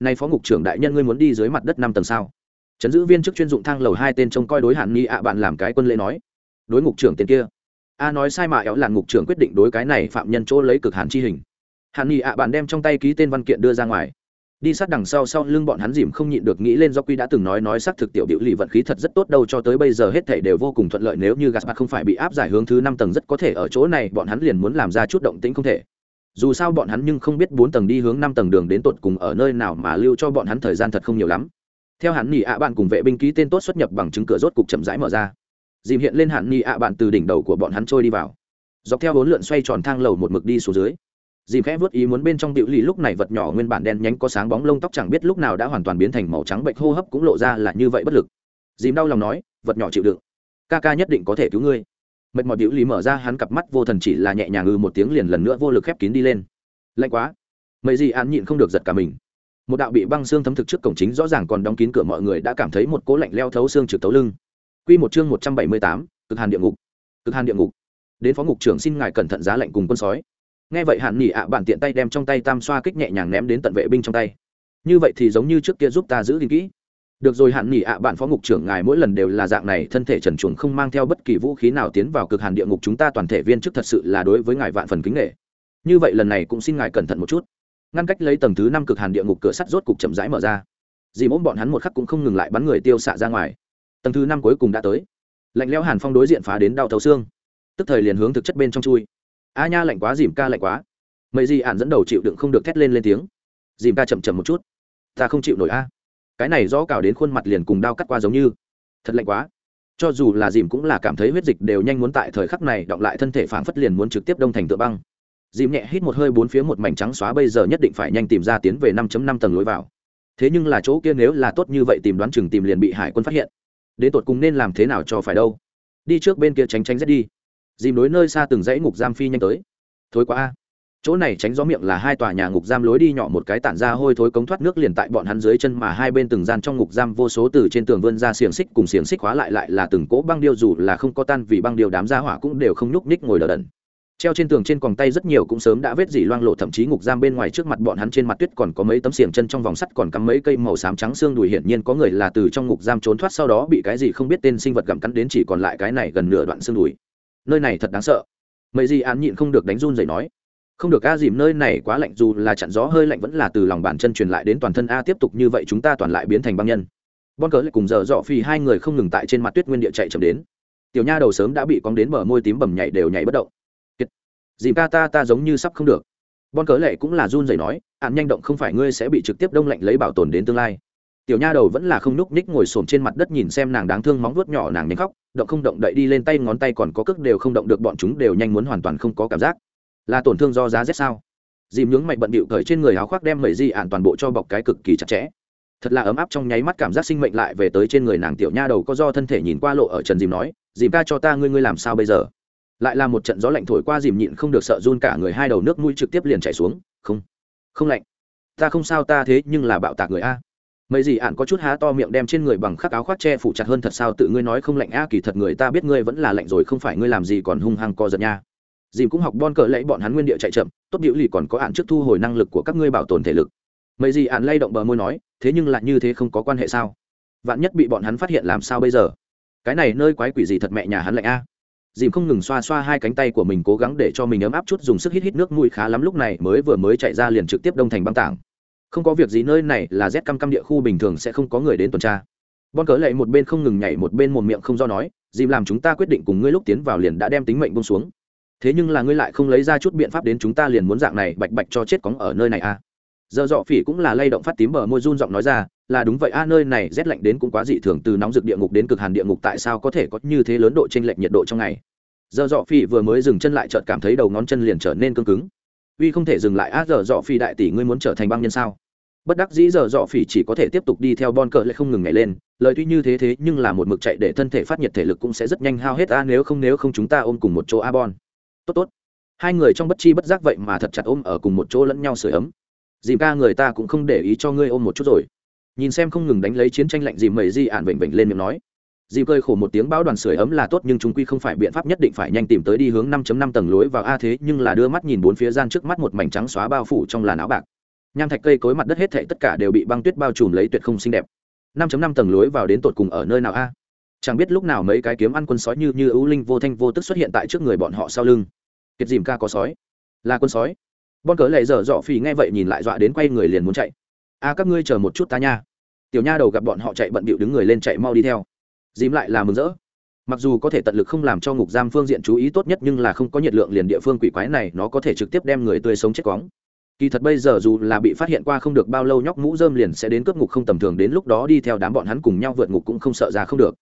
Nay phó ngục trưởng đại nhân, ngươi muốn đi dưới mặt đất năm tầng sao? Chấn giữ viên chức chuyên dụng thang lầu hai tên trông coi đối hàn nghỉ ạ, bạn làm cái quân lễ nói. Đối ngục trưởng tên kia. A, nói sai mà, éo là ngục trưởng quyết định đối cái này phạm nhân chỗ lấy cực hàn chi hình. Hàn nghỉ ạ, bạn đem trong tay ký tên văn kiện đưa ra ngoài đi sát đằng sau sau lưng bọn hắn dìm không nhịn được nghĩ lên do quy đã từng nói nói xác thực tiểu biểu lì vận khí thật rất tốt đâu, cho tới bây giờ hết thể đều vô cùng thuận lợi, nếu như gaspar không phải bị áp giải hướng thứ năm tầng rất có thể ở chỗ này, bọn hắn liền muốn làm ra chút động tĩnh không thể. Dù sao bọn hắn nhưng không biết bốn tầng đi hướng năm tầng đường đến tột cùng ở nơi nào mà lưu cho bọn hắn thời gian thật không nhiều lắm. Theo hắn nhị ạ bạn cùng vệ binh ký tên tốt xuất nhập bằng chứng cửa rốt cục chậm rãi mở ra. Dìm hiện lên hạn nhị ạ bạn từ đỉnh đầu của bọn hắn trôi đi vào. Dọc theo bốn lượn xoay tròn thang lầu một mực đi xuống dưới dìm khẽ vớt ý muốn bên trong điệu lì lúc này vật nhỏ nguyên bản đen nhánh có sáng bóng lông tóc chẳng biết lúc nào đã hoàn toàn biến thành màu trắng bệnh hô hấp cũng lộ ra là như vậy bất lực. Dìm đau lòng nói vật nhỏ chịu đựng. Ca ca nhất định có thể cứu ngươi. Mệt mỏi biểu lý mở ra hắn cặp mắt vô thần chỉ là nhẹ nhàng ư một tiếng liền lần nữa vô lực khép kín đi lên. Lạnh quá. Mấy gì án nhịn không được giật cả mình. Một đạo bị băng xương thấm thực trước cổng chính rõ ràng còn đóng kín cửa mọi người đã cảm thấy một cố lạnh leo thấu xương trực tấu lưng. Quy một chương một trăm bảy mươi tám, cực hàn địa ngục. Cực hàn địa ngục. Đến phó ngục trưởng xin ngài cẩn thận giá lạnh cùng quân sói. Nghe vậy Hàn Nhị ạ bạn tiện tay đem trong tay tam xoa kích nhẹ nhàng ném đến tận vệ binh trong tay. Như vậy thì giống như trước kia giúp ta giữ gìn kỹ. Được rồi Hàn Nhị ạ bạn phó ngục trưởng ngài mỗi lần đều là dạng này, thân thể trần truồng không mang theo bất kỳ vũ khí nào tiến vào cực hàn địa ngục chúng ta toàn thể viên chức thật sự là đối với ngài vạn phần kính nể. Như vậy lần này cũng xin ngài cẩn thận một chút ngăn cách lấy tầng thứ năm cực hàn địa ngục cửa sắt rốt cục chậm rãi mở ra dì mỗm bọn hắn một khắc cũng không ngừng lại bắn người tiêu xạ ra ngoài tầng thứ năm cuối cùng đã tới lạnh lẽo hàn phong đối diện phá đến đau thấu xương tức thời liền hướng thực chất bên trong chui a nha lạnh quá, dìm ca lạnh quá. Mấy gì ạn dẫn đầu chịu đựng không được thét lên lên tiếng. Dìm ca chậm chậm một chút. Ta không chịu nổi a. Cái này rõ cào đến khuôn mặt liền cùng đau cắt qua giống như. Thật lạnh quá. Cho dù là dìm cũng là cảm thấy huyết dịch đều nhanh muốn tại thời khắc này đọng lại thân thể phảng phất liền muốn trực tiếp đông thành tựa băng. Dìm nhẹ hít một hơi bốn phía một mảnh trắng xóa bây giờ nhất định phải nhanh tìm ra tiến về 5 năm tầng lối vào. Thế nhưng là chỗ kia nếu là tốt như vậy tìm đoán chừng tìm liền bị hải quân phát hiện. Đến tột cùng nên làm thế nào cho phải đâu. Đi trước bên kia tránh tránh rét đi dìm đối nơi xa từng dãy ngục giam phi nhanh tới. Thối quá a. Chỗ này tránh gió miệng là hai tòa nhà ngục giam lối đi nhỏ một cái tản ra hôi thối cống thoát nước liền tại bọn hắn dưới chân mà hai bên từng gian trong ngục giam vô số từ trên tường vươn ra xiềng xích cùng xiềng xích khóa lại lại là từng cỗ băng điêu dù là không có tan vì băng điêu đám ra hỏa cũng đều không nhúc ních ngồi đờ đần treo trên tường trên còng tay rất nhiều cũng sớm đã vết dỉ loang lộ, thậm chí ngục giam bên ngoài trước mặt bọn hắn trên mặt tuyết còn có mấy tấm xiềng chân trong vòng sắt còn cắm mấy cây màu xám trắng xương đùi, hiển nhiên có người là từ trong ngục giam trốn thoát, sau đó bị cái gì không biết tên sinh vật gặm cắn đến chỉ còn lại cái này gần nửa đoạn xương đùi nơi này thật đáng sợ. Mấy gì án nhịn không được đánh run dậy nói, không được a, dìm nơi này quá lạnh, dù là chặn gió hơi lạnh vẫn là từ lòng bàn chân truyền lại đến toàn thân a, tiếp tục như vậy chúng ta toàn lại biến thành băng nhân. Bon cớ lại cùng giờ dọ phi hai người không ngừng tại trên mặt tuyết nguyên địa chạy chậm đến. Tiểu nha đầu sớm đã bị cóng đến bờ môi tím bầm nhảy đều nhảy bất động. Dìm ca ta ta giống như sắp không được. Bon cớ lệ cũng là run rẩy nói ạn nhanh động không phải ngươi sẽ bị trực tiếp đông lạnh lấy bảo tồn đến tương lai tiểu nha đầu vẫn là không núc ních ngồi xổm trên mặt đất nhìn xem nàng đáng thương móng vuốt nhỏ nàng nhanh khóc, động không động đậy đi lên tay ngón tay còn có cước đều không động được bọn chúng đều nhanh muốn hoàn toàn không có cảm giác. Là tổn thương do giá rét sao? Dìm nhướng mạnh bận bịu cởi trên người áo khoác đem mẩy di ạn toàn bộ cho bọc cái cực kỳ chặt chẽ. Thật là ấm áp trong nháy mắt cảm giác sinh mệnh lại về tới trên người nàng tiểu nha đầu có do thân thể nhìn qua lộ ở trần dìm nói, dìm ca cho ta ngươi ngươi làm sao bây giờ? Lại là một trận gió lạnh thổi qua dìm nhịn không được sợ run cả người hai đầu nước mũi trực tiếp liền chảy xuống, không không lạnh. Ta không sao ta thế nhưng là bạo tạc người a mấy gì ạn có chút há to miệng đem trên người bằng khắc áo khoác che phủ chặt hơn thật sao tự ngươi nói không lạnh a, kỳ thật người ta biết ngươi vẫn là lạnh rồi, không phải ngươi làm gì còn hung hăng co giật nha. Dìm cũng học bon cờ lấy bọn hắn nguyên địa chạy chậm, tốt điệu lì còn có ạn trước thu hồi năng lực của các ngươi bảo tồn thể lực. Mấy gì ạn lay động bờ môi nói, thế nhưng lại như thế không có quan hệ sao? Vạn nhất bị bọn hắn phát hiện làm sao bây giờ? Cái này nơi quái quỷ gì thật mẹ nhà hắn lạnh a? Dìm không ngừng xoa xoa hai cánh tay của mình, cố gắng để cho mình ấm áp chút, dùng sức hít hít nước mũi khá lắm, lúc này mới vừa mới chạy ra liền trực tiếp đông thành băng tảng không có việc gì nơi này là rét căm căm địa khu bình thường sẽ không có người đến tuần tra. Bon cớ lệ một bên không ngừng nhảy một bên một miệng không do nói, dìm làm chúng ta quyết định cùng ngươi lúc tiến vào liền đã đem tính mệnh bông xuống. Thế nhưng là ngươi lại không lấy ra chút biện pháp đến chúng ta liền muốn dạng này bạch bạch cho chết cóng ở nơi này à? Giờ dọ phỉ cũng là lay động phát tím bờ môi run giọng nói ra, là đúng vậy a, nơi này rét lạnh đến cũng quá dị thường, từ nóng rực địa ngục đến cực hàn địa ngục tại sao có thể có như thế lớn độ chênh lệch nhiệt độ trong ngày? Giờ dọ phỉ vừa mới dừng chân lại chợt cảm thấy đầu ngón chân liền trở nên cứng cứng. Uy không thể dừng lại a, giờ dọ phỉ đại tỷ ngươi muốn trở thành băng nhân sao? Bất đắc dĩ giờ dọ phỉ chỉ có thể tiếp tục đi theo bon cờ lại không ngừng nhảy lên, lời tuy như thế thế nhưng là một mực chạy để thân thể phát nhiệt thể lực cũng sẽ rất nhanh hao hết a, nếu không nếu không chúng ta ôm cùng một chỗ a bon. Tốt tốt. Hai người trong bất chi bất giác vậy mà thật chặt ôm ở cùng một chỗ lẫn nhau sưởi ấm. Dìm ca người ta cũng không để ý cho ngươi ôm một chút rồi. Nhìn xem không ngừng đánh lấy chiến tranh lạnh dìm mẩy di ản vểnh vểnh lên miệng nói. Dìm cười khổ một tiếng bão đoàn sưởi ấm là tốt nhưng chúng quy không phải biện pháp nhất định phải nhanh tìm tới đi hướng 5 năm tầng lối vào a, thế nhưng là đưa mắt nhìn bốn phía gian trước mắt một mảnh trắng xóa bao phủ trong làn áo bạc nham thạch cây cối mặt đất hết thảy tất cả đều bị băng tuyết bao trùm lấy tuyệt không xinh đẹp. 5 năm tầng lối vào đến tột cùng ở nơi nào a? Chẳng biết lúc nào mấy cái kiếm ăn quân sói như như ưu linh vô thanh vô tức xuất hiện tại trước người bọn họ sau lưng. Kiệt dìm ca có sói. Là quân sói. Bon cớ lệ dở dọ phì nghe vậy nhìn lại dọa đến quay người liền muốn chạy. A, các ngươi chờ một chút ta nha. Tiểu nha đầu gặp bọn họ chạy bận bịu đứng người lên chạy mau đi theo. Dìm lại là mừng rỡ. Mặc dù có thể tận lực không làm cho ngục giam phương diện chú ý tốt nhất nhưng là không có nhiệt lượng liền địa phương quỷ quái này nó có thể trực tiếp đem người tươi sống chết quóng kỳ thật bây giờ dù là bị phát hiện qua không được bao lâu nhóc mũ dơm liền sẽ đến cướp ngục không tầm thường đến lúc đó đi theo đám bọn hắn cùng nhau vượt ngục cũng không sợ ra không được.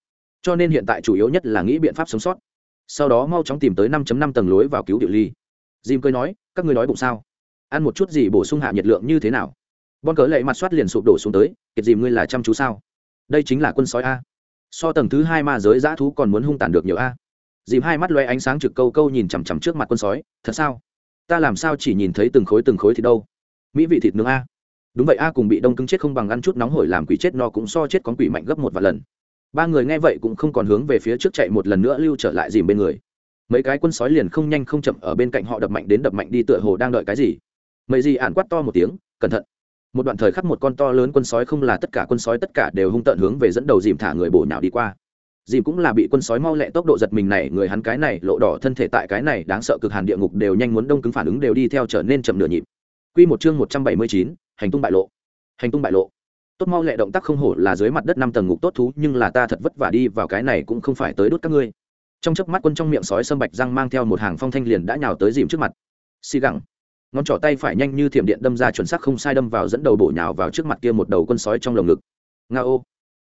Cho nên hiện tại chủ yếu nhất là nghĩ biện pháp sống sót. Sau đó mau chóng tìm tới 5 năm tầng lối vào cứu địa ly. Jim cười nói, các ngươi nói bụng sao? Ăn một chút gì bổ sung hạ nhiệt lượng như thế nào? Bon cớ lệ mặt soát liền sụp đổ xuống tới, kiệt dìm ngươi là chăm chú sao? Đây chính là quân sói a. So tầng thứ hai ma giới dã thú còn muốn hung tàn được nhiều a. Dìm hai mắt loe ánh sáng trực câu câu nhìn chằm chằm trước mặt quân sói, thật sao? Ta làm sao chỉ nhìn thấy từng khối từng khối thì đâu? Mỹ vị thịt nướng a. Đúng vậy a, cùng bị đông cứng chết không bằng ăn chút nóng hổi làm quỷ chết no cũng so chết con quỷ mạnh gấp một vài lần. Ba người nghe vậy cũng không còn hướng về phía trước chạy một lần nữa lưu trở lại dìm bên người. Mấy cái quân sói liền không nhanh không chậm ở bên cạnh họ đập mạnh đến đập mạnh đi tựa hồ đang đợi cái gì. Mấy gì ạn quát to một tiếng, cẩn thận. Một đoạn thời khắc một con to lớn quân sói không là tất cả quân sói tất cả đều hung tợn hướng về dẫn đầu dìm thả người bổ nhào đi qua dìm cũng là bị quân sói mau lẹ tốc độ giật mình này người hắn cái này lộ đỏ thân thể tại cái này đáng sợ cực hàn địa ngục đều nhanh muốn đông cứng phản ứng đều đi theo trở nên chậm nửa nhịp Quy một chương một trăm bảy mươi chín, hành tung bại lộ. Hành tung bại lộ. Tốt mau lẹ động tác không hổ là dưới mặt đất năm tầng ngục tốt thú, nhưng là ta thật vất vả đi vào cái này cũng không phải tới đốt các ngươi. Trong chớp mắt quân trong miệng sói sâm bạch răng mang theo một hàng phong thanh liền đã nhào tới dìm trước mặt. Xì gẳng ngón trỏ tay phải nhanh như thiểm điện đâm ra chuẩn xác không sai đâm vào dẫn đầu bổ nhào vào trước mặt kia một đầu quân sói trong lồng ngực nga ô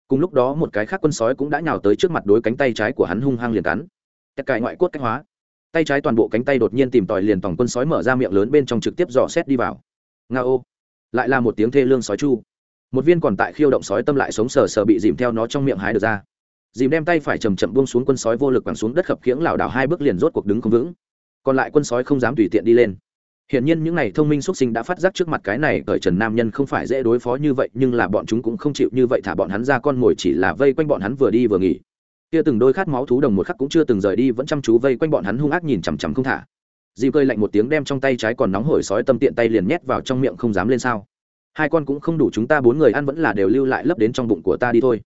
cùng lúc đó một cái khác quân sói cũng đã nhào tới trước mặt đối cánh tay trái của hắn hung hăng liền cắn. Tất cải ngoại cốt cách hóa. Tay trái toàn bộ cánh tay đột nhiên tìm tòi liền tòng quân sói mở ra miệng lớn bên trong trực tiếp dò xét đi vào. Nga ô lại là một tiếng thê lương sói chu. Một viên còn tại khiêu động sói tâm lại sống sờ sờ bị dìm theo nó trong miệng hái được ra. Dìm đem tay phải chầm chậm buông xuống quân sói vô lực quẳng xuống đất khập khiễng lảo đảo hai bước liền rốt cuộc đứng không vững. Còn lại quân sói không dám tùy tiện đi lên. Hiển nhiên những này thông minh xuất sinh đã phát giác trước mặt cái này cởi trần nam nhân không phải dễ đối phó như vậy, nhưng là bọn chúng cũng không chịu như vậy thả bọn hắn ra con ngồi chỉ là vây quanh bọn hắn vừa đi vừa nghỉ. Kia từng đôi khát máu thú đồng một khắc cũng chưa từng rời đi, vẫn chăm chú vây quanh bọn hắn hung ác nhìn chằm chằm không thả. Dì cười lạnh một tiếng đem trong tay trái còn nóng hổi sói tâm tiện tay liền nhét vào trong miệng không dám lên sao. Hai con cũng không đủ chúng ta bốn người ăn vẫn là đều lưu lại lấp đến trong bụng của ta đi thôi.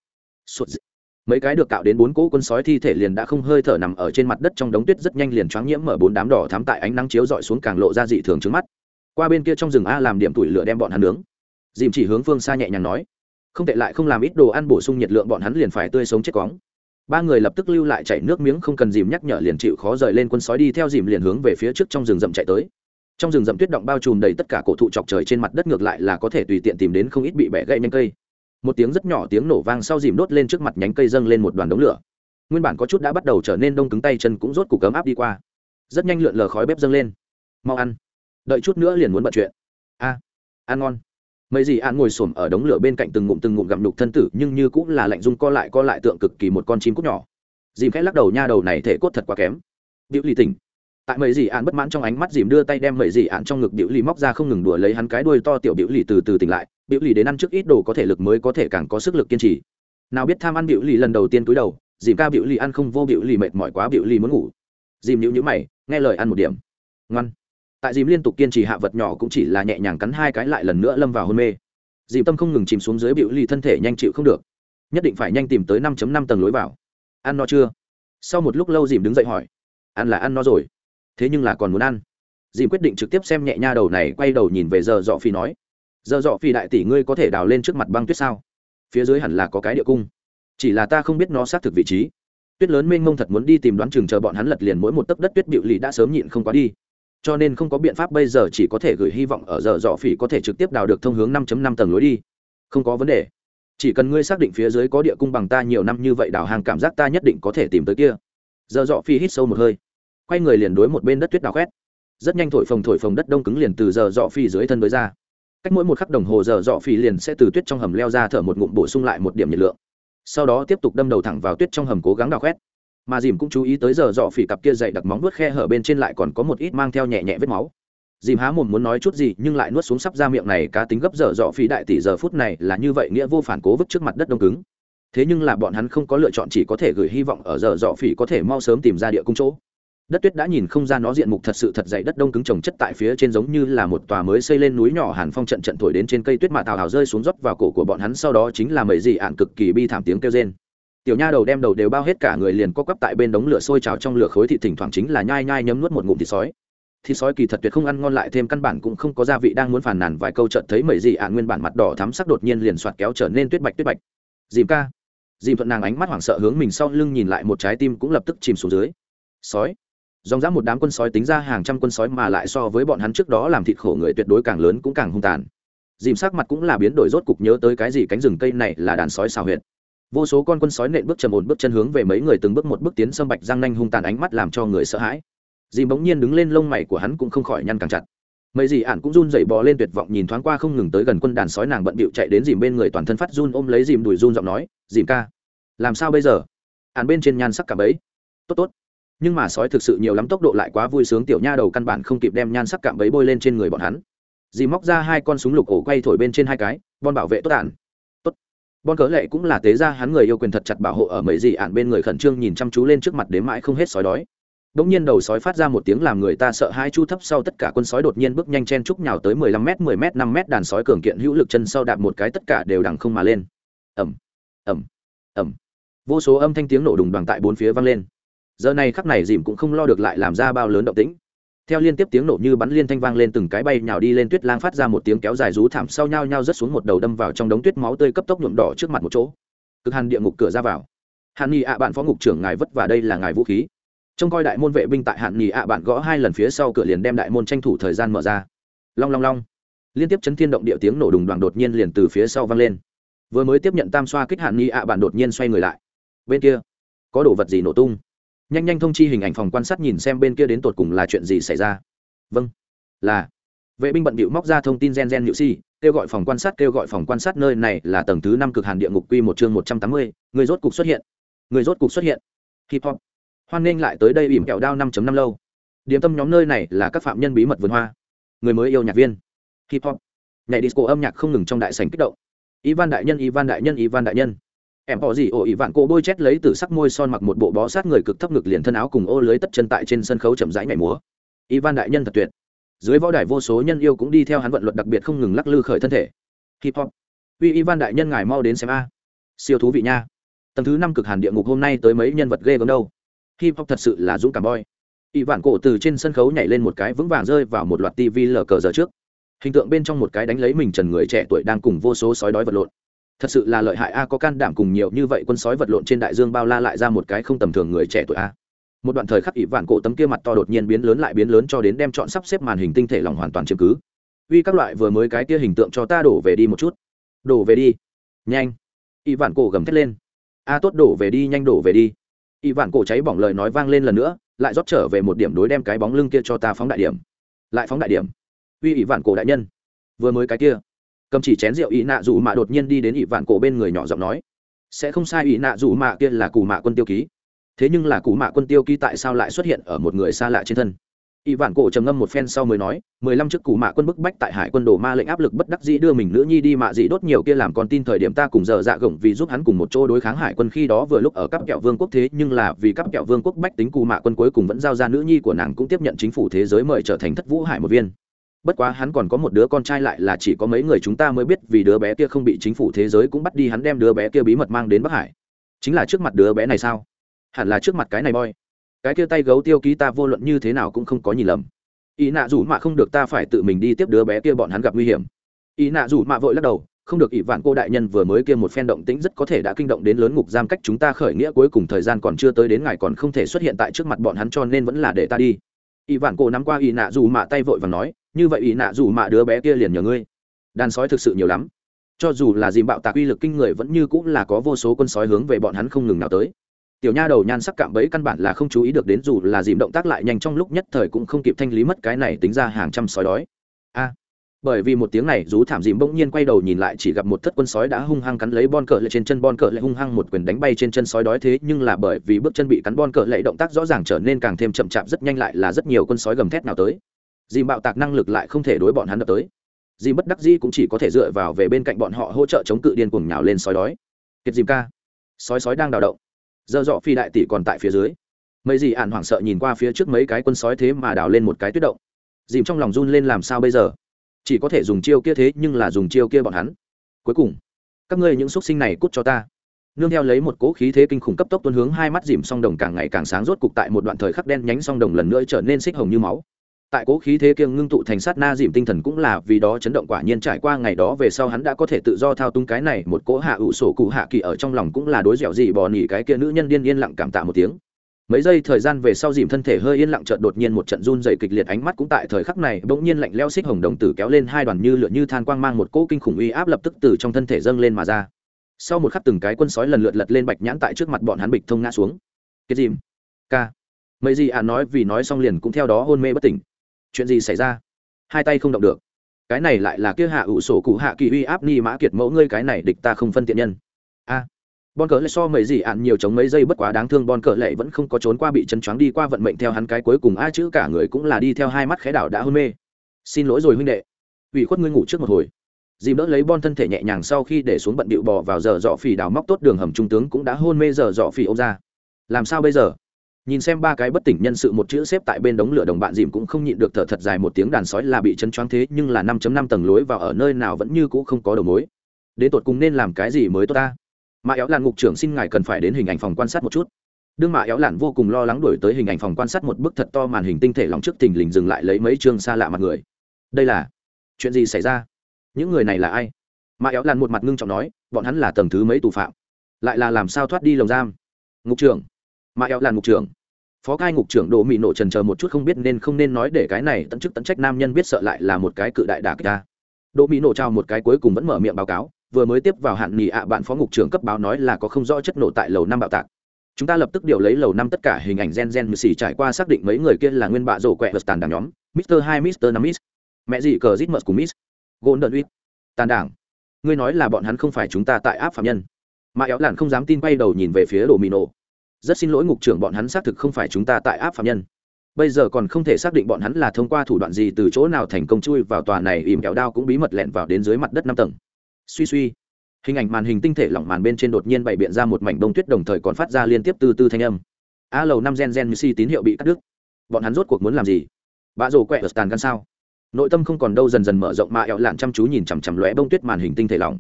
Suột dị mấy cái được cạo đến bốn cỗ quân sói thi thể liền đã không hơi thở nằm ở trên mặt đất trong đống tuyết rất nhanh liền choáng nhiễm mở bốn đám đỏ thắm tại ánh nắng chiếu dọi xuống càng lộ ra dị thường trước mắt. Qua bên kia trong rừng a làm điểm tuổi lửa đem bọn hắn nướng. Dìm chỉ hướng phương xa nhẹ nhàng nói, không tệ lại không làm ít đồ ăn bổ sung nhiệt lượng bọn hắn liền phải tươi sống chết cóng ba người lập tức lưu lại chảy nước miếng không cần dìm nhắc nhở liền chịu khó rời lên quân sói đi theo dìm liền hướng về phía trước trong rừng rậm chạy tới. Trong rừng rậm tuyết động bao trùm đầy tất cả cổ thụ chọc trời trên mặt đất ngược lại là có thể tùy tiện tìm đến không ít bị bẻ gãy nhanh cây một tiếng rất nhỏ tiếng nổ vang sau dìm đốt lên trước mặt nhánh cây dâng lên một đoàn đống lửa. Nguyên bản có chút đã bắt đầu trở nên đông cứng tay chân cũng rốt cục cấm áp đi qua. Rất nhanh lượn lờ khói bếp dâng lên. Mau ăn. Đợi chút nữa liền muốn bận chuyện. A, ăn ngon. Mấy gì ăn ngồi xổm ở đống lửa bên cạnh từng ngụm từng ngụm gặm đục thân tử, nhưng như cũng là lạnh dung co lại co lại tượng cực kỳ một con chim cút nhỏ. Dìm khẽ lắc đầu nha đầu này thể cốt thật quá kém. Điệu lì tỉnh. Tại mấy gì ăn bất mãn trong ánh mắt dìm đưa tay đem mấy gì ăn trong ngực điệu lì móc ra không ngừng đùa lấy hắn cái đuôi to tiểu điệu lì từ từ tỉnh lại biểu lì đến ăn trước ít đồ có thể lực mới có thể càng có sức lực kiên trì. Nào biết tham ăn biểu lì lần đầu tiên cúi đầu, dìm ca biểu lì ăn không vô biểu lì mệt mỏi quá biểu lì muốn ngủ. Dìm nhữ nhữ mày, nghe lời ăn một điểm. Ngoan. Tại dìm liên tục kiên trì hạ vật nhỏ cũng chỉ là nhẹ nhàng cắn hai cái lại lần nữa lâm vào hôn mê. Dìm tâm không ngừng chìm xuống dưới biểu lì thân thể nhanh chịu không được. Nhất định phải nhanh tìm tới năm năm tầng lối vào. Ăn no chưa? Sau một lúc lâu dìm đứng dậy hỏi. Ăn là ăn no rồi. Thế nhưng là còn muốn ăn. Dìm quyết định trực tiếp xem nhẹ nha đầu này, quay đầu nhìn về giờ dọ phi nói giờ dọ phi đại tỷ ngươi có thể đào lên trước mặt băng tuyết sao? Phía dưới hẳn là có cái địa cung. Chỉ là ta không biết nó xác thực vị trí. Tuyết lớn mênh mông thật muốn đi tìm đoán chừng chờ bọn hắn lật liền mỗi một tấc đất tuyết bịu lì đã sớm nhịn không quá đi. Cho nên không có biện pháp bây giờ chỉ có thể gửi hy vọng ở giờ dọ phỉ có thể trực tiếp đào được thông hướng 5 năm tầng lối đi. Không có vấn đề. Chỉ cần ngươi xác định phía dưới có địa cung bằng ta nhiều năm như vậy đào hàng cảm giác ta nhất định có thể tìm tới kia. Giờ dọ phi hít sâu một hơi. Quay người liền đối một bên đất tuyết đào khoét. Rất nhanh thổi phồng thổi phồng đất đông cứng liền từ giờ dọ phi dưới thân với ra cách mỗi một khắc đồng hồ giờ dọ phi liền sẽ từ tuyết trong hầm leo ra thở một ngụm bổ sung lại một điểm nhiệt lượng. Sau đó tiếp tục đâm đầu thẳng vào tuyết trong hầm cố gắng đào khoét. Mà dìm cũng chú ý tới giờ dọ phỉ cặp kia dậy đặc móng vuốt khe hở bên trên lại còn có một ít mang theo nhẹ nhẹ vết máu. Dìm há mồm muốn nói chút gì, nhưng lại nuốt xuống sắp ra miệng này cá tính gấp dở dọ phỉ đại tỷ giờ phút này là như vậy nghĩa vô phản cố vứt trước mặt đất đông cứng. Thế nhưng là bọn hắn không có lựa chọn chỉ có thể gửi hy vọng ở giờ dọ phỉ có thể mau sớm tìm ra địa cung chỗ đất tuyết đã nhìn không ra nó diện mục thật sự thật dày đất đông cứng trồng chất tại phía trên giống như là một tòa mới xây lên núi nhỏ hàn phong trận trận thổi đến trên cây tuyết mạ tào hào rơi xuống dốc vào cổ của bọn hắn, sau đó chính là mấy gì ạn cực kỳ bi thảm tiếng kêu rên. Tiểu nha đầu đem đầu đều bao hết cả người liền co quắp tại bên đống lửa sôi trào trong lửa khối thị thỉnh thoảng chính là nhai nhai nhấm nuốt một ngụm thịt sói. Thịt sói kỳ thật tuyệt không ăn ngon lại thêm căn bản cũng không có gia vị, đang muốn phàn nàn vài câu trận thấy mấy gì ạn nguyên bản mặt đỏ thắm sắc đột nhiên liền soạt kéo trở nên tuyết bạch tuyết bạch. Dìm ca. Dìm thuận nàng ánh mắt hoảng sợ hướng mình sau lưng nhìn lại, một trái tim cũng lập tức chìm xuống dưới. Sói dòng dã một đám quân sói tính ra hàng trăm quân sói mà lại so với bọn hắn trước đó làm thịt khổ người tuyệt đối càng lớn cũng càng hung tàn. Dìm sắc mặt cũng là biến đổi rốt cục nhớ tới cái gì cánh rừng cây này là đàn sói xào huyệt. Vô số con quân sói nện bước trầm ổn bước chân hướng về mấy người từng bước một bước tiến sâm bạch răng nanh hung tàn ánh mắt làm cho người sợ hãi. Dìm bỗng nhiên đứng lên lông mày của hắn cũng không khỏi nhăn càng chặt. Mấy dì ạn cũng run dậy bò lên tuyệt vọng nhìn thoáng qua không ngừng tới gần quân đàn sói nàng bận bịu chạy đến dìm bên người toàn thân phát run ôm lấy dìm đùi run giọng nói, dìm ca, làm sao bây giờ? Ạn bên trên nhan sắc cả bấy. Tốt tốt nhưng mà sói thực sự nhiều lắm tốc độ lại quá vui sướng tiểu nha đầu căn bản không kịp đem nhan sắc cạm bấy bôi lên trên người bọn hắn dì móc ra hai con súng lục ổ quay thổi bên trên hai cái bon bảo vệ tốt đạn tốt bon cớ lệ cũng là tế ra hắn người yêu quyền thật chặt bảo hộ ở mấy dì ạn bên người khẩn trương nhìn chăm chú lên trước mặt đến mãi không hết sói đói Đột nhiên đầu sói phát ra một tiếng làm người ta sợ hai chu thấp sau tất cả quân sói đột nhiên bước nhanh chen trúc nhào tới 15m, 10m, năm m đàn sói cường kiện hữu lực chân sau đạp một cái tất cả đều đằng không mà lên. Ầm, ầm, ầm. Vô số âm thanh tiếng nổ đùng đoàn tại bốn phía vang lên. Giờ này khắc này dìm cũng không lo được lại làm ra bao lớn động tĩnh. Theo liên tiếp tiếng nổ như bắn liên thanh vang lên từng cái bay nhào đi lên tuyết lang phát ra một tiếng kéo dài rú thảm sau nhau nhau rớt xuống một đầu đâm vào trong đống tuyết máu tươi cấp tốc nhuộm đỏ trước mặt một chỗ. Cực hàn địa ngục cửa ra vào. Hàn Nghị ạ bạn phó ngục trưởng ngài vất và đây là ngài vũ khí trông coi đại môn vệ binh tại hàn nhì ạ bạn gõ hai lần phía sau cửa liền đem đại môn tranh thủ thời gian mở ra long long long liên tiếp chấn thiên động địa tiếng nổ đùng đoàn đột nhiên liền từ phía sau vang lên vừa mới tiếp nhận tam xoa kích hàn nhì ạ bạn đột nhiên xoay người lại bên kia, có đồ vật gì nổ tung nhanh nhanh thông chi hình ảnh phòng quan sát nhìn xem bên kia đến tột cùng là chuyện gì xảy ra. Vâng. Là. Vệ binh bận bịu móc ra thông tin gen gen nhự si, kêu gọi phòng quan sát, kêu gọi phòng quan sát nơi này là tầng thứ năm cực hàn địa ngục quy một chương một trăm tám mươi, người rốt cục xuất hiện. Người rốt cục xuất hiện. Hip hop. Hoan nghênh lại tới đây ỉm kẹo đao năm năm lâu. Điểm tâm nhóm nơi này là các phạm nhân bí mật vườn hoa. Người mới yêu nhạc viên. Hip hop. Nhảy disco âm nhạc không ngừng trong đại sảnh kích động. Ivan đại nhân, ivan đại nhân, ivan đại nhân em họ gì ồ ỉ vạn cô bôi chét lấy từ sắc môi son mặc một bộ bó sát người cực thấp ngực liền thân áo cùng ô lưới tất chân tại trên sân khấu chậm rãi nhảy múa. Ivan đại nhân thật tuyệt. Dưới võ đài vô số nhân yêu cũng đi theo hắn vận luật đặc biệt không ngừng lắc lư khởi thân thể. Hip hop. Uy ivan đại nhân ngài mau đến xem a. Siêu thú vị nha. Tầng thứ năm cực hàn địa ngục hôm nay tới mấy nhân vật ghê gớm đâu. Hip hop thật sự là dũng cảm boy. Ỷ vạn cổ từ trên sân khấu nhảy lên một cái vững vàng rơi vào một loạt tv lờ cờ giờ trước. Hình tượng bên trong một cái đánh lấy mình trần người trẻ tuổi đang cùng vô số sói đói vật lộn thật sự là lợi hại a, có can đảm cùng nhiều như vậy quân sói vật lộn trên đại dương bao la lại ra một cái không tầm thường người trẻ tuổi a. Một đoạn thời khắc ỷ vạn cổ tấm kia mặt to đột nhiên biến lớn lại biến lớn cho đến đem chọn sắp xếp màn hình tinh thể lòng hoàn toàn chiếm cứ. Uy, các loại vừa mới cái kia hình tượng cho ta đổ về đi một chút. Đổ về đi. Nhanh. Ỷ vạn cổ gầm thét lên. A, tốt, đổ về đi, nhanh đổ về đi. Y vạn cổ cháy bỏng lời nói vang lên lần nữa, lại rót trở về một điểm đối đem cái bóng lưng kia cho ta phóng đại điểm. Lại phóng đại điểm. Uy, ỷ vạn cổ đại nhân. Vừa mới cái kia cầm chỉ chén rượu Ý nạ dù mạ đột nhiên đi đến ỷ vạn cổ bên người nhỏ giọng nói, sẽ không sai ỷ nạ dù mạ kia là cù mạ quân tiêu ký. Thế nhưng là cù mạ quân tiêu ký tại sao lại xuất hiện ở một người xa lạ trên thân? ỷ vạn cổ trầm ngâm một phen sau mới nói, mười lăm trước cù mạ quân bức bách tại hải quân đồ ma lệnh áp lực bất đắc dĩ đưa mình nữ nhi đi mạ dị đốt nhiều kia làm con tin thời điểm ta cùng giờ dạ gồng vì giúp hắn cùng một chỗ đối kháng hải quân khi đó vừa lúc ở cấp kẹo vương quốc thế, nhưng là vì cấp kẹo vương quốc bách tính cù mạ quân cuối cùng vẫn giao ra nữ nhi của nàng cũng tiếp nhận chính phủ thế giới mời trở thành thất vũ hải một viên bất quá hắn còn có một đứa con trai lại là chỉ có mấy người chúng ta mới biết vì đứa bé kia không bị chính phủ thế giới cũng bắt đi, hắn đem đứa bé kia bí mật mang đến bắc hải. Chính là trước mặt đứa bé này sao? Hẳn là trước mặt cái này boy. Cái kia tay gấu tiêu ký ta vô luận như thế nào cũng không có nhìn lầm. Ý nạ rủ mạ không được ta phải tự mình đi tiếp đứa bé kia, bọn hắn gặp nguy hiểm. Ý nạ rủ mạ vội lắc đầu, không được, ỷ vạn cô đại nhân vừa mới kia một phen động tĩnh rất có thể đã kinh động đến lớn ngục giam cách chúng ta khởi nghĩa cuối cùng thời gian còn chưa tới đến ngày còn không thể xuất hiện tại trước mặt bọn hắn, cho nên vẫn là để ta đi. Ỷ vạn cô nắm qua ỷ nạ rủ mạ tay vội và nói như vậy ỷ nạ dù mạ đứa bé kia liền nhờ ngươi. Đàn sói thực sự nhiều lắm. Cho dù là dìm bạo tạc uy lực kinh người vẫn như cũng là có vô số quân sói hướng về bọn hắn không ngừng nào tới. Tiểu nha đầu nhan sắc cạm bẫy căn bản là không chú ý được đến dù là dìm động tác lại nhanh trong lúc nhất thời cũng không kịp thanh lý mất cái này tính ra hàng trăm sói đói. A! Bởi vì một tiếng này rú thảm dìm bỗng nhiên quay đầu nhìn lại chỉ gặp một thất quân sói đã hung hăng cắn lấy bon cờ lệ trên chân, bon cờ lệ hung hăng một quyền đánh bay trên chân sói đói thế, nhưng là bởi vì bước chân bị cắn, bon cờ lệ động tác rõ ràng trở nên càng thêm chậm chạp, rất nhanh lại là rất nhiều quân sói gầm thét nào tới dìm bạo tạc năng lực lại không thể đối bọn hắn đập tới. Dìm bất đắc dĩ cũng chỉ có thể dựa vào về bên cạnh bọn họ hỗ trợ chống cự điên cuồng nhào lên sói đói. Kiệt dìm ca. Sói sói đang đào động. Dơ dọ phi đại tỷ còn tại phía dưới. Mấy gì ạn hoảng sợ nhìn qua phía trước mấy cái quân sói thế mà đào lên một cái tuyết động. Dìm trong lòng run lên làm sao bây giờ? Chỉ có thể dùng chiêu kia thế nhưng là dùng chiêu kia bọn hắn. Cuối cùng, các ngươi những xúc sinh này cút cho ta. Nương theo lấy một cỗ khí thế kinh khủng cấp tốc tuân hướng, hai mắt dìm song đồng càng ngày càng sáng, rốt cục tại một đoạn thời khắc đen nhánh song đồng lần nữa trở nên xích hồng như máu tại cố khí thế kiêng ngưng tụ thành sát na dìm tinh thần cũng là vì đó chấn động quả nhiên trải qua ngày đó về sau hắn đã có thể tự do thao túng cái này, một cỗ hạ ủ sổ cụ hạ kỳ ở trong lòng cũng là đối dẻo dị bò nỉ cái kia nữ nhân điên yên lặng cảm tạ một tiếng. Mấy giây thời gian về sau dìm thân thể hơi yên lặng chợt đột nhiên một trận run dày kịch liệt ánh mắt cũng tại thời khắc này bỗng nhiên lạnh leo xích hồng đồng tử kéo lên hai đoàn như lửa như than quang mang một cỗ kinh khủng uy áp lập tức từ trong thân thể dâng lên mà ra. Sau một khắc từng cái quân sói lần lượt lật lên bạch nhãn tại trước mặt bọn hắn bịch thông ngã xuống. Cái dìm ca. Mấy gì à nói vì nói xong liền cũng theo đó hôn mê bất tỉnh chuyện gì xảy ra? Hai tay không động được. Cái này lại là kia hạ ủ sổ cụ hạ kỳ uy áp ni mã kiệt mẫu ngươi cái này địch ta không phân tiện nhân. A. Bon cờ lệ so mấy gì ạn nhiều chống mấy giây bất quá đáng thương bon cờ lệ vẫn không có trốn qua bị chân choáng đi qua vận mệnh theo hắn cái cuối cùng a chữ cả người cũng là đi theo hai mắt khẽ đảo đã hôn mê. Xin lỗi rồi huynh đệ. Ủy khuất ngươi ngủ trước một hồi. Dìm đỡ lấy bon thân thể nhẹ nhàng sau khi để xuống bận bịu bò vào giờ dọ phỉ đào móc tốt đường hầm trung tướng cũng đã hôn mê giờ dọ phỉ ông ra. Làm sao bây giờ? Nhìn xem ba cái bất tỉnh nhân sự một chữ xếp tại bên đống lửa đồng bạn dìm cũng không nhịn được thở thật dài một tiếng đàn sói là bị chân choáng thế, nhưng là năm năm tầng lối vào ở nơi nào vẫn như cũ không có đầu mối. Đến tột cùng nên làm cái gì mới tốt ta? Mạ éo làn ngục trưởng xin ngài cần phải đến hình ảnh phòng quan sát một chút. Đương mạ éo làn vô cùng lo lắng đổi tới hình ảnh phòng quan sát một bức thật to màn hình tinh thể lòng trước thình lình dừng lại lấy mấy chương xa lạ mặt người. Đây là chuyện gì xảy ra? Những người này là ai? Mạ éo làn một mặt ngưng trọng nói, bọn hắn là tầng thứ mấy tù phạm? Lại là làm sao thoát đi lồng giam? Ngục trưởng mà eo làn ngục trưởng. Phó cai ngục trưởng đồ mỹ nổ trần chờ một chút không biết nên không nên nói để cái này tận chức tận trách nam nhân biết sợ lại là một cái cự đại đà kích ta. Đồ mỹ nổ trao một cái cuối cùng vẫn mở miệng báo cáo, vừa mới tiếp vào hạn nghỉ ạ, bạn phó ngục trưởng cấp báo nói là có không rõ chất nổ tại lầu năm bạo tạc. Chúng ta lập tức điều lấy lầu năm tất cả hình ảnh gen gen mười xì trải qua xác định mấy người kia là nguyên bạ rổ quẹ vật tàn đảng nhóm. Mister hai, mister năm, miss. Mẹ gì cờ zit mật cùng miss. Golden uy tàn đảng. Ngươi nói là bọn hắn không phải chúng ta tại áp phạm nhân. Mà éo làn không dám tin quay đầu nhìn về phía đồ Mị nổ rất xin lỗi ngục trưởng, bọn hắn xác thực không phải chúng ta tại áp phạm nhân. Bây giờ còn không thể xác định bọn hắn là thông qua thủ đoạn gì từ chỗ nào thành công chui vào tòa này ìm kẹo đao cũng bí mật lẹn vào đến dưới mặt đất năm tầng. Suy suy. Hình ảnh màn hình tinh thể lỏng màn bên trên đột nhiên bày biện ra một mảnh đông tuyết đồng thời còn phát ra liên tiếp từ từ thanh âm. A lầu năm gen gen như si tín hiệu bị cắt đứt. Bọn hắn rốt cuộc muốn làm gì? Bạ rổ quẹ ở tàn gan sao? Nội tâm không còn đâu dần dần mở rộng mà ẹo lạn chăm chú nhìn chằm chằm lóe bông tuyết màn hình tinh thể lỏng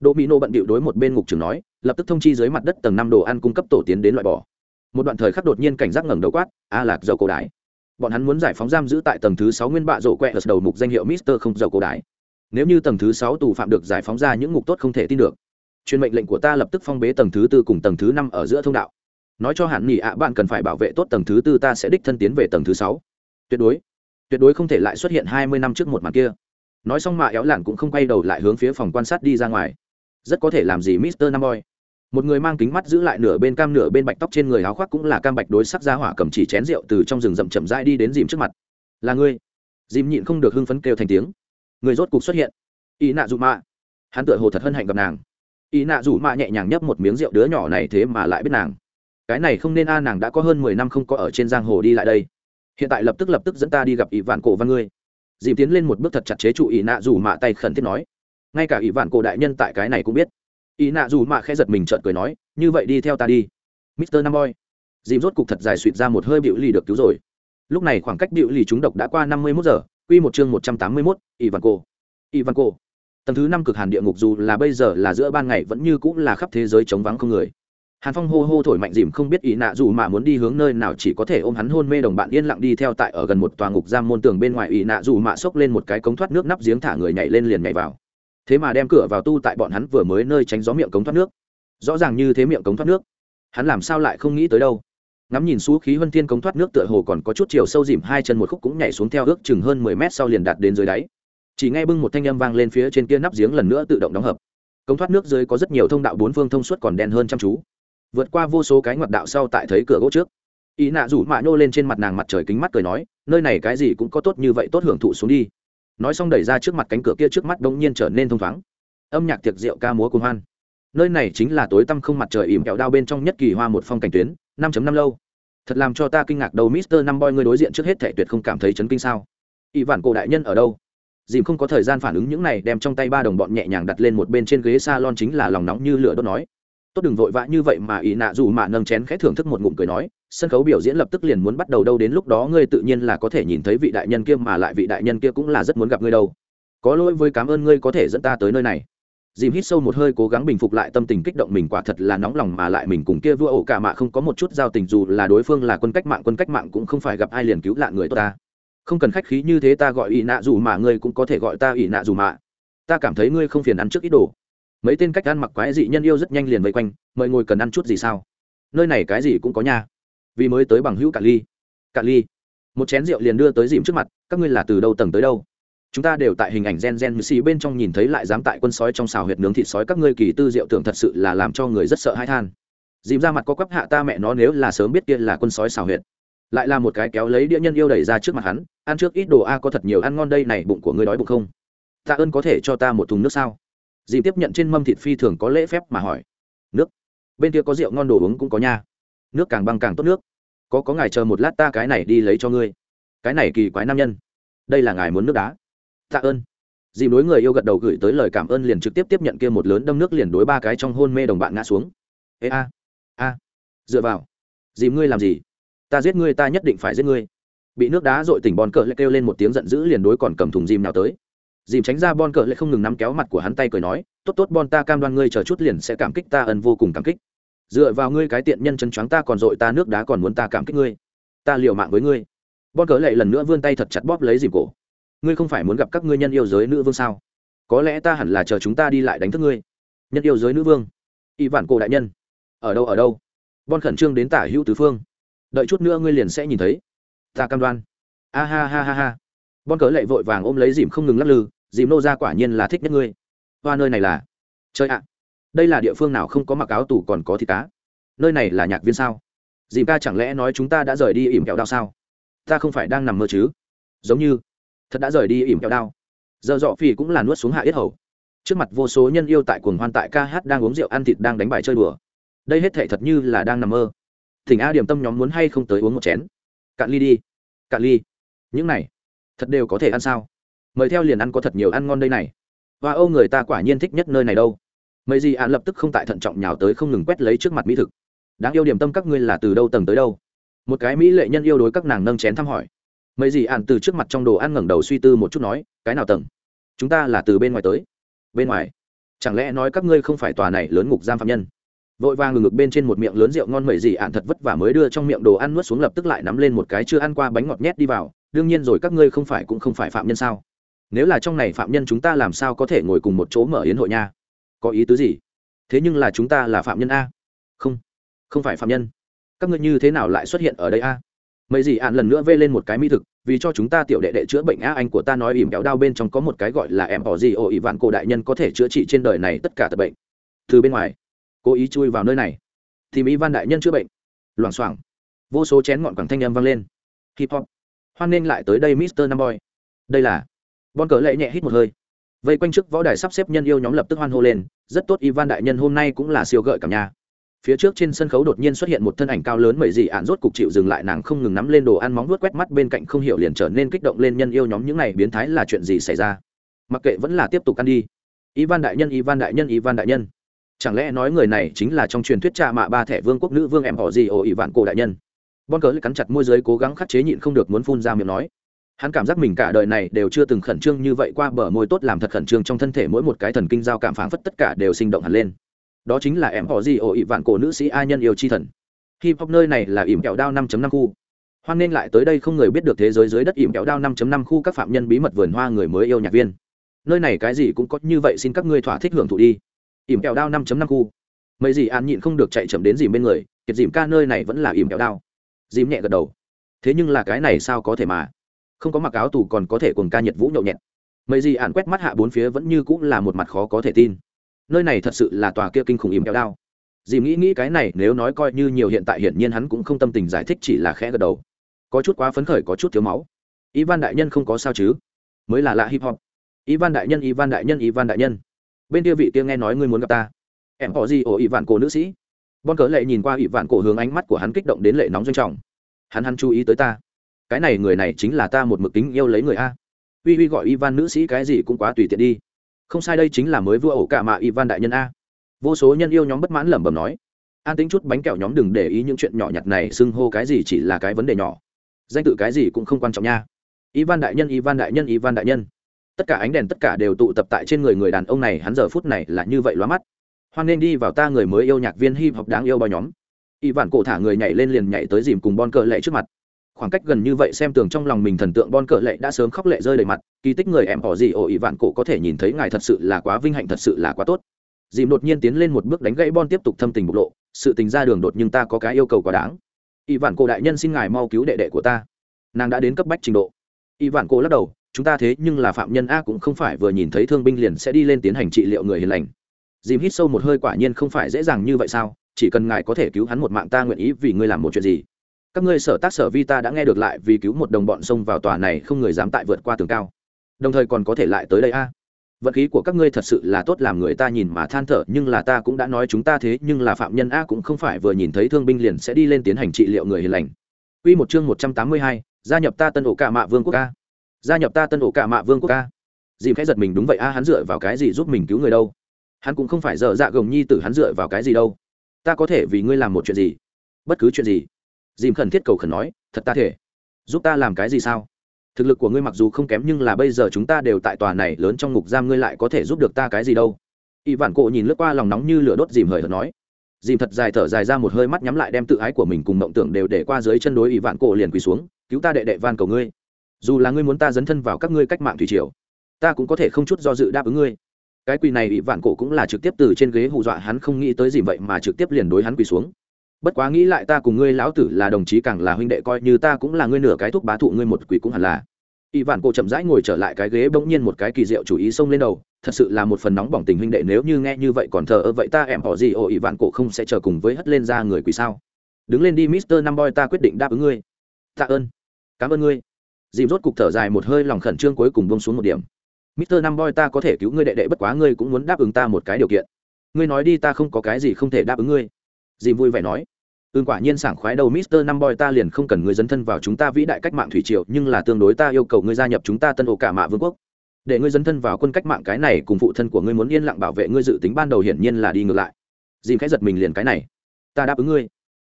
đỗ mỹ nô bận bịu đối một bên ngục trưởng nói, lập tức thông chi dưới mặt đất tầng năm đồ ăn cung cấp tổ tiến đến loại bỏ. Một đoạn thời khắc đột nhiên cảnh giác ngẩng đầu quát, a lạc, dầu cổ đái bọn hắn muốn giải phóng giam giữ tại tầng thứ sáu nguyên bạ rổ quẹ ở đầu mục danh hiệu mister không dầu cổ đái nếu như tầng thứ sáu tù phạm được giải phóng ra những ngục tốt không thể tin được truyền mệnh lệnh của ta lập tức phong bế tầng thứ tư cùng tầng thứ năm ở giữa thông đạo. Nói cho hạn nghỉ ạ, bạn cần phải bảo vệ tốt tầng thứ tư ta sẽ đích thân tiến về tầng thứ sáu. Tuyệt đối tuyệt đối không thể lại xuất hiện hai mươi năm trước một màn kia. Nói xong mạ éo lạn cũng không quay đầu lại hướng phía phòng quan sát đi ra ngoài rất có thể làm gì mister Nam boy một người mang kính mắt giữ lại nửa bên cam nửa bên bạch tóc trên người áo khoác cũng là cam bạch đối sắc ra hỏa cầm chỉ chén rượu từ trong rừng rậm chậm rãi đi đến dìm trước mặt. Là ngươi? Dìm nhịn không được hưng phấn kêu thành tiếng. Người rốt cục xuất hiện. Y nạ dù mạ. Hắn tựa hồ thật hân hạnh gặp nàng. Y nạ dù mạ nhẹ nhàng nhấp một miếng rượu đứa nhỏ này thế mà lại biết nàng. Cái này không nên a, nàng đã có hơn mười năm không có ở trên giang hồ đi lại đây. Hiện tại lập tức lập tức dẫn ta đi gặp ý vạn cổ văn ngươi. Dìm tiến lên một bước thật chặt chế trụ ý nạ dù mạ tay khẩn thiết nói ngay cả ỷ vạn cổ đại nhân tại cái này cũng biết. Ỷ nạ dù mạ khẽ giật mình trợn cười nói, như vậy đi theo ta đi. Mister Nam boy dìm rốt cục thật dài suỵt ra một hơi bịu lì được cứu rồi. Lúc này khoảng cách bịu lì chúng độc đã qua năm mươi mốt giờ, quy một chương một trăm tám mươi mốt, ỷ vạn cổ. Ỷ vạn cổ. Tầng thứ năm cực hàn địa ngục dù là bây giờ là giữa ban ngày vẫn như cũng là khắp thế giới chống vắng không người. Hàn phong hô hô thổi mạnh dìm không biết ý nạ dù mà muốn đi hướng nơi nào chỉ có thể ôm hắn hôn mê đồng bạn yên lặng đi theo tại ở gần một tòa ngục giam môn tường bên ngoài. Ý nạ dù mạ xốc lên một cái cống thoát nước nắp giếng thả người nhảy lên liền nhảy vào thế mà đem cửa vào tu tại bọn hắn vừa mới nơi tránh gió miệng cống thoát nước. Rõ ràng như thế miệng cống thoát nước, hắn làm sao lại không nghĩ tới đâu. Ngắm nhìn xú khí vân thiên cống thoát nước tựa hồ còn có chút chiều sâu dìm, hai chân một khúc cũng nhảy xuống theo ước chừng hơn mười mét sau liền đạt đến dưới đáy. Chỉ ngay bưng một thanh âm vang lên phía trên kia nắp giếng lần nữa tự động đóng hợp. Cống thoát nước dưới có rất nhiều thông đạo bốn phương thông suốt còn đen hơn chăm chú. Vượt qua vô số cái ngoặt đạo sau tại thấy cửa gỗ trước. Ý nạ rủ mạ nhô lên trên mặt nàng mặt trời kính mắt cười nói, nơi này cái gì cũng có tốt như vậy, tốt hưởng thụ xuống đi nói xong đẩy ra trước mặt cánh cửa kia trước mắt đ ỗ n g nhiên trở nên thông thoáng. Âm nhạc tiệc rượu ca múa cùng hoan. Nơi này chính là tối tăm không mặt trời ìm kẹo đao bên trong nhất kỳ hoa một phong cảnh tuyến, năm năm lâu. Thật làm cho ta kinh ngạc đầu mister năm boy người đối diện trước hết thể tuyệt không cảm thấy chấn kinh sao? Ỷ vản cổ đại nhân ở đâu? Dìm không có thời gian phản ứng những này, đem trong tay ba đồng bọn nhẹ nhàng đặt lên một bên trên ghế s a lon chính là lòng nóng như lửa đốt nói tốt đừng vội vã như vậy mà ỷ nạ dù mà nâng chén khẽ thưởng thức một ngụm cười nói, sân khấu biểu diễn lập tức liền muốn bắt đầu đâu đến lúc đó ngươi tự nhiên là có thể nhìn thấy vị đại nhân kia mà lại vị đại nhân kia cũng là rất muốn gặp ngươi đâu. Có lỗi với cảm ơn ngươi có thể dẫn ta tới nơi này. Dìm hít sâu một hơi cố gắng bình phục lại tâm tình kích động mình quả thật là nóng lòng mà lại mình cùng kia vua ổ cả mạ không có một chút giao tình dù là đối phương là quân cách mạng, quân cách mạng cũng không phải gặp ai liền cứu lạ người tốt ta. Không cần khách khí như thế ta gọi ỷ nạ dù mà, ngươi cũng có thể gọi ta ỷ nạ dù mạ ta cảm thấy ngươi không phiền ăn trước ít đồ mấy tên cách ăn mặc quái dị nhân yêu rất nhanh liền vây quanh, mời ngồi cần ăn chút gì sao? Nơi này cái gì cũng có nha. Vì mới tới bằng hữu cạn ly. Cạn ly, một chén rượu liền đưa tới dìm trước mặt, các ngươi là từ đâu tầng tới đâu? Chúng ta đều tại hình ảnh gen gen xì bên trong nhìn thấy lại dám tại quân sói trong xào huyệt nướng thịt sói, các ngươi kỳ tư rượu tưởng thật sự là làm cho người rất sợ hãi than. Dìm ra mặt có quắp hạ ta mẹ nó nếu là sớm biết kia là quân sói xào huyệt. Lại là một cái kéo lấy đĩa nhân yêu đẩy ra trước mặt hắn, ăn trước ít đồ a, có thật nhiều ăn ngon đây, này bụng của ngươi đói bụng không? Tạ ơn có thể cho ta một thùng nước sao? Dì tiếp nhận trên mâm thịt phi thường có lễ phép mà hỏi, nước, bên kia có rượu ngon đồ uống cũng có nha. Nước càng băng càng tốt nước. Có có ngài chờ một lát ta cái này đi lấy cho ngươi. Cái này kỳ quái nam nhân. Đây là ngài muốn nước đá. Tạ ơn. Dìm đối người yêu gật đầu gửi tới lời cảm ơn liền trực tiếp tiếp nhận kia một lớn đâm nước liền đối ba cái trong hôn mê đồng bạn ngã xuống. Ê, a a, dựa vào. Dìm ngươi làm gì? Ta giết ngươi, ta nhất định phải giết ngươi. Bị nước đá dội tỉnh bòn cờ lại kêu lên một tiếng giận dữ liền đối còn cầm thùng dìm nào tới dìm tránh ra bon cờ lại không ngừng nắm kéo mặt của hắn tay cười nói, tốt tốt, bon, ta cam đoan ngươi chờ chút liền sẽ cảm kích ta ân vô cùng cảm kích. Dựa vào ngươi cái tiện nhân chân choáng ta còn dội ta nước đá còn muốn ta cảm kích ngươi. Ta liều mạng với ngươi. Bon cờ lệ lần nữa vươn tay thật chặt bóp lấy dìm cổ. Ngươi không phải muốn gặp các ngươi nhân yêu giới nữ vương sao? Có lẽ ta hẳn là chờ chúng ta đi lại đánh thức ngươi. Nhân yêu giới nữ vương? Y vạn cổ đại nhân. Ở đâu ở đâu? Bon khẩn trương đến tả hữu tứ phương. Đợi chút nữa ngươi liền sẽ nhìn thấy. Ta cam đoan. A ha ha ha ha. Bon cớ lệ vội vàng ôm lấy dìm không ngừng lắc lư dìm nô ra quả nhiên là thích nhất ngươi. Hoa nơi này là chơi ạ, đây là địa phương nào không có mặc áo tủ còn có thịt cá? Nơi này là nhạc viên sao? Dìm ca chẳng lẽ nói chúng ta đã rời đi ỉm kẹo đao sao? Ta không phải đang nằm mơ chứ? Giống như, thật đã rời đi ỉm kẹo đao. Giờ dọ Phi cũng là nuốt xuống hạ yết hầu. Trước mặt vô số nhân yêu tại cuồng hoan tại ca hát đang uống rượu ăn thịt đang đánh bài chơi đùa. Đây hết thể thật như là đang nằm mơ. Thỉnh a điểm tâm nhóm muốn hay không tới uống một chén? Cạn ly đi. Cạn ly. Những này, thật đều có thể ăn sao? Mời theo liền ăn có thật nhiều ăn ngon đây này. Và âu người ta quả nhiên thích nhất nơi này đâu. Mấy gì án lập tức không tại thận trọng nhào tới không ngừng quét lấy trước mặt mỹ thực. Đáng yêu điểm tâm các ngươi là từ đâu tầng tới đâu? Một cái mỹ lệ nhân yêu đối các nàng nâng chén thăm hỏi. Mấy gì án từ trước mặt trong đồ ăn ngẩng đầu suy tư một chút nói, cái nào tầng? Chúng ta là từ bên ngoài tới. Bên ngoài? Chẳng lẽ nói các ngươi không phải tòa này lớn ngục giam phạm nhân? Vội vàng ngừng ngực bên trên một miệng lớn rượu ngon mẩy gì ạn thật vất vả mới đưa trong miệng đồ ăn nuốt xuống lập tức lại nắm lên một cái chưa ăn qua bánh ngọt nhét đi vào. Đương nhiên rồi, các ngươi không phải cũng không phải phạm nhân sao? Nếu là trong này phạm nhân chúng ta làm sao có thể ngồi cùng một chỗ mở yến hội nha? Có ý tứ gì? Thế nhưng là chúng ta là phạm nhân a. Không không phải phạm nhân. Các ngươi như thế nào lại xuất hiện ở đây a? Mấy gì ạn lần nữa vê lên một cái mỹ thực, vì cho chúng ta tiểu đệ đệ chữa bệnh a, anh của ta nói ỉm kéo đau bên trong có một cái gọi là em bỏ gì ồ ỉ vạn cổ đại nhân có thể chữa trị trên đời này tất cả tật bệnh. Từ bên ngoài, cố ý chui vào nơi này. Thì mỹ văn đại nhân chữa bệnh. Loảng xoảng. Vô số chén ngọn quảng thanh âm vang lên. Hip hop. Hoan nghênh lại tới đây, mister nam boy. Đây là bon cờ lệ nhẹ hít một hơi. Vây quanh trước võ đài sắp xếp nhân yêu nhóm lập tức hoan hô lên, rất tốt, ivan đại nhân hôm nay cũng là siêu gợi cả nhà phía trước trên sân khấu đột nhiên xuất hiện một thân ảnh cao lớn mẩy dị ạn rốt cục chịu dừng lại, nàng không ngừng nắm lên đồ ăn móng vuốt quét mắt bên cạnh không hiểu liền trở nên kích động lên nhân yêu nhóm những này biến thái là chuyện gì xảy ra. Mặc kệ vẫn là tiếp tục ăn đi. Ivan đại nhân, ivan đại nhân, ivan đại nhân. Chẳng lẽ nói người này chính là trong truyền thuyết cha mạ ba thẻ vương quốc nữ vương em họ gì ồ ỉ vạn cổ đại nhân? Bon cớ lại cắn chặt môi giới cố gắng khắc chế nhịn không được muốn phun ra miệng nói hắn cảm giác mình cả đời này đều chưa từng khẩn trương như vậy qua bờ môi tốt làm thật khẩn trương trong thân thể mỗi một cái thần kinh giao cảm phảng phất tất cả đều sinh động hẳn lên. Đó chính là em họ gì ồ ị vạn cổ nữ sĩ ai nhân yêu chi thần. Hip hop nơi này là ỉm kẹo đao 5 năm khu. Hoan nên lại tới đây không người biết được thế giới dưới đất ỉm kẹo đao 5 năm khu các phạm nhân bí mật vườn hoa người mới yêu nhạc viên. Nơi này cái gì cũng có, như vậy xin các ngươi thỏa thích hưởng thụ đi. Ỉm kẹo đao 5 năm khu. Mấy gì an nhịn không được chạy chậm đến dìm bên người, kiệt dìm ca nơi này vẫn là ỉm kẹo đao. Dìm nhẹ gật đầu. Thế nhưng là cái này sao có thể mà? Không có mặc áo tù còn có thể cùng ca nhiệt vũ nhậu nhẹt. Mấy gì ạn quét mắt hạ bốn phía vẫn như cũng là một mặt khó có thể tin. Nơi này thật sự là tòa kia kinh khủng ỉm kéo đao. Dìm nghĩ nghĩ cái này, nếu nói coi như nhiều hiện tại hiển nhiên hắn cũng không tâm tình giải thích chỉ là khẽ gật đầu. Có chút quá phấn khởi, có chút thiếu máu. Ivan đại nhân không có sao chứ? Mới là lạ hip hop. Ivan đại nhân, ivan đại nhân, ivan đại nhân. Bên kia vị kia nghe nói ngươi muốn gặp ta. Em họ gì? Ổ ỵ vạn cổ nữ sĩ. Bon cớ lệ nhìn qua ỵ vạn cổ hướng ánh mắt của hắn kích động đến lệ nóng doanh trọng. Hắn hắn chú ý tới ta cái này người này chính là ta một mực tính yêu lấy người a. Uy uy gọi ivan nữ sĩ cái gì cũng quá tùy tiện đi. Không sai đây chính là mới vua ổ cả mạ ivan đại nhân a. Vô số nhân yêu nhóm bất mãn lẩm bẩm nói. An tính chút bánh kẹo nhóm đừng để ý những chuyện nhỏ nhặt này xưng hô cái gì chỉ là cái vấn đề nhỏ. Danh tự cái gì cũng không quan trọng nha. Ivan đại nhân, ivan đại nhân, ivan đại nhân. Tất cả ánh đèn tất cả đều tụ tập tại trên người người đàn ông này, hắn giờ phút này là như vậy lóa mắt. Hoan nên đi vào ta người mới yêu nhạc viên hip hop đáng yêu bao nhóm. Y vạn cổ thả người nhảy lên liền nhảy tới dìm cùng bon cờ lệ trước mặt khoảng cách gần như vậy xem tường trong lòng mình thần tượng bon cỡ lệ đã sớm khóc lệ rơi đầy mặt, kỳ tích người em họ gì ổ y vạn cổ có thể nhìn thấy ngài thật sự là quá vinh hạnh, thật sự là quá tốt. Dìm đột nhiên tiến lên một bước đánh gãy bon tiếp tục thâm tình bộc lộ, sự tình ra đường đột nhưng ta có cái yêu cầu quá đáng. Y vạn cổ đại nhân xin ngài mau cứu đệ đệ của ta. Nàng đã đến cấp bách trình độ. Y vạn cổ lắc đầu, chúng ta thế nhưng là phạm nhân a cũng không phải vừa nhìn thấy thương binh liền sẽ đi lên tiến hành trị liệu người hiền lành. Dìm hít sâu một hơi quả nhiên không phải dễ dàng như vậy sao? Chỉ cần ngài có thể cứu hắn một mạng ta nguyện ý vì ngươi làm một chuyện gì? Các ngươi sở tác sở vi ta đã nghe được lại vì cứu một đồng bọn xông vào tòa này không người dám tại vượt qua tường cao đồng thời còn có thể lại tới đây a à? vận khí của các ngươi thật sự là tốt làm người ta nhìn mà than thở nhưng là ta cũng đã nói chúng ta thế nhưng là phạm nhân a cũng không phải vừa nhìn thấy thương binh liền sẽ đi lên tiến hành trị liệu người hiền lành Quy một chương 182, gia nhập ta tân ổ cả mạ vương quốc a. Gia nhập ta tân ổ cả mạ vương quốc a. Dìm khẽ giật mình đúng vậy a hắn dựa vào cái gì giúp mình cứu người đâu? Hắn cũng không phải dở dạ gồng nhi tử hắn dựa vào cái gì đâu? Ta có thể vì ngươi làm một chuyện gì? Bất cứ chuyện gì. Dìm khẩn thiết cầu khẩn nói, thật ta thể. Giúp ta làm cái gì sao? Thực lực của ngươi mặc dù không kém nhưng là bây giờ chúng ta đều tại tòa này lớn trong ngục giam ngươi lại có thể giúp được ta cái gì đâu? Y vạn cộ nhìn lướt qua lòng nóng như lửa đốt dìm hời hợt nói dìm thật dài thở dài ra một hơi mắt nhắm lại đem tự ái của mình cùng mộng tưởng đều để qua dưới chân đối y vạn cổ liền quỳ xuống cứu ta đệ đệ van cầu ngươi dù là ngươi muốn ta dấn thân vào các ngươi cách mạng thủy triều ta cũng có thể không chút do dự đáp ứng ngươi cái quỳ này y vạn cổ cũng là trực tiếp từ trên ghế hù dọa hắn không nghĩ tới gì vậy mà trực tiếp liền đối hắn quỳ xuống bất quá nghĩ lại ta cùng ngươi lão tử là đồng chí càng là huynh đệ coi như ta cũng là ngươi nửa cái thuốc bá thụ ngươi một quỷ cũng hẳn là. Y vạn cổ chậm rãi ngồi trở lại cái ghế bỗng nhiên một cái kỳ diệu chủ ý xông lên đầu, thật sự là một phần nóng bỏng tình huynh đệ nếu như nghe như vậy còn thờ ơ vậy ta em họ gì, ồ, y vạn cổ không sẽ chờ cùng với hất lên ra người quỷ sao? Đứng lên đi, mister năm boy ta quyết định đáp ứng ngươi. Tạ ơn. Cảm ơn ngươi. Dìm rốt cục thở dài một hơi, lòng khẩn trương cuối cùng bông xuống một điểm. Mister năm boy ta có thể cứu ngươi đệ đệ, bất quá ngươi cũng muốn đáp ứng ta một cái điều kiện. Ngươi nói đi, ta không có cái gì không thể đáp ứng ngươi. Dìm vui vẻ nói ừ quả nhiên sảng khoái đầu mister năm boy ta liền không cần ngươi dấn thân vào chúng ta vĩ đại cách mạng thủy triều, nhưng là tương đối ta yêu cầu ngươi gia nhập chúng ta tân ổ cả mạ vương quốc. Để ngươi dấn thân vào quân cách mạng cái này, cùng phụ thân của ngươi muốn yên lặng bảo vệ ngươi dự tính ban đầu hiển nhiên là đi ngược lại. Dìm khẽ giật mình liền cái này. Ta đáp ứng ngươi.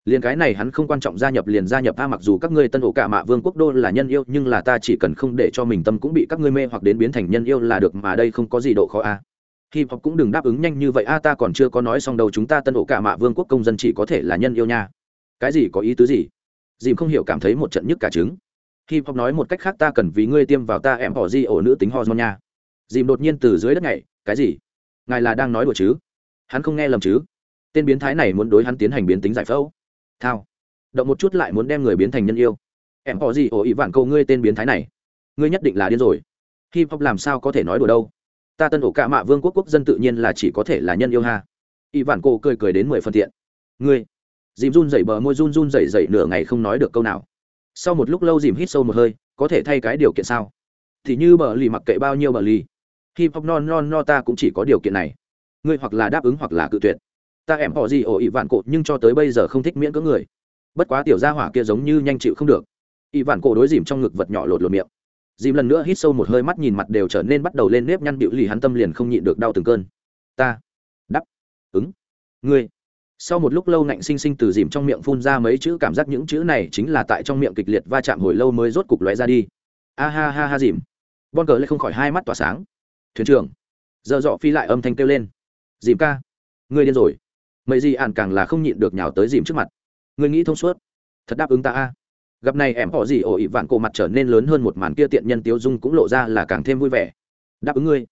Liền cái này hắn không quan trọng gia nhập liền gia nhập a mặc dù các ngươi tân ổ cả mạ vương quốc đô là nhân yêu, nhưng là ta chỉ cần không để cho mình tâm cũng bị các ngươi mê hoặc đến biến thành nhân yêu là được mà đây không có gì độ khó a hip hop cũng đừng đáp ứng nhanh như vậy, a, ta còn chưa có nói xong đâu, chúng ta tân ổ cả mạ vương quốc công dân chỉ có thể là nhân yêu nha. Cái gì có ý tứ gì? Dìm không hiểu cảm thấy một trận nhức cả trứng. Hip hop nói một cách khác, ta cần vì ngươi tiêm vào ta em bỏ di ổ nữ tính hormone nha. Dìm đột nhiên từ dưới đất nhảy, cái gì? Ngài là đang nói đùa chứ? Hắn không nghe lầm chứ? Tên biến thái này muốn đối hắn tiến hành biến tính giải phẫu. Thao. Động một chút lại muốn đem người biến thành nhân yêu. Em bỏ gì ổ ý vạn câu ngươi tên biến thái này. Ngươi nhất định là điên rồi. Hip hop làm sao có thể nói đùa đâu? Ta tân ổ cả mạ vương quốc quốc dân tự nhiên là chỉ có thể là nhân yêu ha. Y vạn cô cười cười đến mười phần tiện ngươi, dìm run dậy bờ môi run run dậy dậy nửa ngày không nói được câu nào. Sau một lúc lâu dìm hít sâu một hơi, có thể thay cái điều kiện sao? Thì như bờ lì mặc kệ bao nhiêu bờ lì, hip hop non non no ta cũng chỉ có điều kiện này. Ngươi hoặc là đáp ứng hoặc là cự tuyệt. Ta em họ gì ổ ị vạn cộ nhưng cho tới bây giờ không thích miễn cưỡng người. Bất quá tiểu gia hỏa kia giống như nhanh chịu không được. Ị vạn cộ đối dìm trong ngực vật nhỏ lột lột miệng dìm lần nữa hít sâu một hơi mắt nhìn mặt đều trở nên bắt đầu lên nếp nhăn bịu lì, hắn tâm liền không nhịn được đau từng cơn. Ta. Đắp. Ứng. Ngươi. Sau một lúc lâu nạnh sinh sinh từ dìm trong miệng phun ra mấy chữ, cảm giác những chữ này chính là tại trong miệng kịch liệt va chạm hồi lâu mới rốt cục lóe ra đi. A ha ha ha dìm. Bon cờ lại không khỏi hai mắt tỏa sáng. Thuyền trưởng. Giờ dọ phi lại âm thanh kêu lên. Dìm ca. Ngươi điên rồi. Mấy gì ạn càng là không nhịn được nhào tới dìm trước mặt. Ngươi nghĩ thông suốt. Thật đáp ứng ta a gặp này em họ gì ổ ị vạn cổ mặt trở nên lớn hơn một màn kia tiện nhân tiếu dung cũng lộ ra là càng thêm vui vẻ. Đáp ứng ngươi.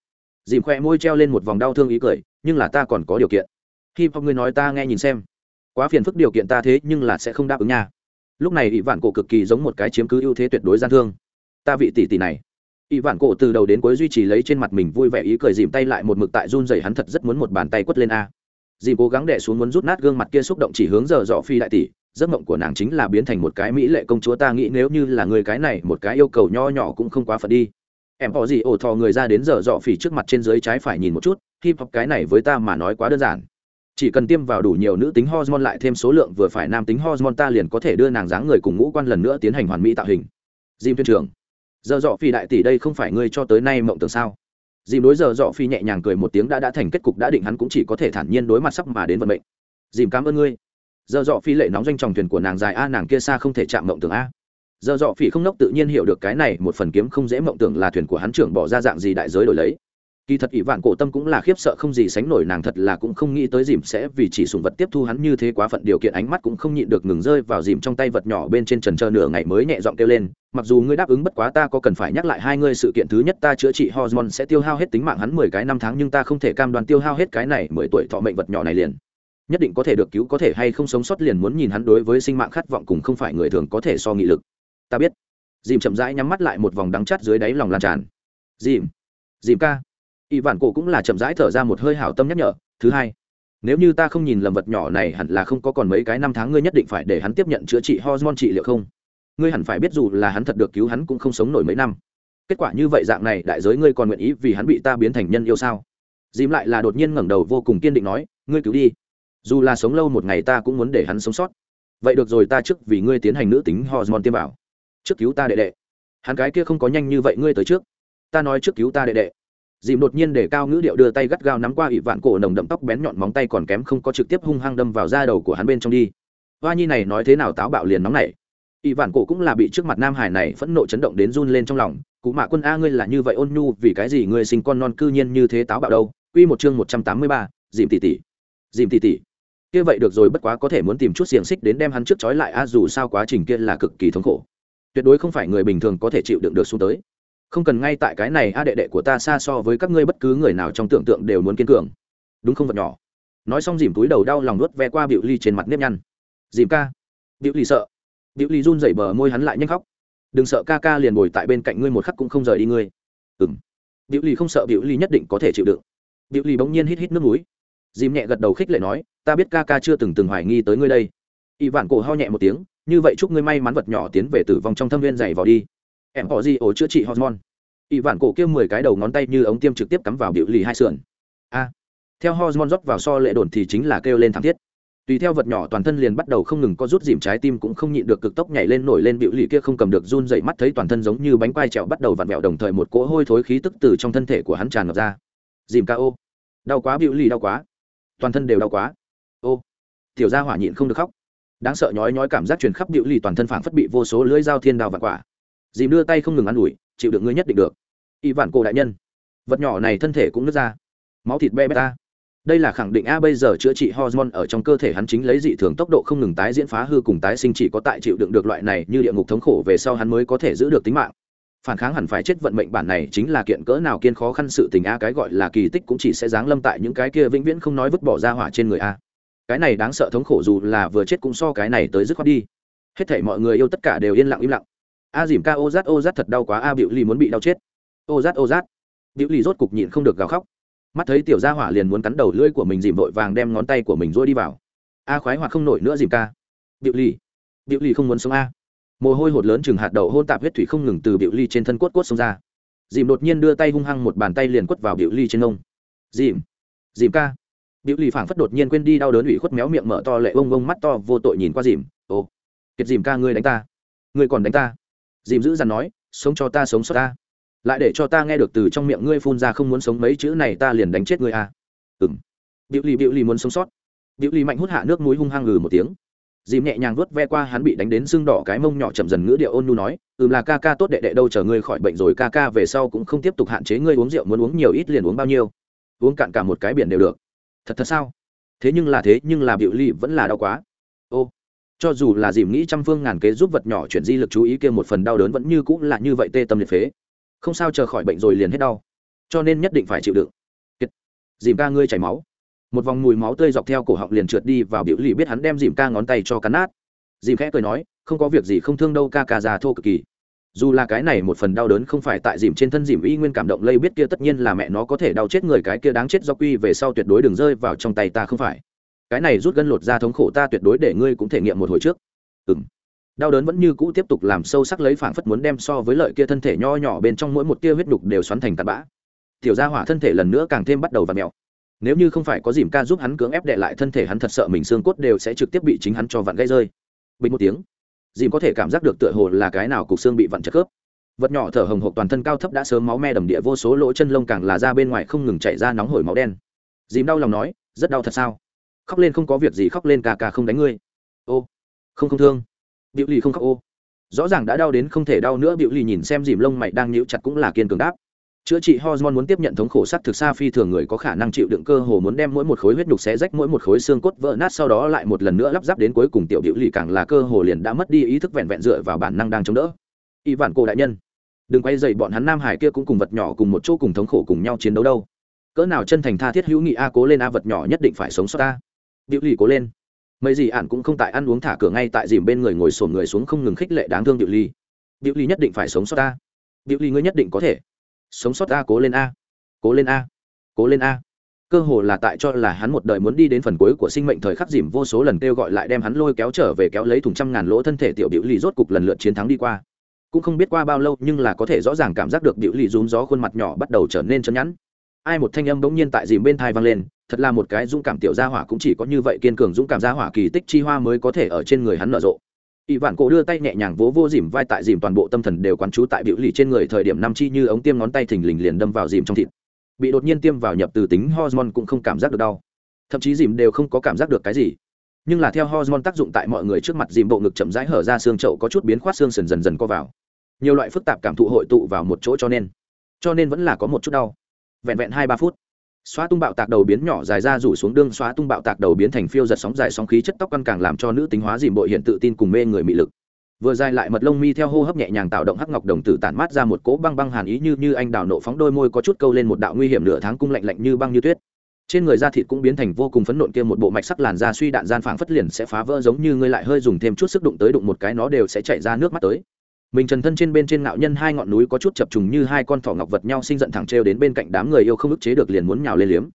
Dìm khoe môi treo lên một vòng đau thương ý cười, nhưng là ta còn có điều kiện. Khi phong ngươi nói ta nghe nhìn xem. Quá phiền phức điều kiện ta thế nhưng là sẽ không đáp ứng nha. Lúc này ỷ vạn cổ cực kỳ giống một cái chiếm cứ ưu thế tuyệt đối gian thương. Ta vị tỷ tỷ này. Ỷ vạn cổ từ đầu đến cuối duy trì lấy trên mặt mình vui vẻ ý cười dìm tay lại một mực tại run dày hắn thật rất muốn một bàn tay quất lên a. Dìm cố gắng đẻ xuống muốn rút nát gương mặt kia xúc động chỉ hướng giờ dọ phi đại tỷ giấc mộng của nàng chính là biến thành một cái mỹ lệ công chúa ta nghĩ nếu như là người cái này, một cái yêu cầu nho nhỏ cũng không quá phật đi. Em họ gì ổ thò người ra đến giờ dọ phỉ trước mặt trên dưới trái phải nhìn một chút, hip hop cái này với ta mà nói quá đơn giản. Chỉ cần tiêm vào đủ nhiều nữ tính hormone lại thêm số lượng vừa phải nam tính hormone ta liền có thể đưa nàng dáng người cùng ngũ quan lần nữa tiến hành hoàn mỹ tạo hình. Dìm thuyền trưởng. Giờ dọ phỉ đại tỷ đây không phải ngươi cho tới nay mộng tưởng sao? Dìm đối giờ dọ phỉ nhẹ nhàng cười một tiếng đã đã thành kết cục đã định hắn cũng chỉ có thể thản nhiên đối mặt sắp mà đến vận mệnh. Dìm cảm ơn ngươi giờ dọ phi lệ nóng doanh tròng thuyền của nàng dài a, nàng kia xa không thể chạm mộng tưởng a. Giờ dọ phi không nốc tự nhiên hiểu được cái này, một phần kiếm không dễ mộng tưởng là thuyền của hắn trưởng bỏ ra dạng gì đại giới đổi lấy. Kỳ thật ỷ vạn cổ tâm cũng là khiếp sợ không gì sánh nổi, nàng thật là cũng không nghĩ tới dìm sẽ vì chỉ sùng vật tiếp thu hắn như thế quá phận điều kiện, ánh mắt cũng không nhịn được ngừng rơi vào dìm trong tay vật nhỏ bên trên trần chờ nửa ngày mới nhẹ giọng kêu lên, mặc dù ngươi đáp ứng bất quá ta có cần phải nhắc lại hai ngươi sự kiện, thứ nhất ta chữa trị hormone sẽ tiêu hao hết tính mạng hắn mười cái năm tháng, nhưng ta không thể cam đoan tiêu hao hết cái này mười tuổi thọ mệnh vật nhỏ này liền nhất định có thể được cứu, có thể hay không sống sót liền muốn nhìn hắn đối với sinh mạng khát vọng cùng không phải người thường có thể so nghị lực. Ta biết. Dìm chậm rãi nhắm mắt lại một vòng đắng chắt dưới đáy lòng lan tràn. Dìm. Dìm ca. Y vạn cổ cũng là chậm rãi thở ra một hơi hảo tâm nhắc nhở. Thứ hai. Nếu như ta không nhìn lầm vật nhỏ này hẳn là không có còn mấy cái năm tháng ngươi nhất định phải để hắn tiếp nhận chữa trị hormone trị liệu không? Ngươi hẳn phải biết dù là hắn thật được cứu hắn cũng không sống nổi mấy năm. Kết quả như vậy dạng này đại giới ngươi còn nguyện ý vì hắn bị ta biến thành nhân yêu sao? Dìm lại là đột nhiên ngẩng đầu vô cùng kiên định nói, ngươi cứu đi dù là sống lâu một ngày ta cũng muốn để hắn sống sót. Vậy được rồi ta trước vì ngươi tiến hành nữ tính hormone tiêm vào. Trước cứu ta đệ đệ. Hắn cái kia không có nhanh như vậy ngươi tới trước. Ta nói trước cứu ta đệ đệ. Dìm đột nhiên để cao ngữ điệu đưa tay gắt gao nắm qua ị vạn cổ nồng đậm tóc bén nhọn móng tay còn kém không có trực tiếp hung hăng đâm vào da đầu của hắn bên trong đi. Hoa nhi này nói thế nào táo bạo liền nóng này ị vạn cổ cũng là bị trước mặt nam hải này phẫn nộ chấn động đến run lên trong lòng. Cụ mạ quân a ngươi là như vậy ôn nhu vì cái gì ngươi sinh con non cư nhiên như thế táo bạo đâu? Quy một chương một trăm tám mươi ba, dìm tỷ tỷ. Dìm tỷ tỷ. Kia vậy được rồi, bất quá có thể muốn tìm chút xiềng xích đến đem hắn trước trói lại a dù sao quá trình kia là cực kỳ thống khổ. Tuyệt đối không phải người bình thường có thể chịu đựng được xuống tới. Không cần ngay tại cái này a đệ đệ của ta xa so với các ngươi bất cứ người nào trong tưởng tượng đều muốn kiên cường. Đúng không vật nhỏ. Nói xong dìm túi đầu đau lòng nuốt ve qua Biểu Ly trên mặt nếp nhăn. Dìm ca. Biểu Ly sợ. Biểu Ly run rẩy bờ môi hắn lại nhanh khóc. Đừng sợ ca ca liền ngồi tại bên cạnh ngươi một khắc cũng không rời đi ngươi. Ừm. Biểu Ly không sợ Biểu Ly nhất định có thể chịu đựng biểu Ly bỗng nhiên hít hít nước mũi. Dìm nhẹ gật đầu khích lệ nói, ta biết ca ca chưa từng từng hoài nghi tới ngươi đây. Y vạn cổ ho nhẹ một tiếng, như vậy chúc ngươi may mắn vật nhỏ tiến về tử vong trong thâm viên dày vào đi. Em họ gì ổ chữa trị hormone. Y vạn cổ kia mười cái đầu ngón tay như ống tiêm trực tiếp cắm vào điệu lì hai sườn. A. Theo hormone rót vào so lệ đồn thì chính là kêu lên thảm thiết. Tùy theo vật nhỏ toàn thân liền bắt đầu không ngừng có rút dìm trái tim cũng không nhịn được cực tốc nhảy lên nổi lên biểu lì kia không cầm được run dậy mắt thấy toàn thân giống như bánh quai trèo bắt đầu vặn vẹo đồng thời một cỗ hôi thối khí tức từ trong thân thể của hắn tràn ngập ra dìm ca ô đau quá bịu lì đau quá toàn thân đều đau quá. Ô, tiểu gia hỏa nhịn không được khóc. Đáng sợ nhói nhói cảm giác truyền khắp điệu lì toàn thân phảng phất bị vô số lưỡi dao thiên đào và quả. Dìm đưa tay không ngừng ă n ủi, chịu được ngươi nhất định được. Y vạn cổ đại nhân. Vật nhỏ này thân thể cũng nứt ra. Máu thịt be beta đây là khẳng định a bây giờ chữa trị hormone ở trong cơ thể hắn chính lấy dị thường tốc độ không ngừng tái diễn phá hư cùng tái sinh chỉ có tại chịu đựng được loại này như địa ngục thống khổ về sau hắn mới có thể giữ được tính mạng phản kháng hẳn phải chết vận mệnh bản này chính là kiện cỡ nào kiên khó khăn sự tình a, cái gọi là kỳ tích cũng chỉ sẽ giáng lâm tại những cái kia vĩnh viễn không nói vứt bỏ ra hỏa trên người a. Cái này đáng sợ thống khổ dù là vừa chết cũng so cái này tới dứt khoát đi. Hết thảy mọi người yêu tất cả đều yên lặng im lặng. A dìm ca, ô rát ô rát thật đau quá a, biểu lì muốn bị đau chết. Ô rát ô rát. Biểu lì rốt cục nhịn không được gào khóc. Mắt thấy tiểu gia hỏa liền muốn cắn đầu lưỡi của mình, dìm vội vàng đem ngón tay của mình rôi đi vào. A khoái hoặc không nổi nữa, dìm ca. Biểu lì. Biểu lì không muốn sống a mồ hôi hột lớn chừng hạt đậu hôn tạp huyết thủy không ngừng từ biểu ly trên thân cốt cốt xông ra. Dìm đột nhiên đưa tay hung hăng một bàn tay liền quất vào biểu ly trên ông. Dìm dìm ca. Biểu ly phảng phất đột nhiên quên đi đau đớn ủy khuất méo miệng mở to lệ bông bông mắt to vô tội nhìn qua dìm. Ồ, kiệt dìm ca, ngươi đánh ta. Ngươi còn đánh ta. Dìm giữ dằn nói, sống cho ta, sống sót ta. Lại để cho ta nghe được từ trong miệng ngươi phun ra không muốn sống mấy chữ này, ta liền đánh chết ngươi à ừng biểu ly biểu ly muốn sống sót. Biểu ly mạnh hút hạ nước mũi hung hăng ngừ một tiếng dìm nhẹ nhàng vuốt ve qua hắn bị đánh đến sưng đỏ cái mông nhỏ chậm dần ngữ điệu ôn nu nói, ừm là ca ca tốt đệ đệ đâu chờ ngươi khỏi bệnh rồi ca ca về sau cũng không tiếp tục hạn chế ngươi uống rượu, muốn uống nhiều ít liền uống bao nhiêu. Uống cạn cả một cái biển đều được. Thật thật sao? Thế nhưng là thế, nhưng là biểu ly vẫn là đau quá. Ô, cho dù là dìm nghĩ trăm phương ngàn kế giúp vật nhỏ chuyển di lực chú ý kia một phần đau đớn vẫn như cũng là như vậy tê tâm liệt phế. Không sao chờ khỏi bệnh rồi liền hết đau. Cho nên nhất định phải chịu đựng. Dìm ca ngươi chảy máu một vòng mùi máu tươi dọc theo cổ họng liền trượt đi vào biểu lì biết hắn đem dìm ca ngón tay cho cắn nát. Dìm khẽ cười nói, không có việc gì, không thương đâu, ca ca già thô cực kỳ. Dù là cái này một phần đau đớn không phải tại dìm trên thân dìm y nguyên cảm động lây biết kia tất nhiên là mẹ nó có thể đau chết người cái kia đáng chết do quy về sau tuyệt đối đừng rơi vào trong tay ta không phải. Cái này rút gân lột ra thống khổ ta tuyệt đối để ngươi cũng thể nghiệm một hồi trước. Ừng đau đớn vẫn như cũ tiếp tục làm sâu sắc lấy phảng phất muốn đem so với lợi kia thân thể nho nhỏ bên trong mỗi một tia huyết đục đều xoắn thành tạt bã. Tiểu gia hỏa thân thể lần nữa càng thêm bắt đầu và mèo nếu như không phải có dìm ca giúp hắn cưỡng ép đệ lại thân thể hắn thật sợ mình xương cốt đều sẽ trực tiếp bị chính hắn cho vặn gây rơi. Bình một tiếng, dìm có thể cảm giác được tựa hồ là cái nào cục xương bị vặn chật khớp. Vật nhỏ thở hồng hộc toàn thân cao thấp đã sớm máu me đầm địa, vô số lỗ chân lông càng là ra bên ngoài không ngừng chạy ra nóng hổi máu đen. Dìm đau lòng nói, rất đau thật sao? Khóc lên không có việc gì, khóc lên cà cà không đánh ngươi. Ô, không không thương. Biểu lì không khóc, ô. Rõ ràng đã đau đến không thể đau nữa, biểu lì nhìn xem dìm lông mày đang nhíu chặt cũng là kiên cường đáp chữa trị hormone muốn tiếp nhận thống khổ sắc thực xa phi thường người có khả năng chịu đựng cơ hồ muốn đem mỗi một khối huyết nhục xé rách, mỗi một khối xương cốt vỡ nát, sau đó lại một lần nữa lắp ráp đến cuối cùng tiểu biểu lì càng là cơ hồ liền đã mất đi ý thức vẹn vẹn dựa vào bản năng đang chống đỡ. Y vạn cổ đại nhân, đừng quay dậy bọn hắn nam hải kia cũng cùng vật nhỏ cùng một chỗ cùng thống khổ cùng nhau chiến đấu đâu. Cỡ nào chân thành tha thiết hữu nghị a à, cố lên a à, vật nhỏ nhất định phải sống sót ta biểu lì cố lên. Mấy gì ản cũng không tại ăn uống thả cửa ngay tại dìm bên người ngồi sổn người xuống không ngừng khích lệ đáng thương biểu lì. Biểu lì nhất định phải sống sót ta biểu lì ngươi nhất định có thể sống sót a, cố lên a. Cố lên a. Cố lên a. Cơ hồ là tại cho là hắn một đời muốn đi đến phần cuối của sinh mệnh thời khắc dìm vô số lần kêu gọi lại đem hắn lôi kéo trở về kéo lấy thùng trăm ngàn lỗ thân thể tiểu biểu lì rốt cục lần lượt chiến thắng đi qua. Cũng không biết qua bao lâu nhưng là có thể rõ ràng cảm giác được biểu lì rún gió khuôn mặt nhỏ bắt đầu trở nên chấn nhẵn. Ai một thanh âm bỗng nhiên tại dìm bên thai vang lên, thật là một cái dũng cảm tiểu gia hỏa cũng chỉ có như vậy kiên cường dũng cảm gia hỏa kỳ tích chi hoa mới có thể ở trên người hắn nở rộ ỷ vạn cổ đưa tay nhẹ nhàng vỗ vô dìm vai tại dìm toàn bộ tâm thần đều quán trú tại biểu lì trên người thời điểm năm chi như ống tiêm ngón tay thình lình liền đâm vào dìm trong thịt. Bị đột nhiên tiêm vào nhập từ tính hormone cũng không cảm giác được đau. Thậm chí dìm đều không có cảm giác được cái gì. Nhưng là theo hormone tác dụng tại mọi người trước mặt, dìm bộ ngực chậm rãi hở ra xương chậu có chút biến khoát xương sần dần dần co vào. Nhiều loại phức tạp cảm thụ hội tụ vào một chỗ cho nên cho nên vẫn là có một chút đau. Vẹn vẹn hai ba phút xóa tung bạo tạc đầu biến nhỏ dài ra rủ xuống đương xóa tung bạo tạc đầu biến thành phiêu giật sóng dài sóng khí chất tóc căn càng làm cho nữ tính hóa dìm bội hiện tự tin cùng mê người mị lực. Vừa dài lại mật lông mi theo hô hấp nhẹ nhàng tạo động hắc ngọc đồng tử tản mát ra một cỗ băng băng hàn ý như như anh đào nộ phóng đôi môi có chút câu lên một đạo nguy hiểm nửa tháng cung lạnh lạnh như băng như tuyết. Trên người da thịt cũng biến thành vô cùng phấn nộn kia một bộ mạch sắc làn da suy đạn gian phảng phất liền sẽ phá vỡ giống như ngươi lại hơi dùng thêm chút sức đụng tới đụng một cái nó đều sẽ chảy ra nước mắt tới mình trần thân trên bên trên ngạo nhân hai ngọn núi có chút chập trùng như hai con thỏ ngọc vật nhau sinh giận thẳng trêu đến bên cạnh đám người yêu không ức chế được liền muốn nhào lên liếm.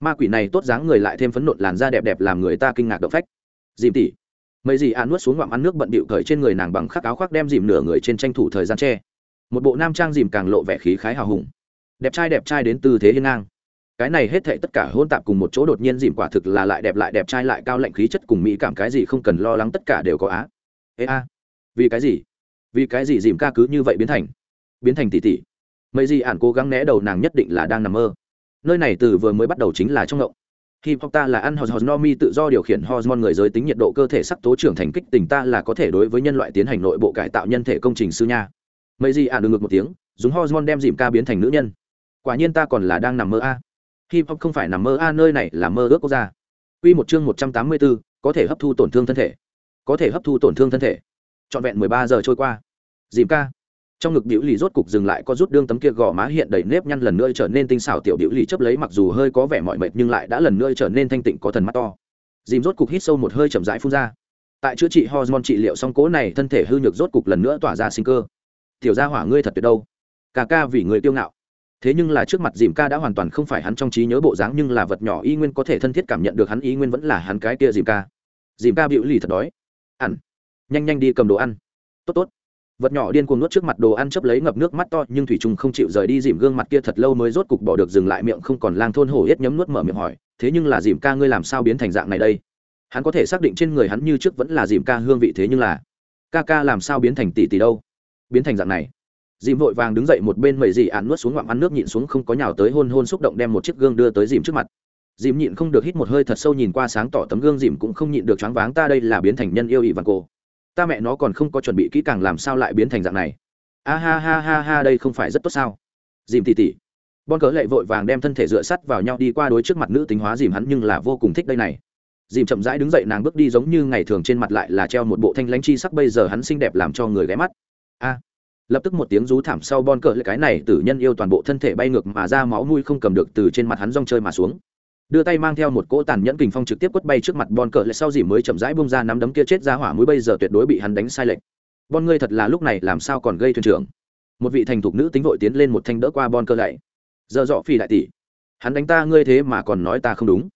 Ma quỷ này tốt dáng người lại thêm phấn nộn làn da đẹp đẹp làm người ta kinh ngạc động phách. Dìm tỉ mấy gì ăn nuốt xuống ngoạm ăn nước bận bịu cởi trên người nàng bằng khắc áo khoác đem dìm nửa người trên tranh thủ thời gian che. Một bộ nam trang dìm càng lộ vẻ khí khái hào hùng. Đẹp trai đẹp trai đến tư thế hiên ngang. Cái này hết thệ tất cả hôn tạp cùng một chỗ đột nhiên dìm quả thực là lại đẹp lại đẹp trai lại cao lạnh khí chất cùng mỹ cảm cái gì không cần lo lắng tất cả đều có á. Ê a, vì cái gì? Vì cái gì dìm ca cứ như vậy biến thành? Biến thành tỷ tỷ. Mấy gì ản cố gắng né đầu nàng nhất định là đang nằm mơ. Nơi này từ vừa mới bắt đầu chính là trong ngộng. Khi hoặc ta là ăn hormone tự do điều khiển hormone người giới tính nhiệt độ cơ thể sắc tố trưởng thành kích tình ta là có thể đối với nhân loại tiến hành nội bộ cải tạo nhân thể công trình sư nha. Mấy gì ản à ngược một tiếng dùng hormone đem dìm ca biến thành nữ nhân. Quả nhiên ta còn là đang nằm mơ a. Hip hop không phải nằm mơ a nơi này là mơ ước quốc gia. Quy một chương một trăm tám mươi 184, có thể hấp thu tổn thương thân thể. Có thể hấp thu tổn thương thân thể. Trọn vẹn mười ba giờ trôi qua. Dìm ca. Trong ngực biểu lì rốt cục dừng lại, có rút đương tấm kia gò má hiện đầy nếp nhăn lần nữa trở nên tinh xảo, tiểu biểu lì chấp lấy mặc dù hơi có vẻ mỏi mệt nhưng lại đã lần nữa trở nên thanh tịnh có thần mắt to. Dìm rốt cục hít sâu một hơi chậm rãi phun ra. Tại chữa trị hormone trị liệu xong, cố này thân thể hư nhược rốt cục lần nữa tỏa ra sinh cơ. Tiểu gia hỏa ngươi thật tuyệt đâu. Cả ca vì người tiêu ngạo thế nhưng là trước mặt dìm ca đã hoàn toàn không phải hắn trong trí nhớ bộ dáng, nhưng là vật nhỏ y nguyên có thể thân thiết cảm nhận được hắn y nguyên vẫn là hắn cái kia dìm ca dìm ca biểu lì thật đói ăn nhanh nhanh đi cầm đồ ăn tốt tốt vật nhỏ điên cuồng nuốt trước mặt đồ ăn chấp lấy ngập nước mắt to, nhưng thủy trung không chịu rời đi dìm gương mặt kia thật lâu mới rốt cục bỏ được dừng lại miệng không còn lang thôn hổ yết nhấm nuốt mở miệng hỏi, thế nhưng là dìm ca ngươi làm sao biến thành dạng này đây? Hắn có thể xác định trên người hắn như trước vẫn là dìm ca hương vị thế nhưng là, ca ca làm sao biến thành tỷ tỷ đâu? Biến thành dạng này? Dìm vội vàng đứng dậy một bên mẩy dị ạn nuốt xuống ngoạm ăn nước nhịn xuống không có nhào tới hôn hôn xúc động đem một chiếc gương đưa tới dìm trước mặt. Dìm nhịn không được hít một hơi thật sâu nhìn qua sáng tỏ tấm gương, dìm cũng không nhịn được choáng váng, ta đây là biến thành nhân yêu ỷ vàng cô ta mẹ nó còn không có chuẩn bị kỹ càng làm sao lại biến thành dạng này. A ha ha ha ha, đây không phải rất tốt sao? Dìm tỉ tỉ bon cớ lệ vội vàng đem thân thể dựa sắt vào nhau đi qua đối trước mặt nữ tính hóa dìm hắn nhưng là vô cùng thích đây này. Dìm chậm rãi đứng dậy nàng bước đi giống như ngày thường trên mặt lại là treo một bộ thanh lãnh chi sắc bây giờ hắn xinh đẹp làm cho người ghé mắt. A. Lập tức một tiếng rú thảm sau bon cỡ lệ cái này tử nhân yêu toàn bộ thân thể bay ngược mà ra máu mũi không cầm được từ trên mặt hắn rong chơi mà xuống đưa tay mang theo một cỗ tàn nhẫn kình phong trực tiếp quất bay trước mặt bon cờ lại sau gì mới chậm rãi bung ra nắm đấm kia chết ra hỏa mũi bây giờ tuyệt đối bị hắn đánh sai lệch. Bon, ngươi thật là lúc này làm sao còn gây thuyền trưởng? Một vị thành thục nữ tính vội tiến lên một thanh đỡ qua bon cờ lại giờ dọ phi đại tỷ, hắn đánh ta ngươi thế mà còn nói ta không đúng.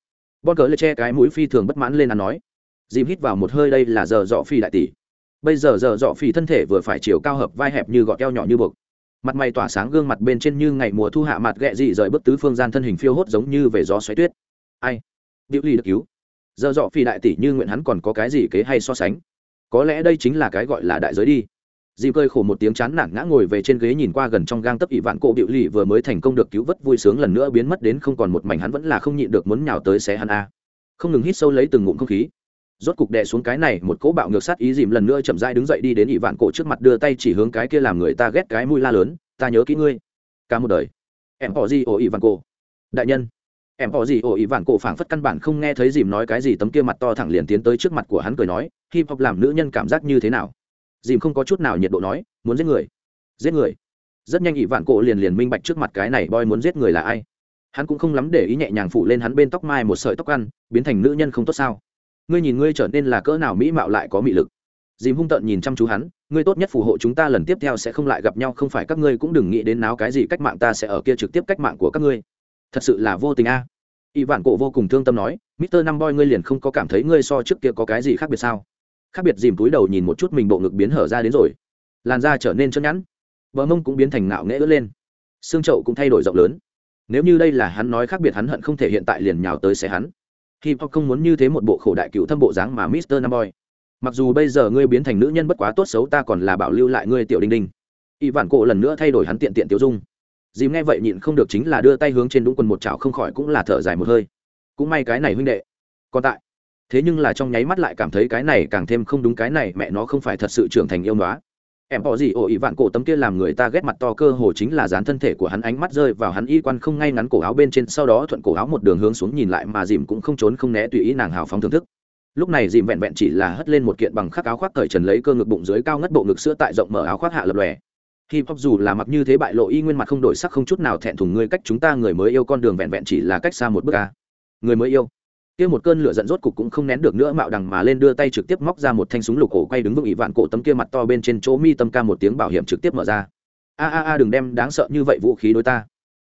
Bon cờ lại che cái mũi phi thường bất mãn lên ăn nói. Dìm hít vào một hơi đây là giờ dọ phi đại tỷ. Bây giờ giờ dọ phi thân thể vừa phải chiều cao hợp vai hẹp như gọt eo nhỏ như buộc mặt mày tỏa sáng gương mặt bên trên như ngày mùa thu hạ mặt ghẹ dị rời bức tứ phương gian thân hình phiêu hốt giống như về gió xoáy tuyết. Ai? Điệu ly được cứu. Giờ dọ phi đại tỷ như nguyện hắn còn có cái gì kế hay so sánh? Có lẽ đây chính là cái gọi là đại giới đi. Dì cơi khổ một tiếng chán nản ngã ngồi về trên ghế nhìn qua gần trong gang tấp ỵ vạn cổ điệu lì vừa mới thành công được cứu vớt vui sướng lần nữa biến mất đến không còn một mảnh hắn vẫn là không nhịn được muốn nhào tới xé hắn a. Không ngừng hít sâu lấy từng ngụm không khí rốt cục đè xuống cái này, một cỗ bạo ngược sát ý dìm lần nữa chậm rãi đứng dậy đi đến ỷ vạn cổ trước mặt đưa tay chỉ hướng cái kia làm người ta ghét cái mũi la lớn, ta nhớ kỹ ngươi. Cả một đời. Em họ gì ổ ỷ vạn cổ? Đại nhân. Em họ gì ổ ỷ vạn cổ phảng phất căn bản không nghe thấy dìm nói cái gì, tấm kia mặt to thẳng liền tiến tới trước mặt của hắn cười nói, hip hop làm nữ nhân cảm giác như thế nào? Dìm không có chút nào nhiệt độ nói, muốn giết người. Giết người. Rất nhanh ỷ vạn cổ liền liền minh bạch trước mặt cái này boy muốn giết người là ai. Hắn cũng không lắm để ý nhẹ nhàng phủ lên hắn bên tóc mai một sợi tóc ăn, biến thành nữ nhân không tốt sao? Ngươi nhìn ngươi trở nên là cỡ nào mỹ mạo lại có mị lực. Dìm hung tợn nhìn chăm chú hắn, ngươi tốt nhất phù hộ chúng ta lần tiếp theo sẽ không lại gặp nhau, không phải các ngươi cũng đừng nghĩ đến náo cái gì cách mạng ta sẽ ở kia trực tiếp cách mạng của các ngươi. Thật sự là vô tình a. À. y vạn cổ vô cùng thương tâm nói, mister năm boy ngươi liền không có cảm thấy ngươi so trước kia có cái gì khác biệt sao? Khác biệt dìm túi đầu nhìn một chút mình bộ ngực biến hở ra đến rồi. Làn da trở nên chân nhẵn, bờ mông cũng biến thành nạo nghễ ướt lên. Xương trậu cũng thay đổi rộng lớn. Nếu như đây là hắn nói khác biệt hắn hận không thể hiện tại liền nhào tới xe hắn hip hop không muốn như thế một bộ khổ đại cựu thâm bộ dáng mà mister nam boy mặc dù bây giờ ngươi biến thành nữ nhân bất quá tốt xấu, ta còn là bảo lưu lại ngươi tiểu đinh đinh. Y vạn cổ lần nữa thay đổi hắn tiện tiện tiêu dung. Dìm nghe vậy nhịn không được chính là đưa tay hướng trên đũng quần một chảo không khỏi cũng là thở dài một hơi. Cũng may cái này huynh đệ còn tại. Thế nhưng là trong nháy mắt lại cảm thấy cái này càng thêm không đúng, cái này mẹ nó không phải thật sự trưởng thành yêu nóa em bỏ gì ổ ý vạn cổ tấm kia làm người ta ghét mặt to cơ hồ chính là dán thân thể của hắn ánh mắt rơi vào hắn y quan không ngay ngắn cổ áo bên trên, sau đó thuận cổ áo một đường hướng xuống nhìn lại mà dìm cũng không trốn không né tùy ý nàng hào phóng thưởng thức. Lúc này dìm vẹn vẹn chỉ là hất lên một kiện bằng khắc áo khoác cởi trần lấy cơ ngực bụng dưới cao ngất bộ ngực sữa tại rộng mở áo khoác hạ lập lòe. Hip hop dù là mặc như thế bại lộ y nguyên mặt không đổi sắc không chút nào thẹn thùng ngươi cách chúng ta người mới yêu con đường vẹn vẹn chỉ là cách xa một bước ca người mới yêu kia một cơn lửa giận rốt cục cũng không nén được nữa, mạo đằng mà lên đưa tay trực tiếp móc ra một thanh súng lục cổ quay đứng vững ỷ vạn cổ tấm kia mặt to bên trên chỗ mi tâm ca một tiếng bảo hiểm trực tiếp mở ra. A a a, đừng đem đáng sợ như vậy vũ khí đối ta.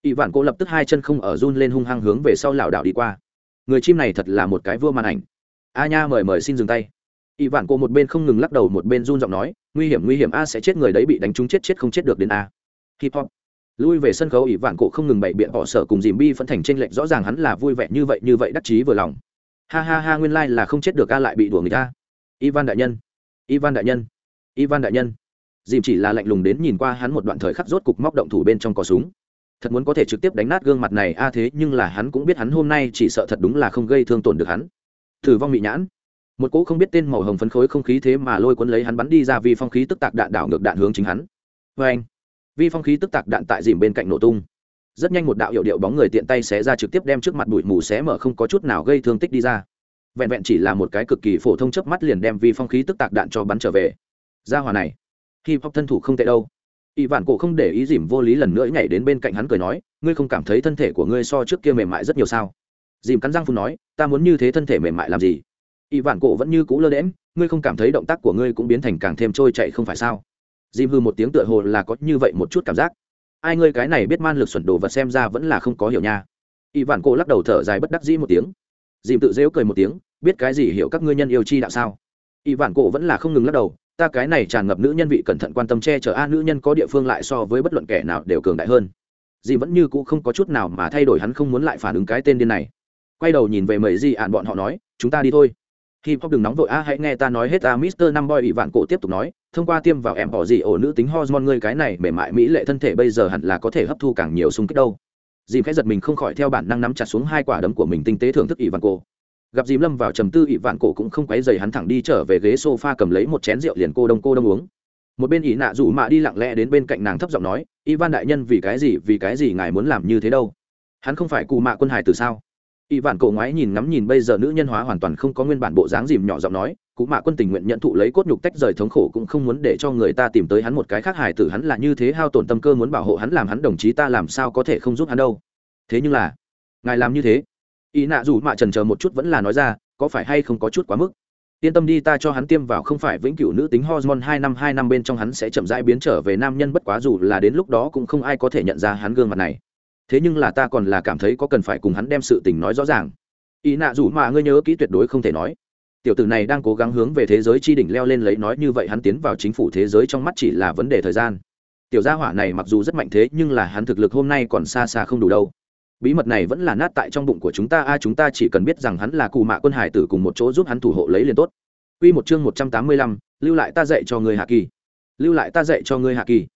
Ỷ vạn cổ lập tức hai chân không ở run lên hung hăng hướng về sau lảo đảo đi qua. Người chim này thật là một cái vua màn ảnh. A nha mời mời xin dừng tay. Ỷ vạn cổ một bên không ngừng lắc đầu một bên run giọng nói, nguy hiểm nguy hiểm, a sẽ chết người đấy, bị đánh trúng chết chết không chết được đến a. Hip hop lui về sân khấu, ỷ vạn cổ không ngừng bày biện họ sợ cùng dìm bi phân thành tranh lệch, rõ ràng hắn là vui vẻ như vậy như vậy đắc chí vừa lòng. Ha ha ha, nguyên lai là không chết được a, lại bị đùa người ta. Ivan đại nhân. Ivan đại nhân. Ivan đại nhân. Dìm chỉ là lạnh lùng đến nhìn qua hắn một đoạn thời khắc rốt cục móc động thủ bên trong cò súng. Thật muốn có thể trực tiếp đánh nát gương mặt này, a, thế nhưng là hắn cũng biết hắn hôm nay chỉ sợ thật đúng là không gây thương tổn được hắn. Thử vong bị nhãn. Một cỗ không biết tên màu hồng phấn khối không khí thế mà lôi cuốn lấy hắn bắn đi ra vì phong khí tức tạc đạn đảo ngược đạn hướng chính hắn. Vê anh vi phong khí tức tạc đạn tại dìm bên cạnh nổ tung. Rất nhanh một đạo hiệu điệu bóng người tiện tay xé ra trực tiếp đem trước mặt bụi mù xé mở không có chút nào gây thương tích đi ra. Vẹn vẹn chỉ là một cái cực kỳ phổ thông chớp mắt liền đem vi phong khí tức tạc đạn cho bắn trở về. Ra hòa này, khi phong thân thủ không tệ đâu. Y vạn cổ không để ý dìm vô lý lần nữa nhảy đến bên cạnh hắn cười nói, ngươi không cảm thấy thân thể của ngươi so trước kia mềm mại rất nhiều sao? Dìm cắn răng phun nói, ta muốn như thế thân thể mềm mại làm gì? Y vạn cổ vẫn như cũ lơ đễm ngươi không cảm thấy động tác của ngươi cũng biến thành càng thêm trôi chạy không phải sao? Dìm hư một tiếng tựa hồ là có như vậy một chút cảm giác. Ai ngươi cái này biết man lực xuẩn đồ vật xem ra vẫn là không có hiểu nha. Y vạn cổ lắc đầu thở dài bất đắc dĩ một tiếng. Dìm tự dễu cười một tiếng, biết cái gì hiểu các ngươi nhân yêu chi đạo sao? Y vạn cổ vẫn là không ngừng lắc đầu, ta cái này tràn ngập nữ nhân vị cẩn thận quan tâm che chở a nữ nhân có địa phương lại so với bất luận kẻ nào đều cường đại hơn. Dìm vẫn như cũ không có chút nào mà thay đổi hắn không muốn lại phản ứng cái tên điên này. Quay đầu nhìn về mấy gì ạn bọn họ nói, chúng ta đi thôi. Khi hop đừng nóng vội a, hãy nghe ta nói hết a, mister năm boy ỷ vạn cổ tiếp tục nói thông qua tiêm vào em bỏ gì ổ nữ tính hormone ngươi cái này mềm mại mỹ lệ thân thể bây giờ hẳn là có thể hấp thu càng nhiều sung kích đâu. Dìm khẽ giật mình không khỏi theo bản năng nắm chặt xuống hai quả đấm của mình tinh tế thưởng thức ỷ vạn cổ. Gặp dìm lâm vào trầm tư, ỷ vạn cổ cũng không quấy dày hắn thẳng đi trở về ghế sofa cầm lấy một chén rượu liền cô đông cô đông uống. Một bên ỷ nạ rủ mạ đi lặng lẽ đến bên cạnh nàng thấp giọng nói, ivan đại nhân, vì cái gì, vì cái gì ngài muốn làm như thế đâu? Hắn không phải cù mạ quân hải từ sao? Y vạn cổ ngoái nhìn ngắm nhìn bây giờ nữ nhân hóa hoàn toàn không có nguyên bản bộ dáng dìm nhỏ giọng nói cụ mạ quân tình nguyện nhận thụ lấy cốt nhục tách rời thống khổ cũng không muốn để cho người ta tìm tới hắn một cái khác hài tử, hắn là như thế hao tổn tâm cơ muốn bảo hộ hắn, làm hắn đồng chí ta làm sao có thể không giúp hắn đâu. Thế nhưng là, ngài làm như thế. Y nạ dù mạ trần chờ một chút vẫn là nói ra, có phải hay không có chút quá mức? Yên tâm đi, ta cho hắn tiêm vào không phải vĩnh cửu nữ tính hormone hai năm hai năm bên trong hắn sẽ chậm rãi biến trở về nam nhân, bất quá dù là đến lúc đó cũng không ai có thể nhận ra hắn gương mặt này. Thế nhưng là ta còn là cảm thấy có cần phải cùng hắn đem sự tình nói rõ ràng. Ý nạ dù mà ngươi nhớ kỹ tuyệt đối không thể nói tiểu tử này đang cố gắng hướng về thế giới chi đỉnh leo lên lấy nói như vậy hắn tiến vào chính phủ thế giới trong mắt chỉ là vấn đề thời gian. Tiểu gia hỏa này mặc dù rất mạnh thế nhưng là hắn thực lực hôm nay còn xa xa không đủ đâu. Bí mật này vẫn là nát tại trong bụng của chúng ta a chúng ta chỉ cần biết rằng hắn là cù mạ quân hải tử cùng một chỗ giúp hắn thủ hộ lấy liền tốt. Quy một chương một trăm tám mươi lăm, lưu lại ta dạy cho người hạ kỳ. Lưu lại ta dạy cho người hạ kỳ.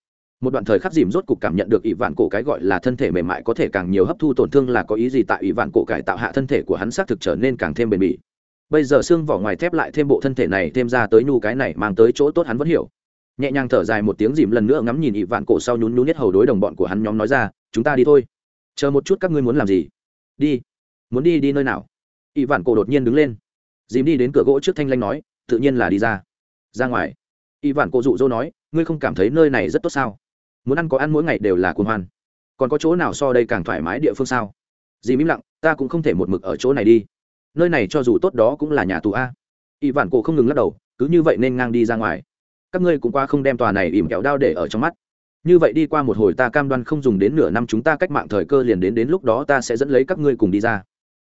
Một đoạn thời khắc dìm rốt cục cảm nhận được ỷ vạn cổ cái gọi là thân thể mềm mại có thể càng nhiều hấp thu tổn thương là có ý gì tại ỷ vạn cổ cải tạo hạ thân thể của hắn xác thực trở nên càng thêm bền bỉ bây giờ xương vỏ ngoài thép lại thêm bộ thân thể này thêm ra tới nhu cái này mang tới chỗ tốt hắn vẫn hiểu. Nhẹ nhàng thở dài một tiếng dìm lần nữa ngắm nhìn ị vạn cổ sau nhún nhún nhất hầu đối đồng bọn của hắn nhóm nói ra, chúng ta đi thôi. Chờ một chút các ngươi muốn làm gì? Đi. Muốn đi đi nơi nào? Ị vạn cổ đột nhiên đứng lên. Dìm đi đến cửa gỗ trước thanh lanh nói, tự nhiên là đi ra. Ra ngoài. Ị vạn cổ dụ dỗ nói, ngươi không cảm thấy nơi này rất tốt sao? Muốn ăn có ăn mỗi ngày đều là cuồng hoan. Còn có chỗ nào so đây càng thoải mái địa phương sao? Dìm im lặng, ta cũng không thể một mực ở chỗ này đi nơi này cho dù tốt đó cũng là nhà tù a. Ỷ vạn cổ không ngừng lắc đầu cứ như vậy nên ngang đi ra ngoài. Các ngươi cũng qua không đem tòa này ỉm kẹo đao để ở trong mắt. Như vậy đi qua một hồi ta cam đoan không dùng đến nửa năm chúng ta cách mạng thời cơ liền đến đến lúc đó ta sẽ dẫn lấy các ngươi cùng đi ra.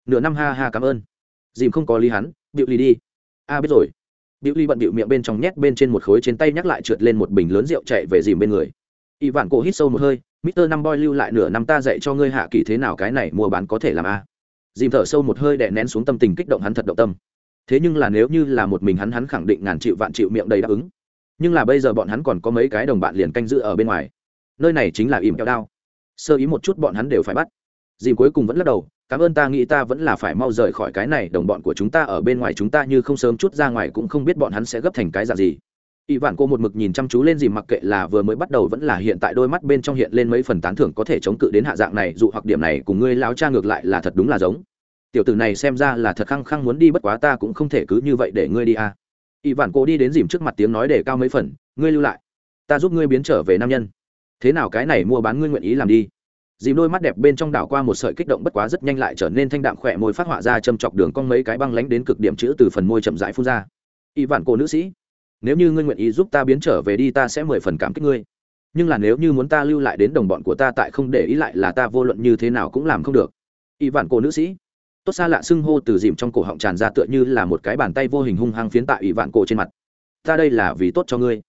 Nửa năm ha ha cảm ơn. Dìm không có lý hắn bịu ly đi. A à, biết rồi. Diệu Ly bận bịu miệng bên trong nhét bên trên một khối trên tay nhắc lại trượt lên một bình lớn rượu chạy về dìm bên người. Y vạn cổ hít sâu một hơi, Mister năm boy lưu lại nửa năm ta dạy cho ngươi hạ kỳ thế nào cái này mua bán có thể làm a. Dìm thở sâu một hơi đè nén xuống tâm tình kích động hắn thật động tâm. Thế nhưng là nếu như là một mình hắn hắn khẳng định ngàn triệu vạn triệu miệng đầy đáp ứng. Nhưng là bây giờ bọn hắn còn có mấy cái đồng bạn liền canh giữ ở bên ngoài. Nơi này chính là ỉm kẹo đao. Sơ ý một chút bọn hắn đều phải bắt. Dìm cuối cùng vẫn lắc đầu, cảm ơn ta nghĩ ta vẫn là phải mau rời khỏi cái này đồng bọn của chúng ta ở bên ngoài chúng ta như không sớm chút ra ngoài cũng không biết bọn hắn sẽ gấp thành cái dạng gì ỷ vạn cô một mực nhìn chăm chú lên gì mặc kệ là vừa mới bắt đầu vẫn là hiện tại đôi mắt bên trong hiện lên mấy phần tán thưởng có thể chống cự đến hạ dạng này dụ hoặc điểm này cùng ngươi láo cha ngược lại là thật đúng là giống. Tiểu tử này xem ra là thật khăng khăng muốn đi, bất quá ta cũng không thể cứ như vậy để ngươi đi à. ỷ vạn cô đi đến dìm trước mặt tiếng nói để cao mấy phần, ngươi lưu lại, ta giúp ngươi biến trở về nam nhân. Thế nào cái này mua bán ngươi nguyện ý làm đi. Dìm đôi mắt đẹp bên trong đảo qua một sợi kích động bất quá rất nhanh lại trở nên thanh đạm khỏe môi phát họa ra châm chọc đường cong mấy cái băng lánh đến cực điểm chữ từ phần môi chậm rãi phun ra. Y vạn cô nữ sĩ nếu như ngươi nguyện ý giúp ta biến trở về đi, ta sẽ mười phần cảm kích ngươi. Nhưng là nếu như muốn ta lưu lại đến đồng bọn của ta, tại không để ý lại là ta vô luận như thế nào cũng làm không được. Y vạn cô nữ sĩ. Tốt xa lạ xưng hô từ dìm trong cổ họng tràn ra tựa như là một cái bàn tay vô hình hung hăng phiến tại y vạn cổ trên mặt. Ta đây là vì tốt cho ngươi.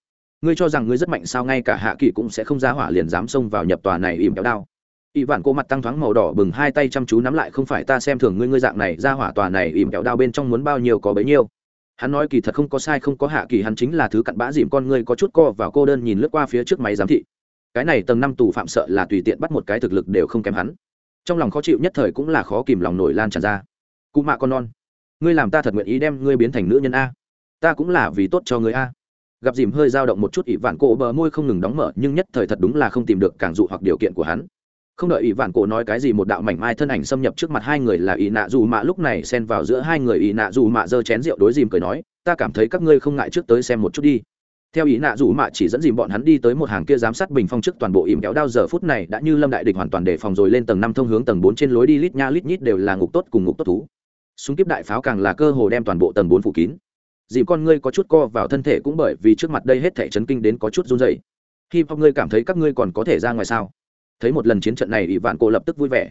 Ngươi cho rằng ngươi rất mạnh sao ngay cả hạ kỳ cũng sẽ không ra hỏa liền dám xông vào nhập tòa này ìm kéo đao. Ỷ vạn cô mặt tăng thoáng màu đỏ bừng, hai tay chăm chú nắm lại, không phải ta xem thường ngươi ngươi dạng này ra hỏa tòa này ìm kéo đao bên trong muốn bao nhiêu có bấy nhiêu hắn nói kỳ thật không có sai, không có hạ kỳ, hắn chính là thứ cặn bã dìm con người có chút co vào cô đơn nhìn lướt qua phía trước máy giám thị. Cái này tầng năm tù phạm sợ là tùy tiện bắt một cái thực lực đều không kém hắn. Trong lòng khó chịu nhất thời cũng là khó kìm lòng nổi lan tràn ra. Cụ mạ con non, ngươi làm ta thật nguyện ý đem ngươi biến thành nữ nhân a. Ta cũng là vì tốt cho ngươi a. Gặp dìm hơi dao động một chút, ỷ vạn cổ bờ môi không ngừng đóng mở, nhưng nhất thời thật đúng là không tìm được càng dụ hoặc điều kiện của hắn không đợi ỷ vạn cổ nói cái gì một đạo mảnh mai thân ảnh xâm nhập trước mặt hai người là ỷ nạ dù mạ, lúc này xen vào giữa hai người ỷ nạ dù mạ giơ chén rượu đối dìm cười nói, ta cảm thấy các ngươi không ngại trước tới xem một chút đi. Theo ý nạ dù mạ chỉ dẫn dìm bọn hắn đi tới một hàng kia giám sát bình phong trước toàn bộ ỉm kéo đao, giờ phút này đã như lâm đại địch hoàn toàn đề phòng rồi lên tầng năm thông hướng tầng bốn trên lối đi, lít nha lít nhít đều là ngục tốt cùng ngục tốt thú. Súng kiếp đại pháo càng là cơ hồ đem toàn bộ tầng bốn phủ kín. Dìm con ngươi có chút co vào thân thể cũng bởi vì trước mặt đây hết thể chấn kinh đến có chút run dày khi phong ngươi cảm thấy các ngươi còn có thể ra ngoài sao? Thấy một lần chiến trận này, ỷ vạn cổ lập tức vui vẻ.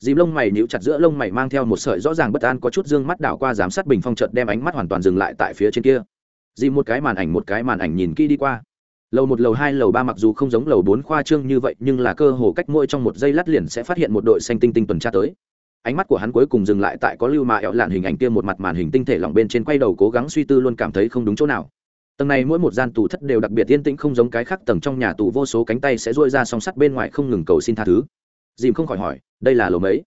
Dìm lông mày níu chặt giữa lông mày mang theo một sợi rõ ràng bất an có chút dương mắt đảo qua giám sát bình phong trận đem ánh mắt hoàn toàn dừng lại tại phía trên kia. Dìm một cái màn ảnh, một cái màn ảnh nhìn kỹ đi qua. Lầu một, lầu hai, lầu ba mặc dù không giống lầu bốn khoa trương như vậy, nhưng là cơ hồ cách mỗi trong một giây lát liền sẽ phát hiện một đội xanh tinh tinh tuần tra tới. Ánh mắt của hắn cuối cùng dừng lại tại có lưu mà ẹo lạn hình ảnh kia một mặt màn hình tinh thể lỏng bên trên, quay đầu cố gắng suy tư luôn cảm thấy không đúng chỗ nào tầng này mỗi một gian tù thất đều đặc biệt yên tĩnh, không giống cái khác tầng trong nhà tù, vô số cánh tay sẽ dôi ra song sắt bên ngoài không ngừng cầu xin tha thứ. Dìm không khỏi hỏi, đây là lầu mấy?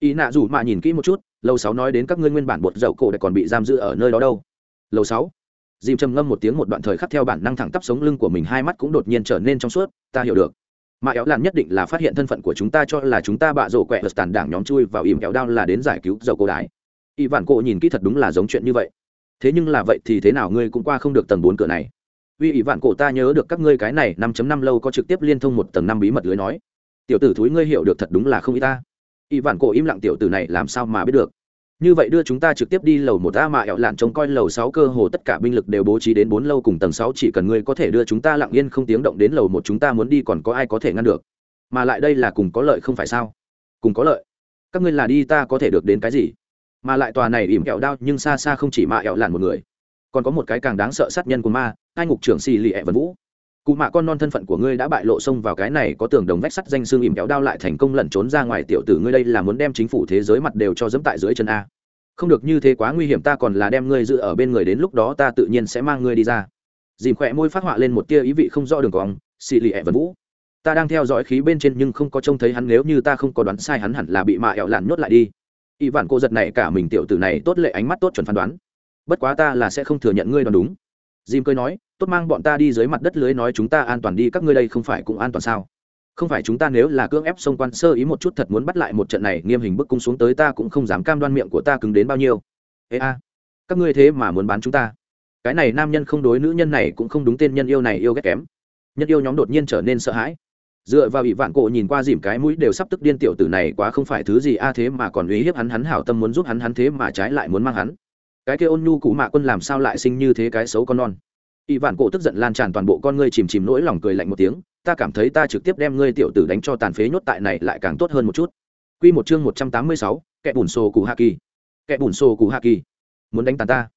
Ý nạ rủ mạ nhìn kỹ một chút, lầu sáu nói đến các ngươi nguyên bản bột dậu cổ đã còn bị giam giữ ở nơi đó đâu. Lầu sáu? Dìm trầm ngâm một tiếng một đoạn thời khắc theo bản năng thẳng tắp sống lưng của mình, hai mắt cũng đột nhiên trở nên trong suốt, ta hiểu được. Mà éo lạn nhất định là phát hiện thân phận của chúng ta cho là chúng ta bạ rổ quẹ vật tàn đảng nhóm chui vào ìm kéo đao là đến giải cứu dầu cổ đái y vạn cổ nhìn kỹ thật đúng là giống chuyện như vậy thế nhưng là vậy thì thế nào ngươi cũng qua không được tầng bốn cửa này. Uy ỷ vạn cổ ta nhớ được các ngươi cái này năm chấm năm lâu có trực tiếp liên thông một tầng năm bí mật lưới nói. Tiểu tử thúi ngươi hiểu được thật đúng là không y ta. Ỷ vạn cổ im lặng tiểu tử này làm sao mà biết được. Như vậy đưa chúng ta trực tiếp đi lầu một a mà ẹo lạn trông coi lầu sáu cơ hồ tất cả binh lực đều bố trí đến bốn lâu cùng tầng sáu, chỉ cần ngươi có thể đưa chúng ta lặng yên không tiếng động đến lầu một chúng ta muốn đi còn có ai có thể ngăn được. Mà lại đây là cùng có lợi không phải sao? Cùng có lợi. Các ngươi là đi ta có thể được đến cái gì? Mà lại tòa này ỉm kẹo đao nhưng xa xa không chỉ mạ ẹo lạn một người. Còn có một cái càng đáng sợ sát nhân của ma hai ngục trưởng xì lì ẹ vân vũ. Cụ mạ con non thân phận của ngươi đã bại lộ xông vào cái này có tường đồng vách sắt danh xương ỉm kẹo đao lại thành công lẩn trốn ra ngoài tiểu tử ngươi đây là muốn đem chính phủ thế giới mặt đều cho dẫm tại dưới chân a. Không được như thế quá nguy hiểm, ta còn là đem ngươi giữ ở bên người đến lúc đó ta tự nhiên sẽ mang ngươi đi ra. Dìm khỏe môi phát họa lên một tia ý vị không rõ đường cong, xì lì ẹ vân vũ. Ta đang theo dõi khí bên trên nhưng không có trông thấy hắn, nếu như ta không có đoán sai hắn hẳn là bị mạ ẹo lạn nhốt lại đi y vạn cô giật này cả mình tiểu tử này tốt lệ ánh mắt tốt chuẩn phán đoán. Bất quá ta là sẽ không thừa nhận ngươi đoán đúng. Jim cười nói, tốt mang bọn ta đi dưới mặt đất lưới nói chúng ta an toàn đi, các ngươi đây không phải cũng an toàn sao? Không phải chúng ta nếu là cưỡng ép xông quan sơ ý một chút thật muốn bắt lại một trận này, nghiêm hình bức cung xuống tới ta cũng không dám cam đoan miệng của ta cứng đến bao nhiêu. Ê a, các ngươi thế mà muốn bán chúng ta. Cái này nam nhân không đối nữ nhân này cũng không đúng, tên nhân yêu này yêu ghét kém. Nhân yêu nhóm đột nhiên trở nên sợ hãi dựa vào bị vạn cổ nhìn qua dìm cái mũi đều sắp tức điên tiểu tử này quá không phải thứ gì a thế mà còn uy hiếp hắn hắn hảo tâm muốn giúp hắn hắn thế mà trái lại muốn mang hắn cái kia ôn nhu cụ mạ quân làm sao lại sinh như thế cái xấu con non ỵ vạn cổ tức giận lan tràn toàn bộ con ngươi chìm chìm nỗi lòng cười lạnh một tiếng ta cảm thấy ta trực tiếp đem ngươi tiểu tử đánh cho tàn phế nhốt tại này lại càng tốt hơn một chút Quy một chương một trăm tám mươi sáu, kẻ bùn xô cụ hạ kỳ. Kẻ bùn xô cụ hạ kỳ. Muốn đánh tàn ta.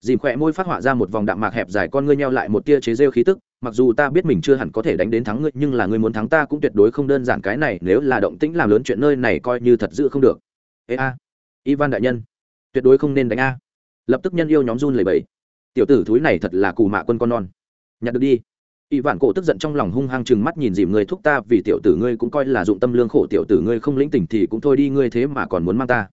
dìm khỏe môi phát họa ra một vòng đạm mạc hẹp dài con ngươi nheo lại một tia chế rêu khí tức mặc dù ta biết mình chưa hẳn có thể đánh đến thắng ngươi, nhưng là ngươi muốn thắng ta cũng tuyệt đối không đơn giản cái này, nếu là động tĩnh làm lớn chuyện nơi này coi như thật giữ không được. Ê a, ivan đại nhân, tuyệt đối không nên đánh a. Lập tức nhân yêu nhóm run lầy bẫy tiểu tử thúi này thật là cù mạ quân con non. Nhặt được đi. Ỷ vạn cổ tức giận trong lòng hung hăng chừng mắt nhìn dìm người thúc ta, vì tiểu tử ngươi cũng coi là dụng tâm lương khổ, tiểu tử ngươi không lĩnh tỉnh thì cũng thôi đi, ngươi thế mà còn muốn mang ta.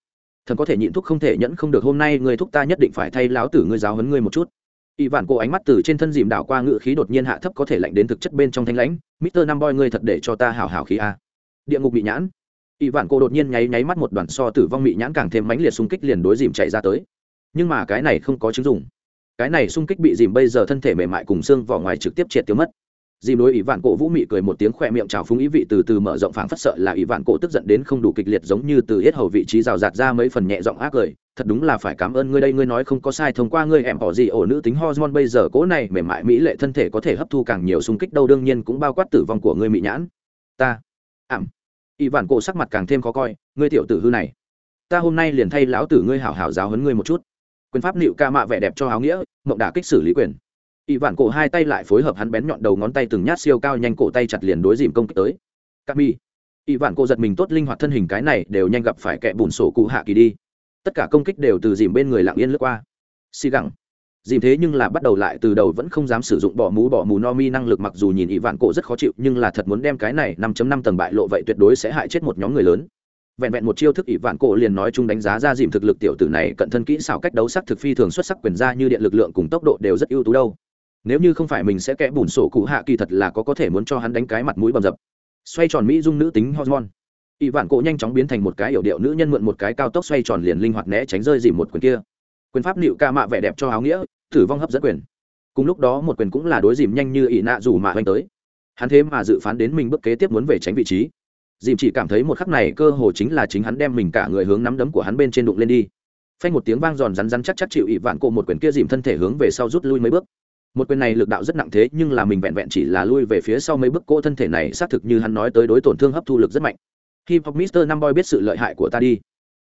Thần có thể nhịn thúc không thể nhẫn không được, hôm nay ngươi thúc ta nhất định phải thay láo tử ngươi giáo hấn ngươi một chút ỷ vạn cổ ánh mắt từ trên thân dìm đảo qua ngự khí đột nhiên hạ thấp có thể lạnh đến thực chất bên trong thanh lãnh, mister năm boy ngươi thật để cho ta hảo hảo khí a. Địa ngục bị nhãn. Ỷ vạn cổ đột nhiên nháy nháy mắt một đoàn so tử vong bị nhãn càng thêm mãnh liệt xung kích liền đối dìm chạy ra tới. Nhưng mà cái này không có chứng dụng. Cái này xung kích bị dìm bây giờ thân thể mềm mại cùng xương vỏ ngoài trực tiếp triệt tiêu mất. Dìm đối ỷ vạn cổ vũ mị cười một tiếng khỏe miệng trào phúng ý vị từ từ mở rộng phảng phất sợ là ỷ vạn cổ tức giận đến không đủ kịch liệt giống như từ hết hầu vị trí rào rạt ra mấy phần nhẹ giọng ác cười thật đúng là phải cảm ơn ngươi đây, ngươi nói không có sai, thông qua ngươi em bỏ gì, ổ nữ tính hormone bây giờ cố này mềm mại mỹ lệ thân thể có thể hấp thu càng nhiều xung kích đâu, đương nhiên cũng bao quát tử vong của ngươi mỹ nhãn. Ta, ảm. Ỷ vạn cổ sắc mặt càng thêm khó coi, ngươi tiểu tử hư này. Ta hôm nay liền thay lão tử ngươi hảo hảo giáo huấn ngươi một chút. Quyền pháp nịu ca mạ vẻ đẹp cho áo nghĩa, mộng đả kích xử lý quyền. Ỷ vạn cổ hai tay lại phối hợp hắn bén nhọn đầu ngón tay từng nhát siêu cao nhanh cổ tay chặt liền đối dìm công kích tới. Các mi. Ỷ vạn cổ giật mình, tốt linh hoạt thân hình cái này đều nhanh gặp phải kẻ bùn sổ cụ hạ kỳ đi tất cả công kích đều từ dìm bên người lặng yên lướt qua. Xì gẳng. Dìm thế nhưng là bắt đầu lại từ đầu vẫn không dám sử dụng bỏ mú bỏ mù no mi năng lực mặc dù nhìn ỷ vạn cổ rất khó chịu, nhưng là thật muốn đem cái này 5 năm tầng bại lộ vậy tuyệt đối sẽ hại chết một nhóm người lớn. Vẹn vẹn một chiêu thức ỷ vạn cổ liền nói chung đánh giá ra dìm thực lực tiểu tử này cận thân kỹ xảo cách đấu sắc thực phi thường xuất sắc quyền ra như điện lực lượng cùng tốc độ đều rất ưu tú đâu. Nếu như không phải mình sẽ kẽ bùn sổ cụ hạ kỳ thật là có có thể muốn cho hắn đánh cái mặt mũi bầm dập. Xoay tròn mỹ dung nữ tính hormone ỷ vạn cổ nhanh chóng biến thành một cái yểu điệu nữ nhân mượn một cái cao tốc xoay tròn liền linh hoạt né tránh rơi dìm một quyền kia. Quyền pháp nịu ca mạ vẻ đẹp cho áo nghĩa thử vong hấp dẫn quyền. Cùng lúc đó một quyền cũng là đối dìm nhanh như ỷ nạ dù mạ hoành tới. Hắn thế mà dự phán đến mình bước kế tiếp muốn về tránh vị trí. Dìm chỉ cảm thấy một khắc này cơ hồ chính là chính hắn đem mình cả người hướng nắm đấm của hắn bên trên đụng lên đi. Phanh một tiếng vang giòn rắn rắn chắc chắc chịu ỷ vạn cổ một quyền kia dìm thân thể hướng về sau rút lui mấy bước. Một quyền này lực đạo rất nặng thế nhưng là mình vẹn vẹn chỉ là lui về phía sau mấy bước cô thân thể này xác thực như hắn nói tới đối tổn thương hấp thu lực rất mạnh hip hop mister năm boy biết sự lợi hại của ta đi.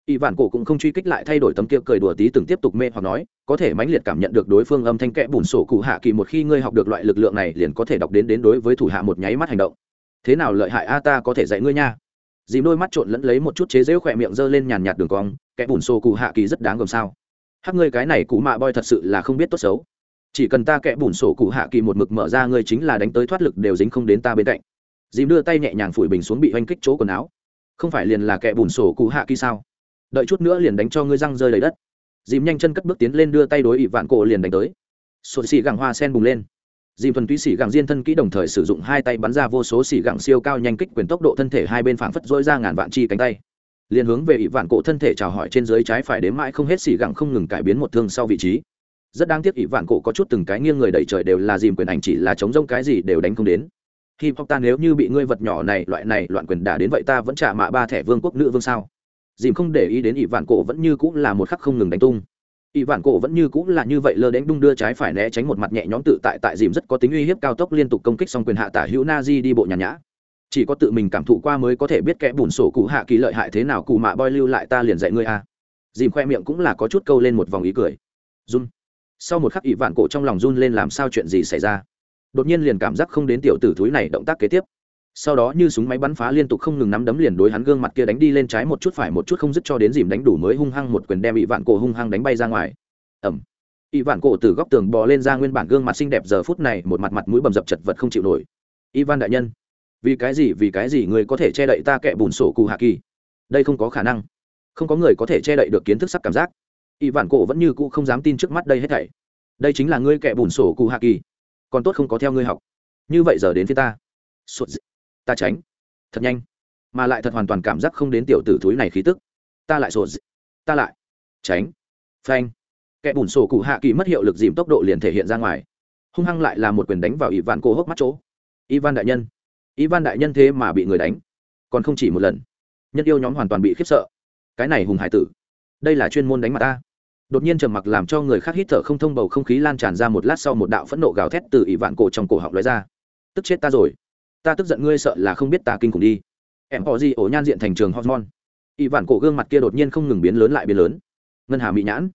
Y vạn cổ cũng không truy kích lại thay đổi tấm kia cười đùa tí từng tiếp tục mê hoặc nói, có thể mãnh liệt cảm nhận được đối phương âm thanh kẽ bùn sổ cụ hạ kỳ một khi ngươi học được loại lực lượng này liền có thể đọc đến đến đối với thủ hạ một nháy mắt hành động. Thế nào lợi hại a, ta có thể dạy ngươi nha. Dìm đôi mắt trộn lẫn lấy một chút chế rễu khỏe miệng giơ lên nhàn nhạt đường cong, kẽ bùn sổ cụ hạ kỳ rất đáng gồm sao. Hắc ngươi cái này cụ mạ boy thật sự là không biết tốt xấu. Chỉ cần ta kẽ bùn sổ cụ hạ kỳ một mực mở ra ngươi chính là đánh tới thoát lực đều dính không đến ta bên cạnh. Dìm đưa tay nhẹ nhàng phủi bình xuống bị oanh kích chỗ quần áo không phải liền là kẻ bùn sổ cụ hạ kỳ sao? Đợi chút nữa liền đánh cho ngươi răng rơi đầy đất. Dìm nhanh chân cất bước tiến lên đưa tay đối ỵ vạn cổ liền đánh tới. Sổ xì gẳng hoa sen bùng lên. Dìm thuần túy xì gẳng diên thân kỹ đồng thời sử dụng hai tay bắn ra vô số xì gẳng siêu cao nhanh kích quyền tốc độ thân thể hai bên phảng phất dỗi ra ngàn vạn chi cánh tay. Liền hướng về ỵ vạn cổ thân thể chào hỏi trên dưới trái phải đến mãi không hết xì gẳng không ngừng cải biến một thương sau vị trí. Rất đáng tiếc ỵ vạn cổ có chút từng cái nghiêng người đẩy trời đều là dìm quyền ảnh chỉ là chống rông cái gì đều đánh không đến khi pop ta nếu như bị ngươi vật nhỏ này, loại này loạn quyền đả đến vậy ta vẫn trả mạ ba thẻ vương quốc nữ vương sao? Dìm không để ý đến ỷ vạn cổ vẫn như cũng là một khắc không ngừng đánh tung. Ỷ vạn cổ vẫn như cũng là như vậy lơ đánh đung đưa trái phải né tránh một mặt nhẹ nhõm tự tại tại dìm rất có tính uy hiếp cao tốc liên tục công kích xong quyền hạ tả hữu na di đi bộ nhàn nhã. Chỉ có tự mình cảm thụ qua mới có thể biết kẽ bùn sổ cụ hạ kỳ lợi hại thế nào cụ mạ boy lưu lại ta liền dạy ngươi a. À. dìm khoe miệng cũng là có chút câu lên một vòng ý cười. Run. Sau một khắc ỷ vạn cổ trong lòng run lên làm sao chuyện gì xảy ra? Đột nhiên liền cảm giác không đến tiểu tử thúi này động tác kế tiếp. Sau đó như súng máy bắn phá liên tục không ngừng nắm đấm liền đối hắn gương mặt kia đánh đi lên trái một chút phải một chút không dứt cho đến dìm đánh đủ mới hung hăng một quyền đem ỵ vạn cổ hung hăng đánh bay ra ngoài. Ẩm ỵ vạn cổ từ góc tường bò lên ra nguyên bản gương mặt xinh đẹp giờ phút này một mặt mặt mũi bầm dập chật vật không chịu nổi. Ivan đại nhân, vì cái gì, vì cái gì người có thể che đậy ta kẻ bùn sổ Cù hạ kỳ? Đây không có khả năng. Không có người có thể che đậy được kiến thức sắc cảm giác. Ỵ vạn cổ vẫn như cũ không dám tin trước mắt đây hết thảy. Đây chính là ngươi kẻ bùn sổ Cù hạ kỳ còn tốt không có theo ngươi học. Như vậy giờ đến phía ta. Sụt ta tránh. Thật nhanh. Mà lại thật hoàn toàn cảm giác không đến tiểu tử thúi này khí tức. Ta lại sổ ta lại. Tránh. Phanh. Kẻ bùn sổ cụ hạ kỳ mất hiệu lực dìm tốc độ liền thể hiện ra ngoài. Hung hăng lại là một quyền đánh vào ivan cô hốc mắt chỗ. Ivan đại nhân. Ivan đại nhân thế mà bị người đánh. Còn không chỉ một lần. Nhân yêu nhóm hoàn toàn bị khiếp sợ. Cái này hùng hải tử. Đây là chuyên môn đánh mặt ta đột nhiên trầm mặc làm cho người khác hít thở không thông, bầu không khí lan tràn ra một lát sau một đạo phẫn nộ gào thét từ ỷ vạn cổ trong cổ họng lóe ra. Tức chết ta rồi. Ta tức giận ngươi sợ là không biết ta kinh khủng đi. Em họ gì ổ nhan diện thành trường hormone. Ỷ vạn cổ gương mặt kia đột nhiên không ngừng biến lớn lại biến lớn. Ngân hà mỹ nhãn.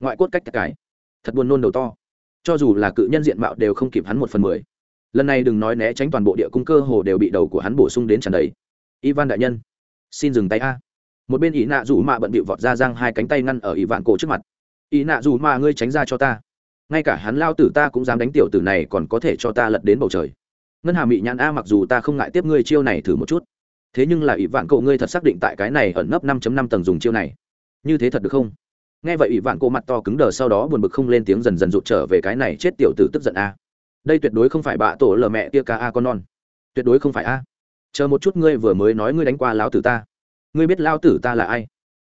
Ngoại cốt cách cái. Thật buồn nôn đầu to. Cho dù là cự nhân diện mạo đều không kịp hắn một phần mười. Lần này đừng nói né tránh toàn bộ địa cung cơ hồ đều bị đầu của hắn bổ sung đến tràn đầy. Ivan đại nhân, xin dừng tay a. Một bên ý nạ rủ mạ bận bịu vọt ra giang hai cánh tay ngăn ở ỷ vạn cổ trước mặt ý nạ dù mà ngươi tránh ra cho ta. Ngay cả hắn lao tử ta cũng dám đánh tiểu tử này còn có thể cho ta lật đến bầu trời. Ngân hà mị nhãn a mặc dù ta không ngại tiếp ngươi chiêu này thử một chút. Thế nhưng là ỷ vạn cậu ngươi thật xác định tại cái này ẩn nấp năm năm tầng dùng chiêu này. Như thế thật được không? Nghe vậy ỷ vạn cậu mặt to cứng đờ sau đó buồn bực không lên tiếng dần dần rụt trở về cái này chết tiểu tử tức giận a. Đây tuyệt đối không phải bạ tổ lờ mẹ tia ca a con non. Tuyệt đối không phải a. Chờ một chút ngươi vừa mới nói ngươi đánh qua lão tử ta. Ngươi biết lao tử ta là ai?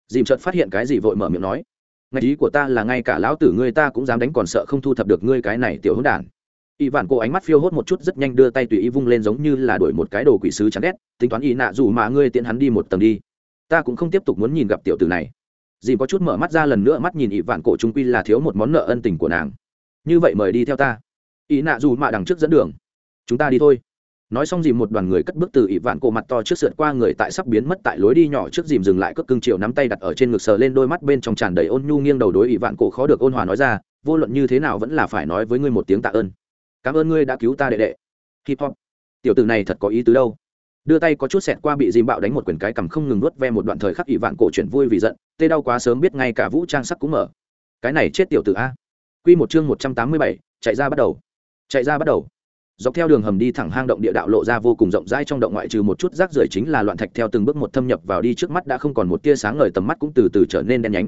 Dìm chợt phát hiện cái gì vội mở miệng nói ngay ý của ta là ngay cả lão tử ngươi ta cũng dám đánh còn sợ không thu thập được ngươi cái này tiểu hỗn đản. Y vạn cổ ánh mắt phiêu hốt một chút rất nhanh đưa tay tùy ý vung lên giống như là đổi một cái đồ quỷ sứ chán ghét, tính toán y nạ dù mà ngươi tiện hắn đi một tầng đi. Ta cũng không tiếp tục muốn nhìn gặp tiểu tử này. Dìm có chút mở mắt ra lần nữa mắt nhìn y vạn cổ trung quy là thiếu một món nợ ân tình của nàng. Như vậy mời đi theo ta. Y nạ dù mạ đằng trước dẫn đường. Chúng ta đi thôi nói xong dìm một đoàn người cất bước từ ỷ vạn cổ mặt to trước sượt qua người tại sắp biến mất tại lối đi nhỏ trước dìm dừng lại cất cưng triệu nắm tay đặt ở trên ngực sờ lên đôi mắt bên trong tràn đầy ôn nhu nghiêng đầu đối ỷ vạn cổ khó được ôn hòa nói ra, vô luận như thế nào vẫn là phải nói với ngươi một tiếng tạ ơn. Cảm ơn ngươi đã cứu ta đệ đệ. Hip hop. Tiểu tử này thật có ý tứ đâu. Đưa tay có chút xẹt qua bị dìm bạo đánh một quyển cái cầm không ngừng nuốt ve một đoạn thời khắc ỷ vạn cổ chuyển vui vì giận, tê đau quá sớm biết ngay cả vũ trang sắc cũng mở. Cái này chết tiểu tử a. Quy một chương một trăm tám mươi bảy, chạy ra bắt đầu. Chạy ra bắt đầu dọc theo đường hầm đi thẳng hang động địa đạo lộ ra vô cùng rộng rãi trong động ngoại trừ một chút rác rưởi chính là loạn thạch theo từng bước một thâm nhập vào đi trước mắt đã không còn một tia sáng ngời tầm mắt cũng từ từ trở nên đen nhánh.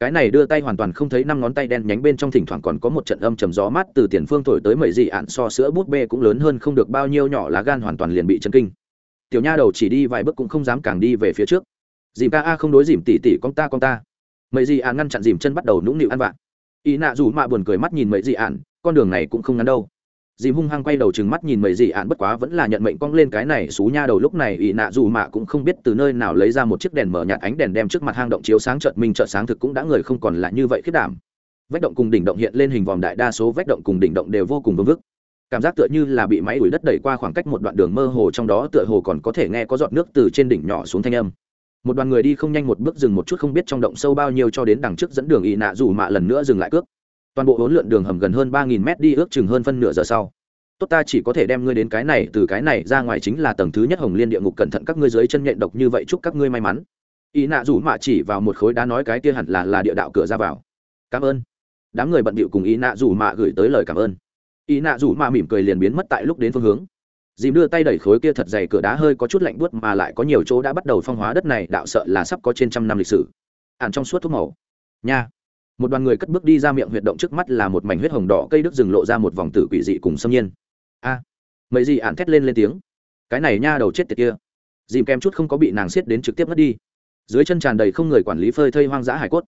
Cái này đưa tay hoàn toàn không thấy năm ngón tay đen nhánh bên trong thỉnh thoảng còn có một trận âm trầm gió mát từ tiền phương thổi tới mẩy dị ạn so sữa bút bê cũng lớn hơn không được bao nhiêu nhỏ lá gan hoàn toàn liền bị chân kinh. Tiểu nha đầu chỉ đi vài bước cũng không dám càng đi về phía trước. Dìm ca a không đối dìm tỉ tỉ con ta con ta. Mẩy dị ạn ngăn chặn dìm chân bắt đầu nũng nịu ăn vạ. Ý nạ dù mạ buồn cười mắt nhìn mẩy dị ạn, con đường này cũng không ngắn đâu dì hung hăng quay đầu chừng mắt nhìn mấy dị ạn, bất quá vẫn là nhận mệnh cong lên cái này xú nha đầu lúc này ỵ nạ dù mạ cũng không biết từ nơi nào lấy ra một chiếc đèn mở nhạt ánh đèn đem trước mặt hang động chiếu sáng trợt mình trợt sáng thực cũng đã người không còn là như vậy khiết đảm. Vách động cùng đỉnh động hiện lên hình vòm đại đa số vách động cùng đỉnh động đều vô cùng vương vức. Cảm giác tựa như là bị máy đuổi đất đẩy qua khoảng cách một đoạn đường mơ hồ, trong đó tựa hồ còn có thể nghe có giọt nước từ trên đỉnh nhỏ xuống thanh âm. Một đoàn người đi không nhanh một bước dừng một chút không biết trong động sâu bao nhiêu cho đến đằng trước dẫn đường ỵ nạ dù mạ lần nữa dừng lại cước toàn bộ hỗn lượn đường hầm gần hơn ba nghìn mét đi ước chừng hơn phân nửa giờ sau. Tốt ta chỉ có thể đem ngươi đến cái này, từ cái này ra ngoài chính là tầng thứ nhất hồng liên địa ngục cẩn thận các ngươi dưới chân nhện độc như vậy chúc các ngươi may mắn. Ý nạ rủ mạ chỉ vào một khối đá nói cái kia hẳn là là địa đạo cửa ra vào. Cảm ơn. Đám người bận bịu cùng ý nạ rủ mạ gửi tới lời cảm ơn. Ý nạ rủ mạ mỉm cười liền biến mất tại lúc đến phương hướng. Dìm đưa tay đẩy khối kia thật dày cửa đá hơi có chút lạnh buốt mà lại có nhiều chỗ đã bắt đầu phong hóa đất này, đạo sợ là sắp có trên trăm năm lịch sử. Ạn trong suốt thuốc màu. Nha một đoàn người cất bước đi ra miệng huyệt động trước mắt là một mảnh huyết hồng đỏ cây đức rừng lộ ra một vòng tử quỷ dị cùng xâm nhiên. A! Mấy gì ạn thét lên lên tiếng. Cái này nha đầu chết tiệt kia. Dìm kem chút không có bị nàng xiết đến trực tiếp mất đi. Dưới chân tràn đầy không người quản lý phơi thây hoang dã hải cốt.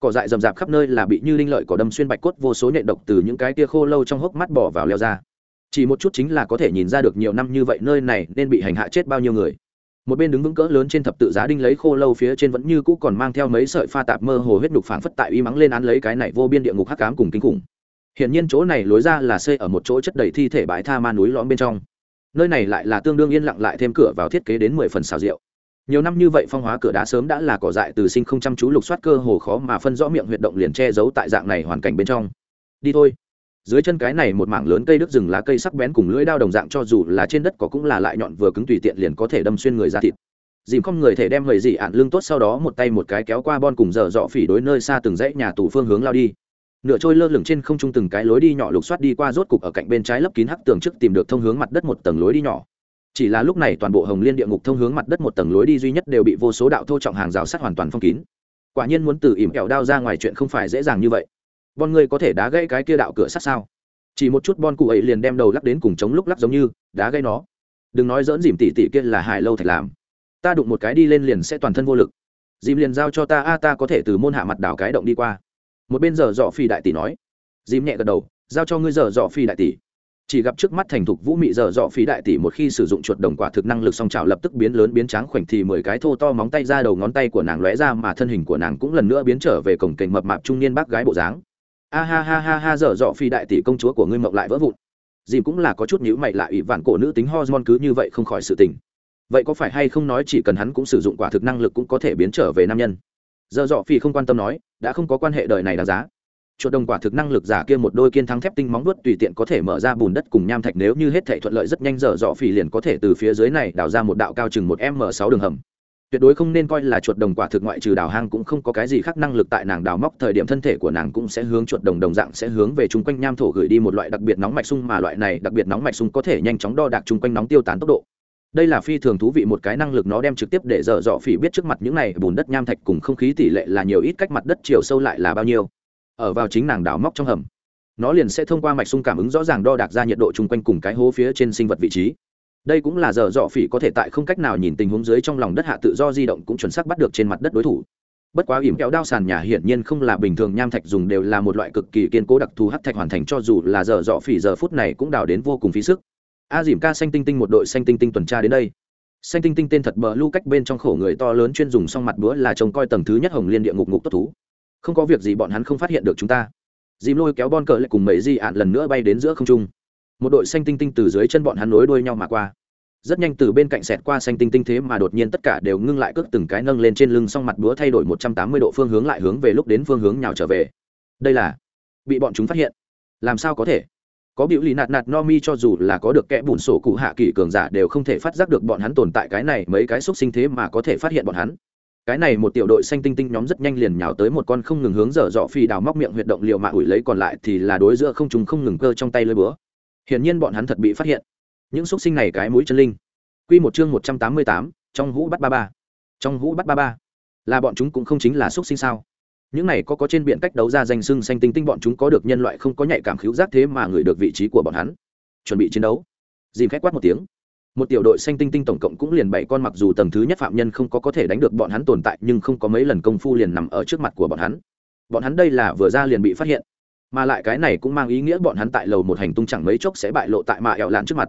Cỏ dại rậm rạp khắp nơi là bị như linh lợi cỏ đâm xuyên bạch cốt vô số nhện độc từ những cái tia khô lâu trong hốc mắt bỏ vào leo ra. Chỉ một chút chính là có thể nhìn ra được nhiều năm như vậy nơi này nên bị hành hạ chết bao nhiêu người một bên đứng vững cỡ lớn trên thập tự giá đinh lấy khô lâu phía trên vẫn như cũ còn mang theo mấy sợi pha tạp mơ hồ huyết đục phảng phất tại uy mắng lên án lấy cái này vô biên địa ngục hắc cám cùng kinh khủng hiện nhiên chỗ này lối ra là xây ở một chỗ chất đầy thi thể bãi tha ma núi lõm bên trong. Nơi này lại là tương đương yên lặng lại thêm cửa vào thiết kế đến mười phần xào rượu. Nhiều năm như vậy phong hóa cửa đá sớm đã là cỏ dại từ sinh không chăm chú lục soát cơ hồ khó mà phân rõ miệng huyệt động liền che giấu tại dạng này hoàn cảnh bên trong. Đi thôi. Dưới chân cái này một mảng lớn cây đứt rừng lá cây sắc bén cùng lưỡi đao đồng dạng cho dù là trên đất có cũng là lại nhọn vừa cứng tùy tiện liền có thể đâm xuyên người ra thịt. Dìm không người thể đem người dị ạn lưng tốt sau đó một tay một cái kéo qua bon cùng dở dọ phỉ đối nơi xa từng dãy nhà tù phương hướng lao đi. Nửa trôi lơ lửng trên không trung từng cái lối đi nhỏ lục soát đi qua rốt cục ở cạnh bên trái lấp kín hắc tường trước tìm được thông hướng mặt đất một tầng lối đi nhỏ. Chỉ là lúc này toàn bộ hồng liên địa ngục thông hướng mặt đất một tầng lối đi duy nhất đều bị vô số đạo thô trọng hàng rào sắt hoàn toàn phong kín. Quả nhiên muốn từ ỉm kẹo đao ra ngoài chuyện không phải dễ dàng như vậy bon ngươi có thể đá gãy cái kia đạo cửa sắt sao? Chỉ một chút bon cụ ấy liền đem đầu lắc đến cùng chống lúc lắc giống như, đá gãy nó. Đừng nói dỡn dìm tỉ tỉ kia là hại lâu thạch làm. Ta đụng một cái đi lên liền sẽ toàn thân vô lực. Dìm liền giao cho ta, a, ta có thể từ môn hạ mặt đảo cái động đi qua. Một bên giờ dọ phi đại tỷ nói. Dìm nhẹ gật đầu, giao cho ngươi giờ dọ phi đại tỷ. Chỉ gặp trước mắt thành thục vũ mị giờ dọ phi đại tỷ một khi sử dụng chuột đồng quả thực năng lực song trào lập tức biến lớn biến tráng khoảnh thì mười cái thô to móng tay ra đầu ngón tay của nàng lóe ra mà thân hình của nàng cũng lần nữa biến trở về cổng kềnh mập mạp trung niên bác gái bộ dáng a ha ha ha ha, dở dọ phi đại tỷ công chúa của ngươi mộng lại vỡ vụn. Dìm cũng là có chút nhữ mày lại ủy vạn cổ nữ tính hormone cứ như vậy không khỏi sự tình. Vậy có phải hay không nói chỉ cần hắn cũng sử dụng quả thực năng lực cũng có thể biến trở về nam nhân? Dở dọ phi không quan tâm nói, đã không có quan hệ đời này đáng giá. Chuột đồng quả thực năng lực giả kia một đôi kiên thắng thép tinh móng vuốt tùy tiện có thể mở ra bùn đất cùng nham thạch, nếu như hết thể thuận lợi rất nhanh, dở dọ phỉ liền có thể từ phía dưới này đào ra một đạo cao chừng một m sáu đường hầm tuyệt đối không nên coi là chuột đồng quả thực ngoại trừ đào hang cũng không có cái gì khác năng lực tại nàng đào móc thời điểm thân thể của nàng cũng sẽ hướng chuột đồng đồng dạng sẽ hướng về chung quanh nham thổ gửi đi một loại đặc biệt nóng mạch sung mà loại này đặc biệt nóng mạch sung có thể nhanh chóng đo đạc chung quanh nóng tiêu tán tốc độ. Đây là phi thường thú vị một cái năng lực nó đem trực tiếp để dở dọ phỉ biết trước mặt những này bùn đất nham thạch cùng không khí tỷ lệ là nhiều ít cách mặt đất chiều sâu lại là bao nhiêu. Ở vào chính nàng đào móc trong hầm, nó liền sẽ thông qua mạch sung cảm ứng rõ ràng đo đạc ra nhiệt độ chung quanh cùng cái hố phía trên sinh vật vị trí đây cũng là giờ dọ phỉ có thể tại không cách nào nhìn tình huống dưới trong lòng đất hạ tự do di động cũng chuẩn xác bắt được trên mặt đất đối thủ. Bất quá ỉm kéo đao sàn nhà hiển nhiên không là bình thường, nham thạch dùng đều là một loại cực kỳ kiên cố đặc thù hắc thạch hoàn thành cho dù là giờ dọ phỉ giờ phút này cũng đào đến vô cùng phí sức. A dìm ca xanh tinh tinh một đội xanh tinh tinh tuần tra đến đây. Xanh tinh tinh tên thật bờ lưu cách bên trong khổ người to lớn chuyên dùng xong mặt búa là trông coi tầng thứ nhất hồng liên địa ngục ngục tốt thú. Không có việc gì bọn hắn không phát hiện được chúng ta. Dìm lôi kéo bon cờ lại cùng mấy di ạn lần nữa bay đến giữa không trung một đội xanh tinh tinh từ dưới chân bọn hắn nối đuôi nhau mà qua. Rất nhanh từ bên cạnh xẹt qua xanh tinh tinh thế mà đột nhiên tất cả đều ngưng lại cước từng cái nâng lên trên lưng xong mặt búa thay đổi một trăm tám mươi độ phương hướng lại hướng về lúc đến phương hướng nhào trở về. Đây là bị bọn chúng phát hiện. Làm sao có thể? Có biểu lì nạt nạt no mi cho dù là có được kẽ bùn sổ cụ hạ kỳ cường giả đều không thể phát giác được bọn hắn tồn tại cái này mấy cái xúc sinh thế mà có thể phát hiện bọn hắn. Cái này một tiểu đội xanh tinh tinh nhóm rất nhanh liền nhào tới một con không ngừng hướng dở dọ phi đào móc miệng huyệt động liều mạng ủi lấy còn lại thì là đối giữa không chúng không ngừng cơ trong tay lơi búa hiển nhiên bọn hắn thật bị phát hiện. Những xúc sinh này cái mũi chân linh. Quy một chương một trăm tám mươi tám, trong hũ bắt ba ba. Trong hũ bắt ba ba. Là bọn chúng cũng không chính là xúc sinh sao? Những này có có trên biển cách đấu ra danh sưng xanh tinh tinh bọn chúng có được nhân loại không có nhạy cảm khiếu giác thế mà người được vị trí của bọn hắn. Chuẩn bị chiến đấu. Dìm khách quát một tiếng. Một tiểu đội xanh tinh tinh tổng cộng cũng liền bảy con mặc dù tầng thứ nhất phạm nhân không có có thể đánh được bọn hắn tồn tại nhưng không có mấy lần công phu liền nằm ở trước mặt của bọn hắn. Bọn hắn đây là vừa ra liền bị phát hiện mà lại cái này cũng mang ý nghĩa bọn hắn tại lầu một hành tung chẳng mấy chốc sẽ bại lộ tại mạ ẹo lạn trước mặt.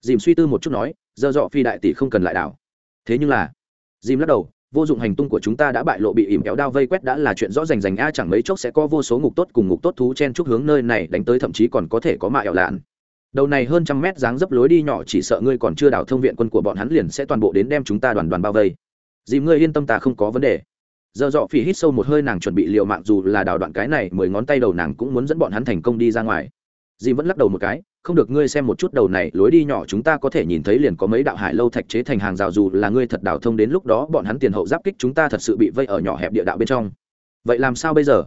Dìm suy tư một chút nói, giờ dọ phi đại tỷ không cần lại đảo. Thế nhưng là, dìm lắc đầu, vô dụng hành tung của chúng ta đã bại lộ bị ỉm kéo đao vây quét đã là chuyện rõ rành rành a, chẳng mấy chốc sẽ có vô số ngục tốt cùng ngục tốt thú chen chúc hướng nơi này đánh tới, thậm chí còn có thể có mạ ẹo lạn. Đầu này hơn trăm mét dáng dấp lối đi nhỏ chỉ sợ ngươi còn chưa đảo thông viện quân của bọn hắn liền sẽ toàn bộ đến đem chúng ta đoàn đoàn bao vây. Dìm ngươi yên tâm ta không có vấn đề giờ dọ phỉ hít sâu một hơi nàng chuẩn bị liều mạng dù là đảo đoạn cái này, mười ngón tay đầu nàng cũng muốn dẫn bọn hắn thành công đi ra ngoài. Dì vẫn lắc đầu một cái, không được, ngươi xem một chút đầu này, lối đi nhỏ chúng ta có thể nhìn thấy liền có mấy đạo hải lâu thạch chế thành hàng rào dù là ngươi thật đảo thông đến lúc đó bọn hắn tiền hậu giáp kích chúng ta thật sự bị vây ở nhỏ hẹp địa đạo bên trong. Vậy làm sao bây giờ?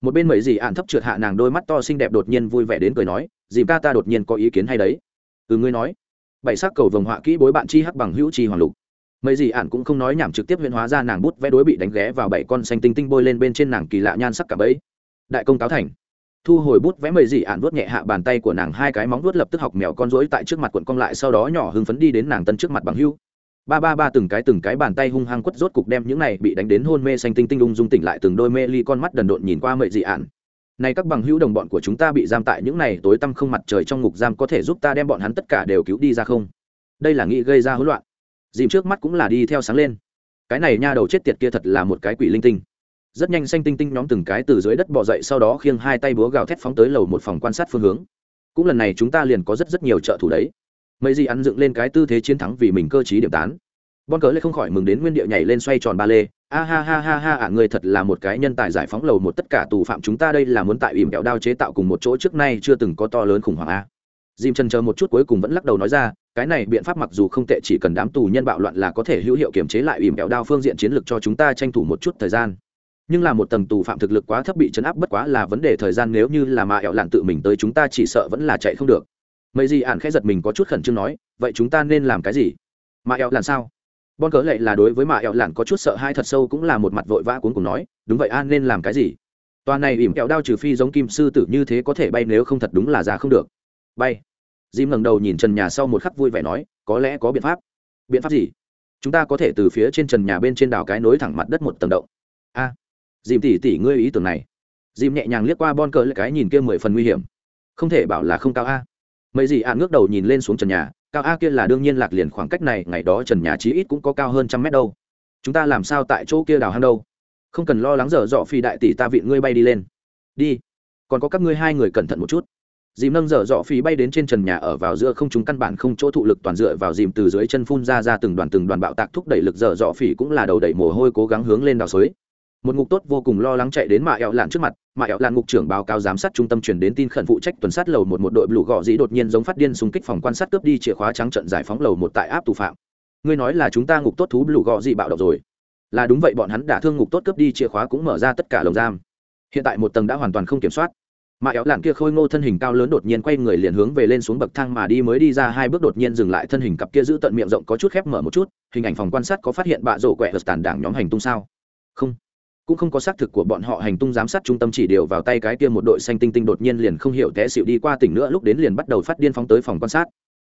Một bên mấy dì ạn thấp trượt hạ nàng đôi mắt to xinh đẹp đột nhiên vui vẻ đến cười nói, dì ca ta đột nhiên có ý kiến hay đấy. Ừ ngươi nói. Bảy sắc cầu vồng họa kỹ bối bạn chi hắc bằng hữu chi hoàng lục mấy gì ạn cũng không nói nhảm trực tiếp huyễn hóa ra nàng bút vẽ đối bị đánh ghé vào bảy con xanh tinh tinh bôi lên bên trên nàng kỳ lạ nhan sắc cả bấy đại công cáo thành. Thu hồi bút vẽ mấy gì ạn vuốt nhẹ hạ bàn tay của nàng hai cái móng vuốt lập tức học mèo con rối tại trước mặt cuộn cong lại sau đó nhỏ hưng phấn đi đến nàng tân trước mặt bằng hữu ba ba ba từng cái từng cái bàn tay hung hăng quất rốt cục đem những này bị đánh đến hôn mê xanh tinh tinh ung dung tỉnh lại từng đôi mê ly con mắt đần độn nhìn qua mệ dị ạn này các bằng hữu đồng bọn của chúng ta bị giam tại những này tối tăm không mặt trời trong ngục giam có thể giúp ta đem bọn hắn tất cả đều cứu đi ra không? Đây là nghĩ gây ra hỗn loạn dìm trước mắt cũng là đi theo sáng lên. Cái này nha đầu chết tiệt kia thật là một cái quỷ linh tinh. Rất nhanh xanh tinh tinh nhóm từng cái từ dưới đất bò dậy, sau đó khiêng hai tay búa gào thét phóng tới lầu một phòng quan sát phương hướng. Cũng lần này chúng ta liền có rất rất nhiều trợ thủ đấy. Mấy gì ăn dựng lên cái tư thế chiến thắng vì mình cơ t điểm tán. Bon cớ lê không khỏi mừng đến nguyên địa nhảy lên xoay tròn ba lê. A ha ha ha ha người thật là một cái nhân tài giải phóng lầu một tất cả tù phạm chúng ta đây là muốn tại ìm kẹo đao chế tạo cùng một chỗ trước nay chưa từng có to lớn khủng hoảng a. Dìm chân chờ một chút cuối cùng vẫn lắc đầu nói ra cái này biện pháp mặc dù không tệ, chỉ cần đám tù nhân bạo loạn là có thể hữu hiệu kiểm chế lại ỉm kẹo đao phương diện chiến lược cho chúng ta tranh thủ một chút thời gian. Nhưng là một tầng tù phạm thực lực quá thấp bị chấn áp bất quá là vấn đề thời gian, nếu như là mà ẹo lạn tự mình tới chúng ta chỉ sợ vẫn là chạy không được. Mấy gì ạn khẽ giật mình có chút khẩn trương nói, vậy chúng ta nên làm cái gì? Mà ẹo lạn sao? Bon cớ lệ là đối với mạ ẹo lạn có chút sợ hai thật sâu cũng là một mặt vội vã cuốn cùng nói, đúng vậy an nên làm cái gì? Toàn này ỉm kẹo đao trừ phi giống kim sư tử như thế có thể bay, nếu không thật đúng là già không được. Bay dìm ngẩng đầu nhìn trần nhà sau một khắc vui vẻ nói có lẽ có biện pháp. Biện pháp gì? Chúng ta có thể từ phía trên trần nhà bên trên đào cái nối thẳng mặt đất một tầng động. A à, dìm tỉ tỉ ngươi ý tưởng này. Dìm nhẹ nhàng liếc qua bon cờ lại cái nhìn kia mười phần nguy hiểm. Không thể bảo là không cao a. Mấy gì ạ ngước đầu nhìn lên xuống trần nhà cao a kia là đương nhiên lạc liền khoảng cách này ngày đó trần nhà chí ít cũng có cao hơn trăm mét đâu. Chúng ta làm sao tại chỗ kia đào hang đâu? Không cần lo lắng dở dọ phi đại tỷ ta vịn ngươi bay đi lên. Đi còn có các ngươi hai người cẩn thận một chút dìm nâng dở dọ phí bay đến trên trần nhà ở vào giữa không chúng căn bản không chỗ thụ lực toàn dựa vào dìm từ dưới chân phun ra ra từng đoàn từng đoàn bạo tạc thúc đẩy lực dở dọ phỉ cũng là đầu đẩy mồ hôi cố gắng hướng lên đào suối một ngục tốt vô cùng lo lắng chạy đến mạ ẹo lạn trước mặt, mạ ẹo lạn ngục trưởng báo cáo giám sát trung tâm chuyển đến tin khẩn phụ trách tuần sát lầu một một đội lũ gọ dĩ đột nhiên giống phát điên xung kích phòng quan sát cướp đi chìa khóa trắng trận giải phóng lầu một tại áp tù phạm. Ngươi nói là chúng ta ngục tốt thú lũ gọ dĩ bạo động rồi. Là đúng vậy, bọn hắn đã thương ngục tốt cướp đi chìa khóa cũng mở ra tất cả lồng giam. Hiện tại một tầng đã hoàn toàn không kiểm soát mà éo lạn kia khôi ngô thân hình cao lớn đột nhiên quay người liền hướng về lên xuống bậc thang mà đi mới đi ra hai bước đột nhiên dừng lại thân hình cặp kia giữ tận miệng rộng có chút khép mở một chút, hình ảnh phòng quan sát có phát hiện bạ rổ quẹ vật tàn đảng nhóm hành tung sao? Không. Cũng không có xác thực của bọn họ hành tung giám sát trung tâm chỉ điều vào tay cái kia một đội xanh tinh tinh đột nhiên liền không hiểu té xịu đi qua tỉnh nữa lúc đến liền bắt đầu phát điên phóng tới phòng quan sát.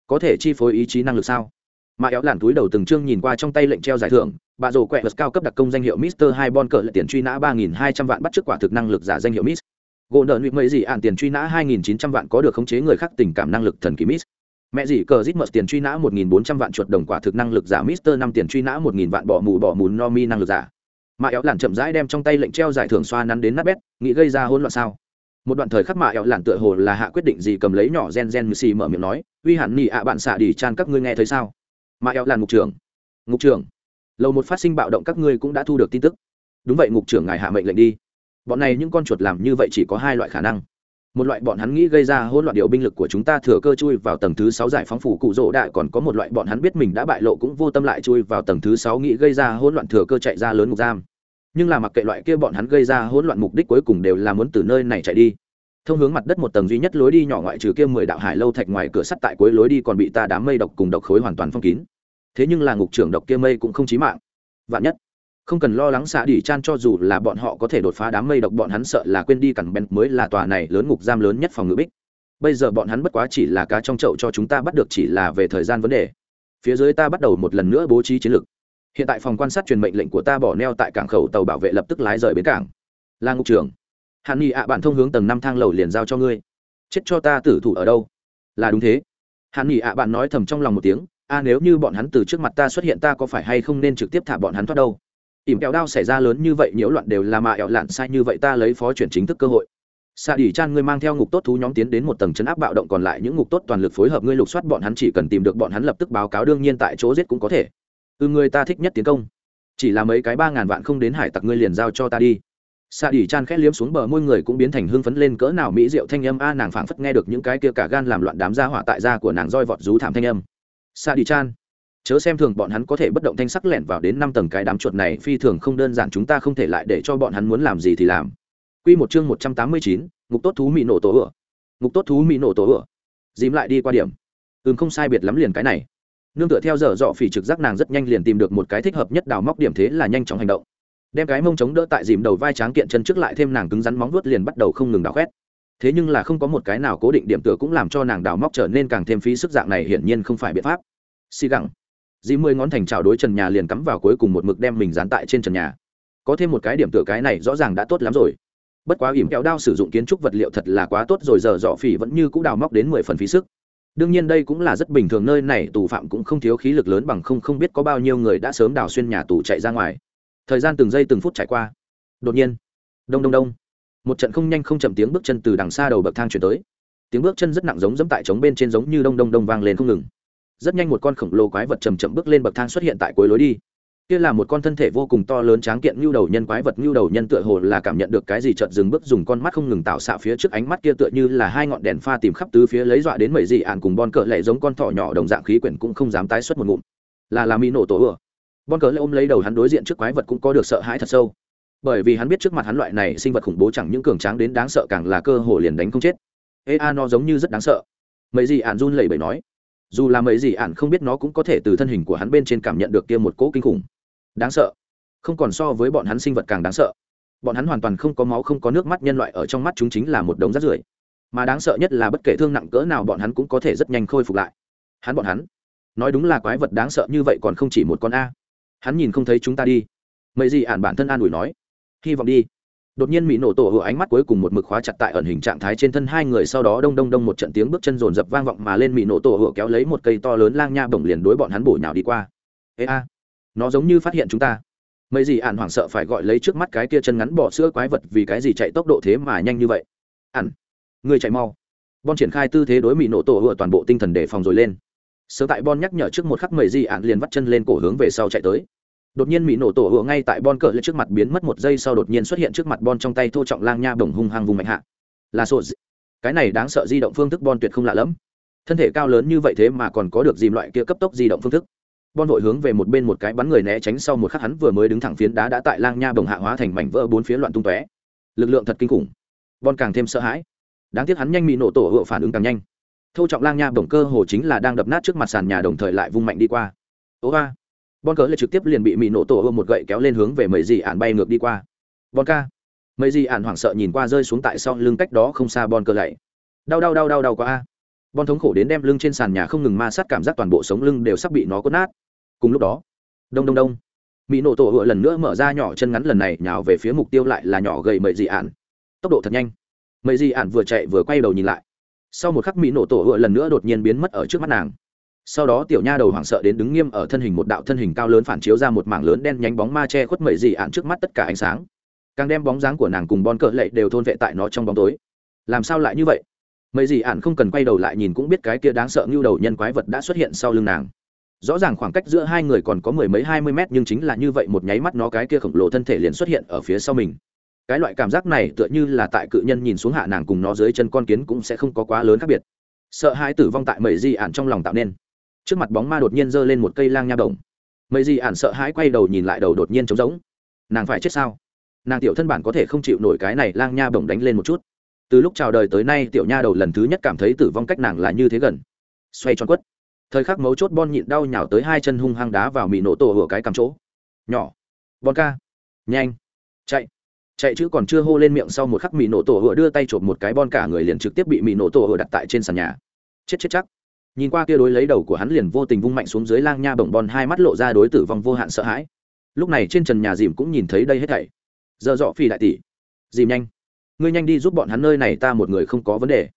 Có thể chi phối ý chí năng lực sao? Mà éo làn túi đầu từng chương nhìn qua trong tay lệnh treo giải thưởng bà rổ quẹ vật cao cấp đặc công danh hiệu mister hai bon cờ lại tiền truy nã ba nghìn hai trăm vạn bắt trước quả thực năng lực giả danh hiệu miss gỗ nợ nụy mấy gì ạn tiền truy nã hai nghìn chín trăm vạn có được khống chế người khác tình cảm năng lực thần kỳ miss. Mẹ gì cờ rít mật tiền truy nã một nghìn bốn trăm vạn chuột đồng quả thực năng lực giả mister năm tiền truy nã một nghìn vạn bỏ mù bỏ mù no mi năng lực giả. Mà éo làn chậm rãi đem trong tay lệnh treo giải thưởng xoa nắn đến nát bét, nghĩ gây ra hỗn loạn sao? Một đoạn thời khắc mạ éo làn tựa hồ là hạ quyết định gì cầm lấy nhỏ gen gen xì mở miệng nói, uy hẳn nỉ ạ, bạn xạ đi chan các ngươi nghe thấy sao? Mà éo làn ngục trưởng. Ngục trưởng. Lầu một phát sinh bạo động các ngươi cũng đã thu được tin tức. Đúng vậy, ngục trưởng, ngài hạ mệnh lệnh đi bọn này những con chuột làm như vậy chỉ có hai loại khả năng. Một loại bọn hắn nghĩ gây ra hỗn loạn điều binh lực của chúng ta thừa cơ chui vào tầng thứ sáu giải phóng phủ cụ rỗ đại, còn có một loại bọn hắn biết mình đã bại lộ cũng vô tâm lại chui vào tầng thứ sáu nghĩ gây ra hỗn loạn thừa cơ chạy ra lớn ngục giam. Nhưng là mặc kệ loại kia bọn hắn gây ra hỗn loạn mục đích cuối cùng đều là muốn từ nơi này chạy đi. Thông hướng mặt đất một tầng duy nhất lối đi nhỏ ngoại trừ kia mười đạo hải lâu thạch ngoài cửa sắt tại cuối lối đi còn bị ta đám mây độc cùng độc khối hoàn toàn phong kín. Thế nhưng là ngục trưởng độc kia mây cũng không chí mạng. Vạn nhất không cần lo lắng xạ đỉ chan cho dù là bọn họ có thể đột phá đám mây độc, bọn hắn sợ là quên đi cẳng bèn mới là tòa này lớn ngục giam lớn nhất phòng ngự bích. Bây giờ bọn hắn bất quá chỉ là cá trong chậu cho chúng ta bắt được chỉ là về thời gian vấn đề. Phía dưới ta bắt đầu một lần nữa bố trí chiến lược. Hiện tại phòng quan sát truyền mệnh lệnh của ta bỏ neo tại cảng khẩu tàu bảo vệ lập tức lái rời bến cảng. Là ngục trưởng. Hàn nghị ạ, bạn thông hướng tầng năm thang lầu liền giao cho ngươi. Chết cho ta tử thủ ở đâu? Là đúng thế. Hàn nghị ạ, bạn nói thầm trong lòng một tiếng. A, nếu như bọn hắn từ trước mặt ta xuất hiện, ta có phải hay không nên trực tiếp thả bọn hắn thoát đâu? Ỉm kẹo đao xảy ra lớn như vậy, nhiễu loạn đều là mạ ẹo lạn sai như vậy, ta lấy phó chuyển chính thức cơ hội. Xạ đỉ chan, ngươi mang theo ngục tốt thú nhóm tiến đến một tầng chấn áp bạo động, còn lại những ngục tốt toàn lực phối hợp, ngươi lục soát bọn hắn, chỉ cần tìm được bọn hắn lập tức báo cáo, đương nhiên tại chỗ giết cũng có thể. Ừ người ta thích nhất tiến công. Chỉ là mấy cái ba ngàn vạn không đến hải tặc, ngươi liền giao cho ta đi. Xạ đỉ chan khét liếm xuống bờ môi, người cũng biến thành hưng phấn lên, cỡ nào mỹ diệu thanh âm, a, nàng phảng phất nghe được những cái kia cả gan làm loạn đám gia hỏa tại da của nàng roi vọt rú thảm thanh âm. Xạ đỉ chan chớ xem thường bọn hắn có thể bất động thanh sắc lẻn vào đến năm tầng cái đám chuột này phi thường không đơn giản chúng ta không thể lại để cho bọn hắn muốn làm gì thì làm Quy một chương một trăm tám mươi chín, ngục tốt thú mị nổ tổ ửa. Ngục tốt thú mị nổ tổ ửa. Dìm lại đi qua điểm. Ừm không sai biệt lắm liền cái này. Nương tựa theo giờ dọ phỉ trực giác nàng rất nhanh liền tìm được một cái thích hợp nhất đào móc điểm thế là nhanh chóng hành động. Đem cái mông chống đỡ tại dìm đầu vai tráng kiện chân trước lại thêm nàng cứng rắn móng vuốt liền bắt đầu không ngừng đào khoét. Thế nhưng là không có một cái nào cố định điểm tựa cũng làm cho nàng đào móc trở nên càng thêm phí sức dạng này hiển nhiên không phải biện pháp. Xì gặng dì mười ngón thành trào đối trần nhà liền cắm vào cuối cùng một mực đem mình dán tại trên trần nhà. Có thêm một cái điểm tựa cái này rõ ràng đã tốt lắm rồi. Bất quá ỉm kéo đao sử dụng kiến trúc vật liệu thật là quá tốt rồi, giờ dọ phỉ vẫn như c ũ đào móc đến mười phần phí sức. Đương nhiên đây cũng là rất bình thường, nơi này tù phạm cũng không thiếu khí lực lớn bằng không không biết có bao nhiêu người đã sớm đào xuyên nhà tù chạy ra ngoài. Thời gian từng giây từng phút trải qua. Đột nhiên, đông đông đông, một trận không nhanh không chậm tiếng bước chân từ đằng xa đầu bậc thang chuyển tới. Tiếng bước chân rất nặng giống dẫm tại trống bên trên giống như đông đông đông vang lên không ngừng rất nhanh một con khổng lồ quái vật chầm chậm bước lên bậc thang xuất hiện tại cuối lối đi. Kia là một con thân thể vô cùng to lớn tráng kiện nhu đầu nhân quái vật. Nhu đầu nhân tựa hồ là cảm nhận được cái gì chợt dừng bước, dùng con mắt không ngừng tạo xạ phía trước ánh mắt kia tựa như là hai ngọn đèn pha tìm khắp tứ phía lấy dọa đến mấy dị ạn cùng bon cỡ lệ giống con thỏ nhỏ đồng dạng khí quyển cũng không dám tái xuất một ngụm. Là là mỹ nổ tổ ừa bon cỡ lệ ôm lấy đầu hắn đối diện trước quái vật cũng có được sợ hãi thật sâu. Bởi vì hắn biết trước mặt hắn loại này sinh vật khủng bố chẳng những cường tráng đến đáng sợ càng là cơ hồ liền đánh không chết. Ê, a, nó giống như rất đáng sợ. Mấy gì ạn run lẩy bẩy nói dù là mấy gì ạn không biết nó cũng có thể từ thân hình của hắn bên trên cảm nhận được kia một cỗ kinh khủng. Đáng sợ. Không còn so với bọn hắn sinh vật càng đáng sợ. Bọn hắn hoàn toàn không có máu, không có nước mắt, nhân loại ở trong mắt chúng chính là một đống rác rưởi. Mà đáng sợ nhất là bất kể thương nặng cỡ nào bọn hắn cũng có thể rất nhanh khôi phục lại. Hắn bọn hắn. Nói đúng là quái vật đáng sợ như vậy còn không chỉ một con a. Hắn nhìn không thấy chúng ta đi. Mấy gì ản bản thân an ủi nói. Hy vọng đi đột nhiên mỹ nổ tổ hựa ánh mắt cuối cùng một mực khóa chặt tại ẩn hình trạng thái trên thân hai người, sau đó đông đông đông một trận tiếng bước chân rồn rập vang vọng mà lên mỹ nổ tổ hựa kéo lấy một cây to lớn lang nha bổng liền đối bọn hắn bổ nhào đi qua. Ê a, nó giống như phát hiện chúng ta. Mấy gì ạn hoảng sợ phải gọi lấy trước mắt cái kia chân ngắn bỏ sữa quái vật vì cái gì chạy tốc độ thế mà nhanh như vậy? Ạn người chạy mau. Bon triển khai tư thế đối mỹ nổ tổ hựa toàn bộ tinh thần đề phòng rồi lên. Sơ tại bon nhắc nhở trước một khắc, mấy gì ạn liền vắt chân lên cổ hướng về sau chạy tới đột nhiên mỹ nổ tổ hựa ngay tại bon cờ lên trước mặt biến mất một giây sau đột nhiên xuất hiện trước mặt bon trong tay thô trọng lang nha bổng hung hăng vùng mạnh hạ. Là sổ cái này đáng sợ di động phương thức bon tuyệt không lạ lẫm. Thân thể cao lớn như vậy thế mà còn có được dìm loại kia cấp tốc di động phương thức. Bon vội hướng về một bên một cái bắn người né tránh sau một khắc hắn vừa mới đứng thẳng phiến đá đã tại lang nha bồng hạ hóa thành mảnh vỡ bốn phía loạn tung tóe. Lực lượng thật kinh khủng. Bon càng thêm sợ hãi. Đáng tiếc hắn nhanh mỹ nổ tổ hựa phản ứng càng nhanh. Thô trọng lang nha bổng cơ hồ chính là đang đập nát trước mặt sàn nhà đồng thời lại vung mạnh đi qua. Ố ba bon Cờ lại trực tiếp liền bị mỹ nổ tổ ôm một gậy kéo lên hướng về mấy dì ạn bay ngược đi qua. Bon ca. Mấy dì ạn hoảng sợ nhìn qua rơi xuống tại sau lưng cách đó không xa bon Cờ lạy đau đau đau đau đau quá a. Bon thống khổ đến đem lưng trên sàn nhà không ngừng ma sát cảm giác toàn bộ sống lưng đều sắp bị nó cốt nát. Cùng lúc đó, đông đông đông mỹ nổ tổ hựa lần nữa mở ra nhỏ chân ngắn lần này nhào về phía mục tiêu lại là nhỏ gầy mậy dị ạn tốc độ thật nhanh. Mậy dị ạn vừa chạy vừa quay đầu nhìn lại. Sau một khắc mỹ nổ tổ hựa lần nữa đột nhiên biến mất ở trước mắt nàng sau đó tiểu nha đầu hoảng sợ đến đứng nghiêm ở thân hình một đạo thân hình cao lớn phản chiếu ra một mảng lớn đen nhánh bóng ma che khuất mậy dị ạn trước mắt tất cả ánh sáng. Càng đem bóng dáng của nàng cùng bon cỡ lệ đều thôn vệ tại nó trong bóng tối. Làm sao lại như vậy? Mấy gì ạn không cần quay đầu lại nhìn cũng biết cái kia đáng sợ như đầu nhân quái vật đã xuất hiện sau lưng nàng. Rõ ràng khoảng cách giữa hai người còn có mười mấy hai mươi mét nhưng chính là như vậy một nháy mắt nó cái kia khổng lồ thân thể liền xuất hiện ở phía sau mình. Cái loại cảm giác này tựa như là tại cự nhân nhìn xuống hạ nàng cùng nó dưới chân con kiến cũng sẽ không có quá lớn khác biệt. Sợ hãi tử vong tại mầy di ạn trong lòng tạo nên trước mặt bóng ma đột nhiên giơ lên một cây lang nha đồng mấy gì ản sợ hãi quay đầu nhìn lại đầu đột nhiên trống rỗng. Nàng phải chết sao? Nàng tiểu thân bản có thể không chịu nổi cái này lang nha bổng đánh lên một chút. Từ lúc chào đời tới nay tiểu nha đầu lần thứ nhất cảm thấy tử vong cách nàng là như thế gần. Xoay tròn quất. Thời khắc mấu chốt bon nhịn đau nhào tới hai chân hung hăng đá vào mì nổ tổ hửa cái cắm chỗ. Nhỏ. Bon ca. Nhanh. Chạy. Chạy chứ còn chưa hô lên miệng sau một khắc mì nổ tổ hửa đưa tay chộp một cái bon cả người liền trực tiếp bị mì nổ tổ hửa đặt tại trên sàn nhà. Chết chết chắc nhìn qua kia đối lấy đầu của hắn liền vô tình vung mạnh xuống dưới lang nha bồng bon hai mắt lộ ra đối tử vong vô hạn sợ hãi. Lúc này trên trần nhà dìm cũng nhìn thấy đây hết thảy. Giờ dọ phi đại tỷ. Dìm nhanh. Ngươi nhanh đi giúp bọn hắn nơi này, ta một người không có vấn đề.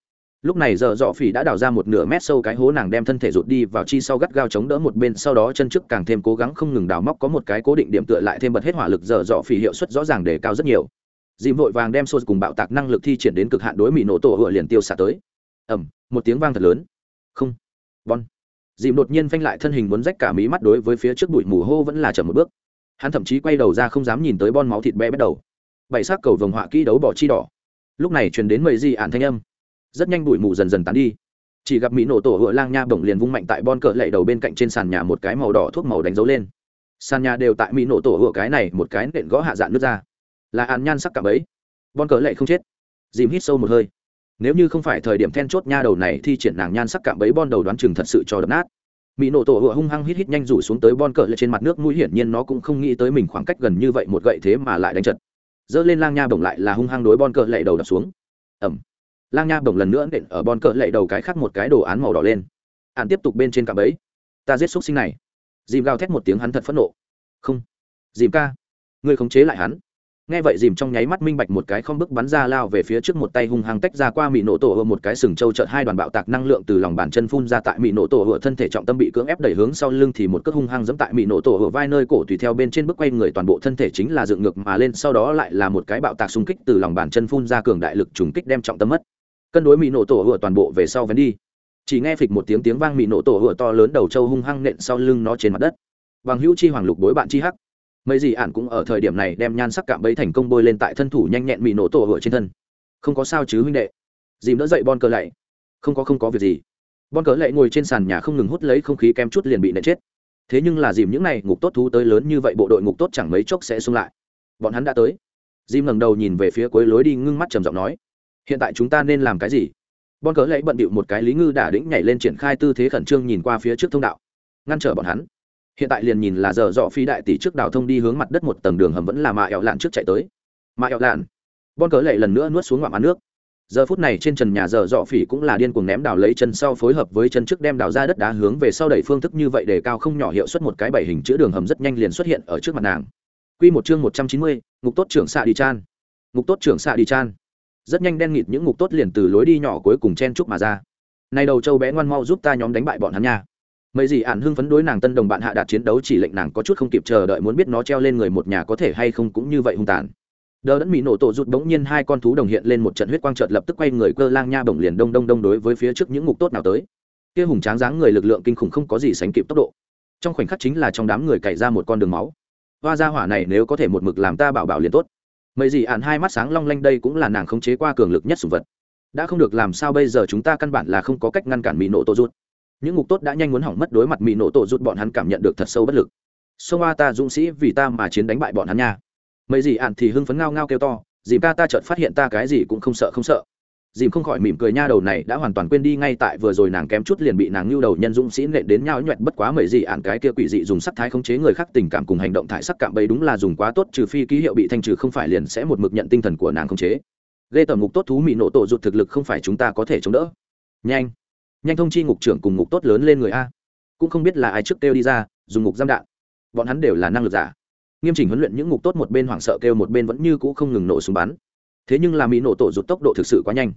Lúc này giờ dọ phỉ đã đào ra một nửa mét sâu cái hố, nàng đem thân thể rụt đi vào chi sau gắt gao chống đỡ một bên, sau đó chân trước càng thêm cố gắng không ngừng đào móc, có một cái cố định điểm tựa lại thêm bật hết hỏa lực, giờ dọ phỉ hiệu suất rõ ràng để cao rất nhiều. Dìm vội vàng đem xô cùng bạo tạc năng lực thi triển đến cực hạn đối mỹ nổ tổ hựa liền tiêu xả tới. Ẩm một tiếng vang thật lớn. Không bon. Dìm đột nhiên phanh lại thân hình muốn rách cả mí mắt đối với phía trước bụi mù hô vẫn là chậm một bước. Hắn thậm chí quay đầu ra không dám nhìn tới bon máu thịt bé bắt đầu. Bảy xác cầu vồng họa kỹ đấu bỏ chi đỏ. Lúc này truyền đến mầy di ạn thanh âm. Rất nhanh bụi mù dần dần tán đi. Chỉ gặp mỹ nổ tổ hựa lang nha bổng liền vung mạnh tại bon cỡ lệ đầu bên cạnh trên sàn nhà một cái màu đỏ thuốc màu đánh dấu lên. Sàn nhà đều tại mỹ nổ tổ hựa cái này một cái nện gõ hạ dạn nước ra. Là án nhan sắc cảm ấy. bon cỡ lệ không chết. Dìm hít sâu một hơi nếu như không phải thời điểm then chốt nha đầu này thì triển nàng nhan sắc cạm bẫy, bon đầu đoán chừng thật sự cho đập nát. Mỹ nổ tổ hựa hung hăng hít hít nhanh rủ xuống tới bon cỡ lên trên mặt nước, mũi hiển nhiên nó cũng không nghĩ tới mình khoảng cách gần như vậy một gậy thế mà lại đánh chật dơ lên lang nha bổng lại là hung hăng đối bon cỡ lệ đầu đập xuống. Ẩm lang nha bổng lần nữa nện ở bon cỡ lệ đầu cái khác một cái đồ án màu đỏ lên. Ạn tiếp tục bên trên cạm bẫy. Ta giết xúc sinh này. Dìm gào thét một tiếng hắn thật phẫn nộ. Không. Dìm ca. Ngươi khống chế lại hắn nghe vậy dìm trong nháy mắt minh bạch một cái không bước bắn ra lao về phía trước một tay hung hăng tách ra qua mị nổ tổ hựa một cái sừng trâu trợt hai đoàn bạo tạc năng lượng từ lòng bàn chân phun ra tại mị nổ tổ hựa thân thể trọng tâm bị cưỡng ép đẩy hướng sau lưng thì một cước hung hăng giẫm tại mị nổ tổ hựa vai nơi cổ tùy theo bên trên bước quay người toàn bộ thân thể chính là dựng ngược mà lên, sau đó lại là một cái bạo tạc xung kích từ lòng bàn chân phun ra cường đại lực trùng kích đem trọng tâm mất. Cân đối mị nổ tổ hựa toàn bộ về sau vén đi. Chỉ nghe phịch một tiếng tiếng vang mị nổ tổ hựa to lớn đầu trâu hung hăng nện sau lưng nó trên mặt đất. Bằng hữu chi hoàng lục bối bạn chi hắc mấy gì ạn cũng ở thời điểm này đem nhan sắc cạm bẫy thành công bôi lên tại thân thủ nhanh nhẹn mỹ nổ tổ hựa trên thân. Không có sao chứ huynh đệ. Dìm đỡ dậy bon cờ lạy không có không có việc gì. Bon cờ lạy ngồi trên sàn nhà không ngừng hút lấy không khí kém chút liền bị nện chết. Thế nhưng là dìm những này ngục tốt thú tới lớn như vậy bộ đội ngục tốt chẳng mấy chốc sẽ xung lại. Bọn hắn đã tới. Dìm ngẩng đầu nhìn về phía cuối lối đi ngưng mắt trầm giọng nói. Hiện tại chúng ta nên làm cái gì? Bon cờ lạy bận bịu một cái lý ngư đả đĩnh nhảy lên triển khai tư thế khẩn trương nhìn qua phía trước thông đạo. Ngăn trở bọn hắn hiện tại liền nhìn là giờ dọ phi đại tỷ trước đào thông đi hướng mặt đất một tầng đường hầm vẫn là mạ ẹo lạn trước chạy tới mạ ẹo lạn bon cớ lệ lần nữa nuốt xuống ngoạm ăn nước giờ phút này trên trần nhà giờ dọ phỉ cũng là điên cuồng ném đào lấy chân sau phối hợp với chân trước đem đào ra đất đá hướng về sau đẩy phương thức như vậy để cao không nhỏ hiệu suất một cái bảy hình chữ đường hầm rất nhanh liền xuất hiện ở trước mặt nàng Quy một chương một trăm chín mươi, ngục tốt trưởng xạ đi chan. Ngục tốt trưởng xạ đi chan. Rất nhanh đen nghịt những ngục tốt liền từ lối đi nhỏ cuối cùng chen chúc mà ra. Này đầu châu bé ngoan mau giúp ta nhóm đánh bại bọn hắn nha mấy gì ạn hưng phấn đối nàng tân đồng bạn hạ đạt chiến đấu chỉ lệnh nàng có chút không kịp chờ đợi muốn biết nó treo lên người một nhà có thể hay không cũng như vậy hung tàn. Đờ đẫn mỹ nổ tổ rụt bỗng nhiên hai con thú đồng hiện lên một trận huyết quang trợt lập tức quay người cơ lang nha bổng liền đông đông đông đối với phía trước những ngục tốt nào tới. Kia hùng tráng dáng người lực lượng kinh khủng không có gì sánh kịp tốc độ. Trong khoảnh khắc chính là trong đám người cày ra một con đường máu. Hoa gia hỏa này nếu có thể một mực làm ta bảo bảo liền tốt. Mấy gì ạn hai mắt sáng long lanh đây cũng là nàng khống chế qua cường lực nhất sủng vật. Đã không được làm sao bây giờ chúng ta căn bản là không có cách ngăn cản mỹ nổ tổ rụt những ngục tốt đã nhanh muốn hỏng mất đối mặt mỹ nổ tổ rút bọn hắn cảm nhận được thật sâu bất lực. Sông a ta dũng sĩ vì ta mà chiến đánh bại bọn hắn nha. Mấy gì ạn thì hưng phấn ngao ngao kêu to dìm ca ta chợt phát hiện ta cái gì cũng không sợ không sợ. Dìm không khỏi mỉm cười nha đầu này, đã hoàn toàn quên đi ngay tại vừa rồi nàng kém chút liền bị nàng lưu đầu nhân dũng sĩ nện đến nhau nhuẹn bất quá mấy gì ạn cái kia quỷ dị dùng sắc thái khống chế người khác tình cảm cùng hành động thải sắc cảm bấy đúng là dùng quá tốt, trừ phi ký hiệu bị thanh trừ không phải liền sẽ một mực nhận tinh thần của nàng khống chế. Gây tầm ngục tốt thú mỹ nổ tổ rụt thực lực không phải chúng ta có thể chống đỡ. Nhanh! Nhanh thông chi ngục trưởng cùng ngục tốt lớn lên người a. Cũng không biết là ai trước kêu đi ra, dùng ngục giam đạn. Bọn hắn đều là năng lực giả. Nghiêm chỉnh huấn luyện những ngục tốt một bên hoảng sợ kêu một bên vẫn như cũ không ngừng nổ súng bắn. Thế nhưng là mỹ nổ tổ rụt tốc độ thực sự quá nhanh.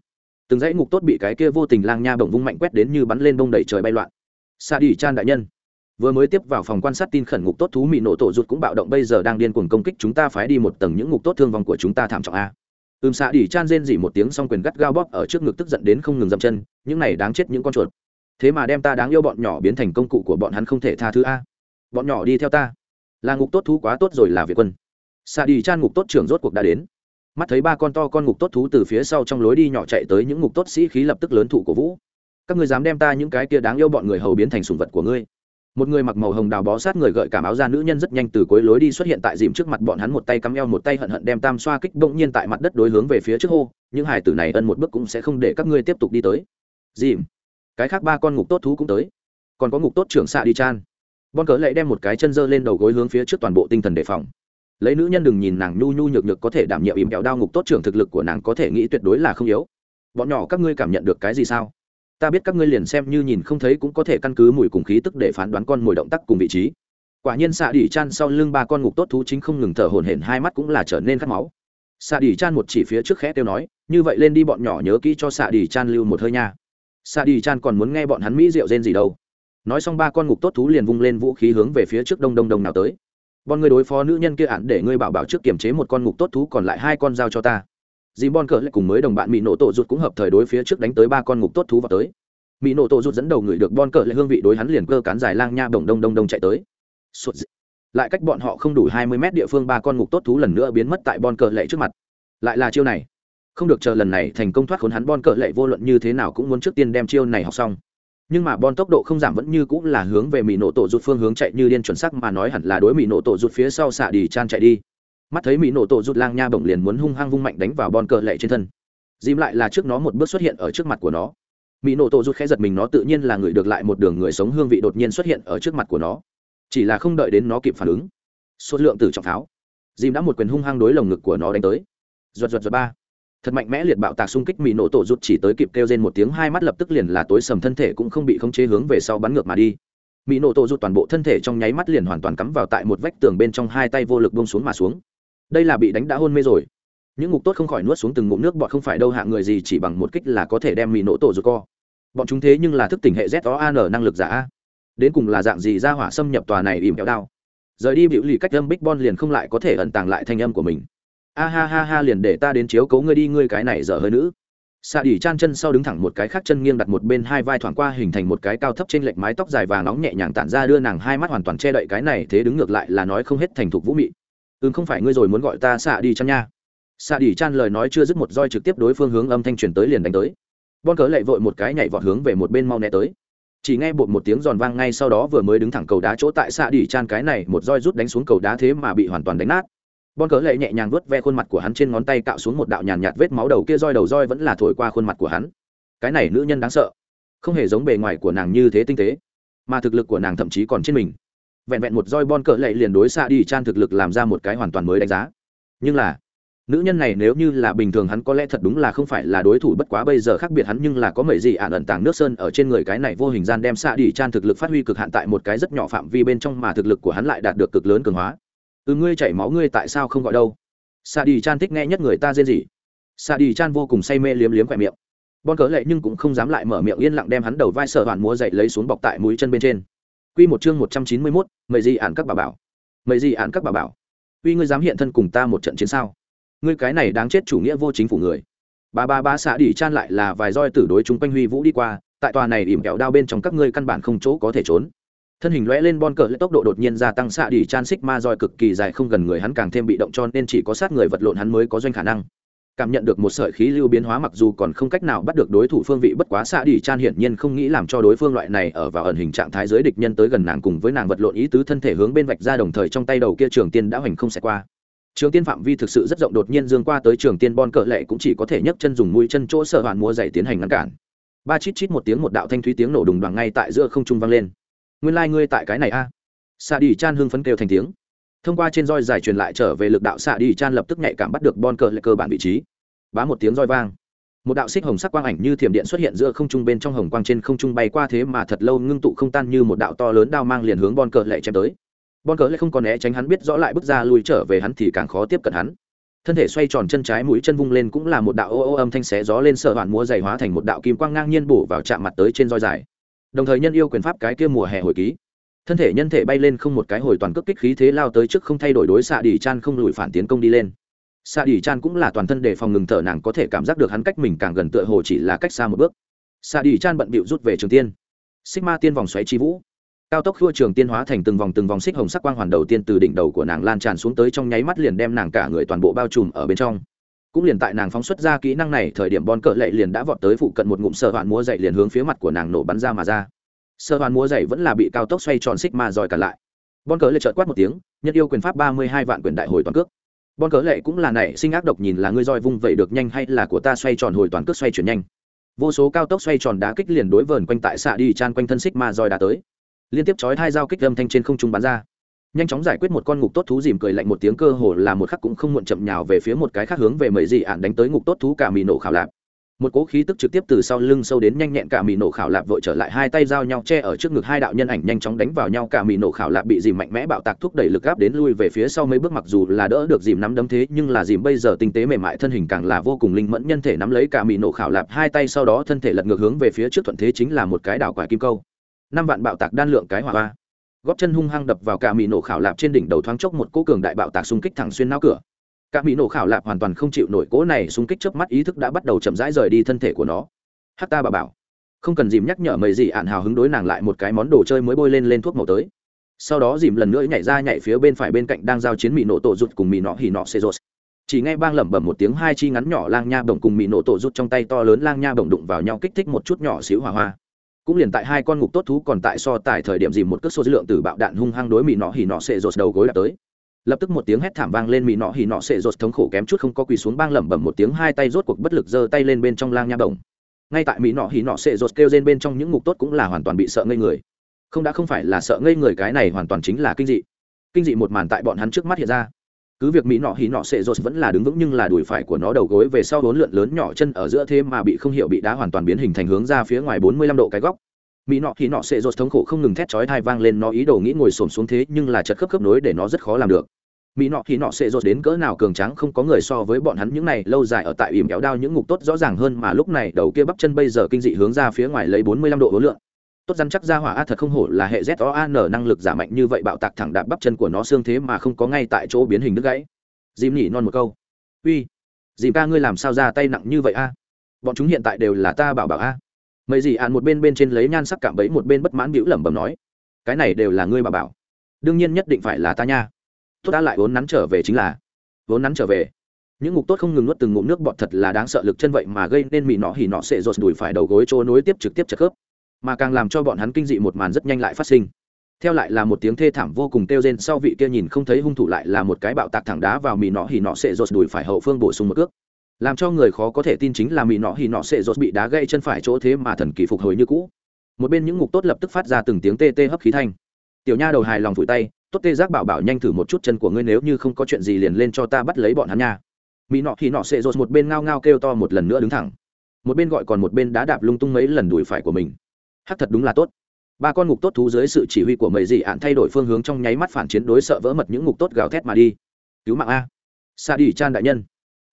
Từng dãy ngục tốt bị cái kia vô tình lang nha bổng vung mạnh quét đến như bắn lên bông đầy trời bay loạn. Sa đi chan đại nhân, vừa mới tiếp vào phòng quan sát tin khẩn ngục tốt thú mỹ nổ tổ rụt cũng bạo động, bây giờ đang điên cuồng công kích chúng ta phái đi một tầng những ngục tốt thương vong của chúng ta thảm trọng a ừm, xạ đỉ chan rên dỉ một tiếng xong quyền gắt gao bóp ở trước ngực tức giận đến không ngừng dậm chân, những này đáng chết những con chuột. Thế mà đem ta đáng yêu bọn nhỏ biến thành công cụ của bọn hắn không thể tha thứ a. Bọn nhỏ đi theo ta. Là ngục tốt thú quá tốt rồi là việt quân. Xạ đỉ chan ngục tốt trưởng rốt cuộc đã đến. Mắt thấy ba con to con ngục tốt thú từ phía sau trong lối đi nhỏ chạy tới những ngục tốt sĩ khí lập tức lớn thủ của vũ. Các ngươi dám đem ta những cái kia đáng yêu bọn người hầu biến thành sùng vật của ngươi một người mặc màu hồng đào bó sát người gợi cảm áo da nữ nhân rất nhanh từ cuối lối đi xuất hiện tại dìm trước mặt bọn hắn, một tay cắm eo, một tay hận hận đem tam xoa kích bỗng nhiên tại mặt đất đối hướng về phía trước hô, những hải tử này ân một bước cũng sẽ không để các ngươi tiếp tục đi tới. Dìm, cái khác ba con ngục tốt thú cũng tới. Còn có ngục tốt trưởng xạ đi chan. Bon cớ lại đem một cái chân dơ lên đầu gối hướng phía trước toàn bộ tinh thần đề phòng. Lấy nữ nhân đừng nhìn nàng nhu nhu nhược nhược có thể đảm nhiệm ìm kẹo đao ngục tốt trưởng thực lực của nàng có thể nghĩ tuyệt đối là không yếu. Bọn nhỏ các ngươi cảm nhận được cái gì sao? Ta biết các ngươi liền xem như nhìn không thấy cũng có thể căn cứ mùi cùng khí tức để phán đoán con mồi động tác cùng vị trí. Quả nhiên xạ đỉ chan sau lưng ba con ngục tốt thú chính không ngừng thở hổn hển, hai mắt cũng là trở nên khát máu. Xạ đỉ chan một chỉ phía trước khẽ tiêu nói, như vậy lên đi bọn nhỏ nhớ kỹ cho xạ đỉ chan lưu một hơi nha. Xạ đỉ chan còn muốn nghe bọn hắn mỹ rượu rên gì đâu. Nói xong ba con ngục tốt thú liền vung lên vũ khí hướng về phía trước đông đông đông nào tới. Bọn người đối phó nữ nhân kia ạn để ngươi bảo bảo trước kiềm chế một con ngục tốt thú, còn lại hai con giao cho ta dì bon Cờ lại cùng mới đồng bạn mỹ nổ tổ rụt cũng hợp thời đối phía trước đánh tới ba con ngục tốt thú vào tới. Mỹ nổ tổ rụt dẫn đầu người được bon Cờ lại hương vị đối hắn liền cơ cán dài lang nha bồng đông đông đông chạy tới. Sụt lại cách bọn họ không đủ hai mươi mét địa phương ba con ngục tốt thú lần nữa biến mất tại bon Cờ lệ trước mặt. Lại là chiêu này. Không được chờ lần này thành công thoát khốn hắn, bon Cờ lệ vô luận như thế nào cũng muốn trước tiên đem chiêu này học xong. Nhưng mà bon tốc độ không giảm vẫn như cũng là hướng về mỹ nổ tổ rụt phương hướng chạy như điên chuẩn sắc mà nói hẳn là đối mỹ nổ tổ rụt phía sau xạ đi chan chạy đi mắt thấy mỹ nổ tổ rụt lang nha bổng liền muốn hung hăng vung mạnh đánh vào bon cờ lệ trên thân. Dìm lại là trước nó một bước xuất hiện ở trước mặt của nó. Mỹ nổ tổ rụt khẽ giật mình, nó tự nhiên là người được lại một đường người sống hương vị đột nhiên xuất hiện ở trước mặt của nó. Chỉ là không đợi đến nó kịp phản ứng, số lượng từ trọng pháo dìm đã một quyền hung hăng đối lồng ngực của nó đánh tới. Ruột ruột ruột ba. Thật mạnh mẽ liệt bạo tạc xung kích mỹ nổ tổ rụt chỉ tới kịp kêu trên một tiếng, hai mắt lập tức liền là tối sầm, thân thể cũng không bị khống chế hướng về sau bắn ngược mà đi. Mỹ nổ tổ rụt toàn bộ thân thể trong nháy mắt liền hoàn toàn cắm vào tại một vách tường bên trong, hai tay vô lực bông xuống mà xuống đây là bị đánh đã hôn mê rồi. Những ngục tốt không khỏi nuốt xuống từng ngụm nước, bọn không phải đâu hạng người gì chỉ bằng một kích là có thể đem mì nổ tổ rụt co. Bọn chúng thế nhưng là thức tỉnh hệ z o an năng lực giả đến cùng là dạng gì ra hỏa xâm nhập tòa này ìm kéo đao. Rời đi biểu lì cách âm big bon liền không lại có thể ẩn tàng lại thanh âm của mình. A ha ha ha liền để ta đến chiếu cấu ngươi đi, ngươi cái này dở hơi nữ. Xạ đỉ chan chân sau đứng thẳng một cái khác chân nghiêng đặt một bên, hai vai thoảng qua hình thành một cái cao thấp trên lệch mái tóc dài vàng nóng nhẹ nhàng tản ra, đưa nàng hai mắt hoàn toàn che đậy cái này, thế đứng ngược lại là nói không hết thành thục vũ mị ừ không phải ngươi rồi muốn gọi ta xạ đi chăng nha. Xạ đi chan lời nói chưa dứt một roi trực tiếp đối phương hướng âm thanh truyền tới liền đánh tới. Bon cớ lệ vội một cái nhảy vọt hướng về một bên mau né tới. Chỉ nghe bột một tiếng giòn vang ngay sau đó vừa mới đứng thẳng cầu đá chỗ tại xạ đi chan cái này, một roi rút đánh xuống cầu đá thế mà bị hoàn toàn đánh nát. Bon cớ lệ nhẹ nhàng vớt ve khuôn mặt của hắn trên ngón tay cạo xuống một đạo nhàn nhạt vết máu đầu kia roi đầu roi vẫn là thổi qua khuôn mặt của hắn. Cái này nữ nhân đáng sợ. Không hề giống bề ngoài của nàng như thế tinh tế, mà thực lực của nàng thậm chí còn trên mình vẹn vẹn một roi bon cỡ lệ liền đối xạ đi chan thực lực làm ra một cái hoàn toàn mới đánh giá. Nhưng là, nữ nhân này nếu như là bình thường hắn có lẽ thật đúng là không phải là đối thủ, bất quá bây giờ khác biệt hắn nhưng là có mấy gì ạn ẩn tàng nước sơn ở trên người cái này vô hình gian đem xạ đi chan thực lực phát huy cực hạn tại một cái rất nhỏ phạm vi bên trong mà thực lực của hắn lại đạt được cực lớn cường hóa. Ừ ngươi chảy máu ngươi tại sao không gọi đâu? Xạ đi chan thích nghe nhất người ta rên gì xạ đi chan vô cùng say mê liếm liếm khỏe miệng. Bon cỡ lệ nhưng cũng không dám lại mở miệng yên lặng đem hắn đầu vai sợ hoàn múa dậy lấy xuống bọc tại mũi chân bên trên. Quy một chương 191, mời gì án các bà bảo. Mời gì án các bà bảo. Uy ngươi dám hiện thân cùng ta một trận chiến sao? Ngươi cái này đáng chết chủ nghĩa vô chính phủ người. Ba ba ba xạ đỉ chan lại là vài roi tử đối chúng quanh huy vũ đi qua, tại tòa này ỉm kẹo đao bên trong các ngươi căn bản không chỗ có thể trốn. thân hình lõe lên bon cờ lấy tốc độ đột nhiên gia tăng xạ đỉ chan xích ma roi cực kỳ dài không gần người hắn càng thêm bị động cho nên chỉ có sát người vật lộn hắn mới có doanh khả năng cảm nhận được một sợi khí lưu biến hóa mặc dù còn không cách nào bắt được đối thủ phương vị, bất quá xạ đi chan hiển nhiên không nghĩ làm cho đối phương loại này ở vào ẩn hình trạng thái giới địch nhân tới gần nàng cùng với nàng vật lộn ý tứ thân thể hướng bên vạch ra đồng thời trong tay đầu kia trường tiên đã hoành không xẹt qua. Trường tiên phạm vi thực sự rất rộng, đột nhiên dương qua tới trường tiên bon cỡ lệ cũng chỉ có thể nhấc chân dùng mũi chân chỗ sợ hoàn múa dày tiến hành ngăn cản. Ba chít chít một tiếng một đạo thanh thúy tiếng nổ đùng đoàn ngay tại giữa không trung vang lên. Nguyên lai、like、ngươi tại cái này a. À? xạ đi chan hưng phấn kêu thành tiếng thông qua trên roi dài truyền lại trở về lực đạo xạ đi chan lập tức nhạy cảm bắt được bon cờ lệ cơ bản vị trí bá một tiếng roi vang một đạo xích hồng sắc quang ảnh như thiểm điện xuất hiện giữa không trung bên trong hồng quang trên không trung bay qua thế mà thật lâu ngưng tụ không tan như một đạo to lớn đao mang liền hướng bon cờ lệ chém tới bon cờ lệ không còn né tránh hắn biết rõ lại bước ra lui trở về hắn thì càng khó tiếp cận hắn thân thể xoay tròn chân trái mũi chân vung lên cũng là một đạo ô ô âm thanh xé gió lên sợ hoàn múa dày hóa thành một đạo kim quang ngang nhiên bổ vào chạm mặt tới trên roi dài đồng thời nhân yêu quyền pháp cái kia mùa hè hồi ký thân thể nhân thể bay lên không một cái hồi toàn cước kích khí thế lao tới trước không thay đổi đối xạ đỉ chan không lùi phản tiến công đi lên. Xạ đỉ chan cũng là toàn thân đề phòng ngừng thở, nàng có thể cảm giác được hắn cách mình càng gần tựa hồ chỉ là cách xa một bước. Xạ đỉ chan bận bịu rút về trường tiên. Xích ma tiên vòng xoáy chi vũ. Cao tốc khua trường tiên hóa thành từng vòng từng vòng xích hồng sắc quang hoàn đầu tiên từ đỉnh đầu của nàng lan tràn xuống tới trong nháy mắt liền đem nàng cả người toàn bộ bao trùm ở bên trong. Cũng liền tại nàng phóng xuất ra kỹ năng này, thời điểm bon cỡ lệ liền đã vọt tới phụ cận một ngụm sợ hoạn múa dậy liền hướng phía mặt của nàng nổ bắn ra mà ra sơ hoàn múa dày vẫn là bị cao tốc xoay tròn xích ma dòi cả lại. Bon cỡ lệ trợt quát một tiếng nhân yêu quyền pháp ba mươi hai vạn quyền đại hồi toàn cước. Bon cỡ lệ cũng là nảy sinh ác độc nhìn là ngươi roi vung vậy được nhanh hay là của ta xoay tròn hồi toàn cước xoay chuyển nhanh? Vô số cao tốc xoay tròn đá kích liền đối vờn quanh tại xạ đi chan quanh thân xích ma roi đã tới. Liên tiếp chói hai dao kích âm thanh trên không trung bắn ra. Nhanh chóng giải quyết một con ngục tốt thú dìm cười lạnh một tiếng cơ hồ là một khắc cũng không muộn chậm nhào về phía một cái khác hướng về mấy dị ạn đánh tới ngục tốt thú cả mì nổ khảo lạp một cỗ khí tức trực tiếp từ sau lưng sâu đến nhanh nhẹn cả mì nổ khảo lạp vội trở lại, hai tay giao nhau che ở trước ngực hai đạo nhân ảnh nhanh chóng đánh vào nhau, cả mì nổ khảo lạp bị dìm mạnh mẽ bạo tạc thúc đẩy lực gáp đến lui về phía sau mấy bước, mặc dù là đỡ được dìm nắm đấm thế, nhưng là dìm bây giờ tinh tế mềm mại, thân hình càng là vô cùng linh mẫn, nhân thể nắm lấy cả mì nổ khảo lạp, hai tay sau đó thân thể lật ngược hướng về phía trước thuận thế chính là một cái đảo quả kim câu. Năm vạn bạo tạc đan lượng cái hỏa hoa. Góp chân hung hăng đập vào cả mì nổ khảo lạp trên đỉnh đầu thoáng chốc một cỗ cường đại bạo tạc xung kích thẳng xuyên não cửa cả mỹ nổ khảo lạp hoàn toàn không chịu nổi cỗ này xung kích trước mắt ý thức đã bắt đầu chậm rãi rời đi thân thể của nó. Hát ta bà bảo, không cần dìm nhắc nhở mấy gì ạn hào hứng đối nàng lại một cái món đồ chơi mới bôi lên lên thuốc màu tới. Sau đó dìm lần nữa nhảy ra nhảy phía bên phải bên cạnh đang giao chiến mỹ nổ tổ rụt cùng mỹ nọ hỉ nọ xê rột chỉ nghe bang lẩm bẩm một tiếng hai chi ngắn nhỏ lang nha bổng cùng mỹ nổ tổ rút trong tay to lớn lang nha bổng đụng vào nhau kích thích một chút nhỏ xíu hỏa hoa. Cũng liền tại hai con ngục tốt thú còn tại so tại thời điểm dìm một cước số dư lượng từ bạo đạn hung hăng đối mỹ nọ hỉ nọ sệ rột đầu gối đã tới lập tức một tiếng hét thảm vang lên mỹ nọ hỉ nọ sệ rột thống khổ kém chút không có quỳ xuống bang lẩm bẩm một tiếng hai tay rốt cuộc bất lực giơ tay lên bên trong lang nha đồng. Ngay tại mỹ nọ hỉ nọ sệ rột kêu trên bên trong những ngục tốt cũng là hoàn toàn bị sợ ngây người. Không đã không phải là sợ ngây người cái này hoàn toàn chính là kinh dị. Kinh dị một màn tại bọn hắn trước mắt hiện ra. Cứ việc mỹ nọ hỉ nọ sệ rột vẫn là đứng vững nhưng là đùi phải của nó đầu gối về sau bốn lượn lớn nhỏ chân ở giữa thế mà bị không hiểu bị đá hoàn toàn biến hình thành hướng ra phía ngoài bốn mươi lăm độ cái góc mỹ nọ thì nọ sẽ rột thống khổ không ngừng thét chói thai vang lên, nó ý đồ nghĩ ngồi xổm xuống thế, nhưng là chật khớp khớp nối để nó rất khó làm được. Mỹ nọ thì nọ sẽ rột đến cỡ nào cường tráng không có người so với bọn hắn, những này lâu dài ở tại ỉm kéo đao những ngục tốt rõ ràng hơn mà lúc này đầu kia bắp chân bây giờ kinh dị hướng ra phía ngoài lấy bốn mươi lăm độ hối lượng. Tốt rắn chắc ra hỏa, a, thật không hổ là hệ z o an năng lực giả mạnh như vậy, bạo tạc thẳng đạp bắp chân của nó xương thế mà không có ngay tại chỗ biến hình đứt gãy. Dìm nhỉ non một câu. Uy, dìm ca ngươi làm sao ra tay nặng như vậy, a? Bọn chúng hiện tại đều là ta bảo bảo, a mấy gì ạn một bên bên trên lấy nhan sắc cảm bấy một bên bất mãn bĩu lẩm bẩm nói, cái này đều là ngươi bà bảo, đương nhiên nhất định phải là ta nha. Tốt đã lại vốn nắn trở về chính là, vốn nắn trở về. Những ngục tốt không ngừng nuốt từng ngụm nước bọt thật là đáng sợ lực chân vậy mà gây nên mì nọ hỉ nọ sẽ rột đùi phải đầu gối chỗ nối tiếp trực tiếp chật khớp. Mà càng làm cho bọn hắn kinh dị một màn rất nhanh lại phát sinh. Theo lại là một tiếng thê thảm vô cùng kêu rên, sau vị kia nhìn không thấy hung thủ lại là một cái bạo tạc thẳng đá vào mì nọ hỉ nọ sẽ rột đùi phải hậu phương bổ sung một cước làm cho người khó có thể tin chính là mỹ nọ hì nọ sệ rột bị đá gây chân phải chỗ thế mà thần kỳ phục hồi như cũ. Một bên những ngục tốt lập tức phát ra từng tiếng tê tê hấp khí thanh. Tiểu nha đầu hài lòng vùi tay, tốt tê giác bảo bảo nhanh thử một chút chân của ngươi nếu như không có chuyện gì liền lên cho ta bắt lấy bọn hắn nha. Mỹ nọ hì nọ sệ rột một bên ngao ngao kêu to một lần nữa đứng thẳng. Một bên gọi còn một bên đá đạp lung tung mấy lần đùi phải của mình. Hắc thật đúng là tốt. Ba con ngục tốt thú dưới sự chỉ huy của mấy dị ạn thay đổi phương hướng trong nháy mắt phản chiến đối sợ vỡ mật những ngục tốt gào thét mà đi. Cứu mạng a. Sa đi chan đại nhân.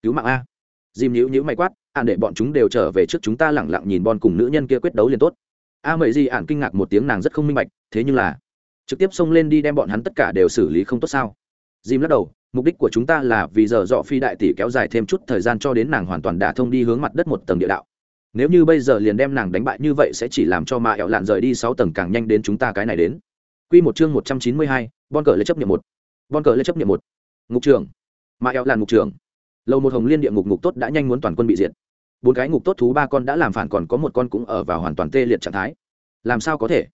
Cứu mạng a dìm nhữ nhữ mày quát ạn để bọn chúng đều trở về trước chúng ta lẳng lặng nhìn bon cùng nữ nhân kia quyết đấu liền tốt a mậy gì ạn kinh ngạc một tiếng nàng rất không minh bạch thế nhưng là trực tiếp xông lên đi đem bọn hắn tất cả đều xử lý không tốt sao dìm lắc đầu mục đích của chúng ta là vì giờ dọ phi đại tỷ kéo dài thêm chút thời gian cho đến nàng hoàn toàn đả thông đi hướng mặt đất một tầng địa đạo nếu như bây giờ liền đem nàng đánh bại như vậy sẽ chỉ làm cho mạ ẹo lạn rời đi sáu tầng càng nhanh đến chúng ta cái này đến Quy một chương một trăm chín mươi hai, bon cờ lấy chấp niệm một. Bon cờ lấy chấp niệm một. Ngục trưởng. mạ ẹo lạn ngục trưởng. Lâu một hồng liên địa ngục ngục tốt đã nhanh muốn toàn quân bị diệt. Bốn cái ngục tốt thú ba con đã làm phản còn có một con cũng ở vào hoàn toàn tê liệt trạng thái. Làm sao có thể?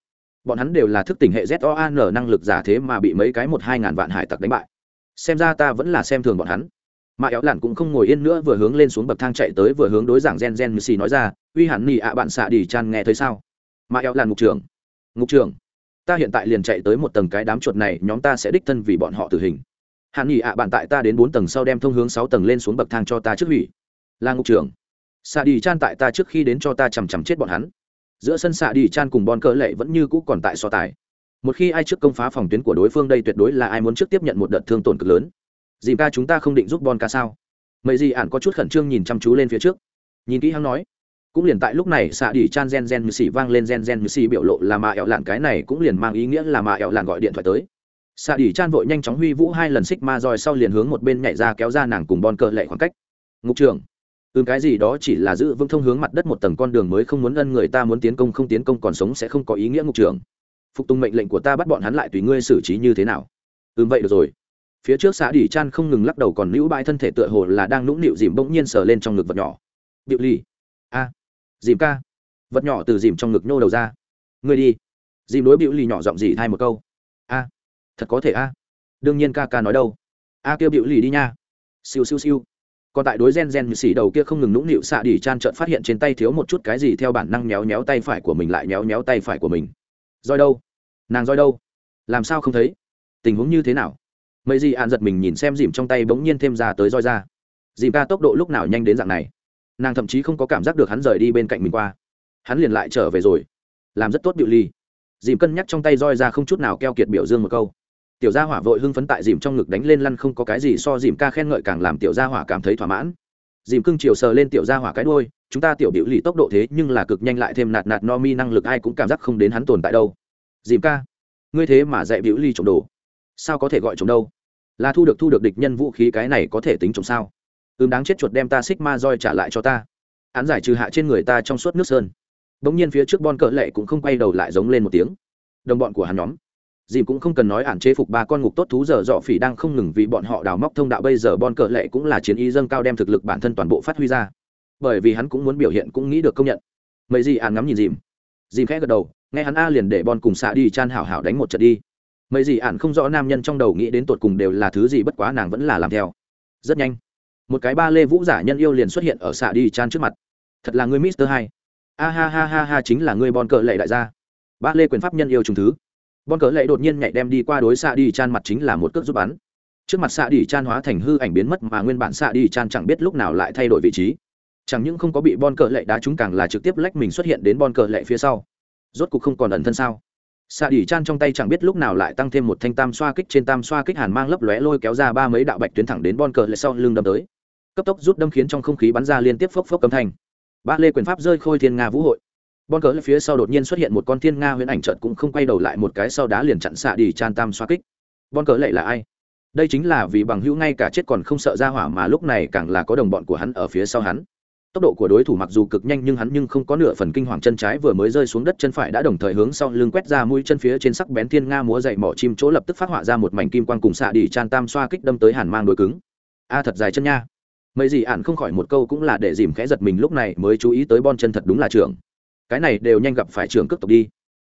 Bọn hắn đều là thức tỉnh hệ ZOAN năng lực giả thế mà bị mấy cái một hai ngàn vạn hải tặc đánh bại. Xem ra ta vẫn là xem thường bọn hắn mà éo lặn cũng không ngồi yên nữa vừa hướng lên xuống bậc thang chạy tới vừa hướng đối giảng gen gen như xì nói ra, uy hẳn nỉ ạ, bạn xạ đi chan nghe thấy sao mà éo lặn ngục trưởng ngục trưởng, ta hiện tại liền chạy tới một tầng cái đám chuột này, nhóm ta sẽ đích thân vì bọn họ tử hình hạn nghỉ ạ, bạn tại ta đến bốn tầng sau đem thông hướng sáu tầng lên xuống bậc thang cho ta trước hủy. Là ngục trưởng. Xạ đi chan tại ta trước khi đến cho ta chằm chằm chết bọn hắn. Giữa sân xạ đi chan cùng bon cỡ lệ vẫn như cũ còn tại so tài. Một khi ai trước công phá phòng tuyến của đối phương đây tuyệt đối là ai muốn trước tiếp nhận một đợt thương tổn cực lớn. Dìm ca chúng ta không định giúp bon ca sao? Mấy gì ạn có chút khẩn trương nhìn chăm chú lên phía trước. Nhìn kỹ hắn nói. Cũng liền tại lúc này xạ đi chan gen gen mười xì vang lên gen gen mười xì biểu lộ là mà ẹo lạn cái này cũng liền mang ý nghĩa là mà ẹo lạn gọi điện thoại tới xạ Đỉ chan vội nhanh chóng huy vũ hai lần xích ma roi sau liền hướng một bên nhảy ra kéo ra nàng cùng bon cờ lệ khoảng cách. Ngục trường ừm cái gì đó chỉ là giữ vững thông hướng mặt đất một tầng con đường mới không muốn ân người ta muốn tiến công không tiến công còn sống sẽ không có ý nghĩa ngục trường phục tùng mệnh lệnh của ta bắt bọn hắn lại tùy ngươi xử trí như thế nào? Ừm vậy được rồi. Phía trước xã đỉ chan không ngừng lắc đầu còn nữ bãi thân thể tựa hồ là đang nũng nịu dìm bỗng nhiên sờ lên trong ngực vật nhỏ. Điệu ly a. Dìm ca. Vật nhỏ từ dìm trong ngực nhô đầu ra. Ngươi đi. Dìm đối biểu ly nhỏ giọng dì thay một câu thật có thể a? Đương nhiên ca ca nói đâu. A kêu biểu lì đi nha. Siêu siêu siêu. Còn tại đối gen gen như xỉ đầu kia không ngừng nũng nịu xạ đỉ chan trợn phát hiện trên tay thiếu một chút cái gì theo bản năng méo méo tay phải của mình lại méo méo tay phải của mình. Roi đâu? Nàng roi đâu? Làm sao không thấy? Tình huống như thế nào? Mấy gì ạn giật mình nhìn xem dìm trong tay bỗng nhiên thêm ra tới roi ra. Dìm ca tốc độ lúc nào nhanh đến dạng này? Nàng thậm chí không có cảm giác được hắn rời đi bên cạnh mình qua. Hắn liền lại trở về rồi. Làm rất tốt biểu ly dìm cân nhắc trong tay roi ra không chút nào keo kiệt biểu dương một câu tiểu gia hỏa vội hưng phấn tại dìm trong ngực đánh lên lăn không có cái gì so dìm ca khen ngợi càng làm tiểu gia hỏa cảm thấy thỏa mãn. Dìm cưng chiều sờ lên tiểu gia hỏa cái đôi chúng ta tiểu biểu lì tốc độ thế nhưng là cực nhanh lại thêm nạt nạt no mi năng lực ai cũng cảm giác không đến hắn tồn tại đâu. Dìm ca, ngươi thế mà dạy biểu lì trộm đồ. Sao có thể gọi trộm đâu? Là thu được thu được địch nhân vũ khí cái này có thể tính trộm sao? Ừm đáng chết chuột đem ta xích ma roi trả lại cho ta. Án giải trừ hạ trên người ta trong suốt nước sơn. Bỗng nhiên phía trước bon cỡ lệ cũng không quay đầu lại giống lên một tiếng. Đồng bọn của hắn nhóm dìm cũng không cần nói ản chế phục ba con ngục tốt thú giờ dọ phỉ đang không ngừng vì bọn họ đào móc thông đạo. Bây giờ bon cờ lệ cũng là chiến y dâng cao đem thực lực bản thân toàn bộ phát huy ra. Bởi vì hắn cũng muốn biểu hiện cũng nghĩ được công nhận. Mấy gì ản ngắm nhìn dìm. Dìm khẽ gật đầu, nghe hắn a liền để bon cùng xạ đi chan hảo hảo đánh một trận đi. Mấy gì ản không rõ nam nhân trong đầu nghĩ đến tột cùng đều là thứ gì bất quá nàng vẫn là làm theo. Rất nhanh, một cái ba lê vũ giả nhân yêu liền xuất hiện ở xạ đi chan trước mặt. Thật là người mister hai. A ha ha ha ha, chính là người bon cờ lệ đại gia. Ba lê quyền pháp nhân yêu trùng thứ bon cờ lệ đột nhiên nhảy đem đi qua đối xạ đi chan mặt chính là một cước giúp bắn. Trước mặt xạ đi chan hóa thành hư ảnh biến mất mà nguyên bản xạ đi chan chẳng biết lúc nào lại thay đổi vị trí. Chẳng những không có bị bon cờ lệ đá chúng càng là trực tiếp lách mình xuất hiện đến bon cờ lệ phía sau. Rốt cục không còn ẩn thân sao? Xạ đi chan trong tay chẳng biết lúc nào lại tăng thêm một thanh tam xoa kích, trên tam xoa kích hàn mang lấp lóe lôi kéo ra ba mấy đạo bạch tuyến thẳng đến bon cờ Lệ sau lưng đâm tới. Cấp tốc rút đâm khiến trong không khí bắn ra liên tiếp phốc phốc cấm thanh. Ba lê quyền pháp rơi khôi thiên nga vũ hội bon cờ phía sau đột nhiên xuất hiện một con thiên nga huyễn ảnh trợt cũng không quay đầu lại một cái sau đá liền chặn xạ đi chan tam xoa kích. Bon cờ lại là ai? Đây chính là vì bằng hữu ngay cả chết còn không sợ ra hỏa mà lúc này càng là có đồng bọn của hắn ở phía sau hắn. Tốc độ của đối thủ mặc dù cực nhanh nhưng hắn nhưng không có nửa phần kinh hoàng chân trái vừa mới rơi xuống đất chân phải đã đồng thời hướng sau lưng quét ra mũi chân phía trên sắc bén thiên nga múa dậy mỏ chim chỗ lập tức phát họa ra một mảnh kim quang cùng xạ đi chan tam xoa kích đâm tới hàn mang đôi cứng. A, thật dài chân nha. Mấy gì ạn không khỏi một câu cũng là để dìm khẽ giật mình lúc này mới chú ý tới bon chân thật đúng là trưởng cái này đều nhanh gặp phải trưởng cước tộc đi.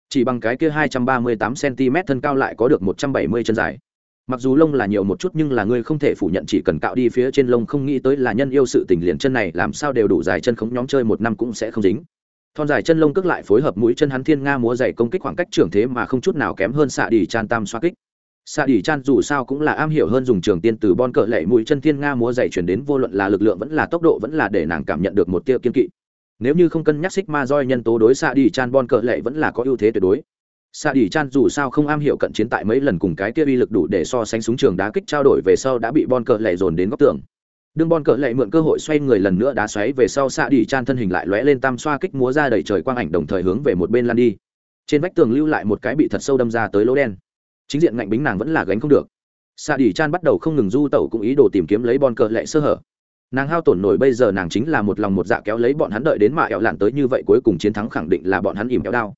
Chỉ bằng cái kia hai trăm ba mươi tám cm thân cao lại có được một trăm bảy mươi chân dài. Mặc dù lông là nhiều một chút nhưng là ngươi không thể phủ nhận chỉ cần cạo đi phía trên lông không nghĩ tới là nhân yêu sự tình liền chân này làm sao đều đủ dài chân khống nhóm chơi một năm cũng sẽ không dính. Thon dài chân lông cước lại phối hợp mũi chân hắn thiên nga múa dày công kích khoảng cách trưởng thế mà không chút nào kém hơn xạ đi chan tam xoa kích. Xạ đi chan dù sao cũng là am hiểu hơn dùng trường tiên từ bon cỡ lệ mũi chân thiên nga múa dày chuyển đến vô luận là lực lượng vẫn là tốc độ vẫn là để nàng cảm nhận được một tia kiên kỵ nếu như không cân nhắc xích ma roi nhân tố đối xạ đi chan bon cỡ lệ vẫn là có ưu thế tuyệt đối Sa Đi Chan dù sao không am hiểu cận chiến tại mấy lần cùng cái kia uy lực đủ để so sánh súng trường đá kích trao đổi về sau đã bị Bon Cờ lệ dồn đến góc tường. Đương Bon Cờ lệ mượn cơ hội xoay người lần nữa đá xoáy về sau, Sa Đi Chan thân hình lại lóe lên tam xoa kích múa ra đầy trời quang ảnh đồng thời hướng về một bên lan đi. Trên vách tường lưu lại một cái bị thật sâu đâm ra tới lỗ đen. Chính diện ngạnh bính nàng vẫn là gánh không được. Sa Đi Chan bắt đầu không ngừng du tẩu, cũng ý đồ tìm kiếm lấy Bon Cờ lệ sơ hở. Nàng hao tổn nổi bây giờ nàng chính là một lòng một dạ kéo lấy bọn hắn đợi đến mà ẻo lạn tới như vậy cuối cùng chiến thắng khẳng định là bọn hắn ỉm kéo đao.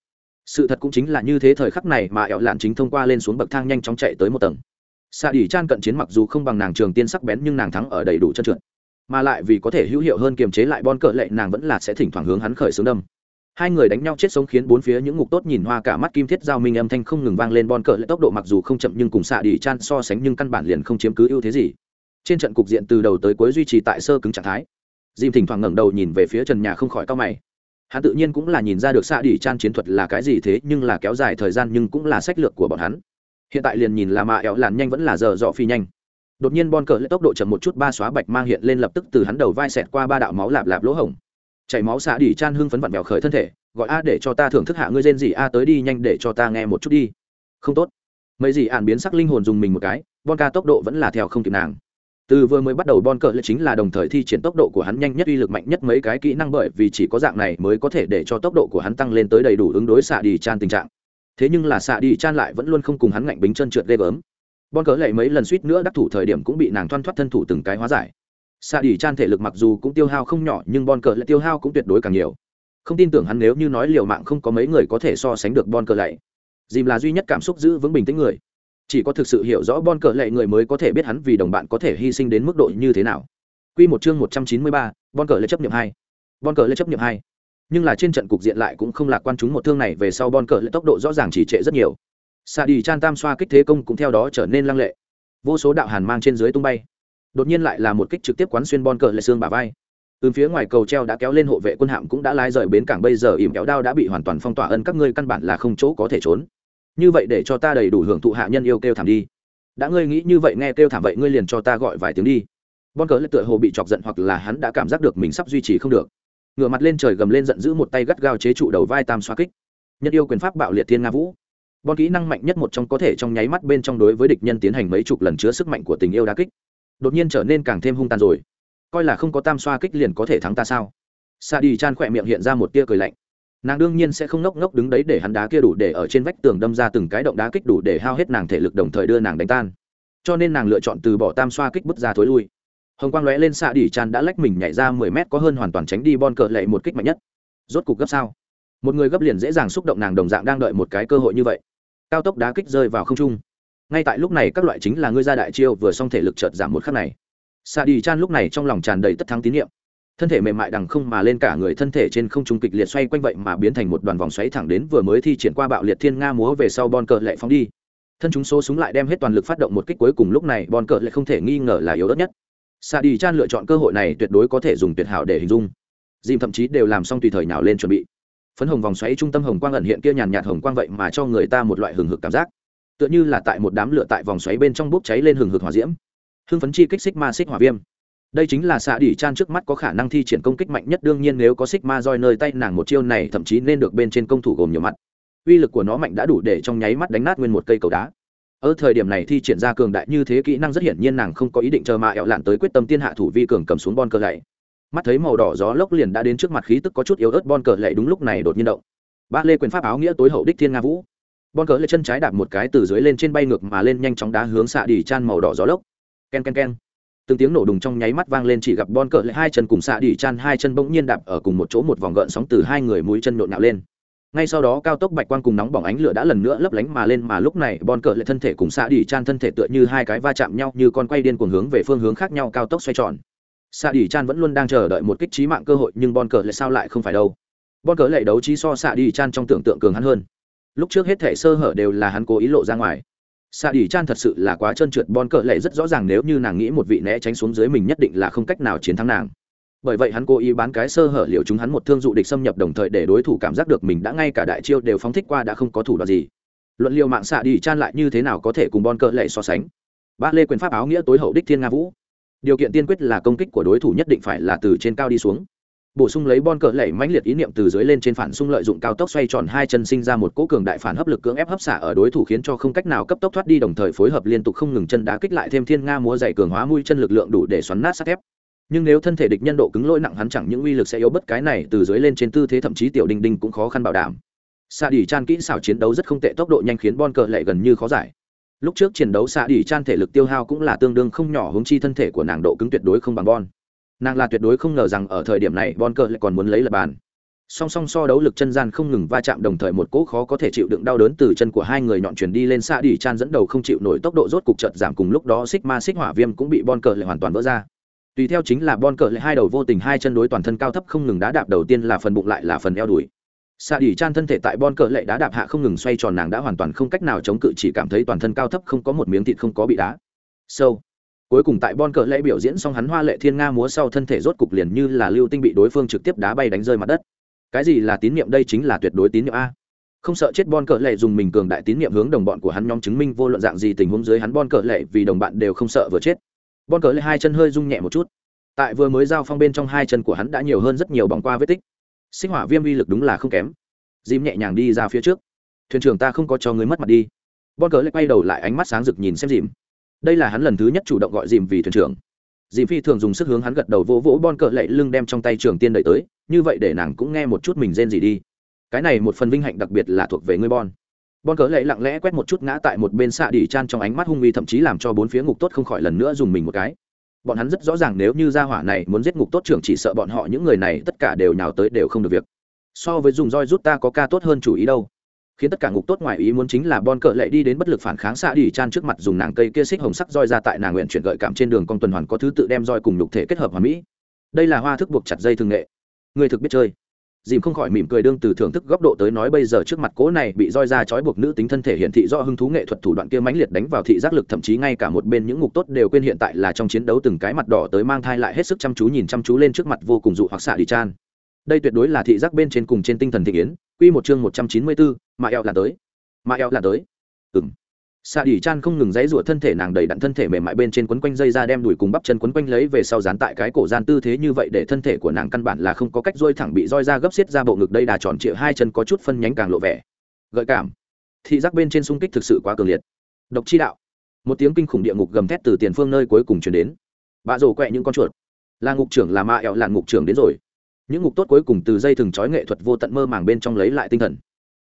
Sự thật cũng chính là như thế thời khắc này mà ẹo lạn chính thông qua lên xuống bậc thang nhanh chóng chạy tới một tầng. Xạ đỉ chan cận chiến mặc dù không bằng nàng trường tiên sắc bén nhưng nàng thắng ở đầy đủ chân trượt. Mà lại vì có thể hữu hiệu hơn kiềm chế lại bon cỡ lệ, nàng vẫn là sẽ thỉnh thoảng hướng hắn khởi xướng đâm. Hai người đánh nhau chết sống khiến bốn phía những ngục tốt nhìn hoa cả mắt kim thiết giao minh âm thanh không ngừng vang lên bon cỡ lệ tốc độ mặc dù không chậm nhưng cùng xạ đỉ chan so sánh nhưng căn bản liền không chiếm cứ ưu thế gì trên trận cục diện từ đầu tới cuối duy trì tại sơ cứng trạng thái. Dìm thỉnh thoảng ngẩng đầu nhìn về phía trần nhà không khỏi cao mày. Hắn tự nhiên cũng là nhìn ra được xạ đỉ chan chiến thuật là cái gì thế, nhưng là kéo dài thời gian nhưng cũng là sách lược của bọn hắn. Hiện tại liền nhìn là mạ éo làn nhanh vẫn là giờ dọ phi nhanh. Đột nhiên bon cờ lấy tốc độ chậm một chút, ba xóa bạch mang hiện lên lập tức từ hắn đầu vai xẹt qua ba đạo máu lạp lạp lỗ hổng. Chảy máu xạ đỉ chan hưng phấn vặn vẹo khởi thân thể, gọi a, để cho ta thưởng thức hạ ngươi rên gì, a, tới đi nhanh để cho ta nghe một chút đi. Không tốt. Mấy gì ạn biến sắc linh hồn dùng mình một cái, bon ca tốc độ vẫn là theo không kịp nàng từ vừa mới bắt đầu bon cờ lại chính là đồng thời thi triển tốc độ của hắn nhanh nhất, uy lực mạnh nhất mấy cái kỹ năng bởi vì chỉ có dạng này mới có thể để cho tốc độ của hắn tăng lên tới đầy đủ ứng đối xạ đi chan tình trạng. Thế nhưng là xạ đi chan lại vẫn luôn không cùng hắn ngạnh bính chân trượt ghê gớm. Bon cờ lại mấy lần suýt nữa đắc thủ thời điểm cũng bị nàng thoăn thoắt thân thủ từng cái hóa giải. Xạ đi chan thể lực mặc dù cũng tiêu hao không nhỏ, nhưng bon cờ lại tiêu hao cũng tuyệt đối càng nhiều. Không tin tưởng hắn nếu như nói liều mạng không có mấy người có thể so sánh được bon cờ lại dìm là duy nhất cảm xúc giữ vững bình tĩnh người chỉ có thực sự hiểu rõ bon cờ lệ người mới có thể biết hắn vì đồng bạn có thể hy sinh đến mức độ như thế nào. Quy một chương một trăm chín mươi ba, bon cờ lệ chấp nhiệm hai. Bon cờ lệ chấp nhiệm hai. Nhưng là trên trận cục diện lại cũng không lạc quan chúng một thương này về sau bon cờ lệ tốc độ rõ ràng chỉ trệ rất nhiều. Xa đi chan tam xoa kích thế công cũng theo đó trở nên lăng lệ. Vô số đạo hàn mang trên dưới tung bay. Đột nhiên lại là một kích trực tiếp quán xuyên bon cờ lệ xương bả vai. Từ phía ngoài cầu treo đã kéo lên hộ vệ quân hạm cũng đã lái rời bến cảng bây giờ ỉm kéo đao đã bị hoàn toàn phong tỏa ân các ngươi căn bản là không chỗ có thể trốn như vậy để cho ta đầy đủ hưởng thụ hạ nhân yêu kêu thảm đi. Đã ngươi nghĩ như vậy nghe kêu thảm vậy ngươi liền cho ta gọi vài tiếng đi. Bon cớ lại tựa hồ bị chọc giận hoặc là hắn đã cảm giác được mình sắp duy trì không được. Ngửa mặt lên trời gầm lên giận dữ một tay gắt gao chế trụ đầu vai tam xoa kích. Nhân yêu quyền pháp bạo liệt thiên nga vũ. Bon kỹ năng mạnh nhất một trong có thể trong nháy mắt bên trong đối với địch nhân tiến hành mấy chục lần chứa sức mạnh của tình yêu đa kích. Đột nhiên trở nên càng thêm hung tàn rồi. Coi là không có tam xoa kích liền có thể thắng ta sao? Sa đi chan khỏe miệng hiện ra một tia cười lạnh nàng đương nhiên sẽ không ngốc ngốc đứng đấy để hắn đá kia đủ để ở trên vách tường đâm ra từng cái động đá kích đủ để hao hết nàng thể lực đồng thời đưa nàng đánh tan. Cho nên nàng lựa chọn từ bỏ tam xoa kích bứt ra thối lui. Hồng quang lóe lên xạ đỉ tràn đã lách mình nhảy ra mười mét có hơn hoàn toàn tránh đi bon cờ lệ một kích mạnh nhất. Rốt cục gấp sao? Một người gấp liền dễ dàng xúc động nàng đồng dạng đang đợi một cái cơ hội như vậy. Cao tốc đá kích rơi vào không trung. Ngay tại lúc này các loại chính là ngươi ra đại chiêu vừa xong thể lực chợt giảm một khắc này. Xạ đỉ tràn lúc này trong lòng tràn đầy tất thắng tín nhiệm thân thể mềm mại đằng không mà lên cả người thân thể trên không trung kịch liệt xoay quanh vậy mà biến thành một đoàn vòng xoáy thẳng đến vừa mới thi triển qua bạo liệt thiên nga múa về sau bon cờ lệ phóng đi. Thân chúng số súng lại đem hết toàn lực phát động một kích cuối cùng lúc này bon cờ lệ không thể nghi ngờ là yếu ớt nhất. Sa đi chan lựa chọn cơ hội này tuyệt đối có thể dùng tuyệt hảo để hình dung. Dìm thậm chí đều làm xong tùy thời nào lên chuẩn bị. Phấn hồng vòng xoáy trung tâm hồng quang ẩn hiện kia nhàn nhạt hồng quang vậy mà cho người ta một loại hừng hực cảm giác. Tựa như là tại một đám lửa tại vòng xoáy bên trong bốc cháy lên hừng hực hỏa diễm. Hưng phấn chi kích xích ma xích hỏa viêm đây chính là xạ đỉ chan trước mắt có khả năng thi triển công kích mạnh nhất, đương nhiên nếu có xích ma roi nơi tay nàng một chiêu này, thậm chí nên được bên trên công thủ gồm nhiều mặt. Uy lực của nó mạnh đã đủ để trong nháy mắt đánh nát nguyên một cây cầu đá. Ở thời điểm này thi triển ra cường đại như thế, kỹ năng rất hiển nhiên nàng không có ý định chờ mà ẹo lạn tới quyết tâm tiên hạ thủ vi cường cầm xuống bon cờ lạy mắt thấy màu đỏ gió lốc liền đã đến trước mặt khí tức có chút yếu ớt bon cờ lạy đúng lúc này đột nhiên động. Ba lê quyền pháp áo nghĩa tối hậu đích thiên nga vũ. Bon cờ lệ chân trái đạp một cái từ dưới lên trên bay ngược mà lên, nhanh chóng đá hướng xạ đỉ chan màu đỏ gió lốc. Ken ken ken từng tiếng nổ đùng trong nháy mắt vang lên chỉ gặp bon cờ lại hai chân cùng xạ đỉ chan hai chân bỗng nhiên đạp ở cùng một chỗ một vòng gợn sóng từ hai người mũi chân nhộn nhạo lên. Ngay sau đó, cao tốc bạch quang cùng nóng bỏng ánh lửa đã lần nữa lấp lánh mà lên mà lúc này bon cờ lại thân thể cùng xạ đỉ chan thân thể tựa như hai cái va chạm nhau như con quay điên cuồng hướng về phương hướng khác nhau cao tốc xoay tròn. Xạ đỉ chan vẫn luôn đang chờ đợi một kích trí mạng cơ hội, nhưng bon cờ lại sao lại không phải đâu? Bon cờ lại đấu trí so xạ đỉ chan trong tưởng tượng cường hắn hơn. Lúc trước hết thể sơ hở đều là hắn cố ý lộ ra ngoài xạ đỉ chan thật sự là quá trơn trượt, bon cờ lệ rất rõ ràng nếu như nàng nghĩ một vị né tránh xuống dưới mình nhất định là không cách nào chiến thắng nàng. Bởi vậy hắn cố ý bán cái sơ hở liệu chúng hắn một thương dụ địch xâm nhập đồng thời để đối thủ cảm giác được mình đã ngay cả đại chiêu đều phóng thích qua đã không có thủ đoạn gì. Luận liệu mạng xạ đi chan lại như thế nào có thể cùng bon cờ lệ so sánh? Ba lê quyền pháp áo nghĩa tối hậu đích thiên nga vũ. Điều kiện tiên quyết là công kích của đối thủ nhất định phải là từ trên cao đi xuống bổ sung lấy bon cờ lẩy mãnh liệt ý niệm từ dưới lên trên phản xung lợi dụng cao tốc xoay tròn hai chân sinh ra một cỗ cường đại phản hấp lực cưỡng ép hấp xả ở đối thủ khiến cho không cách nào cấp tốc thoát đi, đồng thời phối hợp liên tục không ngừng chân đá kích lại thêm thiên nga múa dày cường hóa mũi chân lực lượng đủ để xoắn nát sắt thép. Nhưng nếu thân thể địch nhân độ cứng lỗi nặng hắn chẳng những uy lực sẽ yếu bất cái này, từ dưới lên trên tư thế thậm chí tiểu đinh đinh cũng khó khăn bảo đảm. Xạ đỉ chan kỹ xảo chiến đấu rất không tệ, tốc độ nhanh khiến bon cờ lệ gần như khó giải. Lúc trước chiến đấu xạ đỉ chan thể lực tiêu hao cũng là tương đương không nhỏ hướng chi thân thể của nàng độ cứng tuyệt đối không bằng bon nàng là tuyệt đối không ngờ rằng ở thời điểm này bon cờ lại còn muốn lấy lập bàn. Song song so đấu lực chân gian không ngừng va chạm đồng thời một cỗ khó có thể chịu đựng đau đớn từ chân của hai người nhọn chuyển đi lên xa đi chan dẫn đầu không chịu nổi tốc độ rốt cục chợt giảm cùng lúc đó xích ma xích hỏa viêm cũng bị bon cờ lại hoàn toàn vỡ ra. Tùy theo chính là bon cờ lại hai đầu vô tình hai chân đối toàn thân cao thấp không ngừng đá đạp đầu tiên là phần bụng lại là phần eo đùi. Xa đi chan thân thể tại bon cờ lệ đá đạp hạ không ngừng xoay tròn nàng đã hoàn toàn không cách nào chống cự chỉ cảm thấy toàn thân cao thấp không có một miếng thịt không có bị đá. Sâu cuối cùng tại bon cờ lễ biểu diễn xong hắn hoa lệ thiên nga múa sau thân thể rốt cục liền như là lưu tinh bị đối phương trực tiếp đá bay đánh rơi mặt đất. Cái gì là tín nhiệm đây chính là tuyệt đối tín nhiệm a. Không sợ chết bon cờ lệ dùng mình cường đại tín nhiệm hướng đồng bọn của hắn nhóm chứng minh vô luận dạng gì tình huống dưới hắn bon cờ lệ vì đồng bạn đều không sợ vừa chết. Bon cờ lệ hai chân hơi rung nhẹ một chút. Tại vừa mới giao phong bên trong hai chân của hắn đã nhiều hơn rất nhiều bỏng qua vết tích. Sinh hỏa viêm uy lực đúng là không kém. Dìm nhẹ nhàng đi ra phía trước. Thuyền trưởng ta không có cho người mất mặt đi. Bon cờ lệ quay đầu lại ánh mắt sáng rực nhìn xem dìm đây là hắn lần thứ nhất chủ động gọi dìm vì thuyền trưởng. Dìm phi thường dùng sức hướng hắn gật đầu vỗ vỗ bon cờ lệ lưng đem trong tay trường tiên đợi tới, như vậy để nàng cũng nghe một chút mình rên gì đi. Cái này một phần vinh hạnh đặc biệt là thuộc về ngươi, bon. Bon cờ lệ lặng lẽ quét một chút ngã tại một bên xạ đỉ chan trong ánh mắt hung uy thậm chí làm cho bốn phía ngục tốt không khỏi lần nữa dùng mình một cái. Bọn hắn rất rõ ràng nếu như gia hỏa này muốn giết ngục tốt trưởng chỉ sợ bọn họ những người này tất cả đều nhào tới đều không được việc. So với dùng roi rút ta có ca tốt hơn chủ ý đâu khiến tất cả ngục tốt ngoài ý muốn chính là bon cờ lệ đi đến bất lực phản kháng xạ đi chan trước mặt dùng nàng cây kia xích hồng sắc roi ra tại nàng nguyện chuyển gợi cảm trên đường con tuần hoàn có thứ tự đem roi cùng nhục thể kết hợp hòa mỹ. Đây là hoa thức buộc chặt dây thương nghệ. Người thực biết chơi. Dìm không khỏi mỉm cười đương từ thưởng thức góc độ tới nói bây giờ trước mặt cố này bị roi ra trói buộc nữ tính thân thể hiện thị do hưng thú nghệ thuật thủ đoạn kia mãnh liệt đánh vào thị giác lực thậm chí ngay cả một bên những ngục tốt đều quên hiện tại là trong chiến đấu từng cái mặt đỏ tới mang thai lại hết sức chăm chú nhìn chăm chú lên trước mặt vô cùng dụ hoặc xạ đi chan. Đây tuyệt đối là thị giác bên trên cùng trên tinh thần thị yến quy một chương 194, mà eo là tới. Mà eo là tới. Ừm. Xạ đỉ chan không ngừng dãy rủa thân thể nàng đầy đặn thân thể mềm mại bên trên quấn quanh dây ra đem đùi cùng bắp chân quấn quanh lấy về sau dán tại cái cổ gian tư thế như vậy để thân thể của nàng căn bản là không có cách rôi thẳng bị roi ra gấp xiết ra bộ ngực đây đà tròn trịa hai chân có chút phân nhánh càng lộ vẻ. Gợi cảm. Thị giác bên trên xung kích thực sự quá cường liệt. Độc chi đạo. Một tiếng kinh khủng địa ngục gầm thét từ tiền phương nơi cuối cùng chuyển đến. Bạ rổ quẹ những con chuột. Là ngục trưởng là ma ẹo là ngục trưởng đến rồi. Những ngục tốt cuối cùng từ dây thừng trói nghệ thuật vô tận mơ màng bên trong lấy lại tinh thần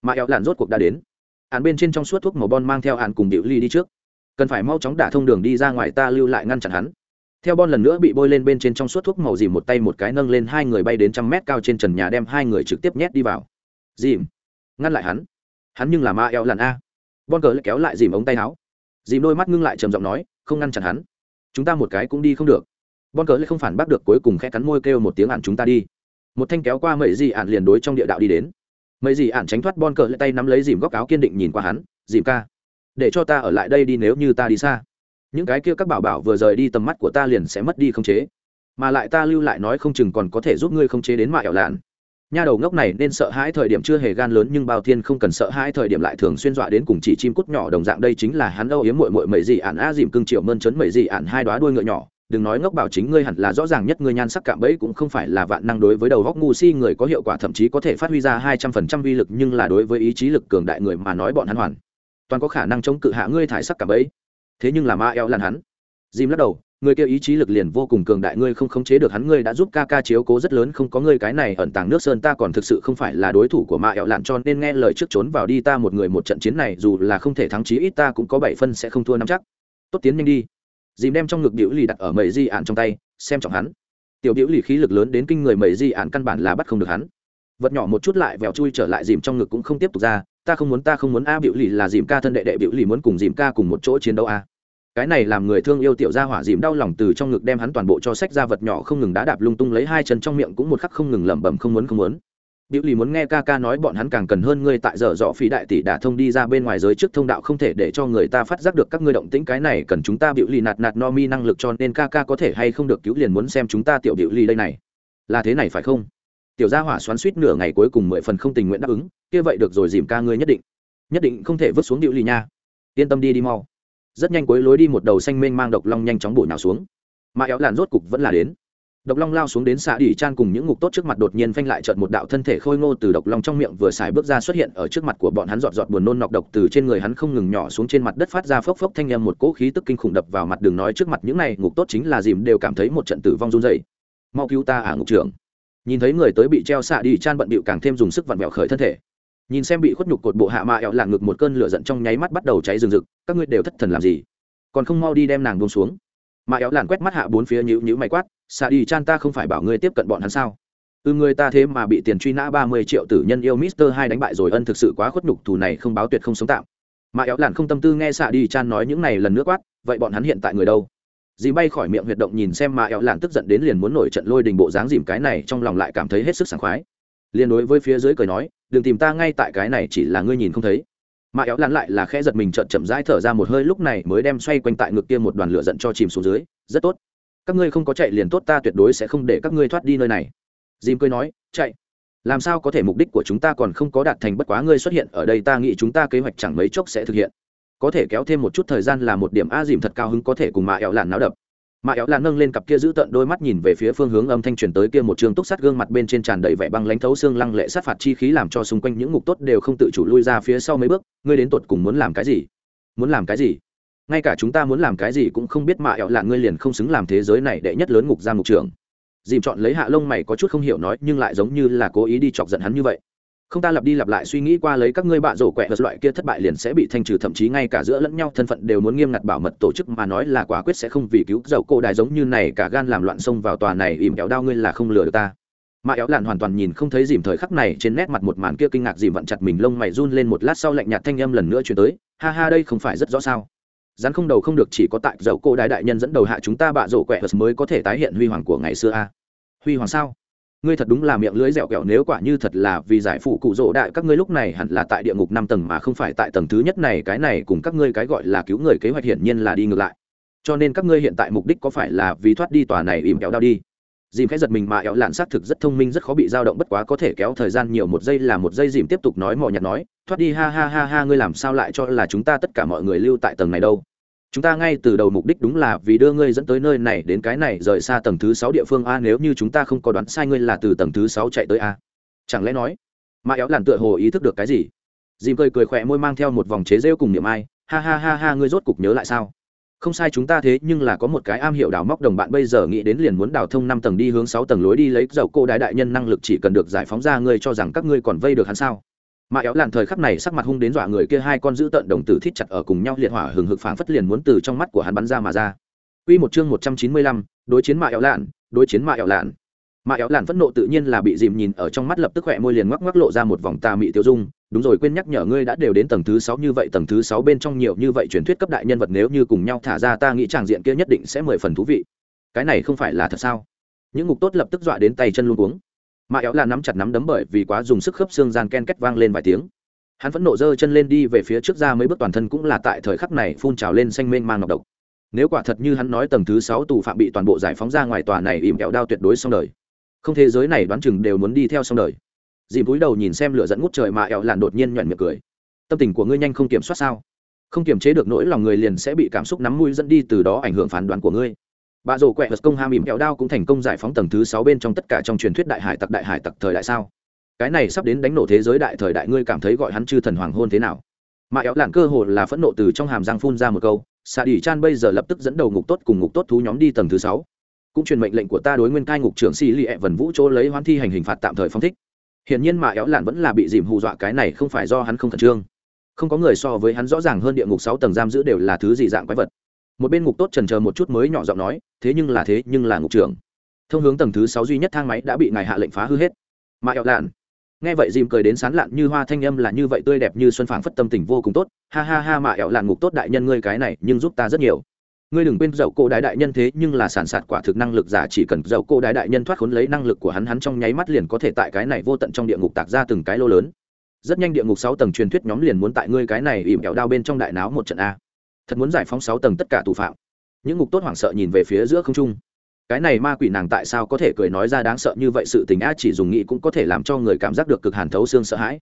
mà eo làn rốt cuộc đã đến. Án bên trên trong suốt thuốc màu bon mang theo án cùng điệu ly đi trước. Cần phải mau chóng đả thông đường đi ra ngoài ta lưu lại ngăn chặn hắn. Theo bon lần nữa bị bôi lên bên trên trong suốt thuốc màu dìm một tay một cái nâng lên hai người bay đến trăm mét cao trên trần nhà đem hai người trực tiếp nhét đi vào. Dìm. Ngăn lại hắn. Hắn nhưng là ma eo làn a. Bon cờ lại kéo lại dìm ống tay áo. Dìm đôi mắt ngưng lại trầm giọng nói, không ngăn chặn hắn. Chúng ta một cái cũng đi không được. Bon cờ lại không phản bác được cuối cùng khẽ cắn môi kêu một tiếng ạn chúng ta đi. Một thanh kéo qua mậy gì ạn liền đối trong địa đạo đi đến mấy gì ạn tránh thoát bon cờ lại tay nắm lấy dìm góc áo kiên định nhìn qua hắn, dìm ca, để cho ta ở lại đây đi nếu như ta đi xa. Những cái kia các bảo bảo vừa rời đi tầm mắt của ta liền sẽ mất đi không chế. Mà lại ta lưu lại nói không chừng còn có thể giúp ngươi không chế đến mại ảo lạn. Nha đầu ngốc này nên sợ hãi thời điểm chưa hề gan lớn nhưng bao thiên không cần sợ hãi thời điểm lại thường xuyên dọa đến cùng chỉ chim cút nhỏ đồng dạng. Đây chính là hắn âu yếm mội mội mẩy gì ạn a dìm cưng triệu mơn chấn mẩy gì ạn hai đoá đuôi ngựa nhỏ đừng nói ngốc bảo chính ngươi hẳn là rõ ràng nhất ngươi nhan sắc cạm bẫy cũng không phải là vạn năng đối với đầu góc ngu si người có hiệu quả, thậm chí có thể phát huy ra hai trăm phần trăm vi lực, nhưng là đối với ý chí lực cường đại người mà nói bọn hắn hoàn toàn có khả năng chống cự hạ ngươi thải sắc cạm bẫy. Thế nhưng là ma eo lan hắn. Dìm lắc đầu, người kia ý chí lực liền vô cùng cường đại, ngươi không khống chế được hắn, ngươi đã giúp ca ca chiếu cố rất lớn, không có ngươi cái này ẩn tàng nước sơn, ta còn thực sự không phải là đối thủ của ma eo lạn, cho nên nghe lời trước trốn vào đi, ta một người một trận chiến này, dù là không thể thắng chí ít, ta cũng có bảy phân sẽ không thua năm chắc. Tốt, tiến nhanh đi dìm đem trong ngực biểu lì đặt ở mầy di ạn trong tay, xem trọng hắn. Tiểu biểu lì khí lực lớn đến kinh người mầy di ạn căn bản là bắt không được hắn. Vật nhỏ một chút lại vèo chui trở lại dìm trong ngực cũng không tiếp tục ra, ta không muốn, ta không muốn. A biểu lì là dìm ca thân đệ đệ biểu lì muốn cùng dìm ca cùng một chỗ chiến đấu a. Cái này làm người thương yêu tiểu gia hỏa dìm đau lòng từ trong ngực đem hắn toàn bộ cho sách ra, vật nhỏ không ngừng đá đạp lung tung lấy hai chân trong miệng cũng một khắc không ngừng lẩm bẩm không muốn không muốn biểu lì muốn nghe ca ca nói bọn hắn càng cần hơn ngươi tại giờ dọ phí đại tỷ đả thông đi ra bên ngoài giới trước thông đạo không thể để cho người ta phát giác được các ngươi động tĩnh. Cái này cần chúng ta biểu lì nạt nạt no mi năng lực cho nên ca ca có thể hay không được cứu liền muốn xem chúng ta tiểu biểu lì đây này. Là thế này phải không? Tiểu gia hỏa xoắn suýt nửa ngày cuối cùng mười phần không tình nguyện đáp ứng. Kia vậy được rồi dìm ca ngươi nhất định. Nhất định không thể vứt xuống Diệu lì nha. Yên tâm đi đi mau. Rất nhanh cuối lối đi một đầu xanh mênh mang độc long nhanh chóng bổ nhào xuống. Mà éo làn rốt cục vẫn là đến độc long lao xuống đến xạ đỉ chan cùng những ngục tốt trước mặt đột nhiên phanh lại trợn một đạo thân thể khôi ngô từ độc long trong miệng vừa xài bước ra xuất hiện ở trước mặt của bọn hắn giọt giọt buồn nôn nọc độc từ trên người hắn không ngừng nhỏ xuống trên mặt đất phát ra phốc phốc thanh âm một cỗ khí tức kinh khủng đập vào mặt đường nói trước mặt những này ngục tốt chính là dìm đều cảm thấy một trận tử vong run dày mau cứu ta à ngục trưởng. Nhìn thấy người tới bị treo xạ đi chan bận bịu càng thêm dùng sức vặn vẹo khởi thân thể. Nhìn xem bị khuất nhục cột bộ hạ mạ ẹo lạng ngực một cơn lửa giận trong nháy mắt bắt đầu cháy rừng rực, các ngươi đều thất thần làm gì? Còn không mau đi đem nàng buông xuống mà éo làn quét mắt hạ bốn phía nhữ nhữ mày quát, xạ đi, chan ta không phải bảo ngươi tiếp cận bọn hắn sao? Ừ người ta thế mà bị tiền truy nã ba mươi triệu tử nhân yêu mister hai đánh bại rồi, ân thực sự quá khuất nhục, thù này không báo tuyệt không sống tạm. Mà éo Làn không tâm tư nghe xạ đi, chan nói những này lần nước quát, vậy bọn hắn hiện tại người đâu? Dì bay khỏi miệng huyệt động nhìn xem mà éo Làn tức giận đến liền muốn nổi trận lôi đình bộ dáng dìm cái này, trong lòng lại cảm thấy hết sức sảng khoái. Liền đối với phía dưới cười nói, đừng tìm ta ngay tại cái này, chỉ là ngươi nhìn không thấy mà éo lạn lại là khẽ giật mình trợn chậm rãi thở ra một hơi, lúc này mới đem xoay quanh tại ngực kia một đoàn lửa giận cho chìm xuống dưới. Rất tốt. Các ngươi không có chạy liền tốt, ta tuyệt đối sẽ không để các ngươi thoát đi nơi này. Dìm cười nói, chạy. Làm sao có thể mục đích của chúng ta còn không có đạt thành bất quá ngươi xuất hiện ở đây, ta nghĩ chúng ta kế hoạch chẳng mấy chốc sẽ thực hiện. Có thể kéo thêm một chút thời gian là một điểm a, dìm thật cao hứng có thể cùng mạ éo lạn náo đập mạ ẹo là nâng lên cặp kia giữ tận đôi mắt nhìn về phía phương hướng âm thanh truyền tới kia một trường túc sát gương mặt bên trên tràn đầy vẻ băng lãnh thấu xương lăng lệ sát phạt chi khí làm cho xung quanh những ngục tốt đều không tự chủ lui ra phía sau mấy bước, ngươi đến tột cùng muốn làm cái gì? Muốn làm cái gì? Ngay cả chúng ta muốn làm cái gì cũng không biết mạ ẹo là ngươi liền không xứng làm thế giới này đệ nhất lớn ngục giam ngục trưởng. Dìm chọn lấy hạ lông mày có chút không hiểu nói, nhưng lại giống như là cố ý đi chọc giận hắn như vậy không ta lặp đi lặp lại suy nghĩ qua lấy các ngươi bạ rổ quẹ vật loại kia thất bại liền sẽ bị thanh trừ, thậm chí ngay cả giữa lẫn nhau thân phận đều muốn nghiêm ngặt bảo mật tổ chức mà nói là quả quyết sẽ không vì cứu dầu cô đài giống như này cả gan làm loạn xông vào tòa này ìm kéo đau ngươi là không lừa được ta. Mà éo làn hoàn toàn nhìn không thấy dìm thời khắc này trên nét mặt một màn kia kinh ngạc dìm vặn chặt mình lông mày run lên một lát sau lạnh nhạt thanh âm lần nữa chuyển tới, ha ha, đây không phải rất rõ sao? Rắn không đầu không được chỉ có tại dầu cô đài đại nhân dẫn đầu hạ chúng ta bạ rổ quẹ vật mới có thể tái hiện huy hoàng của ngày xưa a. Huy hoàng sao? Ngươi thật đúng là miệng lưới dẻo kẹo nếu quả như thật là vì giải phụ cụ rỗ đại, các ngươi lúc này hẳn là tại địa ngục năm tầng mà không phải tại tầng thứ nhất này, cái này cùng các ngươi cái gọi là cứu người kế hoạch hiển nhiên là đi ngược lại. Cho nên các ngươi hiện tại mục đích có phải là vì thoát đi tòa này ìm kéo đau đi? Dìm khẽ giật mình mà éo lạn xác thực rất thông minh, rất khó bị dao động, bất quá có thể kéo thời gian nhiều một giây là một giây, dìm tiếp tục nói mò nhặt nói, thoát đi, ha ha ha ha, ngươi làm sao lại cho là chúng ta tất cả mọi người lưu tại tầng này đâu? Chúng ta ngay từ đầu mục đích đúng là vì đưa ngươi dẫn tới nơi này, đến cái này rời xa tầng thứ sáu địa phương. A, nếu như chúng ta không có đoán sai ngươi là từ tầng thứ sáu chạy tới a. Chẳng lẽ nói mà éo làn tựa hồ ý thức được cái gì? Dìm cười cười khỏe môi mang theo một vòng chế rêu cùng niệm ai. Ha ha ha ha, ngươi rốt cục nhớ lại sao? Không sai chúng ta thế, nhưng là có một cái am hiểu đào móc đồng bạn bây giờ nghĩ đến liền muốn đào thông năm tầng đi hướng sáu tầng lối đi lấy dầu cô đại đại nhân năng lực chỉ cần được giải phóng ra, ngươi cho rằng các ngươi còn vây được hắn sao? Mà éo làn thời khắc này sắc mặt hung đến dọa người kia hai con giữ tận đồng tử thít chặt ở cùng nhau liệt hỏa hừng hực phảng phất liền muốn từ trong mắt của hắn bắn ra mà ra Quy một chương 195, đối chiến mạ éo lạn, đối chiến mạ éo lạn. Mạ éo lạn phẫn nộ tự nhiên là bị dìm nhìn ở trong mắt lập tức khỏe môi liền ngoắc ngoắc lộ ra một vòng tà mị tiêu dung, đúng rồi quên nhắc nhở ngươi đã đều đến tầng thứ 6 như vậy, tầng thứ 6 bên trong nhiều như vậy truyền thuyết cấp đại nhân vật nếu như cùng nhau thả ra ta nghĩ chàng diện kia nhất định sẽ mười phần thú vị. Cái này không phải là thật sao? Những ngục tốt lập tức dọa đến tay chân luống cuống mà éo là nắm chặt nắm đấm bởi vì quá dùng sức khớp xương gian ken két vang lên vài tiếng. Hắn vẫn nộ giơ chân lên đi về phía trước ra mấy bước toàn thân cũng là tại thời khắc này phun trào lên xanh mênh mang ngọc độc. Nếu quả thật như hắn nói tầng thứ sáu tù phạm bị toàn bộ giải phóng ra ngoài tòa này ìm kẹo đao tuyệt đối xong đời. Không thế giới này đoán chừng đều muốn đi theo xong đời. Dìm cúi đầu nhìn xem lửa dẫn ngút trời mà éo làn đột nhiên nhoẻn miệng cười. Tâm tình của ngươi nhanh không kiểm soát sao? Không kiềm chế được nỗi lòng người liền sẽ bị cảm xúc nắm mũi dẫn đi từ đó ảnh hưởng phán đoán của ngươi bà rổ quẹt công ham ỉm kẹo đao cũng thành công giải phóng tầng thứ sáu bên trong tất cả trong truyền thuyết đại hải tặc đại hải tặc thời đại sao? Cái này sắp đến đánh nổ thế giới đại thời đại, ngươi cảm thấy gọi hắn chư thần hoàng hôn thế nào? Mà éo lạn cơ hồ là phẫn nộ từ trong hàm răng phun ra một câu xạ Đỉ chan bây giờ lập tức dẫn đầu ngục tốt cùng ngục tốt thú nhóm đi tầng thứ sáu. Cũng truyền mệnh lệnh của ta đối nguyên cai ngục trưởng si lì ẹ e vần vũ chỗ lấy hoán thi hành hình phạt tạm thời phong thích. Hiển nhiên mà éo lạn vẫn là bị dìm hù dọa, cái này không phải do hắn không khẩn trương. Không có người so với hắn rõ ràng hơn địa ngục sáu tầng giam giữ đều là thứ gì dạng quái vật một bên ngục tốt trần chờ một chút mới nhỏ giọng nói, thế nhưng là thế, nhưng là ngục trưởng. Thông hướng tầng thứ sáu duy nhất thang máy đã bị ngài hạ lệnh phá hư hết. Mà éo lạn. Nghe vậy dìm cười đến sán lạn như hoa thanh âm là như vậy tươi đẹp như xuân phảng phất tâm tình vô cùng tốt. Ha ha ha mà ẹo lạn ngục tốt đại nhân ngươi cái này, nhưng giúp ta rất nhiều. Ngươi đừng quên dậu cô đái đại nhân thế, nhưng là sản sạt quả thực năng lực giả chỉ cần dậu cô đái đại nhân thoát khốn lấy năng lực của hắn hắn trong nháy mắt liền có thể tại cái này vô tận trong địa ngục tạc ra từng cái lô lớn. Rất nhanh địa ngục sáu tầng truyền thuyết nhóm liền muốn tại ngươi cái này ỉm kẹo đao bên trong đại náo một trận a thật muốn giải phóng sáu tầng tất cả tù phạm. Những ngục tốt hoảng sợ nhìn về phía giữa không trung. Cái này ma quỷ nàng tại sao có thể cười nói ra đáng sợ như vậy sự tình a chỉ dùng nghĩ cũng có thể làm cho người cảm giác được cực hàn thấu xương sợ hãi.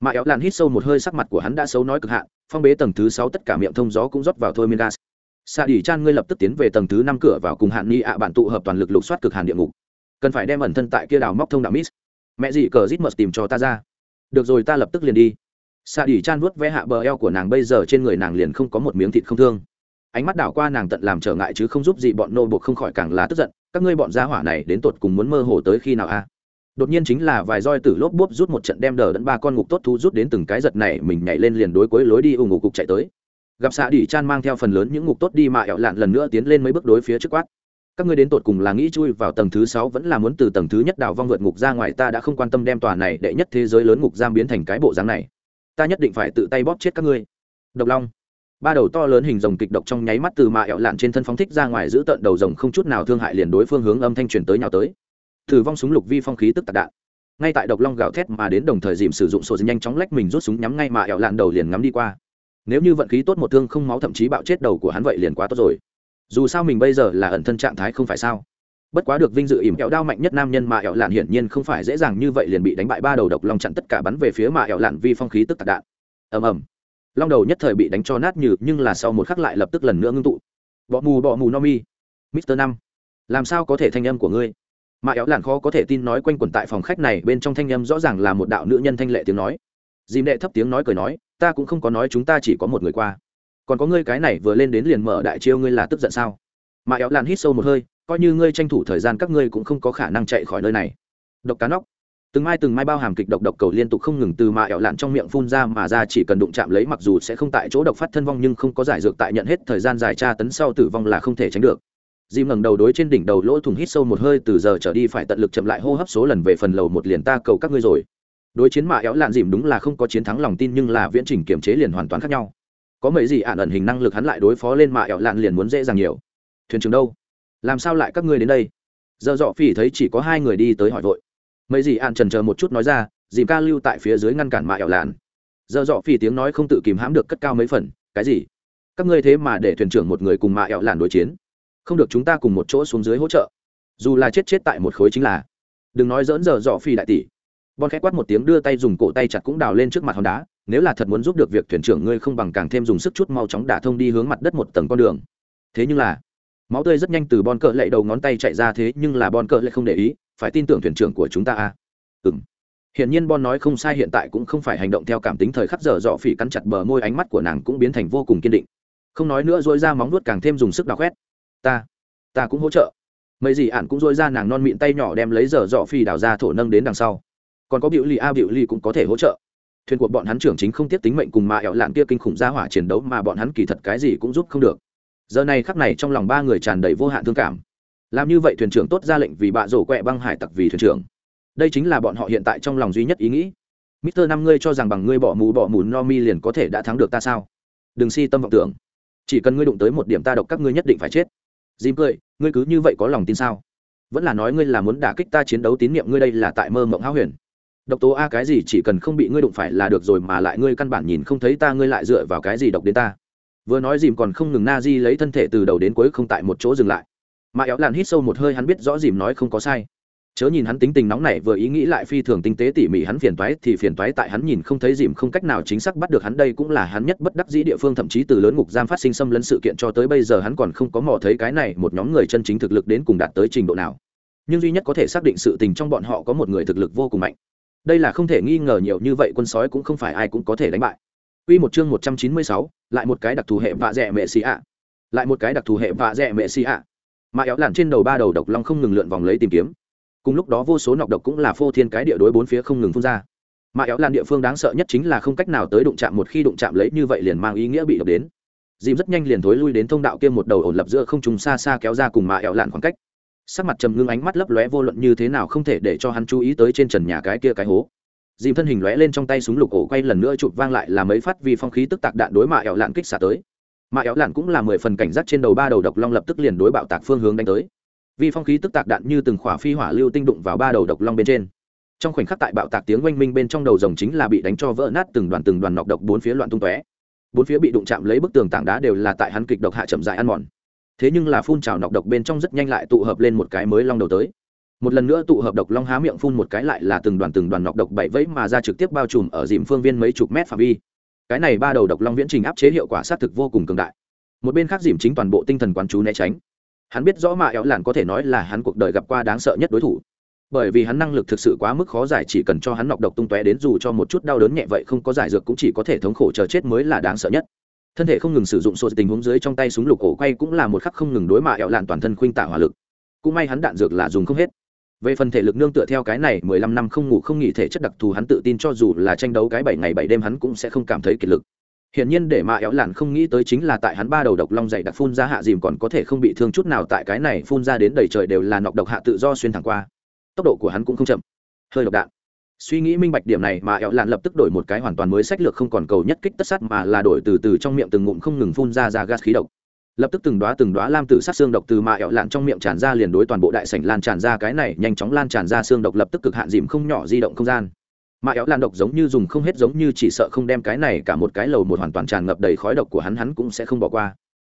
Mà éo lan hít sâu một hơi sắc mặt của hắn đã xấu nói cực hạn, phong bế tầng thứ sáu tất cả miệng thông gió cũng rót vào thôi miên gas xa đỉ chan ngươi lập tức tiến về tầng thứ năm cửa vào cùng hạn ni ạ bạn tụ hợp toàn lực lục soát cực hàn địa ngục. Cần phải đem ẩn thân tại kia đào móc thông đạo miss. Mẹ gì cờ rít mật tìm cho ta ra. Được rồi ta lập tức liền đi xạ đỉ chan vuốt vé hạ bờ eo của nàng, bây giờ trên người nàng liền không có một miếng thịt không thương. Ánh mắt đảo qua nàng tận làm trở ngại chứ không giúp gì bọn nô buộc không khỏi càng là tức giận. Các ngươi bọn gia hỏa này đến tột cùng muốn mơ hồ tới khi nào a? Đột nhiên chính là vài roi tử lốp bốp rút một trận đem đờ đẫn ba con ngục tốt thú rút đến từng cái giật này, mình nhảy lên liền đối cuối lối đi ủng ngục cục chạy tới. Gặp xạ đỉ chan mang theo phần lớn những ngục tốt đi mà ẹo lạn lần nữa tiến lên mấy bước đối phía trước quát. Các ngươi đến tột cùng là nghĩ chui vào tầng thứ sáu vẫn là muốn từ tầng thứ nhất đào vong vượt ngục ra ngoài, ta đã không quan tâm đem tòa này đệ nhất thế giới lớn ngục giam biến thành cái bộ dáng này ta nhất định phải tự tay bóp chết các ngươi. Độc long. Ba đầu to lớn hình rồng kịch độc trong nháy mắt từ mạ ẹo lạn trên thân phóng thích ra ngoài giữ tận đầu rồng không chút nào thương hại liền đối phương hướng âm thanh truyền tới nhào tới. Thử vong súng lục vi phong khí tức tạc đạn. Ngay tại độc long gào thét mà đến đồng thời dìm sử dụng sổ nhanh chóng lách mình rút súng nhắm ngay mạ ẹo lạn đầu liền ngắm đi qua. Nếu như vận khí tốt một thương không máu thậm chí bạo chết đầu của hắn vậy liền quá tốt rồi. Dù sao mình bây giờ là ẩn thân trạng thái không phải sao? Bất quá được vinh dự ỉm kẹo đao mạnh nhất nam nhân mà ẹo lạn hiển nhiên không phải dễ dàng như vậy liền bị đánh bại ba đầu độc long chặn tất cả bắn về phía mà ẹo lạn vi phong khí tức tạc đạn. Ầm ầm. Long đầu nhất thời bị đánh cho nát như nhưng là sau một khắc lại lập tức lần nữa ngưng tụ. Bọ mù bọ mù no mi. Mister năm, làm sao có thể thanh âm của ngươi? Mà éo lạn khó có thể tin nói quanh quẩn tại phòng khách này, bên trong thanh âm rõ ràng là một đạo nữ nhân thanh lệ tiếng nói. Dìm đệ thấp tiếng nói cười nói, ta cũng không có nói chúng ta chỉ có một người qua. Còn có ngươi cái này vừa lên đến liền mở đại chiêu ngươi là tức giận sao? Mà éo lạn hít sâu một hơi, coi như ngươi tranh thủ thời gian các ngươi cũng không có khả năng chạy khỏi nơi này. Độc cá nóc. Từng mai từng mai bao hàm kịch độc độc cầu liên tục không ngừng từ mạ ẹo lạn trong miệng phun ra mà ra chỉ cần đụng chạm lấy mặc dù sẽ không tại chỗ độc phát thân vong nhưng không có giải dược tại nhận hết thời gian dài tra tấn sau tử vong là không thể tránh được. Dìm ngẩng đầu đối trên đỉnh đầu lỗ thủng hít sâu một hơi từ giờ trở đi phải tận lực chậm lại hô hấp số lần về phần lầu một liền ta cầu các ngươi rồi. Đối chiến mạ éo lạn dìm đúng là không có chiến thắng lòng tin nhưng là viễn trình kiểm chế liền hoàn toàn khác nhau. Có mấy gì ạn ẩn hình năng lực hắn lại đối phó lên mạ éo lạn liền muốn dễ dàng nhiều thuyền trưởng đâu? Làm sao lại các ngươi đến đây? Giờ dọ phỉ thấy chỉ có hai người đi tới hỏi vội. Mấy gì ạn trần chờ một chút nói ra, dìm ca lưu tại phía dưới ngăn cản mạ ẻo làn giờ dọ phỉ tiếng nói không tự kìm hãm được cất cao mấy phần, cái gì? Các ngươi thế mà để thuyền trưởng một người cùng mạ ẻo làn đối chiến? Không được chúng ta cùng một chỗ xuống dưới hỗ trợ. Dù là chết chết tại một khối chính là. Đừng nói dỡn giờ dọ phi đại tỷ. Bon khẽ quát một tiếng đưa tay dùng cổ tay chặt cũng đào lên trước mặt hòn đá, nếu là thật muốn giúp được việc thuyền trưởng ngươi không bằng càng thêm dùng sức chút mau chóng đả thông đi hướng mặt đất một tầng con đường. Thế nhưng là máu tươi rất nhanh từ bon cỡ lệ đầu ngón tay chạy ra thế nhưng là bon cỡ lại không để ý, phải tin tưởng thuyền trưởng của chúng ta à? Ừng Hiển nhiên Bon nói không sai hiện tại cũng không phải hành động theo cảm tính thời khắc giờ dọ phỉ cắn chặt bờ môi ánh mắt của nàng cũng biến thành vô cùng kiên định. Không nói nữa dỗi ra móng nuốt càng thêm dùng sức đào khoét. ta ta cũng hỗ trợ. Mấy gì ạn cũng dối ra nàng non mịn tay nhỏ đem lấy giờ dọ phỉ đào ra thổ nâng đến đằng sau. Còn có biểu lì a, biểu lì cũng có thể hỗ trợ. Thuyền của bọn hắn trưởng chính không tiếp tính mệnh cùng mà ẹo lạn kia kinh khủng ra hỏa chiến đấu mà bọn hắn kỳ thật cái gì cũng giúp không được giờ này khắc này trong lòng ba người tràn đầy vô hạn thương cảm. Làm như vậy thuyền trưởng tốt ra lệnh vì bạ rổ quẹ băng hải tặc vì thuyền trưởng. Đây chính là bọn họ hiện tại trong lòng duy nhất ý nghĩ. Mister năm ngươi cho rằng bằng ngươi bỏ mù bỏ mù no mi liền có thể đã thắng được ta sao? Đừng si tâm vọng tưởng. Chỉ cần ngươi đụng tới một điểm ta độc các ngươi nhất định phải chết. Dìm cười, ngươi cứ như vậy có lòng tin sao? Vẫn là nói ngươi là muốn đả kích ta chiến đấu tín nhiệm ngươi đây là tại mơ mộng háo huyền. Độc tố a cái gì chỉ cần không bị ngươi đụng phải là được rồi mà lại ngươi căn bản nhìn không thấy ta, ngươi lại dựa vào cái gì độc đến ta? Vừa nói dìm còn không ngừng na di lấy thân thể từ đầu đến cuối không tại một chỗ dừng lại. Mà éo làn hít sâu một hơi hắn biết rõ dìm nói không có sai. Chớ nhìn hắn tính tình nóng này vừa ý nghĩ lại phi thường tinh tế tỉ mỉ hắn phiền toái thì phiền toái tại hắn nhìn không thấy dìm không cách nào chính xác bắt được hắn đây cũng là hắn nhất bất đắc dĩ địa phương thậm chí từ lớn ngục giam phát sinh xâm lấn sự kiện cho tới bây giờ hắn còn không có mò thấy cái này một nhóm người chân chính thực lực đến cùng đạt tới trình độ nào. Nhưng duy nhất có thể xác định sự tình trong bọn họ có một người thực lực vô cùng mạnh. Đây là không thể nghi ngờ nhiều như vậy quân sói cũng không phải ai cũng có thể đánh bại. Quy một chương 196, lại một cái đặc thù hệ vạ rẻ mẹ xì ạ. Lại một cái đặc thù hệ vạ rẻ mẹ xì ạ. Mà éo lạn trên đầu ba đầu độc long không ngừng lượn vòng lấy tìm kiếm, cùng lúc đó vô số nọc độc cũng là phô thiên cái địa đối bốn phía không ngừng phun ra. Mà éo lan địa phương đáng sợ nhất chính là không cách nào tới đụng chạm một khi đụng chạm lấy như vậy liền mang ý nghĩa bị độc đến. Dìm rất nhanh liền thối lui đến thông đạo kia một đầu ổn lập giữa không trùng xa xa kéo ra cùng mà éo lạn khoảng cách. Sắc mặt trầm ngưng ánh mắt lấp lóe vô luận như thế nào không thể để cho hắn chú ý tới trên trần nhà cái kia cái hố dìm thân hình lóe lên trong tay súng lục ổ quay lần nữa chụp vang lại là mấy phát vì phong khí tức tạc đạn đối mạ éo lạn kích xả tới. Mạ éo lạn cũng là mười phần cảnh giác trên đầu ba đầu độc long lập tức liền đối bạo tạc phương hướng đánh tới. Vì phong khí tức tạc đạn như từng khỏa phi hỏa lưu tinh đụng vào ba đầu độc long bên trên. Trong khoảnh khắc tại bạo tạc tiếng oanh minh bên trong đầu rồng chính là bị đánh cho vỡ nát từng đoàn từng đoàn nọc độc bốn phía loạn tung tóe. Bốn phía bị đụng chạm lấy bức tường tảng đá đều là tại hắn kịch độc hạ chậm dại ăn mòn. Thế nhưng là phun trào nọc độc bên trong rất nhanh lại tụ hợp lên một cái mới long đầu tới một lần nữa tụ hợp độc long há miệng phun một cái lại là từng đoàn từng đoàn nọc độc bảy vẫy mà ra trực tiếp bao trùm ở dìm phương viên mấy chục mét phạm vi. Cái này ba đầu độc long viễn trình áp chế hiệu quả sát thực vô cùng cường đại. Một bên khác dìm chính toàn bộ tinh thần quán chú né tránh. Hắn biết rõ mà éo làn có thể nói là hắn cuộc đời gặp qua đáng sợ nhất đối thủ. Bởi vì hắn năng lực thực sự quá mức khó giải chỉ cần cho hắn nọc độc tung tóe đến dù cho một chút đau đớn nhẹ vậy không có giải dược cũng chỉ có thể thống khổ chờ chết mới là đáng sợ nhất. Thân thể không ngừng sử dụng sổ tình huống dưới trong tay súng lục cổ quay cũng là một khắc không ngừng đối mạ ẹo lạn toàn thân khuynh tạ hỏa lực. Cũng may hắn đạn dược là dùng không hết về phần thể lực nương tựa theo cái này mười lăm năm không ngủ không nghỉ thể chất đặc thù hắn tự tin cho dù là tranh đấu cái bảy ngày bảy đêm hắn cũng sẽ không cảm thấy kiệt lực Hiển nhiên để mà éo lạn không nghĩ tới chính là tại hắn ba đầu độc long dày đặc phun ra hạ dìm còn có thể không bị thương chút nào tại cái này phun ra đến đầy trời đều là nọc độc hạ tự do xuyên thẳng qua. Tốc độ của hắn cũng không chậm. Hơi độc đạn. Suy nghĩ minh bạch điểm này mà éo lạn lập tức đổi một cái hoàn toàn mới sách lược không còn cầu nhất kích tất sát mà là đổi từ từ trong miệng từng ngụm không ngừng phun ra ra gas khí độc. Lập tức từng đóa từng đóa lam tử sát xương độc từ mạ ẹo lạn trong miệng tràn ra liền đối toàn bộ đại sảnh lan tràn ra cái này nhanh chóng lan tràn ra xương độc lập tức cực hạn dìm không nhỏ di động không gian. Mạ éo lan độc giống như dùng không hết giống như chỉ sợ không đem cái này cả một cái lầu một hoàn toàn tràn ngập đầy khói độc của hắn hắn cũng sẽ không bỏ qua.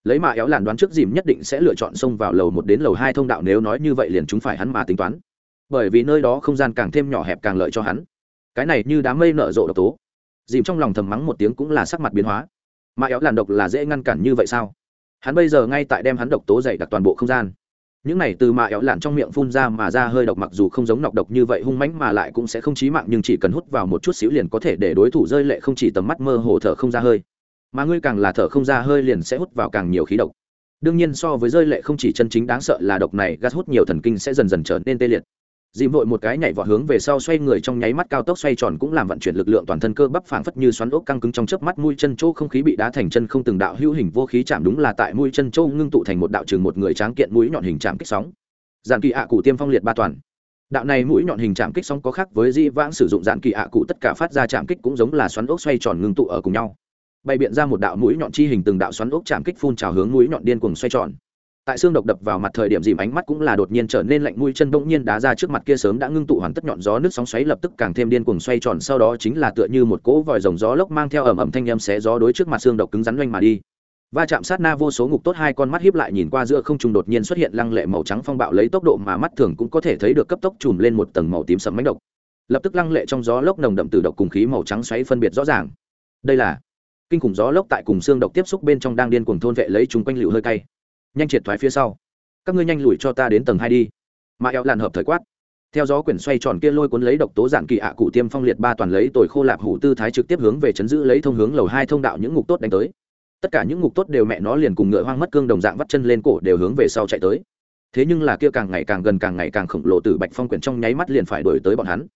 Lấy mạ éo làn đoán trước dìm nhất định sẽ lựa chọn xông vào lầu một đến lầu hai thông đạo nếu nói như vậy liền chúng phải hắn mà tính toán. Bởi vì nơi đó không gian càng thêm nhỏ hẹp càng lợi cho hắn. Cái này như đám mây nở rộ độc tố. Dìm trong lòng thầm mắng một tiếng cũng là sắc mặt biến hóa. Mạ éo lan độc là dễ ngăn cản như vậy sao? Hắn bây giờ ngay tại đem hắn độc tố dày đặc toàn bộ không gian. Những này từ mà éo lạn trong miệng phun ra mà ra hơi độc mặc dù không giống nọc độc như vậy hung mãnh mà lại cũng sẽ không chí mạng, nhưng chỉ cần hút vào một chút xíu liền có thể để đối thủ rơi lệ không chỉ tầm mắt mơ hồ thở không ra hơi. Mà ngươi càng là thở không ra hơi liền sẽ hút vào càng nhiều khí độc. Đương nhiên so với rơi lệ không chỉ chân chính đáng sợ là độc này gas hút nhiều thần kinh sẽ dần dần trở nên tê liệt dìm vội một cái nhảy vọt hướng về sau xoay người trong nháy mắt cao tốc xoay tròn cũng làm vận chuyển lực lượng toàn thân cơ bắp phảng phất như xoắn ốc căng cứng trong chớp mắt, mũi chân chỗ không khí bị đá thành chân không từng đạo hữu hình vô khí chạm đúng là tại mũi chân chỗ ngưng tụ thành một đạo trường một người tráng kiện mũi nhọn hình chạm kích sóng. Dàn kỳ ạ cụ tiêm phong liệt ba toàn. Đạo này mũi nhọn hình chạm kích sóng có khác với di vãng sử dụng dàn kỳ ạ cụ tất cả phát ra chạm kích cũng giống là xoắn ốc xoay tròn ngưng tụ ở cùng nhau. Bày biện ra một đạo mũi nhọn chi hình từng đạo xoắn ốc chạm kích phun trào hướng mũi nhọn điên cuồng xoay tròn tại xương độc đập vào mặt thời điểm dìm ánh mắt cũng là đột nhiên trở nên lạnh mũi chân bỗng nhiên đá ra trước mặt kia sớm đã ngưng tụ hoàn tất nhọn gió nước sóng xoáy lập tức càng thêm điên cuồng xoay tròn, sau đó chính là tựa như một cỗ vòi rồng gió lốc mang theo ẩm ẩm thanh âm xé gió đối trước mặt xương độc cứng rắn loanh mà đi. Va chạm sát na vô số ngục tốt hai con mắt hiếp lại nhìn qua giữa không trung đột nhiên xuất hiện lăng lệ màu trắng phong bạo lấy tốc độ mà mắt thường cũng có thể thấy được cấp tốc chùm lên một tầng màu tím sẫm mánh độc. Lập tức lăng lệ trong gió lốc nồng đậm từ độc cùng khí màu trắng xoáy phân biệt rõ ràng. Đây là kinh khủng gió lốc tại cùng xương độc tiếp xúc bên trong đang điên cuồng thôn vệ lấy chúng quanh lựu hơi cay nhanh triệt thoái phía sau. Các ngươi nhanh lùi cho ta đến tầng hai đi. Mà eo làn hợp thời quát. Theo gió quyển xoay tròn kia lôi cuốn lấy độc tố giản kỳ ạ cụ tiêm phong liệt ba toàn lấy tồi khô lạp hủ tư thái trực tiếp hướng về chấn giữ lấy thông hướng lầu hai thông đạo những ngục tốt đánh tới. Tất cả những ngục tốt đều mẹ nó liền cùng ngựa hoang mất cương đồng dạng vắt chân lên cổ đều hướng về sau chạy tới. Thế nhưng là kia càng ngày càng gần càng ngày càng khổng lồ từ bạch phong quyển trong nháy mắt liền phải đổi tới bọn hắn.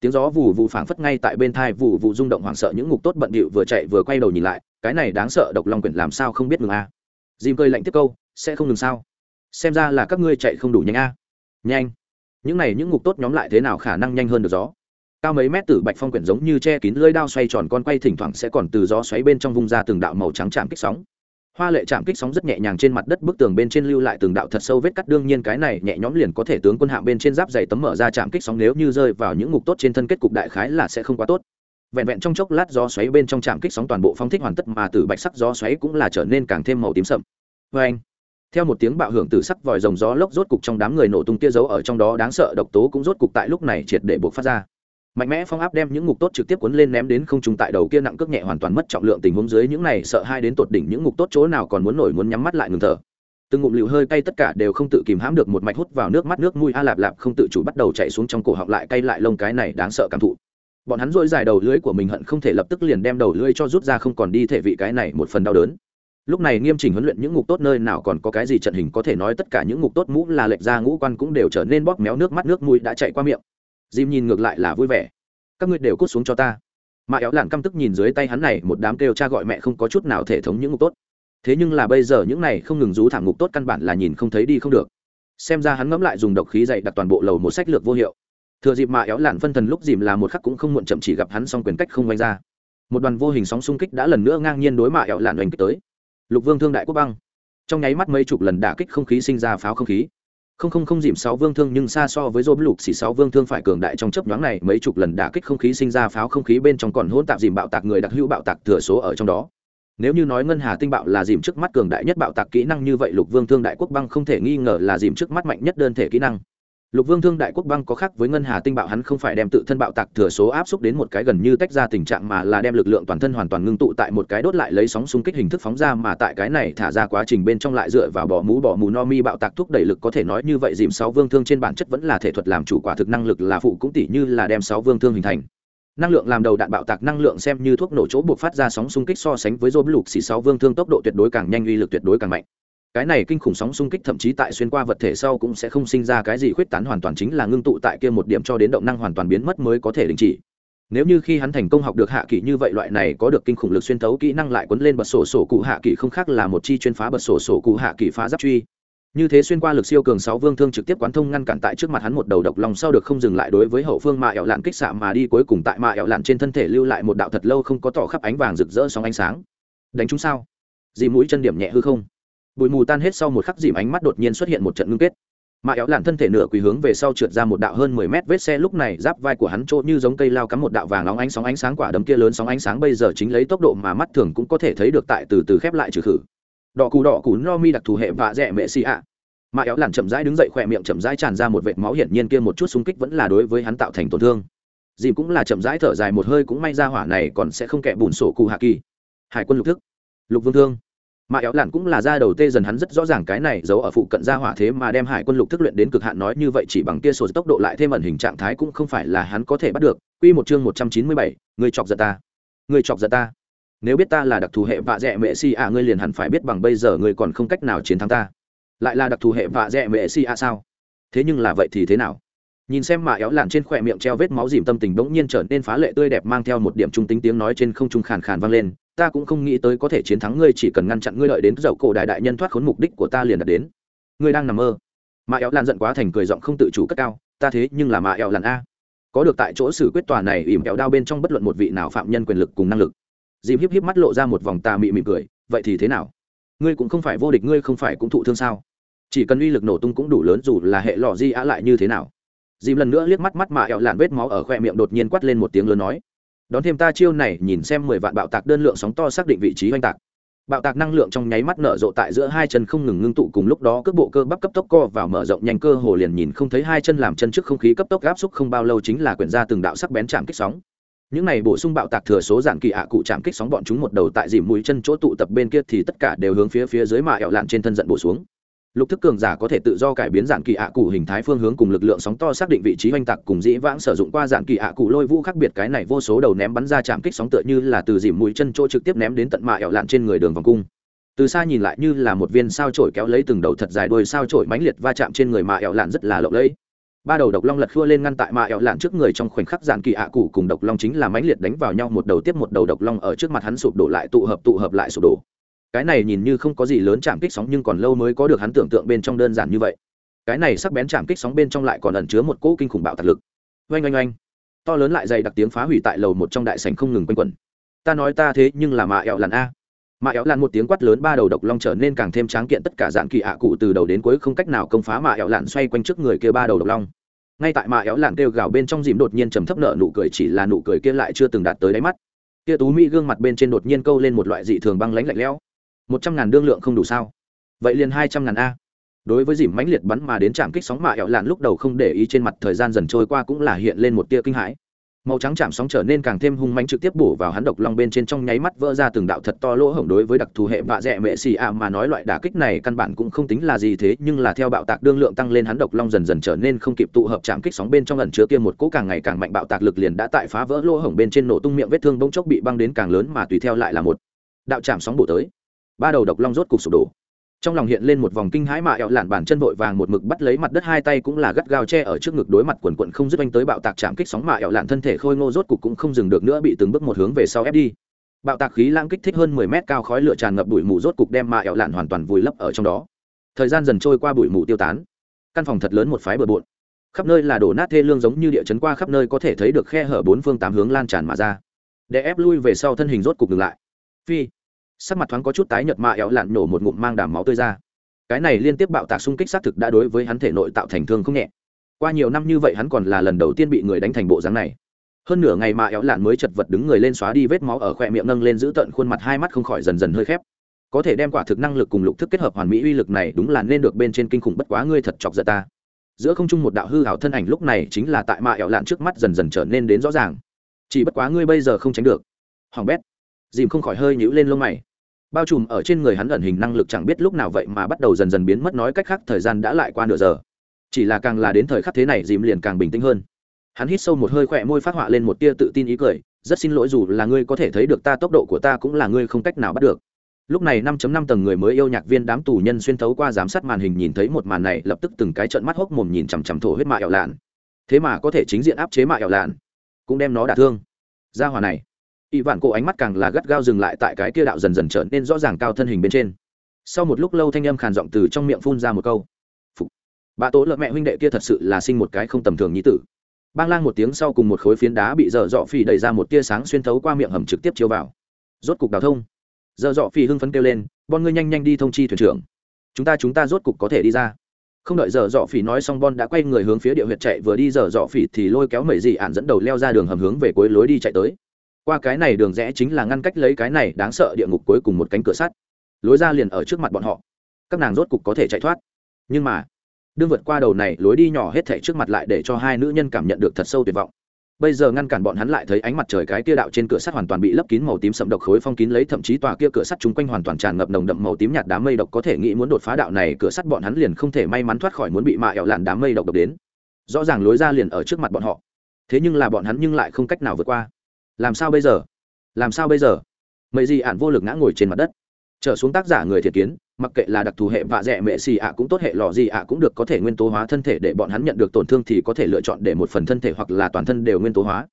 Tiếng gió vù vù phảng phất ngay tại bên thai vù vù rung động hoảng sợ những ngục tốt bận bịu vừa chạy vừa quay đầu nhìn lại, cái này đáng sợ độc long quyển làm sao không biết ngừng a. À. dìm cơi lạnh tiếp câu sẽ không ngừng sao? Xem ra là các ngươi chạy không đủ nhanh a. Nhanh. Những này những ngục tốt nhóm lại thế nào khả năng nhanh hơn được gió? Cao mấy mét tử bạch phong quyển giống như che kín lưỡi đao xoay tròn con quay thỉnh thoảng sẽ còn từ gió xoáy bên trong vung ra từng đạo màu trắng chạm kích sóng. Hoa lệ chạm kích sóng rất nhẹ nhàng trên mặt đất, bức tường bên trên lưu lại từng đạo thật sâu vết cắt, đương nhiên cái này nhẹ nhõm liền có thể tướng quân hạ bên trên giáp dày tấm mở ra chạm kích sóng nếu như rơi vào những ngục tốt trên thân kết cục đại khái là sẽ không quá tốt. Vẹn vẹn trong chốc lát gió xoáy bên trong chạm kích sóng toàn bộ phong thích hoàn tất mà tử bạch sắc gió xoáy cũng là trở nên càng thêm màu tím sậm. Vê anh theo một tiếng bạo hưởng từ sắc vòi rồng gió lốc rốt cục trong đám người nổ tung tia dấu ở trong đó đáng sợ độc tố cũng rốt cục tại lúc này triệt để buộc phát ra. Mạnh mẽ phong áp đem những ngục tốt trực tiếp cuốn lên ném đến không trung tại đầu kia nặng cước nhẹ hoàn toàn mất trọng lượng tình huống dưới, những này sợ hai đến tột đỉnh những ngục tốt chỗ nào còn muốn nổi muốn nhắm mắt lại ngừng thở. Từng ngụm liều hơi cay tất cả đều không tự kìm hãm được một mạch hút vào nước mắt nước mũi a lạp lạp không tự chủ bắt đầu chạy xuống trong cổ họng lại cay lại lông cái này đáng sợ cảm thụ. Bọn hắn dội dài đầu lưỡi của mình hận không thể lập tức liền đem đầu lưỡi cho rút ra không còn đi thể vị cái này một phần đau đớn lúc này nghiêm chỉnh huấn luyện những ngục tốt nơi nào còn có cái gì trận hình có thể nói tất cả những ngục tốt mũ là lệch ra, ngũ quan cũng đều trở nên bóp méo nước mắt, nước mũi đã chạy qua miệng. Dìm nhìn ngược lại là vui vẻ. Các ngươi đều cút xuống cho ta. Mà éo lạn căm tức nhìn dưới tay hắn này, một đám kêu cha gọi mẹ không có chút nào thể thống những ngục tốt. Thế nhưng là bây giờ những này không ngừng rú thảm ngục tốt căn bản là nhìn không thấy đi không được. Xem ra hắn ngẫm lại dùng độc khí dạy đặt toàn bộ lầu một sách lược vô hiệu. Thừa dịp mà éo lạn phân thần lúc dìm là một khắc cũng không muộn chậm chỉ gặp hắn xong quyền cách không oanh ra. Một đoàn vô hình sóng xung kích đã lần nữa ngang nhiên đối mạ éo lạn oanh kích tới lục vương thương đại quốc băng. Trong nháy mắt mấy chục lần đả kích không khí sinh ra pháo không khí. Không không không dìm sáu vương thương nhưng xa so với dôm lục xỉ sáu vương thương phải cường đại trong chấp nhoáng này, mấy chục lần đả kích không khí sinh ra pháo không khí bên trong còn hỗn tạp dìm bạo tạc người đặc hữu bạo tạc thừa số ở trong đó. Nếu như nói ngân hà tinh bạo là dìm trước mắt cường đại nhất bạo tạc kỹ năng như vậy, lục vương thương đại quốc băng không thể nghi ngờ là dìm trước mắt mạnh nhất đơn thể kỹ năng lục vương thương đại quốc băng có khác với ngân hà tinh bạo, hắn không phải đem tự thân bạo tạc thừa số áp xúc đến một cái gần như tách ra tình trạng mà là đem lực lượng toàn thân hoàn toàn ngưng tụ tại một cái đốt lại lấy sóng xung kích hình thức phóng ra mà tại cái này thả ra quá trình bên trong lại dựa vào bỏ mũ bỏ mù no mi bạo tạc thúc đẩy lực có thể nói như vậy dìm sáu vương thương trên bản chất vẫn là thể thuật làm chủ quả thực năng lực là phụ cũng tỷ như là đem sáu vương thương hình thành. Năng lượng làm đầu đạn bạo tạc năng lượng xem như thuốc nổ chỗ buộc phát ra sóng xung kích so sánh với dôm lục xì sáu vương thương tốc độ tuyệt đối càng nhanh, uy lực tuyệt đối càng mạnh cái này kinh khủng sóng xung kích thậm chí tại xuyên qua vật thể sau cũng sẽ không sinh ra cái gì khuyết tán hoàn toàn chính là ngưng tụ tại kia một điểm cho đến động năng hoàn toàn biến mất mới có thể đình chỉ. Nếu như khi hắn thành công học được hạ kỳ như vậy loại này có được kinh khủng lực xuyên thấu kỹ năng lại quấn lên bật sổ sổ cụ hạ kỳ không khác là một chi chuyên phá bật sổ sổ cụ hạ kỳ phá giáp truy. Như thế xuyên qua lực siêu cường sáu vương thương trực tiếp quán thông ngăn cản tại trước mặt hắn một đầu độc lòng sau được không dừng lại đối với hậu phương mạ ẻo lạn kích xạ mà đi cuối cùng tại mạ ẻo lạn trên thân thể lưu lại một đạo thật lâu không có tỏ khắp ánh vàng rực rỡ sóng ánh sáng. Đánh chúng sao? Dì mũi chân điểm nhẹ hư không? Bụi mù tan hết sau một khắc dìm ánh mắt đột nhiên xuất hiện một trận ngưng kết. Mà éo làn thân thể nửa quỳ hướng về sau trượt ra một đạo hơn mười mét vết xe lúc này giáp vai của hắn chỗ như giống cây lao cắm một đạo vàng nóng ánh sóng ánh sáng quả đấm kia lớn sóng ánh sáng bây giờ chính lấy tốc độ mà mắt thường cũng có thể thấy được tại từ từ khép lại trừ khử. Đỏ cù đỏ cù no mi đặc thù hệ vạ dẹ mẹ xì ạ. Mà éo làn chậm rãi đứng dậy khỏe miệng chậm rãi tràn ra một vệt máu hiển nhiên kia một chút xung kích vẫn là đối với hắn tạo thành tổn thương. Dìm cũng là chậm rãi thở dài một hơi cũng may ra hỏa này còn sẽ không kẹ bùn sổ cù hạ kỳ. Hải quân lục thức. Lục vương thương mà éo lạn cũng là ra đầu tê dần hắn rất rõ ràng cái này giấu ở phụ cận gia hỏa thế mà đem hải quân lục thức luyện đến cực hạn nói như vậy chỉ bằng kia sổ tốc độ lại thêm ẩn hình trạng thái cũng không phải là hắn có thể bắt được. Quy một chương một trăm chín mươi bảy, người chọc giận ta. Người chọc giận ta. Nếu biết ta là đặc thù hệ vạ dẹ mẹ si à ngươi liền hẳn phải biết bằng bây giờ ngươi còn không cách nào chiến thắng ta. Lại là đặc thù hệ vạ dẹ mẹ si à sao? Thế nhưng là vậy thì thế nào? Nhìn xem mà éo lạn trên khỏe miệng treo vết máu dìm tâm tình bỗng nhiên trở nên phá lệ tươi đẹp mang theo một điểm trung tính tiếng nói trên không trung khàn khàn vang lên ta cũng không nghĩ tới có thể chiến thắng ngươi, chỉ cần ngăn chặn ngươi lợi đến dậu cổ đại đại nhân thoát khốn mục đích của ta liền đạt đến. Ngươi đang nằm mơ. Mà éo lan giận quá thành cười giọng không tự chủ cất cao, ta thế nhưng là mà éo lan a. Có được tại chỗ xử quyết tòa này ỉm kẹo đao bên trong bất luận một vị nào phạm nhân quyền lực cùng năng lực. Dìm híp híp mắt lộ ra một vòng tà mị mị cười, vậy thì thế nào? Ngươi cũng không phải vô địch, ngươi không phải cũng thụ thương sao? Chỉ cần uy lực nổ tung cũng đủ lớn, dù là hệ lò di á lại như thế nào? Dìm lần nữa liếc mắt mắt mà éo lạn vết máu ở khoe miệng đột nhiên quát lên một tiếng lớn nói đón thêm ta chiêu này, nhìn xem mười vạn bạo tạc đơn lượng sóng to xác định vị trí oanh tạc. Bạo tạc năng lượng trong nháy mắt nở rộ tại giữa hai chân không ngừng ngưng tụ cùng lúc đó cước bộ cơ bắp cấp tốc co vào mở rộng nhanh cơ hồ liền nhìn không thấy hai chân làm chân trước không khí cấp tốc áp xúc không bao lâu chính là quyển ra từng đạo sắc bén chạm kích sóng. Những này bổ sung bạo tạc thừa số dạng kỳ ạ cụ chạm kích sóng bọn chúng một đầu tại dìm mũi chân chỗ tụ tập bên kia thì tất cả đều hướng phía phía dưới mà ẹo lạn trên thân giận bổ xuống lục thức cường giả có thể tự do cải biến dạng kỳ ạ cụ hình thái phương hướng cùng lực lượng sóng to xác định vị trí oanh tạc cùng dĩ vãng sử dụng qua dạng kỳ ạ cụ lôi vũ khác biệt cái này vô số đầu ném bắn ra chạm kích sóng tựa như là từ dìm mũi chân chỗ trực tiếp ném đến tận mạ ẹo lạn trên người đường vòng cung. Từ xa nhìn lại như là một viên sao trổi kéo lấy từng đầu thật dài đuôi sao trổi mãnh liệt va chạm trên người mạ ẹo lạn rất là lộng lẫy. Ba đầu độc long lật khua lên ngăn tại mạ ẹo lạn trước người trong khoảnh khắc dạng kỳ ạ cụ cùng độc long chính là mãnh liệt đánh vào nhau, một đầu tiếp một đầu độc long ở trước mặt hắn sụp đổ lại tụ hợp tụ hợp lại sụp đổ cái này nhìn như không có gì lớn chạm kích sóng nhưng còn lâu mới có được hắn tưởng tượng bên trong đơn giản như vậy. Cái này sắc bén chạm kích sóng bên trong lại còn ẩn chứa một cỗ kinh khủng bạo tạc lực. Oanh oanh oanh. To lớn lại dày đặc tiếng phá hủy tại lầu một trong đại sành không ngừng quanh quẩn. Ta nói ta thế nhưng là mạ ẹo làn a. Mạ ẹo làn một tiếng quát lớn ba đầu độc long trở nên càng thêm tráng kiện tất cả dạng kỳ ạ cụ từ đầu đến cuối không cách nào công phá mạ ẹo làn xoay quanh trước người kia ba đầu độc long. Ngay tại mạ éo làn kêu gào bên trong dìm đột nhiên trầm thấp nợ nụ cười chỉ là nụ cười kia lại chưa từng đạt tới đáy mắt. Kia tú mỹ gương mặt bên trên đột nhiên câu lên một loại dị thường băng lãnh lạnh lẽo một trăm ngàn đương lượng không đủ sao? Vậy liền hai trăm ngàn a. Đối với dìm mãnh liệt bắn mà đến trạm kích sóng mạ ẹo lạn lúc đầu không để ý trên mặt thời gian dần trôi qua cũng là hiện lên một tia kinh hãi. Màu trắng chạm sóng trở nên càng thêm hung mãnh trực tiếp bổ vào hắn độc long bên trên trong nháy mắt vỡ ra từng đạo thật to lỗ hổng đối với đặc thù hệ vạ dẹ mệ xì ạ mà nói loại đả kích này căn bản cũng không tính là gì thế, nhưng là theo bạo tạc đương lượng tăng lên hắn độc long dần dần trở nên không kịp tụ hợp chạm kích sóng bên trong lần chứa kia một cỗ càng ngày càng mạnh bạo tạc lực liền đã tại phá vỡ lỗ hổng bên trên nổ tung miệng vết thương bỗng chốc bị băng đến càng lớn mà tùy theo lại là một đạo chạm sóng bổ tới ba đầu độc long rốt cục sụp đổ. Trong lòng hiện lên một vòng kinh hãi mạ ẹo lạn bản chân vội vàng một mực bắt lấy mặt đất hai tay cũng là gắt gao che ở trước ngực đối mặt quần quận không dứt anh tới bạo tạc chạm kích sóng mạ ẹo lạn thân thể khôi ngô rốt cục cũng không dừng được nữa bị từng bước một hướng về sau ép đi. Bạo tạc khí lãng kích thích hơn mười mét cao khói lửa tràn ngập bụi mù rốt cục đem mạ ẹo lạn hoàn toàn vùi lấp ở trong đó. Thời gian dần trôi qua bụi mù tiêu tán. Căn phòng thật lớn một phái bừa bộn. Khắp nơi là đổ nát thê lương giống như địa chấn qua khắp nơi có thể thấy được khe hở bốn phương tám hướng lan tràn mà ra. Để ép lui về sau thân hình rốt cục ngừng lại. Phi sắc mặt thoáng có chút tái nhợt mạ éo lạn nổ một ngụm mang đàm máu tươi ra. Cái này liên tiếp bạo tạc xung kích xác thực đã đối với hắn thể nội tạo thành thương không nhẹ. Qua nhiều năm như vậy hắn còn là lần đầu tiên bị người đánh thành bộ dáng này. Hơn nửa ngày mạ éo lạn mới chật vật đứng người lên xóa đi vết máu ở khoe miệng nâng lên giữ tận khuôn mặt hai mắt không khỏi dần dần hơi khép. Có thể đem quả thực năng lực cùng lục thức kết hợp hoàn mỹ uy lực này đúng là nên được bên trên kinh khủng bất quá ngươi thật chọc giận ta. Giữa không trung một đạo hư hảo thân ảnh lúc này chính là tại mạ éo lạn trước mắt dần dần trở nên đến rõ ràng. Chỉ bất quá ngươi bây giờ không tránh được. Hoàng bét. Dìm không khỏi hơi nhũ lên lông mày bao trùm ở trên người hắn ẩn hình năng lực chẳng biết lúc nào vậy mà bắt đầu dần dần biến mất, nói cách khác, thời gian đã lại qua nửa giờ. Chỉ là càng là đến thời khắc thế này, dìm liền càng bình tĩnh hơn. Hắn hít sâu một hơi, khỏe môi phát họa lên một tia tự tin ý cười, rất xin lỗi, dù là ngươi có thể thấy được ta tốc độ của ta cũng là ngươi không cách nào bắt được. Lúc này 5.5 tầng người mới yêu nhạc viên đám tù nhân xuyên thấu qua giám sát màn hình nhìn thấy một màn này, lập tức từng cái trận mắt hốc mồm nhìn chằm chằm thổ huyết mạ ẻo lạn. Thế mà có thể chính diện áp chế mạ ẻo lạn, cũng đem nó đả thương. Ra hòa này ỵ vạn cổ ánh mắt càng là gắt gao dừng lại tại cái kia đạo dần dần trở nên rõ ràng cao thân hình bên trên. Sau một lúc lâu thanh âm khàn giọng từ trong miệng phun ra một câu. Phục. bà tố lợ mẹ huynh đệ kia thật sự là sinh một cái không tầm thường như tử. Bang lang một tiếng sau cùng một khối phiến đá bị dở dọ phỉ đẩy ra một tia sáng xuyên thấu qua miệng hầm trực tiếp chiếu vào. Rốt cục đào thông. Dở dọ phỉ hưng phấn kêu lên, bon ngươi nhanh nhanh đi thông chi thuyền trưởng. Chúng ta chúng ta rốt cục có thể đi ra. Không đợi dở dọ phỉ nói xong, bon đã quay người hướng phía địa huyệt chạy, vừa đi dở dọ phỉ thì lôi kéo mẩy dị ạn dẫn đầu leo ra đường hầm hướng về cuối lối đi chạy tới qua cái này đường rẽ chính là ngăn cách lấy cái này đáng sợ địa ngục cuối cùng một cánh cửa sắt. Lối ra liền ở trước mặt bọn họ. Các nàng rốt cục có thể chạy thoát. Nhưng mà, đương vượt qua đầu này, lối đi nhỏ hết thảy trước mặt lại để cho hai nữ nhân cảm nhận được thật sâu tuyệt vọng. Bây giờ ngăn cản bọn hắn lại thấy ánh mặt trời cái kia đạo trên cửa sắt hoàn toàn bị lấp kín màu tím sậm độc khối phong kín lấy, thậm chí tòa kia cửa sắt chung quanh hoàn toàn tràn ngập nồng đậm màu tím nhạt đám mây độc, có thể nghĩ muốn đột phá đạo này, cửa sắt bọn hắn liền không thể may mắn thoát khỏi muốn bị mạ ẹo làn đám mây độc độc đến. Rõ ràng lối ra liền ở trước mặt bọn họ. Thế nhưng là bọn hắn nhưng lại không cách nào vượt qua làm sao bây giờ? Làm sao bây giờ? Mấy gì ạn vô lực ngã ngồi trên mặt đất. Trở xuống tác giả người thiệt kiến, mặc kệ là đặc thù hệ vạ dẹ mẹ xì ạ cũng tốt, hệ lò gì ạ cũng được, có thể nguyên tố hóa thân thể để bọn hắn nhận được tổn thương thì có thể lựa chọn để một phần thân thể hoặc là toàn thân đều nguyên tố hóa.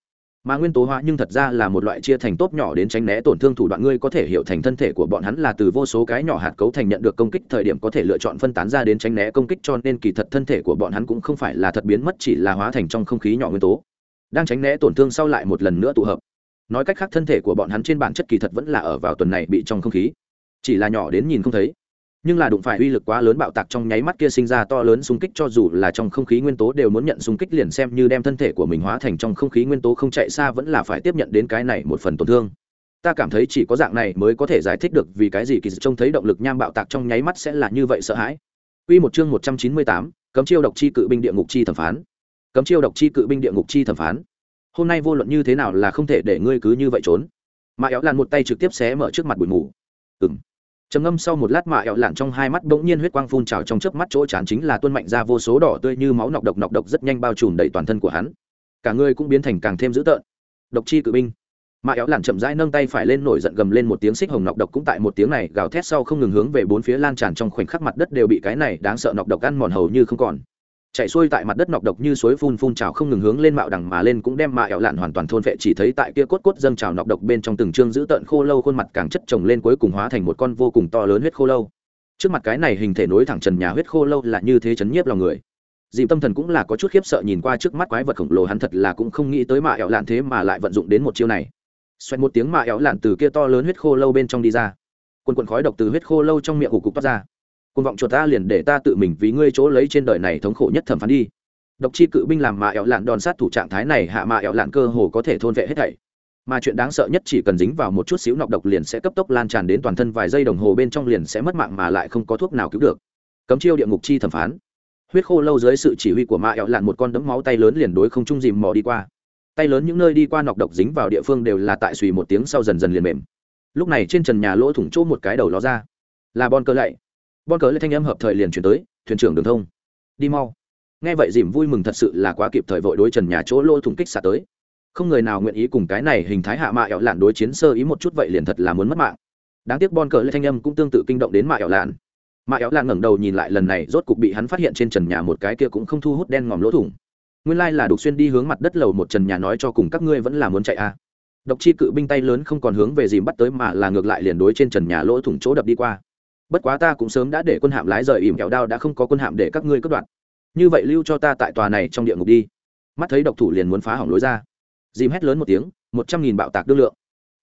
Mà nguyên tố hóa nhưng thật ra là một loại chia thành tốt nhỏ đến tránh né tổn thương thủ đoạn, ngươi có thể hiểu thành thân thể của bọn hắn là từ vô số cái nhỏ hạt cấu thành nhận được công kích, thời điểm có thể lựa chọn phân tán ra đến tránh né công kích, cho nên kỳ thật thân thể của bọn hắn cũng không phải là thật biến mất, chỉ là hóa thành trong không khí nhỏ nguyên tố. Đang tránh né tổn thương sau lại một lần nữa tụ hợp nói cách khác thân thể của bọn hắn trên bản chất kỳ thật vẫn là ở vào tuần này bị trong không khí chỉ là nhỏ đến nhìn không thấy nhưng là đụng phải uy lực quá lớn bạo tạc trong nháy mắt kia sinh ra to lớn xung kích cho dù là trong không khí nguyên tố đều muốn nhận xung kích liền xem như đem thân thể của mình hóa thành trong không khí nguyên tố không chạy xa vẫn là phải tiếp nhận đến cái này một phần tổn thương ta cảm thấy chỉ có dạng này mới có thể giải thích được vì cái gì kỳ trông thấy động lực nham bạo tạc trong nháy mắt sẽ là như vậy sợ hãi Quy một chương 198, cấm chiêu độc chi cự binh địa ngục chi thẩm phán. Cấm chiêu độc chi cự binh địa ngục chi thẩm phán. Hôm nay vô luận như thế nào là không thể để ngươi cứ như vậy trốn. mạ éo lan một tay trực tiếp xé mở trước mặt bụi mù. Ừm. Trầm ngâm sau một lát mạ éo lạn trong hai mắt bỗng nhiên huyết quang phun trào trong chớp mắt chỗ chán chính là tuôn mạnh ra vô số đỏ tươi như máu nọc độc nọc độc rất nhanh bao trùm đầy toàn thân của hắn. Cả người cũng biến thành càng thêm dữ tợn. Độc chi cự binh. Mạ éo lạn chậm rãi nâng tay phải lên nổi giận gầm lên một tiếng xích hồng nọc độc cũng tại một tiếng này gào thét sau không ngừng hướng về bốn phía lan tràn trong khoảnh khắc mặt đất đều bị cái này đáng sợ nọc độc ăn mòn hầu như không còn chạy xuôi tại mặt đất nọc độc như suối phun phun trào không ngừng hướng lên mạo đằng mà lên cũng đem mạ ẹo lạn hoàn toàn thôn vệ chỉ thấy tại kia cốt cốt dâng trào nọc độc bên trong từng chương giữ tợn khô lâu khuôn mặt càng chất chồng lên cuối cùng hóa thành một con vô cùng to lớn huyết khô lâu. Trước mặt cái này hình thể nối thẳng trần nhà huyết khô lâu là như thế chấn nhiếp lòng người. Dìm tâm thần cũng là có chút khiếp sợ nhìn qua trước mắt quái vật khổng lồ, hắn thật là cũng không nghĩ tới mạ ẹo lạn thế mà lại vận dụng đến một chiêu này. Xoẹt một tiếng mạ ẹo lạn từ kia to lớn huyết khô lâu bên trong đi ra. Quần quần khói độc từ huyết khô lâu trong miệng hủ cục toát ra côn vọng chuột ta liền để ta tự mình vì ngươi chỗ lấy trên đời này thống khổ nhất thẩm phán đi. Độc chi cự binh làm mạ ẹo lạn đòn sát thủ trạng thái này hạ mạ ẹo lạn cơ hồ có thể thôn vệ hết thảy. Mà chuyện đáng sợ nhất chỉ cần dính vào một chút xíu nọc độc liền sẽ cấp tốc lan tràn đến toàn thân vài giây đồng hồ bên trong liền sẽ mất mạng mà lại không có thuốc nào cứu được. Cấm chiêu địa ngục chi thẩm phán. Huyết khô lâu dưới sự chỉ huy của mạ ẹo lạn một con đấm máu tay lớn liền đối không trung dìm mò đi qua. Tay lớn những nơi đi qua nọc độc dính vào địa phương đều là tại suy một tiếng sau dần dần liền mềm. Lúc này trên trần nhà lỗ thủng chỗ một cái đầu ló ra. Là bon cơ lạy bon cớ lên thanh âm hợp thời liền chuyển tới, thuyền trưởng đường thông, đi mau. Nghe vậy dìm vui mừng thật sự là quá kịp thời vội đối trần nhà chỗ lỗ thủng kích xả tới. Không người nào nguyện ý cùng cái này hình thái hạ mạ ẹo lạn đối chiến sơ ý một chút vậy liền thật là muốn mất mạng. Đáng tiếc bon cờ lên thanh âm cũng tương tự kinh động đến mạ ẹo lạn. Mạ ẹo lạn ngẩng đầu nhìn lại lần này, rốt cục bị hắn phát hiện trên trần nhà một cái kia cũng không thu hút đen ngòm lỗ thủng. Nguyên lai là đục xuyên đi hướng mặt đất lầu một trần nhà nói cho cùng các ngươi vẫn là muốn chạy a à. độc chi cự binh tay lớn không còn hướng về dìm bắt tới mà là ngược lại liền đối trên trần nhà lỗ thủng chỗ đập đi qua bất quá ta cũng sớm đã để quân hạm lái rời ỉm kẹo đao đã không có quân hạm để các ngươi cất đoạn như vậy lưu cho ta tại tòa này trong địa ngục đi. Mắt thấy độc thủ liền muốn phá hỏng lối ra. Dìm hét lớn một tiếng, một trăm nghìn bạo tạc đương lượng.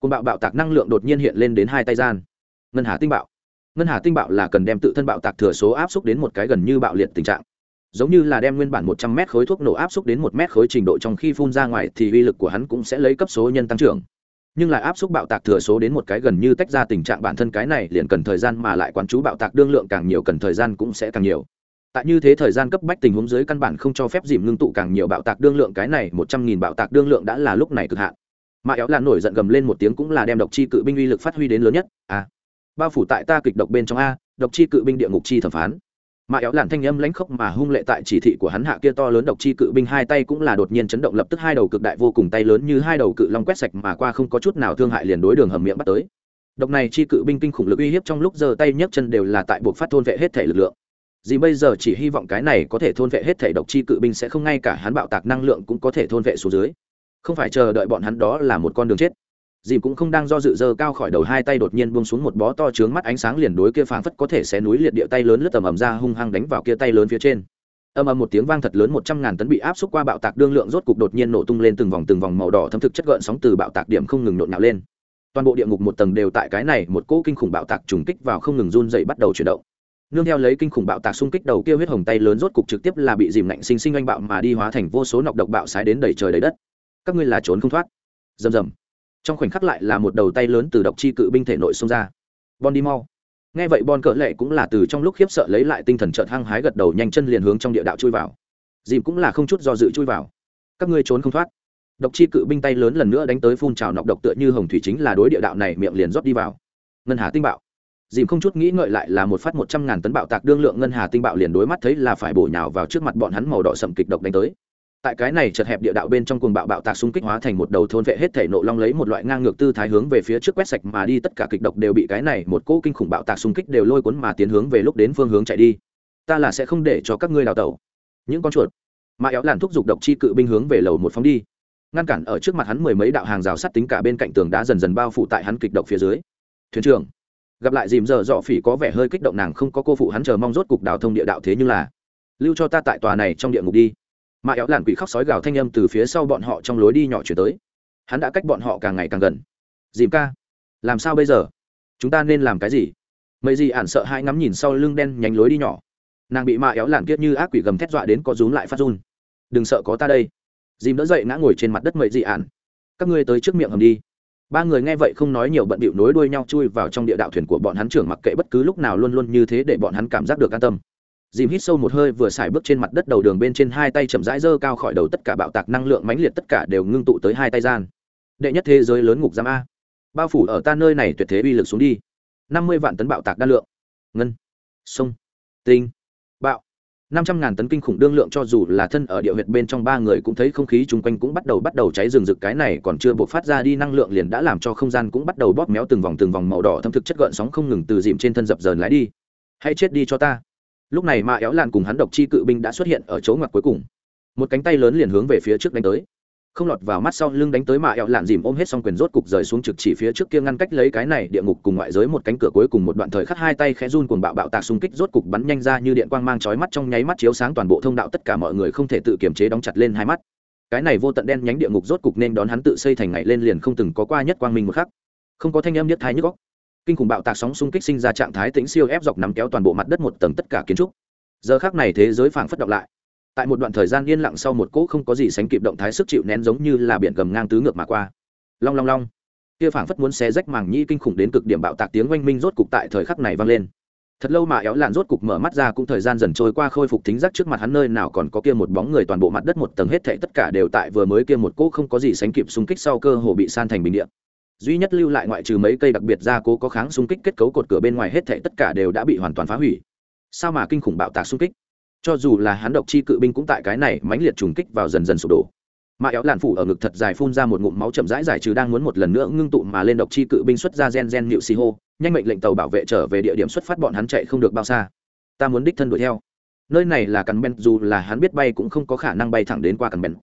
Côn bạo bạo tạc năng lượng đột nhiên hiện lên đến hai tay gian. Ngân hà tinh bạo. Ngân hà tinh bạo là cần đem tự thân bạo tạc thừa số áp xúc đến một cái gần như bạo liệt tình trạng. Giống như là đem nguyên bản một trăm mét khối thuốc nổ áp xúc đến một mét khối trình độ trong khi phun ra ngoài thì uy lực của hắn cũng sẽ lấy cấp số nhân tăng trưởng nhưng lại áp suất bạo tạc thừa số đến một cái gần như tách ra tình trạng bản thân cái này liền cần thời gian mà lại quán chú bạo tạc đương lượng càng nhiều cần thời gian cũng sẽ càng nhiều. Tại như thế thời gian cấp bách tình huống dưới căn bản không cho phép dìm ngưng tụ càng nhiều bạo tạc đương lượng, cái này một trăm nghìn bạo tạc đương lượng đã là lúc này cực hạn. Mà éo là nổi giận gầm lên một tiếng cũng là đem độc chi cự binh uy lực phát huy đến lớn nhất. A bao phủ tại ta kịch độc bên trong a, độc chi cự binh địa ngục chi thẩm phán mà éo làn thanh âm lãnh khốc mà hung lệ tại chỉ thị của hắn hạ kia to lớn độc chi cự binh hai tay cũng là đột nhiên chấn động lập tức hai đầu cực đại vô cùng tay lớn như hai đầu cự long quét sạch mà qua không có chút nào thương hại liền đối đường hầm miệng bắt tới. Độc này chi cự binh kinh khủng lực uy hiếp trong lúc giơ tay nhấc chân đều là tại buộc phát thôn vệ hết thể lực lượng. Dì bây giờ chỉ hy vọng cái này có thể thôn vệ hết thể độc chi cự binh sẽ không ngay cả hắn bạo tạc năng lượng cũng có thể thôn vệ xuống dưới. Không phải chờ đợi bọn hắn đó là một con đường chết dìm cũng không đang do dự dơ cao khỏi đầu hai tay đột nhiên buông xuống một bó to trướng mắt ánh sáng liền đối kia phảng phất có thể xé núi liệt địa tay lớn lướt tầm ầm ra hung hăng đánh vào kia tay lớn phía trên. Ầm ầm một tiếng vang thật lớn một trăm ngàn tấn bị áp xúc qua bạo tạc đương lượng rốt cục đột nhiên nổ tung lên từng vòng từng vòng màu đỏ thâm thực chất gợn sóng từ bạo tạc điểm không ngừng nộn nhạo lên. Toàn bộ địa ngục một tầng đều tại cái này một cỗ kinh khủng bạo tạc trùng kích vào không ngừng run dậy bắt đầu chuyển động. Nương theo lấy kinh khủng bạo tạc xung kích đầu kia huyết hồng tay lớn rốt cục trực tiếp là bị dìm lạnh sinh sinh anh bạo mà đi hóa thành vô số nọc độc bạo sái đến đầy trời đầy đất. Các ngươi là trốn không thoát. Rầm rầm trong khoảnh khắc lại là một đầu tay lớn từ độc chi cự binh thể nội xông ra. Bon đi mau. Nghe vậy bon cỡ lệ cũng là từ trong lúc khiếp sợ lấy lại tinh thần trợt hăng hái gật đầu nhanh chân liền hướng trong địa đạo chui vào. Dìm cũng là không chút do dự chui vào. Các ngươi trốn không thoát. Độc chi cự binh tay lớn lần nữa đánh tới phun trào nọc độc tựa như hồng thủy chính là đối địa đạo này miệng liền rót đi vào. Ngân hà tinh bạo. Dìm không chút nghĩ ngợi lại là một phát một trăm ngàn tấn bạo tạc đương lượng ngân hà tinh bạo liền đối mắt thấy là phải bổ nhào vào trước mặt bọn hắn màu đỏ sậm kịch độc đánh tới tại cái này chật hẹp địa đạo bên trong cuồng bạo bạo tạc xung kích hóa thành một đầu thôn vệ hết thể nộ long lấy một loại ngang ngược tư thái hướng về phía trước quét sạch mà đi, tất cả kịch độc đều bị cái này một cỗ kinh khủng bạo tạc xung kích đều lôi cuốn mà tiến hướng về lúc đến phương hướng chạy đi. Ta là sẽ không để cho các ngươi đào tẩu. Những con chuột. Mà éo làn thúc giục độc chi cự binh hướng về lầu một phóng đi. Ngăn cản ở trước mặt hắn mười mấy đạo hàng rào sắt tính cả bên cạnh tường đá dần dần bao phủ tại hắn kịch độc phía dưới. Thuyền trưởng. Gặp lại dìm giờ dọ phỉ có vẻ hơi kích động nàng không có cô phụ hắn chờ mong rốt cục đào thông địa đạo thế nhưng là, lưu cho ta tại tòa này trong địa ngục đi mà éo làn quỷ khóc sói gào thanh âm từ phía sau bọn họ trong lối đi nhỏ chuyển tới. Hắn đã cách bọn họ càng ngày càng gần. Dìm ca, làm sao bây giờ? Chúng ta nên làm cái gì? Mấy gì ản sợ hai ngắm nhìn sau lưng đen nhánh lối đi nhỏ. Nàng bị mạ éo làn kiếp như ác quỷ gầm thét dọa đến có rúm lại phát run. Đừng sợ có ta đây. Dìm đỡ dậy ngã ngồi trên mặt đất mấy dị ản. Các ngươi tới trước miệng hầm đi. Ba người nghe vậy không nói nhiều bận bịu nối đuôi nhau chui vào trong địa đạo thuyền của bọn hắn trưởng mặc kệ bất cứ lúc nào luôn luôn như thế để bọn hắn cảm giác được an tâm dìm hít sâu một hơi vừa xài bước trên mặt đất đầu đường bên trên hai tay chậm rãi dơ cao khỏi đầu tất cả bạo tạc năng lượng mãnh liệt tất cả đều ngưng tụ tới hai tay gian. Đệ nhất thế giới lớn ngục giam a. Bao phủ ở ta nơi này tuyệt thế uy lực xuống đi. Năm mươi vạn tấn bạo tạc đa lượng. Ngân. Sông. Tinh. Bạo. Năm trăm ngàn tấn kinh khủng đương lượng cho dù là thân ở địa huyệt bên trong ba người cũng thấy không khí chung quanh cũng bắt đầu bắt đầu cháy rừng rực. Cái này còn chưa buộc phát ra đi, năng lượng liền đã làm cho không gian cũng bắt đầu bóp méo từng vòng từng vòng màu đỏ thâm thực chất gợn sóng không ngừng từ dìm trên thân dập dờn lái đi. Hãy chết đi cho ta lúc này ma éo lạn cùng hắn độc chi cự binh đã xuất hiện ở chỗ ngoặt cuối cùng. Một cánh tay lớn liền hướng về phía trước đánh tới. Không lọt vào mắt sau lưng đánh tới mà ẹo lạn dìm ôm hết xong quyền rốt cục rời xuống trực chỉ phía trước kia ngăn cách lấy cái này địa ngục cùng ngoại giới một cánh cửa cuối cùng một đoạn thời khắc hai tay khẽ run cuồng bạo bạo tạc xung kích rốt cục bắn nhanh ra như điện quang mang chói mắt trong nháy mắt chiếu sáng toàn bộ thông đạo tất cả mọi người không thể tự kiềm chế đóng chặt lên hai mắt. Cái này vô tận đen nhánh địa ngục rốt cục nên đón hắn tự xây thành ngày lên liền không từng có qua nhất quang minh một khắc. Không có thanh âm nhất thái nhức góc kinh khủng bạo tạc sóng xung kích sinh ra trạng thái tĩnh siêu ép dọc nắm kéo toàn bộ mặt đất một tầng tất cả kiến trúc. Giờ khác này thế giới phảng phất động lại. Tại một đoạn thời gian yên lặng sau một cỗ không có gì sánh kịp động thái sức chịu nén giống như là biển gầm ngang tứ ngược mà qua. Long long long. Kia phảng phất muốn xé rách màng nhĩ kinh khủng đến cực điểm bạo tạc tiếng oanh minh rốt cục tại thời khắc này vang lên. Thật lâu mà éo lạn rốt cục mở mắt ra cũng thời gian dần trôi qua khôi phục thính giác trước mặt hắn nơi nào còn có kia một bóng người toàn bộ mặt đất một tầng hết thảy tất cả đều tại vừa mới kia một cỗ không có gì sánh kịp xung kích sau cơ hồ bị san thành bình địa duy nhất lưu lại ngoại trừ mấy cây đặc biệt gia cố có kháng xung kích kết cấu cột cửa bên ngoài hết thảy tất cả đều đã bị hoàn toàn phá hủy. Sao mà kinh khủng bạo tạc xung kích? Cho dù là hắn độc chi cự binh cũng tại cái này mãnh liệt trùng kích vào dần dần sụp đổ. Mã éo Lạn phủ ở ngực thật dài phun ra một ngụm máu chậm rãi giải trừ đang muốn một lần nữa ngưng tụ mà lên độc chi cự binh xuất ra gen gen nhịu xì hô nhanh mệnh lệnh tàu bảo vệ trở về địa điểm xuất phát bọn hắn chạy không được bao xa. Ta muốn đích thân đuổi theo. Nơi này là cắn ben dù là hắn biết bay cũng không có khả năng bay thẳng đến qua cắn ben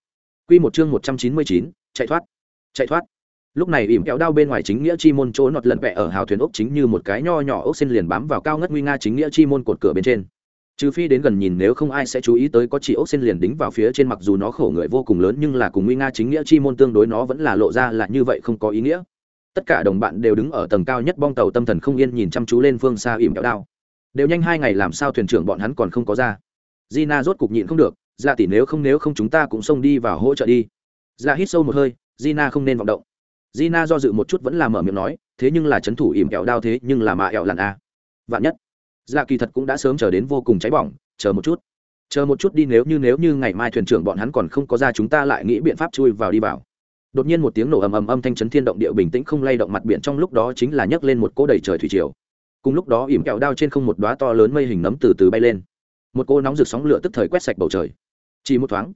Quy một chương một trăm chín mươi chín, chạy thoát. Chạy thoát lúc này ỉm kéo đao bên ngoài chính nghĩa chi môn chỗ nọt lận vẹ ở hào thuyền ốc chính như một cái nho nhỏ ốc xin liền bám vào cao ngất nguy nga chính nghĩa chi môn cột cửa bên trên. Trừ phi đến gần nhìn nếu không ai sẽ chú ý tới có chỉ ốc xin liền đính vào phía trên mặc dù nó khổ người vô cùng lớn nhưng là cùng nguy nga chính nghĩa chi môn tương đối nó vẫn là lộ ra là như vậy không có ý nghĩa. Tất cả đồng bạn đều đứng ở tầng cao nhất bong tàu tâm thần không yên nhìn chăm chú lên phương xa ỉm kéo đao. Đều nhanh hai ngày làm sao thuyền trưởng bọn hắn còn không có ra. Gina rốt cục nhịn không được ra tỷ nếu không nếu không chúng ta cũng xông đi vào hỗ trợ đi. Ra hít sâu một hơi, Gina không nên vọng động. Gina do dự một chút vẫn là mở miệng nói, thế nhưng là chấn thủ ỉm kẹo đao thế nhưng là mạ ẹo lặn a vạn nhất. Dạ kỳ thật cũng đã sớm chờ đến vô cùng cháy bỏng, chờ một chút. Chờ một chút đi nếu như nếu như ngày mai thuyền trưởng bọn hắn còn không có ra chúng ta lại nghĩ biện pháp chui vào đi vào. Đột nhiên một tiếng nổ ầm ầm âm thanh chấn thiên động địa bình tĩnh không lay động mặt biển trong lúc đó chính là nhấc lên một cỗ đầy trời thủy triều. Cùng lúc đó ỉm kẹo đao trên không một đóa to lớn mây hình nấm từ từ bay lên. Một cô nóng rực sóng lửa tức thời quét sạch bầu trời. Chỉ một thoáng,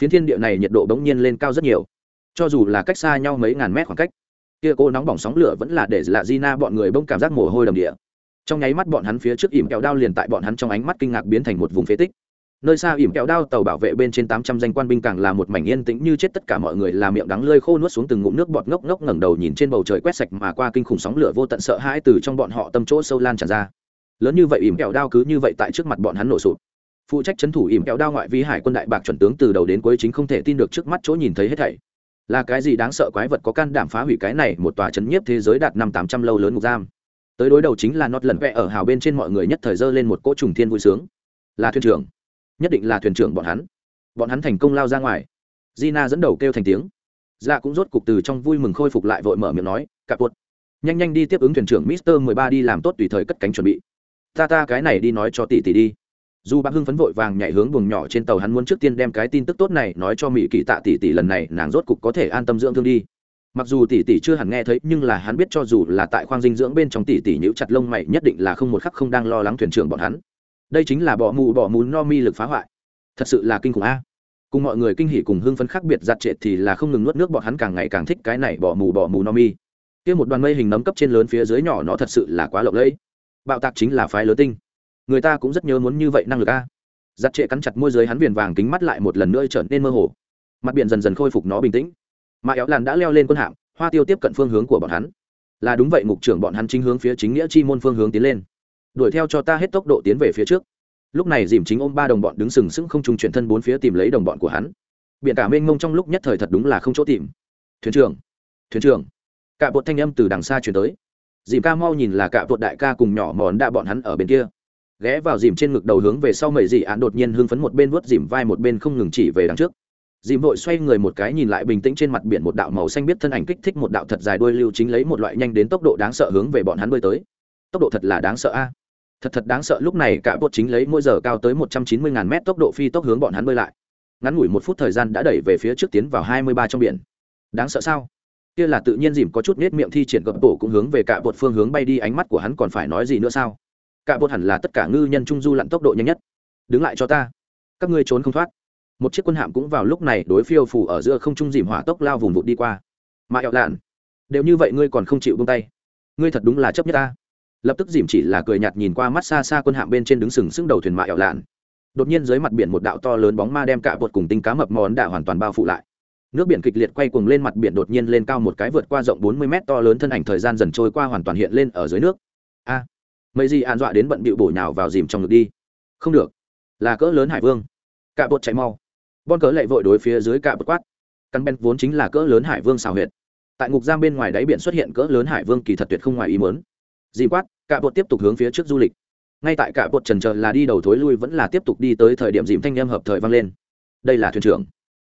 phiến thiên địa này nhiệt độ bỗng nhiên lên cao rất nhiều cho dù là cách xa nhau mấy ngàn mét khoảng cách, kia cô nóng bỏng sóng lửa vẫn là để lạ di na bọn người bông cảm giác mồ hôi đầm địa. Trong nháy mắt bọn hắn phía trước ỉm kẹo đao liền tại bọn hắn trong ánh mắt kinh ngạc biến thành một vùng phế tích. Nơi xa ỉm kẹo đao tàu bảo vệ bên trên tám trăm danh quan binh càng là một mảnh yên tĩnh như chết tất cả mọi người là miệng đắng lơi khô nuốt xuống từng ngụm nước bọt ngốc ngốc ngẩng đầu nhìn trên bầu trời quét sạch mà qua kinh khủng sóng lửa vô tận sợ hãi từ trong bọn họ tâm chỗ sâu lan tràn ra. Lớn như vậy ỉm kẹo đao cứ như vậy tại trước mặt bọn hắn nổ sụp. Phụ trách trấn thủ ỉm kẹo đao ngoại vi hải quân đại bạc chuẩn tướng từ đầu đến cuối chính không thể tin được trước mắt chỗ nhìn thấy hết thảy là cái gì đáng sợ quái vật có can đảm phá hủy cái này một tòa chấn nhiếp thế giới đạt năm tám trăm lâu lớn ngục giam? Tới đối đầu chính là nót lần vẽ ở hào bên trên mọi người nhất thời dơ lên một cỗ trùng thiên vui sướng. Là thuyền trưởng. Nhất định là thuyền trưởng bọn hắn. Bọn hắn thành công lao ra ngoài. Gina dẫn đầu kêu thành tiếng. Dạ cũng rốt cục từ trong vui mừng khôi phục lại vội mở miệng nói cặp tuột, nhanh nhanh đi tiếp ứng thuyền trưởng mister mười ba đi làm tốt tùy thời cất cánh chuẩn bị. Ta ta cái này đi nói cho tỷ tỷ đi dù bác hưng phấn vội vàng nhảy hướng buồng nhỏ trên tàu, hắn muốn trước tiên đem cái tin tức tốt này nói cho mỹ kỳ tạ tỷ tỷ, lần này nàng rốt cục có thể an tâm dưỡng thương đi. Mặc dù tỷ tỷ chưa hẳn nghe thấy, nhưng là hắn biết cho dù là tại khoang dinh dưỡng bên trong tỷ tỷ nhíu chặt lông mày, nhất định là không một khắc không đang lo lắng thuyền trưởng bọn hắn. Đây chính là bỏ mù bỏ mù no mi lực phá hoại. Thật sự là kinh khủng a. Cùng mọi người kinh hỉ cùng hưng phấn khác biệt giặt trệ thì là không ngừng nuốt nước bọn hắn càng ngày càng thích cái này bỏ mù bỏ mù no mi. Kia một đoàn mây hình nấm cấp trên lớn phía dưới nhỏ nó thật sự là quá lộng lẫy. Bạo tạc chính là phái lớn tinh người ta cũng rất nhớ muốn như vậy năng lực a. Giặt trệ cắn chặt môi dưới hắn viền vàng kính mắt lại một lần nữa trở nên mơ hồ. Mặt biển dần dần khôi phục nó bình tĩnh. Mà éo làn đã leo lên quân hạm, hoa tiêu tiếp cận phương hướng của bọn hắn. Là đúng vậy, ngục trưởng bọn hắn chính hướng phía chính nghĩa chi môn phương hướng tiến lên. Đuổi theo cho ta hết tốc độ tiến về phía trước. Lúc này dìm chính ôm ba đồng bọn đứng sừng sững không trùng chuyển thân bốn phía tìm lấy đồng bọn của hắn. Biển cả mênh mông trong lúc nhất thời thật đúng là không chỗ tìm. Thuyền trưởng thuyền trưởng. Cả bột thanh âm từ đằng xa chuyển tới. Dìm ca mau nhìn là cả bột đại ca cùng nhỏ mòn đã bọn hắn ở bên kia ghé vào dìm trên ngực đầu hướng về sau mẩy dị án đột nhiên hưng phấn một bên vuốt dìm vai một bên không ngừng chỉ về đằng trước. Dìm vội xoay người một cái nhìn lại bình tĩnh trên mặt biển một đạo màu xanh biết thân ảnh kích thích một đạo thật dài đuôi lưu chính lấy một loại nhanh đến tốc độ đáng sợ hướng về bọn hắn bơi tới. Tốc độ thật là đáng sợ a. Thật thật đáng sợ, lúc này cả bột chính lấy mỗi giờ cao tới một trăm chín mươi ngàn mét tốc độ phi tốc hướng bọn hắn bơi lại. Ngắn ngủi một phút thời gian đã đẩy về phía trước tiến vào hai mươi ba trong biển. Đáng sợ sao? Kia là tự nhiên dìm có chút nết miệng thi triển gập tổ cũng hướng về cả bột phương hướng bay đi, ánh mắt của hắn còn phải nói gì nữa sao? Cả bột hẳn là tất cả ngư nhân trung du lặn tốc độ nhanh nhất. Đứng lại cho ta. Các ngươi trốn không thoát. Một chiếc quân hạm cũng vào lúc này đối phiêu phủ ở giữa không trung dìm hỏa tốc lao vùng vụt đi qua. Mà ẹo lạn, đều như vậy ngươi còn không chịu buông tay. Ngươi thật đúng là chấp nhất ta. Lập tức dìm chỉ là cười nhạt nhìn qua mắt xa xa quân hạm bên trên đứng sừng sững đầu thuyền mạ ẹo lạn. Đột nhiên dưới mặt biển một đạo to lớn bóng ma đem cả bột cùng tinh cá mập món đã hoàn toàn bao phủ lại. Nước biển kịch liệt quay cuồng lên mặt biển đột nhiên lên cao một cái vượt qua rộng bốn mươi mét to lớn thân ảnh thời gian dần trôi qua hoàn toàn hiện lên ở dưới nước. A mấy gì an dọa đến bận bịu bổ nhào vào dìm trong ngực đi. Không được. Là cỡ lớn hải vương. Cả bột chạy mau. Bon cỡ lệ vội đối phía dưới cả bột quát. Căn ben vốn chính là cỡ lớn hải vương xào huyệt. Tại ngục giam bên ngoài đáy biển xuất hiện cỡ lớn hải vương kỳ thật tuyệt không ngoài ý mớn dì quát cả bột tiếp tục hướng phía trước du lịch. Ngay tại cả bột trần trờ là đi đầu thối lui vẫn là tiếp tục đi tới thời điểm dìm thanh em hợp thời vang lên. Đây là thuyền trưởng.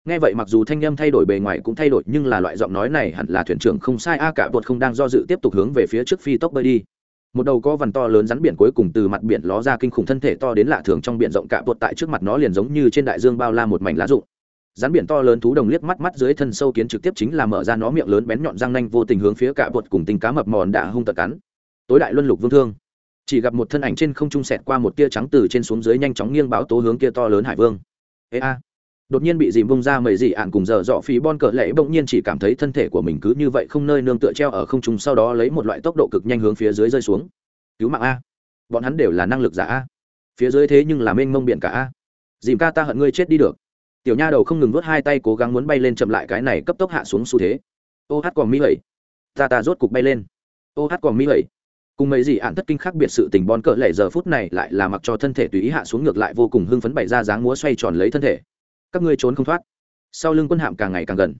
Nghe vậy mặc dù thanh em thay đổi bề ngoài cũng thay đổi nhưng là loại giọng nói này hẳn là thuyền trưởng không sai. A cả bột không đang do dự tiếp tục hướng về phía trước phi tốc bơi đi một đầu có vằn to lớn rắn biển cuối cùng từ mặt biển ló ra kinh khủng thân thể to đến lạ thường trong biển rộng cạ bột tại trước mặt nó liền giống như trên đại dương bao la một mảnh lá rụng. Rắn biển to lớn thú đồng liếc mắt mắt dưới thân sâu kiến trực tiếp chính là mở ra nó miệng lớn bén nhọn răng nanh vô tình hướng phía cạ bột cùng tình cá mập mòn đã hung tật cắn. Tối đại luân lục vương thương. Chỉ gặp một thân ảnh trên không trung sẹt qua một tia trắng từ trên xuống dưới nhanh chóng nghiêng báo tố hướng kia to lớn hải vương. Ê a đột nhiên bị dìm vung ra mầy dị ạn cùng giờ dọ phí bon cờ lệ bỗng nhiên chỉ cảm thấy thân thể của mình cứ như vậy không nơi nương tựa treo ở không trung, sau đó lấy một loại tốc độ cực nhanh hướng phía dưới rơi xuống. Cứu mạng a. Bọn hắn đều là năng lực giả a. Phía dưới thế nhưng là mênh mông biển cả a. Dìm ca ta hận ngươi chết đi được. Tiểu nha đầu không ngừng vớt hai tay cố gắng muốn bay lên chậm lại cái này cấp tốc hạ xuống xu thế. Ô hát còn mỹ hẩy ta ta rốt cục bay lên. Ô hát còn mỹ hẩy cùng mấy gì ạn thất kinh khác biệt sự tình bon cỡ lẻ giờ phút này lại là mặc cho thân thể tùy ý hạ xuống ngược lại vô cùng hưng phấn bày ra dáng múa xoay tròn lấy thân thể các ngươi trốn không thoát. Sau lưng quân hạm càng ngày càng gần.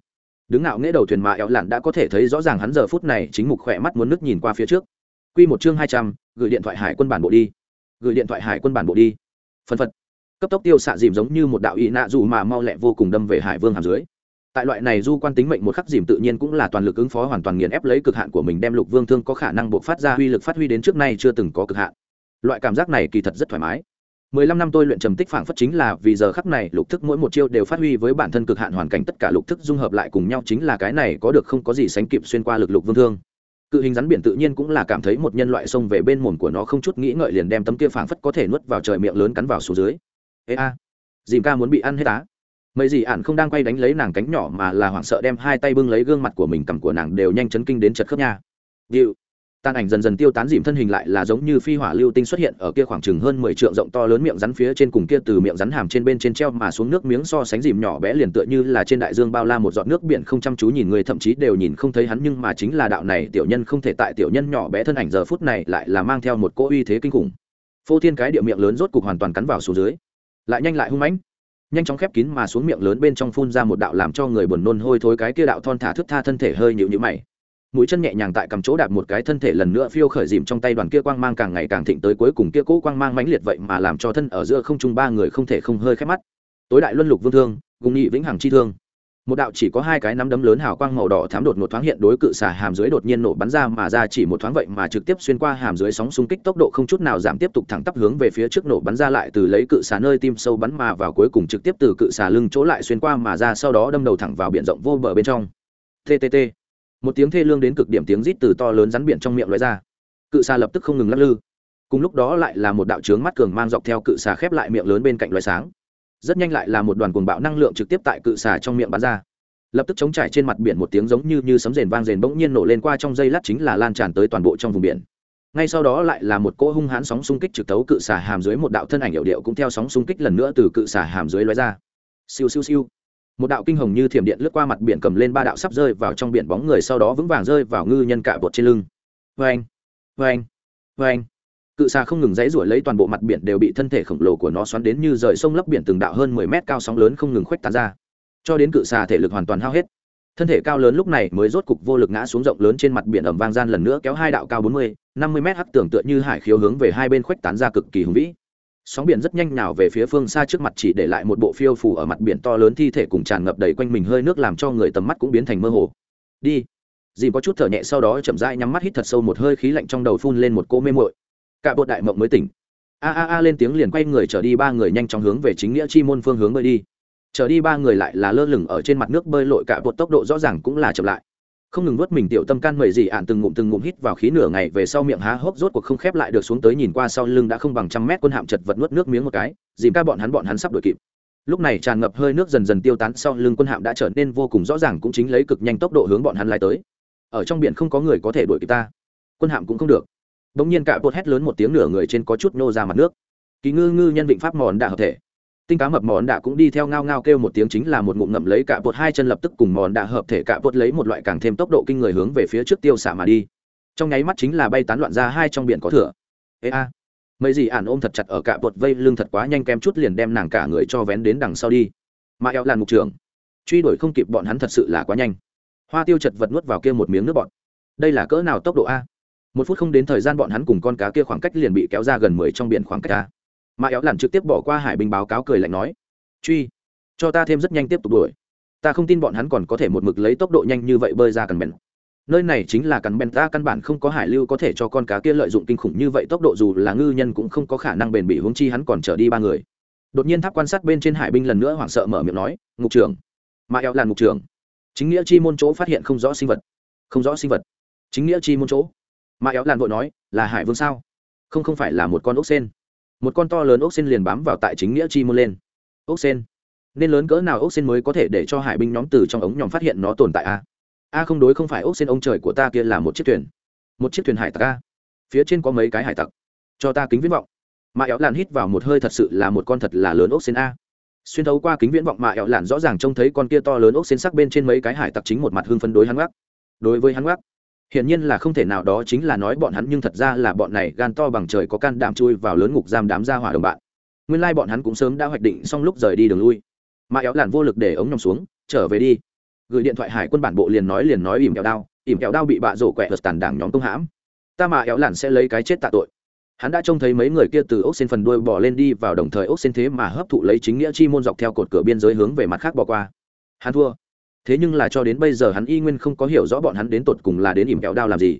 Đứng ngạo nghễ đầu thuyền mà éo lặn đã có thể thấy rõ ràng hắn giờ phút này chính mục khỏe mắt muốn nước nhìn qua phía trước. Quy một chương hai trăm, gửi điện thoại hải quân bản bộ đi. Gửi điện thoại hải quân bản bộ đi. Phân phật. Cấp tốc tiêu xạ dìm giống như một đạo ý nạ dù mà mau lẹ vô cùng đâm về hải vương hàm dưới. Tại loại này du quan tính mệnh một khắc dìm tự nhiên cũng là toàn lực ứng phó hoàn toàn nghiền ép lấy cực hạn của mình đem lục vương thương có khả năng buộc phát ra uy lực phát huy đến trước nay chưa từng có cực hạn. Loại cảm giác này kỳ thật rất thoải mái mười lăm năm tôi luyện trầm tích phảng phất chính là vì giờ khắc này lục thức mỗi một chiêu đều phát huy với bản thân cực hạn hoàn cảnh tất cả lục thức dung hợp lại cùng nhau chính là cái này có được không có gì sánh kịp xuyên qua lực lục vương thương. Cự hình rắn biển tự nhiên cũng là cảm thấy một nhân loại xông về bên mồm của nó không chút nghĩ ngợi liền đem tấm kia phảng phất có thể nuốt vào trời miệng lớn cắn vào xuống dưới. Ê a, dìm ca muốn bị ăn hết á. Mấy gì ạn không đang quay đánh lấy nàng cánh nhỏ mà là hoảng sợ đem hai tay bưng lấy gương mặt của mình cầm của nàng đều nhanh chấn kinh đến chật khớp nha. Điệu tàn ảnh dần dần tiêu tán dìm thân hình lại là giống như phi hỏa lưu tinh xuất hiện ở kia khoảng chừng hơn mười trượng rộng to lớn miệng rắn phía trên cùng kia từ miệng rắn hàm trên bên trên treo mà xuống nước miếng so sánh dìm nhỏ bé liền tựa như là trên đại dương bao la một giọt nước biển không chăm chú nhìn người, thậm chí đều nhìn không thấy hắn, nhưng mà chính là đạo này tiểu nhân không thể tại tiểu nhân nhỏ bé thân ảnh giờ phút này lại là mang theo một cỗ uy thế kinh khủng. Phô thiên cái địa miệng lớn rốt cục hoàn toàn cắn vào xuống dưới. Lại nhanh lại hung mãnh, nhanh chóng khép kín mà xuống miệng lớn bên trong phun ra một đạo làm cho người buồn nôn hôi thối cái kia đạo thon thả thức tha thân thể hơi nhịu nhữ mày mũi chân nhẹ nhàng tại cầm chỗ đạp một cái thân thể lần nữa phiêu khởi dìm trong tay đoàn kia quang mang càng ngày càng thịnh tới cuối cùng kia cỗ quang mang mãnh liệt vậy mà làm cho thân ở giữa không trung ba người không thể không hơi khép mắt. Tối đại luân lục vương thương, gùng nghị vĩnh hằng chi thương. Một đạo chỉ có hai cái nắm đấm lớn hào quang màu đỏ thám đột một thoáng hiện đối cự xả hàm dưới đột nhiên nổ bắn ra mà ra chỉ một thoáng vậy mà trực tiếp xuyên qua hàm dưới sóng xung kích tốc độ không chút nào giảm tiếp tục thẳng tắp hướng về phía trước nổ bắn ra lại từ lấy cự xả nơi tim sâu bắn mà vào cuối cùng trực tiếp từ cự xả lưng chỗ lại xuyên qua mà ra sau đó đâm đầu thẳng vào biển rộng vô bờ bên trong. Ttt một tiếng thê lương đến cực điểm tiếng rít từ to lớn rắn biển trong miệng lóe ra. Cự xà lập tức không ngừng lắc lư. Cùng lúc đó lại là một đạo trướng mắt cường mang dọc theo cự xà khép lại miệng lớn bên cạnh loài sáng. Rất nhanh lại là một đoàn cuồng bạo năng lượng trực tiếp tại cự xà trong miệng bắn ra. Lập tức chống trải trên mặt biển một tiếng giống như như sấm rền vang rền bỗng nhiên nổ lên qua trong dây lát chính là lan tràn tới toàn bộ trong vùng biển. Ngay sau đó lại là một cỗ hung hãn sóng xung kích trực tấu cự xà hàm dưới một đạo thân ảnh hiệu điệu cũng theo sóng xung kích lần nữa từ cự xà hàm dưới lóe ra. Siêu siêu siêu một đạo kinh hồng như thiểm điện lướt qua mặt biển cầm lên ba đạo sắp rơi vào trong biển bóng người sau đó vững vàng rơi vào ngư nhân cạ bột trên lưng. Vê anh vê anh vê anh cự xà không ngừng dãy ruổi lấy toàn bộ mặt biển đều bị thân thể khổng lồ của nó xoắn đến như rời sông lấp biển từng đạo hơn mười mét cao sóng lớn không ngừng khuếch tán ra. Cho đến cự xà thể lực hoàn toàn hao hết, thân thể cao lớn lúc này mới rốt cục vô lực ngã xuống rộng lớn trên mặt biển ẩm vang gian lần nữa kéo hai đạo cao bốn mươi, năm mươi mét hắc tưởng tựa như hải khiếu hướng về hai bên khuếch tán ra cực kỳ hùng vĩ sóng biển rất nhanh nào về phía phương xa trước mặt chỉ để lại một bộ phiêu phủ ở mặt biển to lớn thi thể cùng tràn ngập đầy quanh mình hơi nước làm cho người tầm mắt cũng biến thành mơ hồ. Đi. Dì có chút thở nhẹ sau đó chậm rãi nhắm mắt hít thật sâu một hơi khí lạnh trong đầu phun lên một cô mê muội. Cả bộ đại mộng mới tỉnh. A a a lên tiếng liền quay người trở đi, ba người nhanh chóng hướng về chính nghĩa chi môn phương hướng bơi đi. Trở đi ba người lại là lơ lửng ở trên mặt nước bơi lội, cả bột tốc độ rõ ràng cũng là chậm lại không ngừng nuốt mình tiểu tâm can mười gì ạn từng ngụm từng ngụm hít vào khí nửa ngày về sau miệng há hốc rốt cuộc không khép lại được xuống tới nhìn qua sau lưng đã không bằng trăm mét quân hạm chật vật nuốt nước miếng một cái, dìm ca bọn hắn bọn hắn sắp đuổi kịp. Lúc này tràn ngập hơi nước dần dần tiêu tán sau lưng quân hạm đã trở nên vô cùng rõ ràng cũng chính lấy cực nhanh tốc độ hướng bọn hắn lái tới. Ở trong biển không có người có thể đuổi kịp ta. Quân hạm cũng không được. Bỗng nhiên cả bột hét lớn một tiếng nửa người trên có chút nô ra mặt nước. Kỳ ngư ngư nhân vịnh pháp mòn đã hợp thể tinh cá mập mòn đạ cũng đi theo ngao ngao kêu một tiếng chính là một ngụm ngậm lấy cả bột hai chân lập tức cùng mòn đạ hợp thể cả bột lấy một loại càng thêm tốc độ kinh người hướng về phía trước tiêu xả mà đi. Trong nháy mắt chính là bay tán loạn ra hai trong biển có thửa ê a. Mấy gì ản ôm thật chặt ở cả bột vây lưng thật quá nhanh kem chút liền đem nàng cả người cho vén đến đằng sau đi. Mà eo làn mục trường truy đuổi không kịp bọn hắn thật sự là quá nhanh. Hoa tiêu chật vật nuốt vào kia một miếng nước bọt. Đây là cỡ nào tốc độ a? Một phút không đến thời gian bọn hắn cùng con cá kia khoảng cách liền bị kéo ra gần mười trong biển khoảng cách a mà éo lặn trực tiếp bỏ qua hải binh báo cáo cười lạnh nói, truy, cho ta thêm rất nhanh tiếp tục đuổi. Ta không tin bọn hắn còn có thể một mực lấy tốc độ nhanh như vậy bơi ra cần bèn. Nơi này chính là cắn bèn ta căn bản không có hải lưu có thể cho con cá kia lợi dụng kinh khủng như vậy tốc độ dù là ngư nhân cũng không có khả năng bền bỉ hướng chi hắn còn trở đi ba người. Đột nhiên tháp quan sát bên trên hải binh lần nữa hoảng sợ mở miệng nói, ngục trưởng. Mà eo là ngục trưởng. Chính nghĩa chi môn chỗ phát hiện không rõ sinh vật. Không rõ sinh vật. Chính nghĩa chi môn chỗ. Mà éo làn vội nói, là hải vương sao? Không không phải là một con ốc sen một con to lớn ốc sen liền bám vào tại chính nghĩa chi môn lên. Ốc sen? Nên lớn cỡ nào ốc sen mới có thể để cho hải binh nhóm từ trong ống nhòm phát hiện nó tồn tại a? A không đối không phải ốc sen ông trời của ta kia là một chiếc thuyền. Một chiếc thuyền hải tặc a. Phía trên có mấy cái hải tặc. Cho ta kính viễn vọng. Mà éo làn hít vào một hơi thật sự là một con thật là lớn ốc sen a. Xuyên thấu qua kính viễn vọng mà éo làn rõ ràng trông thấy con kia to lớn ốc sen sắc bên trên mấy cái hải tặc chính một mặt hương phấn đối hắn gác. Đối với hắn gác hiển nhiên là không thể nào đó chính là nói bọn hắn nhưng thật ra là bọn này gan to bằng trời có can đảm chui vào lớn ngục giam đám gia hỏa đồng bạn. Nguyên lai bọn hắn cũng sớm đã hoạch định xong lúc rời đi đường lui. Mà éo làn vô lực để ống nhòm xuống, trở về đi. Gửi điện thoại hải quân bản bộ liền nói liền nói ỉm kẹo đao, ỉm kẹo đao bị bạ rổ quẹt vật tàn đảng nhóm công hãm. Ta mà éo làn sẽ lấy cái chết tạ tội. Hắn đã trông thấy mấy người kia từ ốc xin phần đuôi bỏ lên đi vào đồng thời ốc xin thế mà hấp thụ lấy chính nghĩa chi môn dọc theo cột cửa biên giới hướng về mặt khác bỏ qua. Hắn thua thế nhưng là cho đến bây giờ hắn y nguyên không có hiểu rõ bọn hắn đến tột cùng là đến ỉm kẹo đao làm gì.